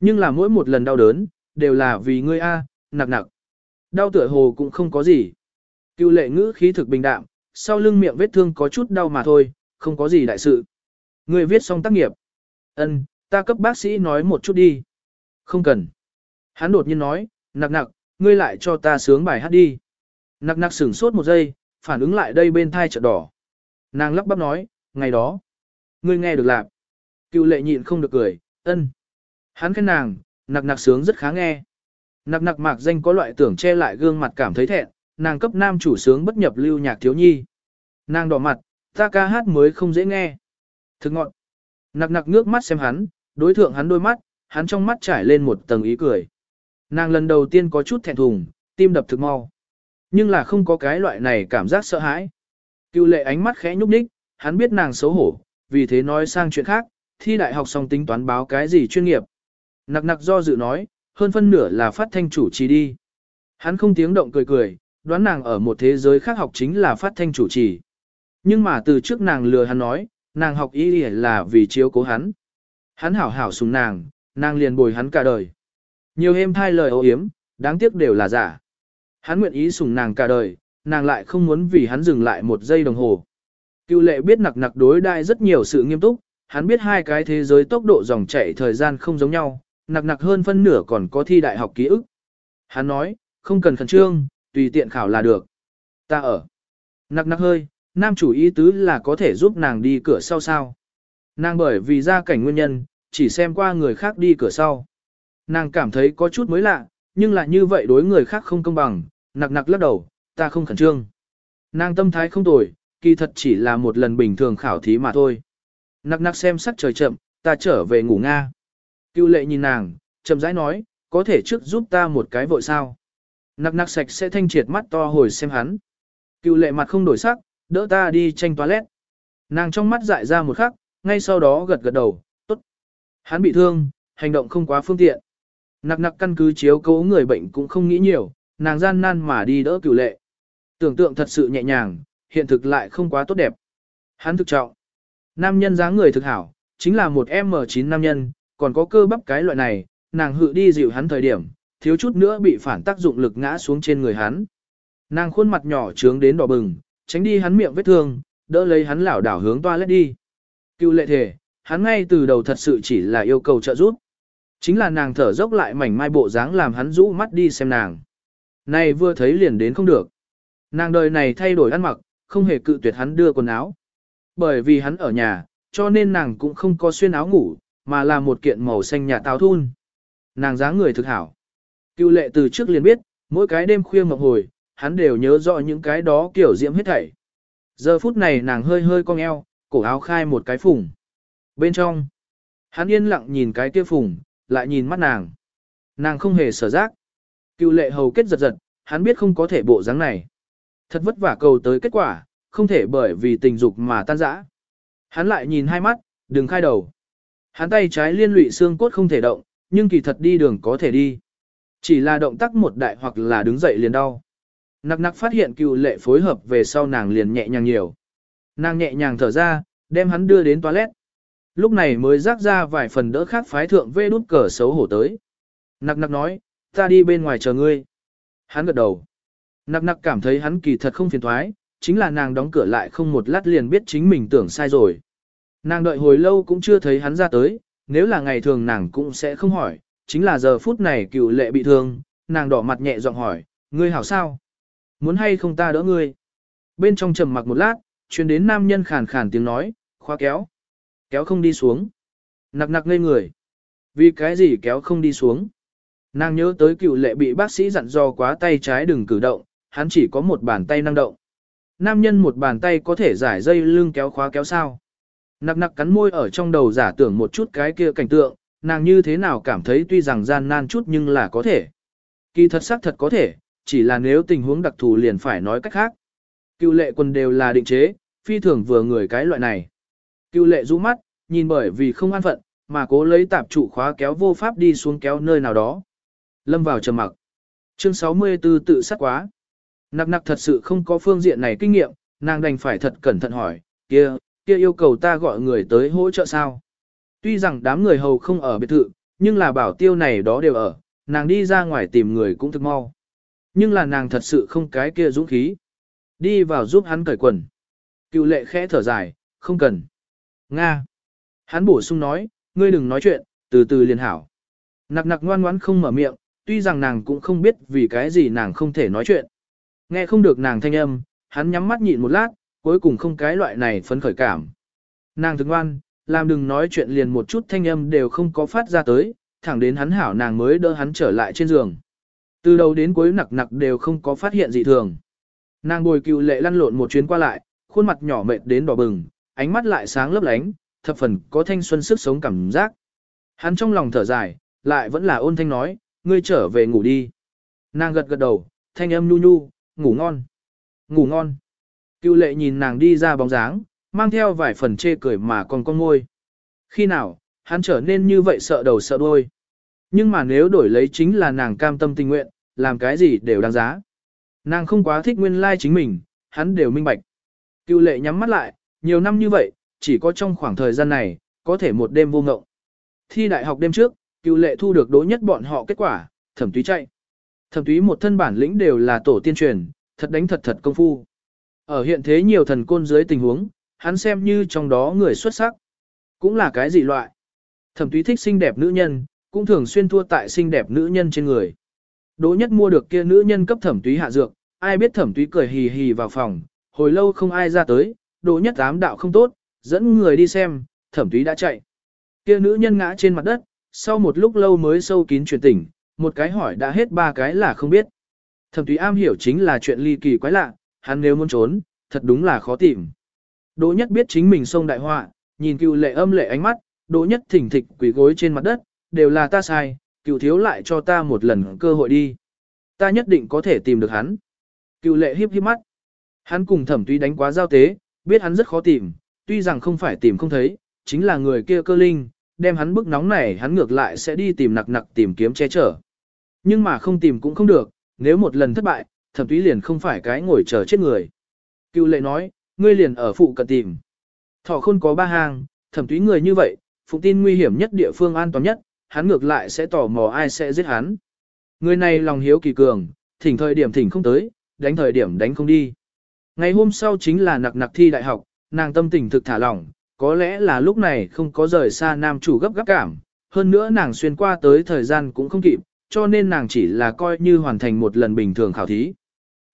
Speaker 1: Nhưng là mỗi một lần đau đớn, đều là vì ngươi a, nặc nặc. Đau tựa hồ cũng không có gì. Cựu lệ ngữ khí thực bình đạm, sau lưng miệng vết thương có chút đau mà thôi, không có gì đại sự. Ngươi viết xong tác nghiệp. Ân, ta cấp bác sĩ nói một chút đi. Không cần. Hắn đột nhiên nói, nặc nặc, ngươi lại cho ta sướng bài hát đi. Nặc nặc sửng sốt một giây, phản ứng lại đây bên thai chợt đỏ. Nàng lắp bắp nói, ngày đó. Ngươi nghe được lạc. Cựu lệ nhịn không được cười, ân. Hắn khen nàng, nặc nặc sướng rất khá nghe. Nặc nặc mạc danh có loại tưởng che lại gương mặt cảm thấy thẹn, nàng cấp nam chủ sướng bất nhập lưu nhạc thiếu nhi. Nàng đỏ mặt, ta ca hát mới không dễ nghe. Thực ngọn. Nặc nặc nước mắt xem hắn, đối thượng hắn đôi mắt, hắn trong mắt trải lên một tầng ý cười. Nàng lần đầu tiên có chút thẹn thùng, tim đập thực mau. Nhưng là không có cái loại này cảm giác sợ hãi. Cựu lệ ánh mắt khẽ nhúc nhích, hắn biết nàng xấu hổ, vì thế nói sang chuyện khác, thi đại học xong tính toán báo cái gì chuyên nghiệp. Nặc nặc do dự nói, hơn phân nửa là phát thanh chủ trì đi. Hắn không tiếng động cười cười, đoán nàng ở một thế giới khác học chính là phát thanh chủ trì. Nhưng mà từ trước nàng lừa hắn nói, nàng học y là vì chiếu cố hắn. Hắn hảo hảo sùng nàng, nàng liền bồi hắn cả đời. Nhiều êm thai lời ô yếm, đáng tiếc đều là giả. Hắn nguyện ý sùng nàng cả đời, nàng lại không muốn vì hắn dừng lại một giây đồng hồ. Cựu lệ biết nặc nặc đối đại rất nhiều sự nghiêm túc, hắn biết hai cái thế giới tốc độ dòng chảy thời gian không giống nhau, nặc nặc hơn phân nửa còn có thi đại học ký ức. Hắn nói, không cần khẩn trương, tùy tiện khảo là được. Ta ở. Nặc nặc hơi, nam chủ ý tứ là có thể giúp nàng đi cửa sau sao. Nàng bởi vì ra cảnh nguyên nhân, chỉ xem qua người khác đi cửa sau. Nàng cảm thấy có chút mới lạ, nhưng là như vậy đối người khác không công bằng, nặc nặc lắc đầu, ta không khẩn trương. Nàng tâm thái không tồi, kỳ thật chỉ là một lần bình thường khảo thí mà thôi. Nặc nặc xem sắc trời chậm, ta trở về ngủ Nga. Cựu lệ nhìn nàng, chậm rãi nói, có thể trước giúp ta một cái vội sao. Nặc nặc sạch sẽ thanh triệt mắt to hồi xem hắn. Cựu lệ mặt không đổi sắc, đỡ ta đi tranh toilet. Nàng trong mắt dại ra một khắc, ngay sau đó gật gật đầu, tốt. Hắn bị thương, hành động không quá phương tiện. Nặc nặc căn cứ chiếu cố người bệnh cũng không nghĩ nhiều, nàng gian nan mà đi đỡ cửu lệ. Tưởng tượng thật sự nhẹ nhàng, hiện thực lại không quá tốt đẹp. Hắn thực trọng. Nam nhân dáng người thực hảo, chính là một M9 nam nhân, còn có cơ bắp cái loại này, nàng hự đi dịu hắn thời điểm, thiếu chút nữa bị phản tác dụng lực ngã xuống trên người hắn. Nàng khuôn mặt nhỏ trướng đến đỏ bừng, tránh đi hắn miệng vết thương, đỡ lấy hắn lảo đảo hướng toilet đi. Cựu lệ thể, hắn ngay từ đầu thật sự chỉ là yêu cầu trợ giúp. Chính là nàng thở dốc lại mảnh mai bộ dáng làm hắn rũ mắt đi xem nàng. Này vừa thấy liền đến không được. Nàng đời này thay đổi ăn mặc, không hề cự tuyệt hắn đưa quần áo. Bởi vì hắn ở nhà, cho nên nàng cũng không có xuyên áo ngủ, mà là một kiện màu xanh nhà táo thun. Nàng dáng người thực hảo. Cựu lệ từ trước liền biết, mỗi cái đêm khuya mộng hồi, hắn đều nhớ rõ những cái đó kiểu diễm hết thảy. Giờ phút này nàng hơi hơi cong eo, cổ áo khai một cái phùng. Bên trong, hắn yên lặng nhìn cái kia phùng, lại nhìn mắt nàng. Nàng không hề sở giác. Cựu lệ hầu kết giật giật, hắn biết không có thể bộ dáng này. Thật vất vả cầu tới kết quả, không thể bởi vì tình dục mà tan rã. Hắn lại nhìn hai mắt, đừng khai đầu. Hắn tay trái liên lụy xương cốt không thể động, nhưng kỳ thật đi đường có thể đi. Chỉ là động tác một đại hoặc là đứng dậy liền đau. Nặc nặc phát hiện cựu lệ phối hợp về sau nàng liền nhẹ nhàng nhiều. Nàng nhẹ nhàng thở ra, đem hắn đưa đến toilet. Lúc này mới rác ra vài phần đỡ khác phái thượng vê đút cờ xấu hổ tới. Nặc nặc nói, ta đi bên ngoài chờ ngươi. Hắn gật đầu. Nặc nặc cảm thấy hắn kỳ thật không phiền thoái, chính là nàng đóng cửa lại không một lát liền biết chính mình tưởng sai rồi. Nàng đợi hồi lâu cũng chưa thấy hắn ra tới, nếu là ngày thường nàng cũng sẽ không hỏi, chính là giờ phút này cựu lệ bị thương, nàng đỏ mặt nhẹ giọng hỏi, ngươi hảo sao? Muốn hay không ta đỡ ngươi? Bên trong trầm mặc một lát, truyền đến nam nhân khàn khàn tiếng nói, khóa kéo. Kéo không đi xuống. Nặc nặc ngây người. Vì cái gì kéo không đi xuống? Nàng nhớ tới cựu lệ bị bác sĩ dặn dò quá tay trái đừng cử động, hắn chỉ có một bàn tay năng động. Nam nhân một bàn tay có thể giải dây lưng kéo khóa kéo sao. Nặc nặc cắn môi ở trong đầu giả tưởng một chút cái kia cảnh tượng, nàng như thế nào cảm thấy tuy rằng gian nan chút nhưng là có thể. Kỳ thật xác thật có thể, chỉ là nếu tình huống đặc thù liền phải nói cách khác. Cựu lệ quân đều là định chế, phi thường vừa người cái loại này. Cựu lệ rũ mắt, nhìn bởi vì không an phận, mà cố lấy tạp trụ khóa kéo vô pháp đi xuống kéo nơi nào đó. Lâm vào trầm mặc. Chương 64 tự sát quá. Nặc nặc thật sự không có phương diện này kinh nghiệm, nàng đành phải thật cẩn thận hỏi, kia, kia yêu cầu ta gọi người tới hỗ trợ sao. Tuy rằng đám người hầu không ở biệt thự, nhưng là bảo tiêu này đó đều ở, nàng đi ra ngoài tìm người cũng thực mau. Nhưng là nàng thật sự không cái kia dũng khí. Đi vào giúp hắn cởi quần. Cựu lệ khẽ thở dài, không cần. Nga. Hắn bổ sung nói, ngươi đừng nói chuyện, từ từ liền hảo. Nặc nặc ngoan ngoãn không mở miệng, tuy rằng nàng cũng không biết vì cái gì nàng không thể nói chuyện. Nghe không được nàng thanh âm, hắn nhắm mắt nhịn một lát, cuối cùng không cái loại này phấn khởi cảm. Nàng thức ngoan, làm đừng nói chuyện liền một chút thanh âm đều không có phát ra tới, thẳng đến hắn hảo nàng mới đỡ hắn trở lại trên giường. Từ đầu đến cuối nặc nặc đều không có phát hiện gì thường. Nàng bồi cựu lệ lăn lộn một chuyến qua lại, khuôn mặt nhỏ mệt đến đỏ bừng, ánh mắt lại sáng lấp lánh, thập phần có thanh xuân sức sống cảm giác. Hắn trong lòng thở dài, lại vẫn là ôn thanh nói, ngươi trở về ngủ đi. Nàng gật gật đầu, thanh âm nhu nhu, ngủ ngon. Ngủ ngon. Cựu lệ nhìn nàng đi ra bóng dáng, mang theo vài phần chê cười mà còn con ngôi. Khi nào, hắn trở nên như vậy sợ đầu sợ đuôi. Nhưng mà nếu đổi lấy chính là nàng cam tâm tình nguyện, làm cái gì đều đáng giá. Nàng không quá thích nguyên lai chính mình, hắn đều minh bạch. Cựu lệ nhắm mắt lại, nhiều năm như vậy, chỉ có trong khoảng thời gian này, có thể một đêm vô ngộng. Thi đại học đêm trước, cựu lệ thu được đối nhất bọn họ kết quả, thẩm túy chạy. Thẩm túy một thân bản lĩnh đều là tổ tiên truyền, thật đánh thật thật công phu. Ở hiện thế nhiều thần côn dưới tình huống, hắn xem như trong đó người xuất sắc. Cũng là cái gì loại. Thẩm túy thích xinh đẹp nữ nhân, cũng thường xuyên thua tại xinh đẹp nữ nhân trên người. Đỗ nhất mua được kia nữ nhân cấp thẩm túy hạ dược, ai biết thẩm túy cười hì hì vào phòng, hồi lâu không ai ra tới, đỗ nhất ám đạo không tốt, dẫn người đi xem, thẩm túy đã chạy. Kia nữ nhân ngã trên mặt đất, sau một lúc lâu mới sâu kín truyền tỉnh, một cái hỏi đã hết ba cái là không biết. Thẩm túy am hiểu chính là chuyện ly kỳ quái lạ, hắn nếu muốn trốn, thật đúng là khó tìm. Đỗ nhất biết chính mình sông đại họa, nhìn cựu lệ âm lệ ánh mắt, đỗ nhất thỉnh thịch quỳ gối trên mặt đất, đều là ta sai, cựu thiếu lại cho ta một lần cơ hội đi. Ta nhất định có thể tìm được hắn. Cựu lệ hiếp hiếp mắt. Hắn cùng thẩm túy đánh quá giao tế, biết hắn rất khó tìm, tuy rằng không phải tìm không thấy, chính là người kia cơ linh, đem hắn bức nóng này hắn ngược lại sẽ đi tìm nặc nặc tìm kiếm che chở. Nhưng mà không tìm cũng không được, nếu một lần thất bại, thẩm túy liền không phải cái ngồi chờ chết người. Cựu lệ nói, ngươi liền ở phụ cận tìm. Thỏ khôn có ba hàng, thẩm túy người như vậy, phụ tin nguy hiểm nhất địa phương an toàn nhất, hắn ngược lại sẽ tò mò ai sẽ giết hắn. Người này lòng hiếu kỳ cường, thỉnh thời điểm thỉnh không tới, đánh thời điểm đánh không đi. Ngày hôm sau chính là nặc nặc thi đại học, nàng tâm tình thực thả lỏng, có lẽ là lúc này không có rời xa nam chủ gấp gáp cảm, hơn nữa nàng xuyên qua tới thời gian cũng không kịp, cho nên nàng chỉ là coi như hoàn thành một lần bình thường khảo thí.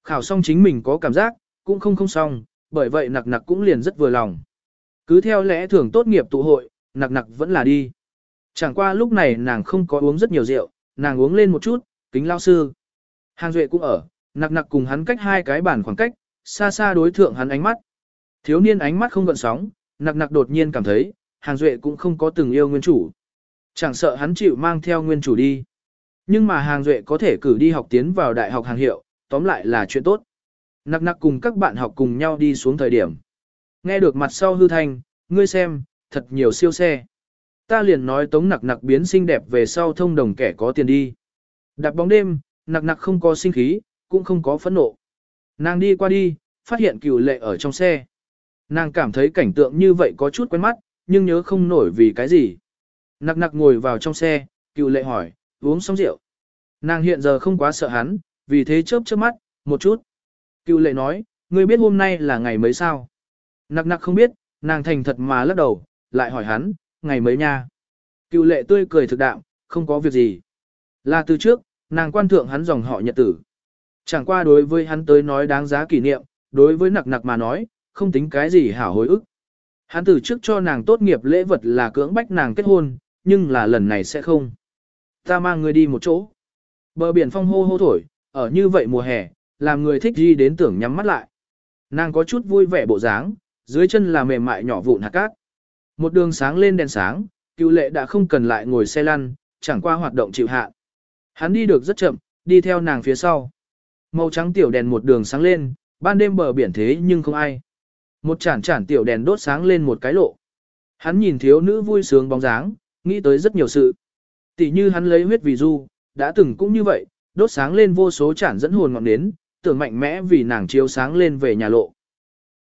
Speaker 1: Khảo xong chính mình có cảm giác, cũng không không xong, bởi vậy nặc nặc cũng liền rất vừa lòng. Cứ theo lẽ thường tốt nghiệp tụ hội, nặc nặc vẫn là đi. Chẳng qua lúc này nàng không có uống rất nhiều rượu, nàng uống lên một chút, kính lao sư. Hàng Duệ cũng ở, nặc nặc cùng hắn cách hai cái bàn khoảng cách, xa xa đối thượng hắn ánh mắt. Thiếu niên ánh mắt không gợn sóng, nặc nặc đột nhiên cảm thấy, hàng Duệ cũng không có từng yêu nguyên chủ. Chẳng sợ hắn chịu mang theo nguyên chủ đi. Nhưng mà hàng duệ có thể cử đi học tiến vào đại học hàng hiệu, tóm lại là chuyện tốt. Nặc nặc cùng các bạn học cùng nhau đi xuống thời điểm. Nghe được mặt sau hư thanh, ngươi xem, thật nhiều siêu xe. Ta liền nói tống nặc nặc biến xinh đẹp về sau thông đồng kẻ có tiền đi. Đạp bóng đêm, nặc nặc không có sinh khí, cũng không có phẫn nộ. Nàng đi qua đi, phát hiện cửu lệ ở trong xe. Nàng cảm thấy cảnh tượng như vậy có chút quen mắt, nhưng nhớ không nổi vì cái gì. Nặc nặc ngồi vào trong xe, cựu lệ hỏi, uống xong rượu. Nàng hiện giờ không quá sợ hắn, vì thế chớp chớp mắt, một chút. Cựu lệ nói, ngươi biết hôm nay là ngày mấy sao? Nặc nặc không biết, nàng thành thật mà lắc đầu, lại hỏi hắn, ngày mấy nha? Cựu lệ tươi cười thực đạm, không có việc gì. Là từ trước, nàng quan thượng hắn dòng họ nhật tử. Chẳng qua đối với hắn tới nói đáng giá kỷ niệm, đối với nặc nặc mà nói, không tính cái gì hảo hối ức. Hắn từ trước cho nàng tốt nghiệp lễ vật là cưỡng bách nàng kết hôn, nhưng là lần này sẽ không. Ta mang người đi một chỗ. Bờ biển phong hô hô thổi, ở như vậy mùa hè, làm người thích đi đến tưởng nhắm mắt lại. Nàng có chút vui vẻ bộ dáng, dưới chân là mềm mại nhỏ vụn hạt cát. Một đường sáng lên đèn sáng, cựu lệ đã không cần lại ngồi xe lăn, chẳng qua hoạt động chịu hạ. Hắn đi được rất chậm, đi theo nàng phía sau. Màu trắng tiểu đèn một đường sáng lên, ban đêm bờ biển thế nhưng không ai. Một chản chản tiểu đèn đốt sáng lên một cái lộ. Hắn nhìn thiếu nữ vui sướng bóng dáng, nghĩ tới rất nhiều sự. Tỷ như hắn lấy huyết vì du, đã từng cũng như vậy, đốt sáng lên vô số chản dẫn hồn ngọn nến, tưởng mạnh mẽ vì nàng chiếu sáng lên về nhà lộ.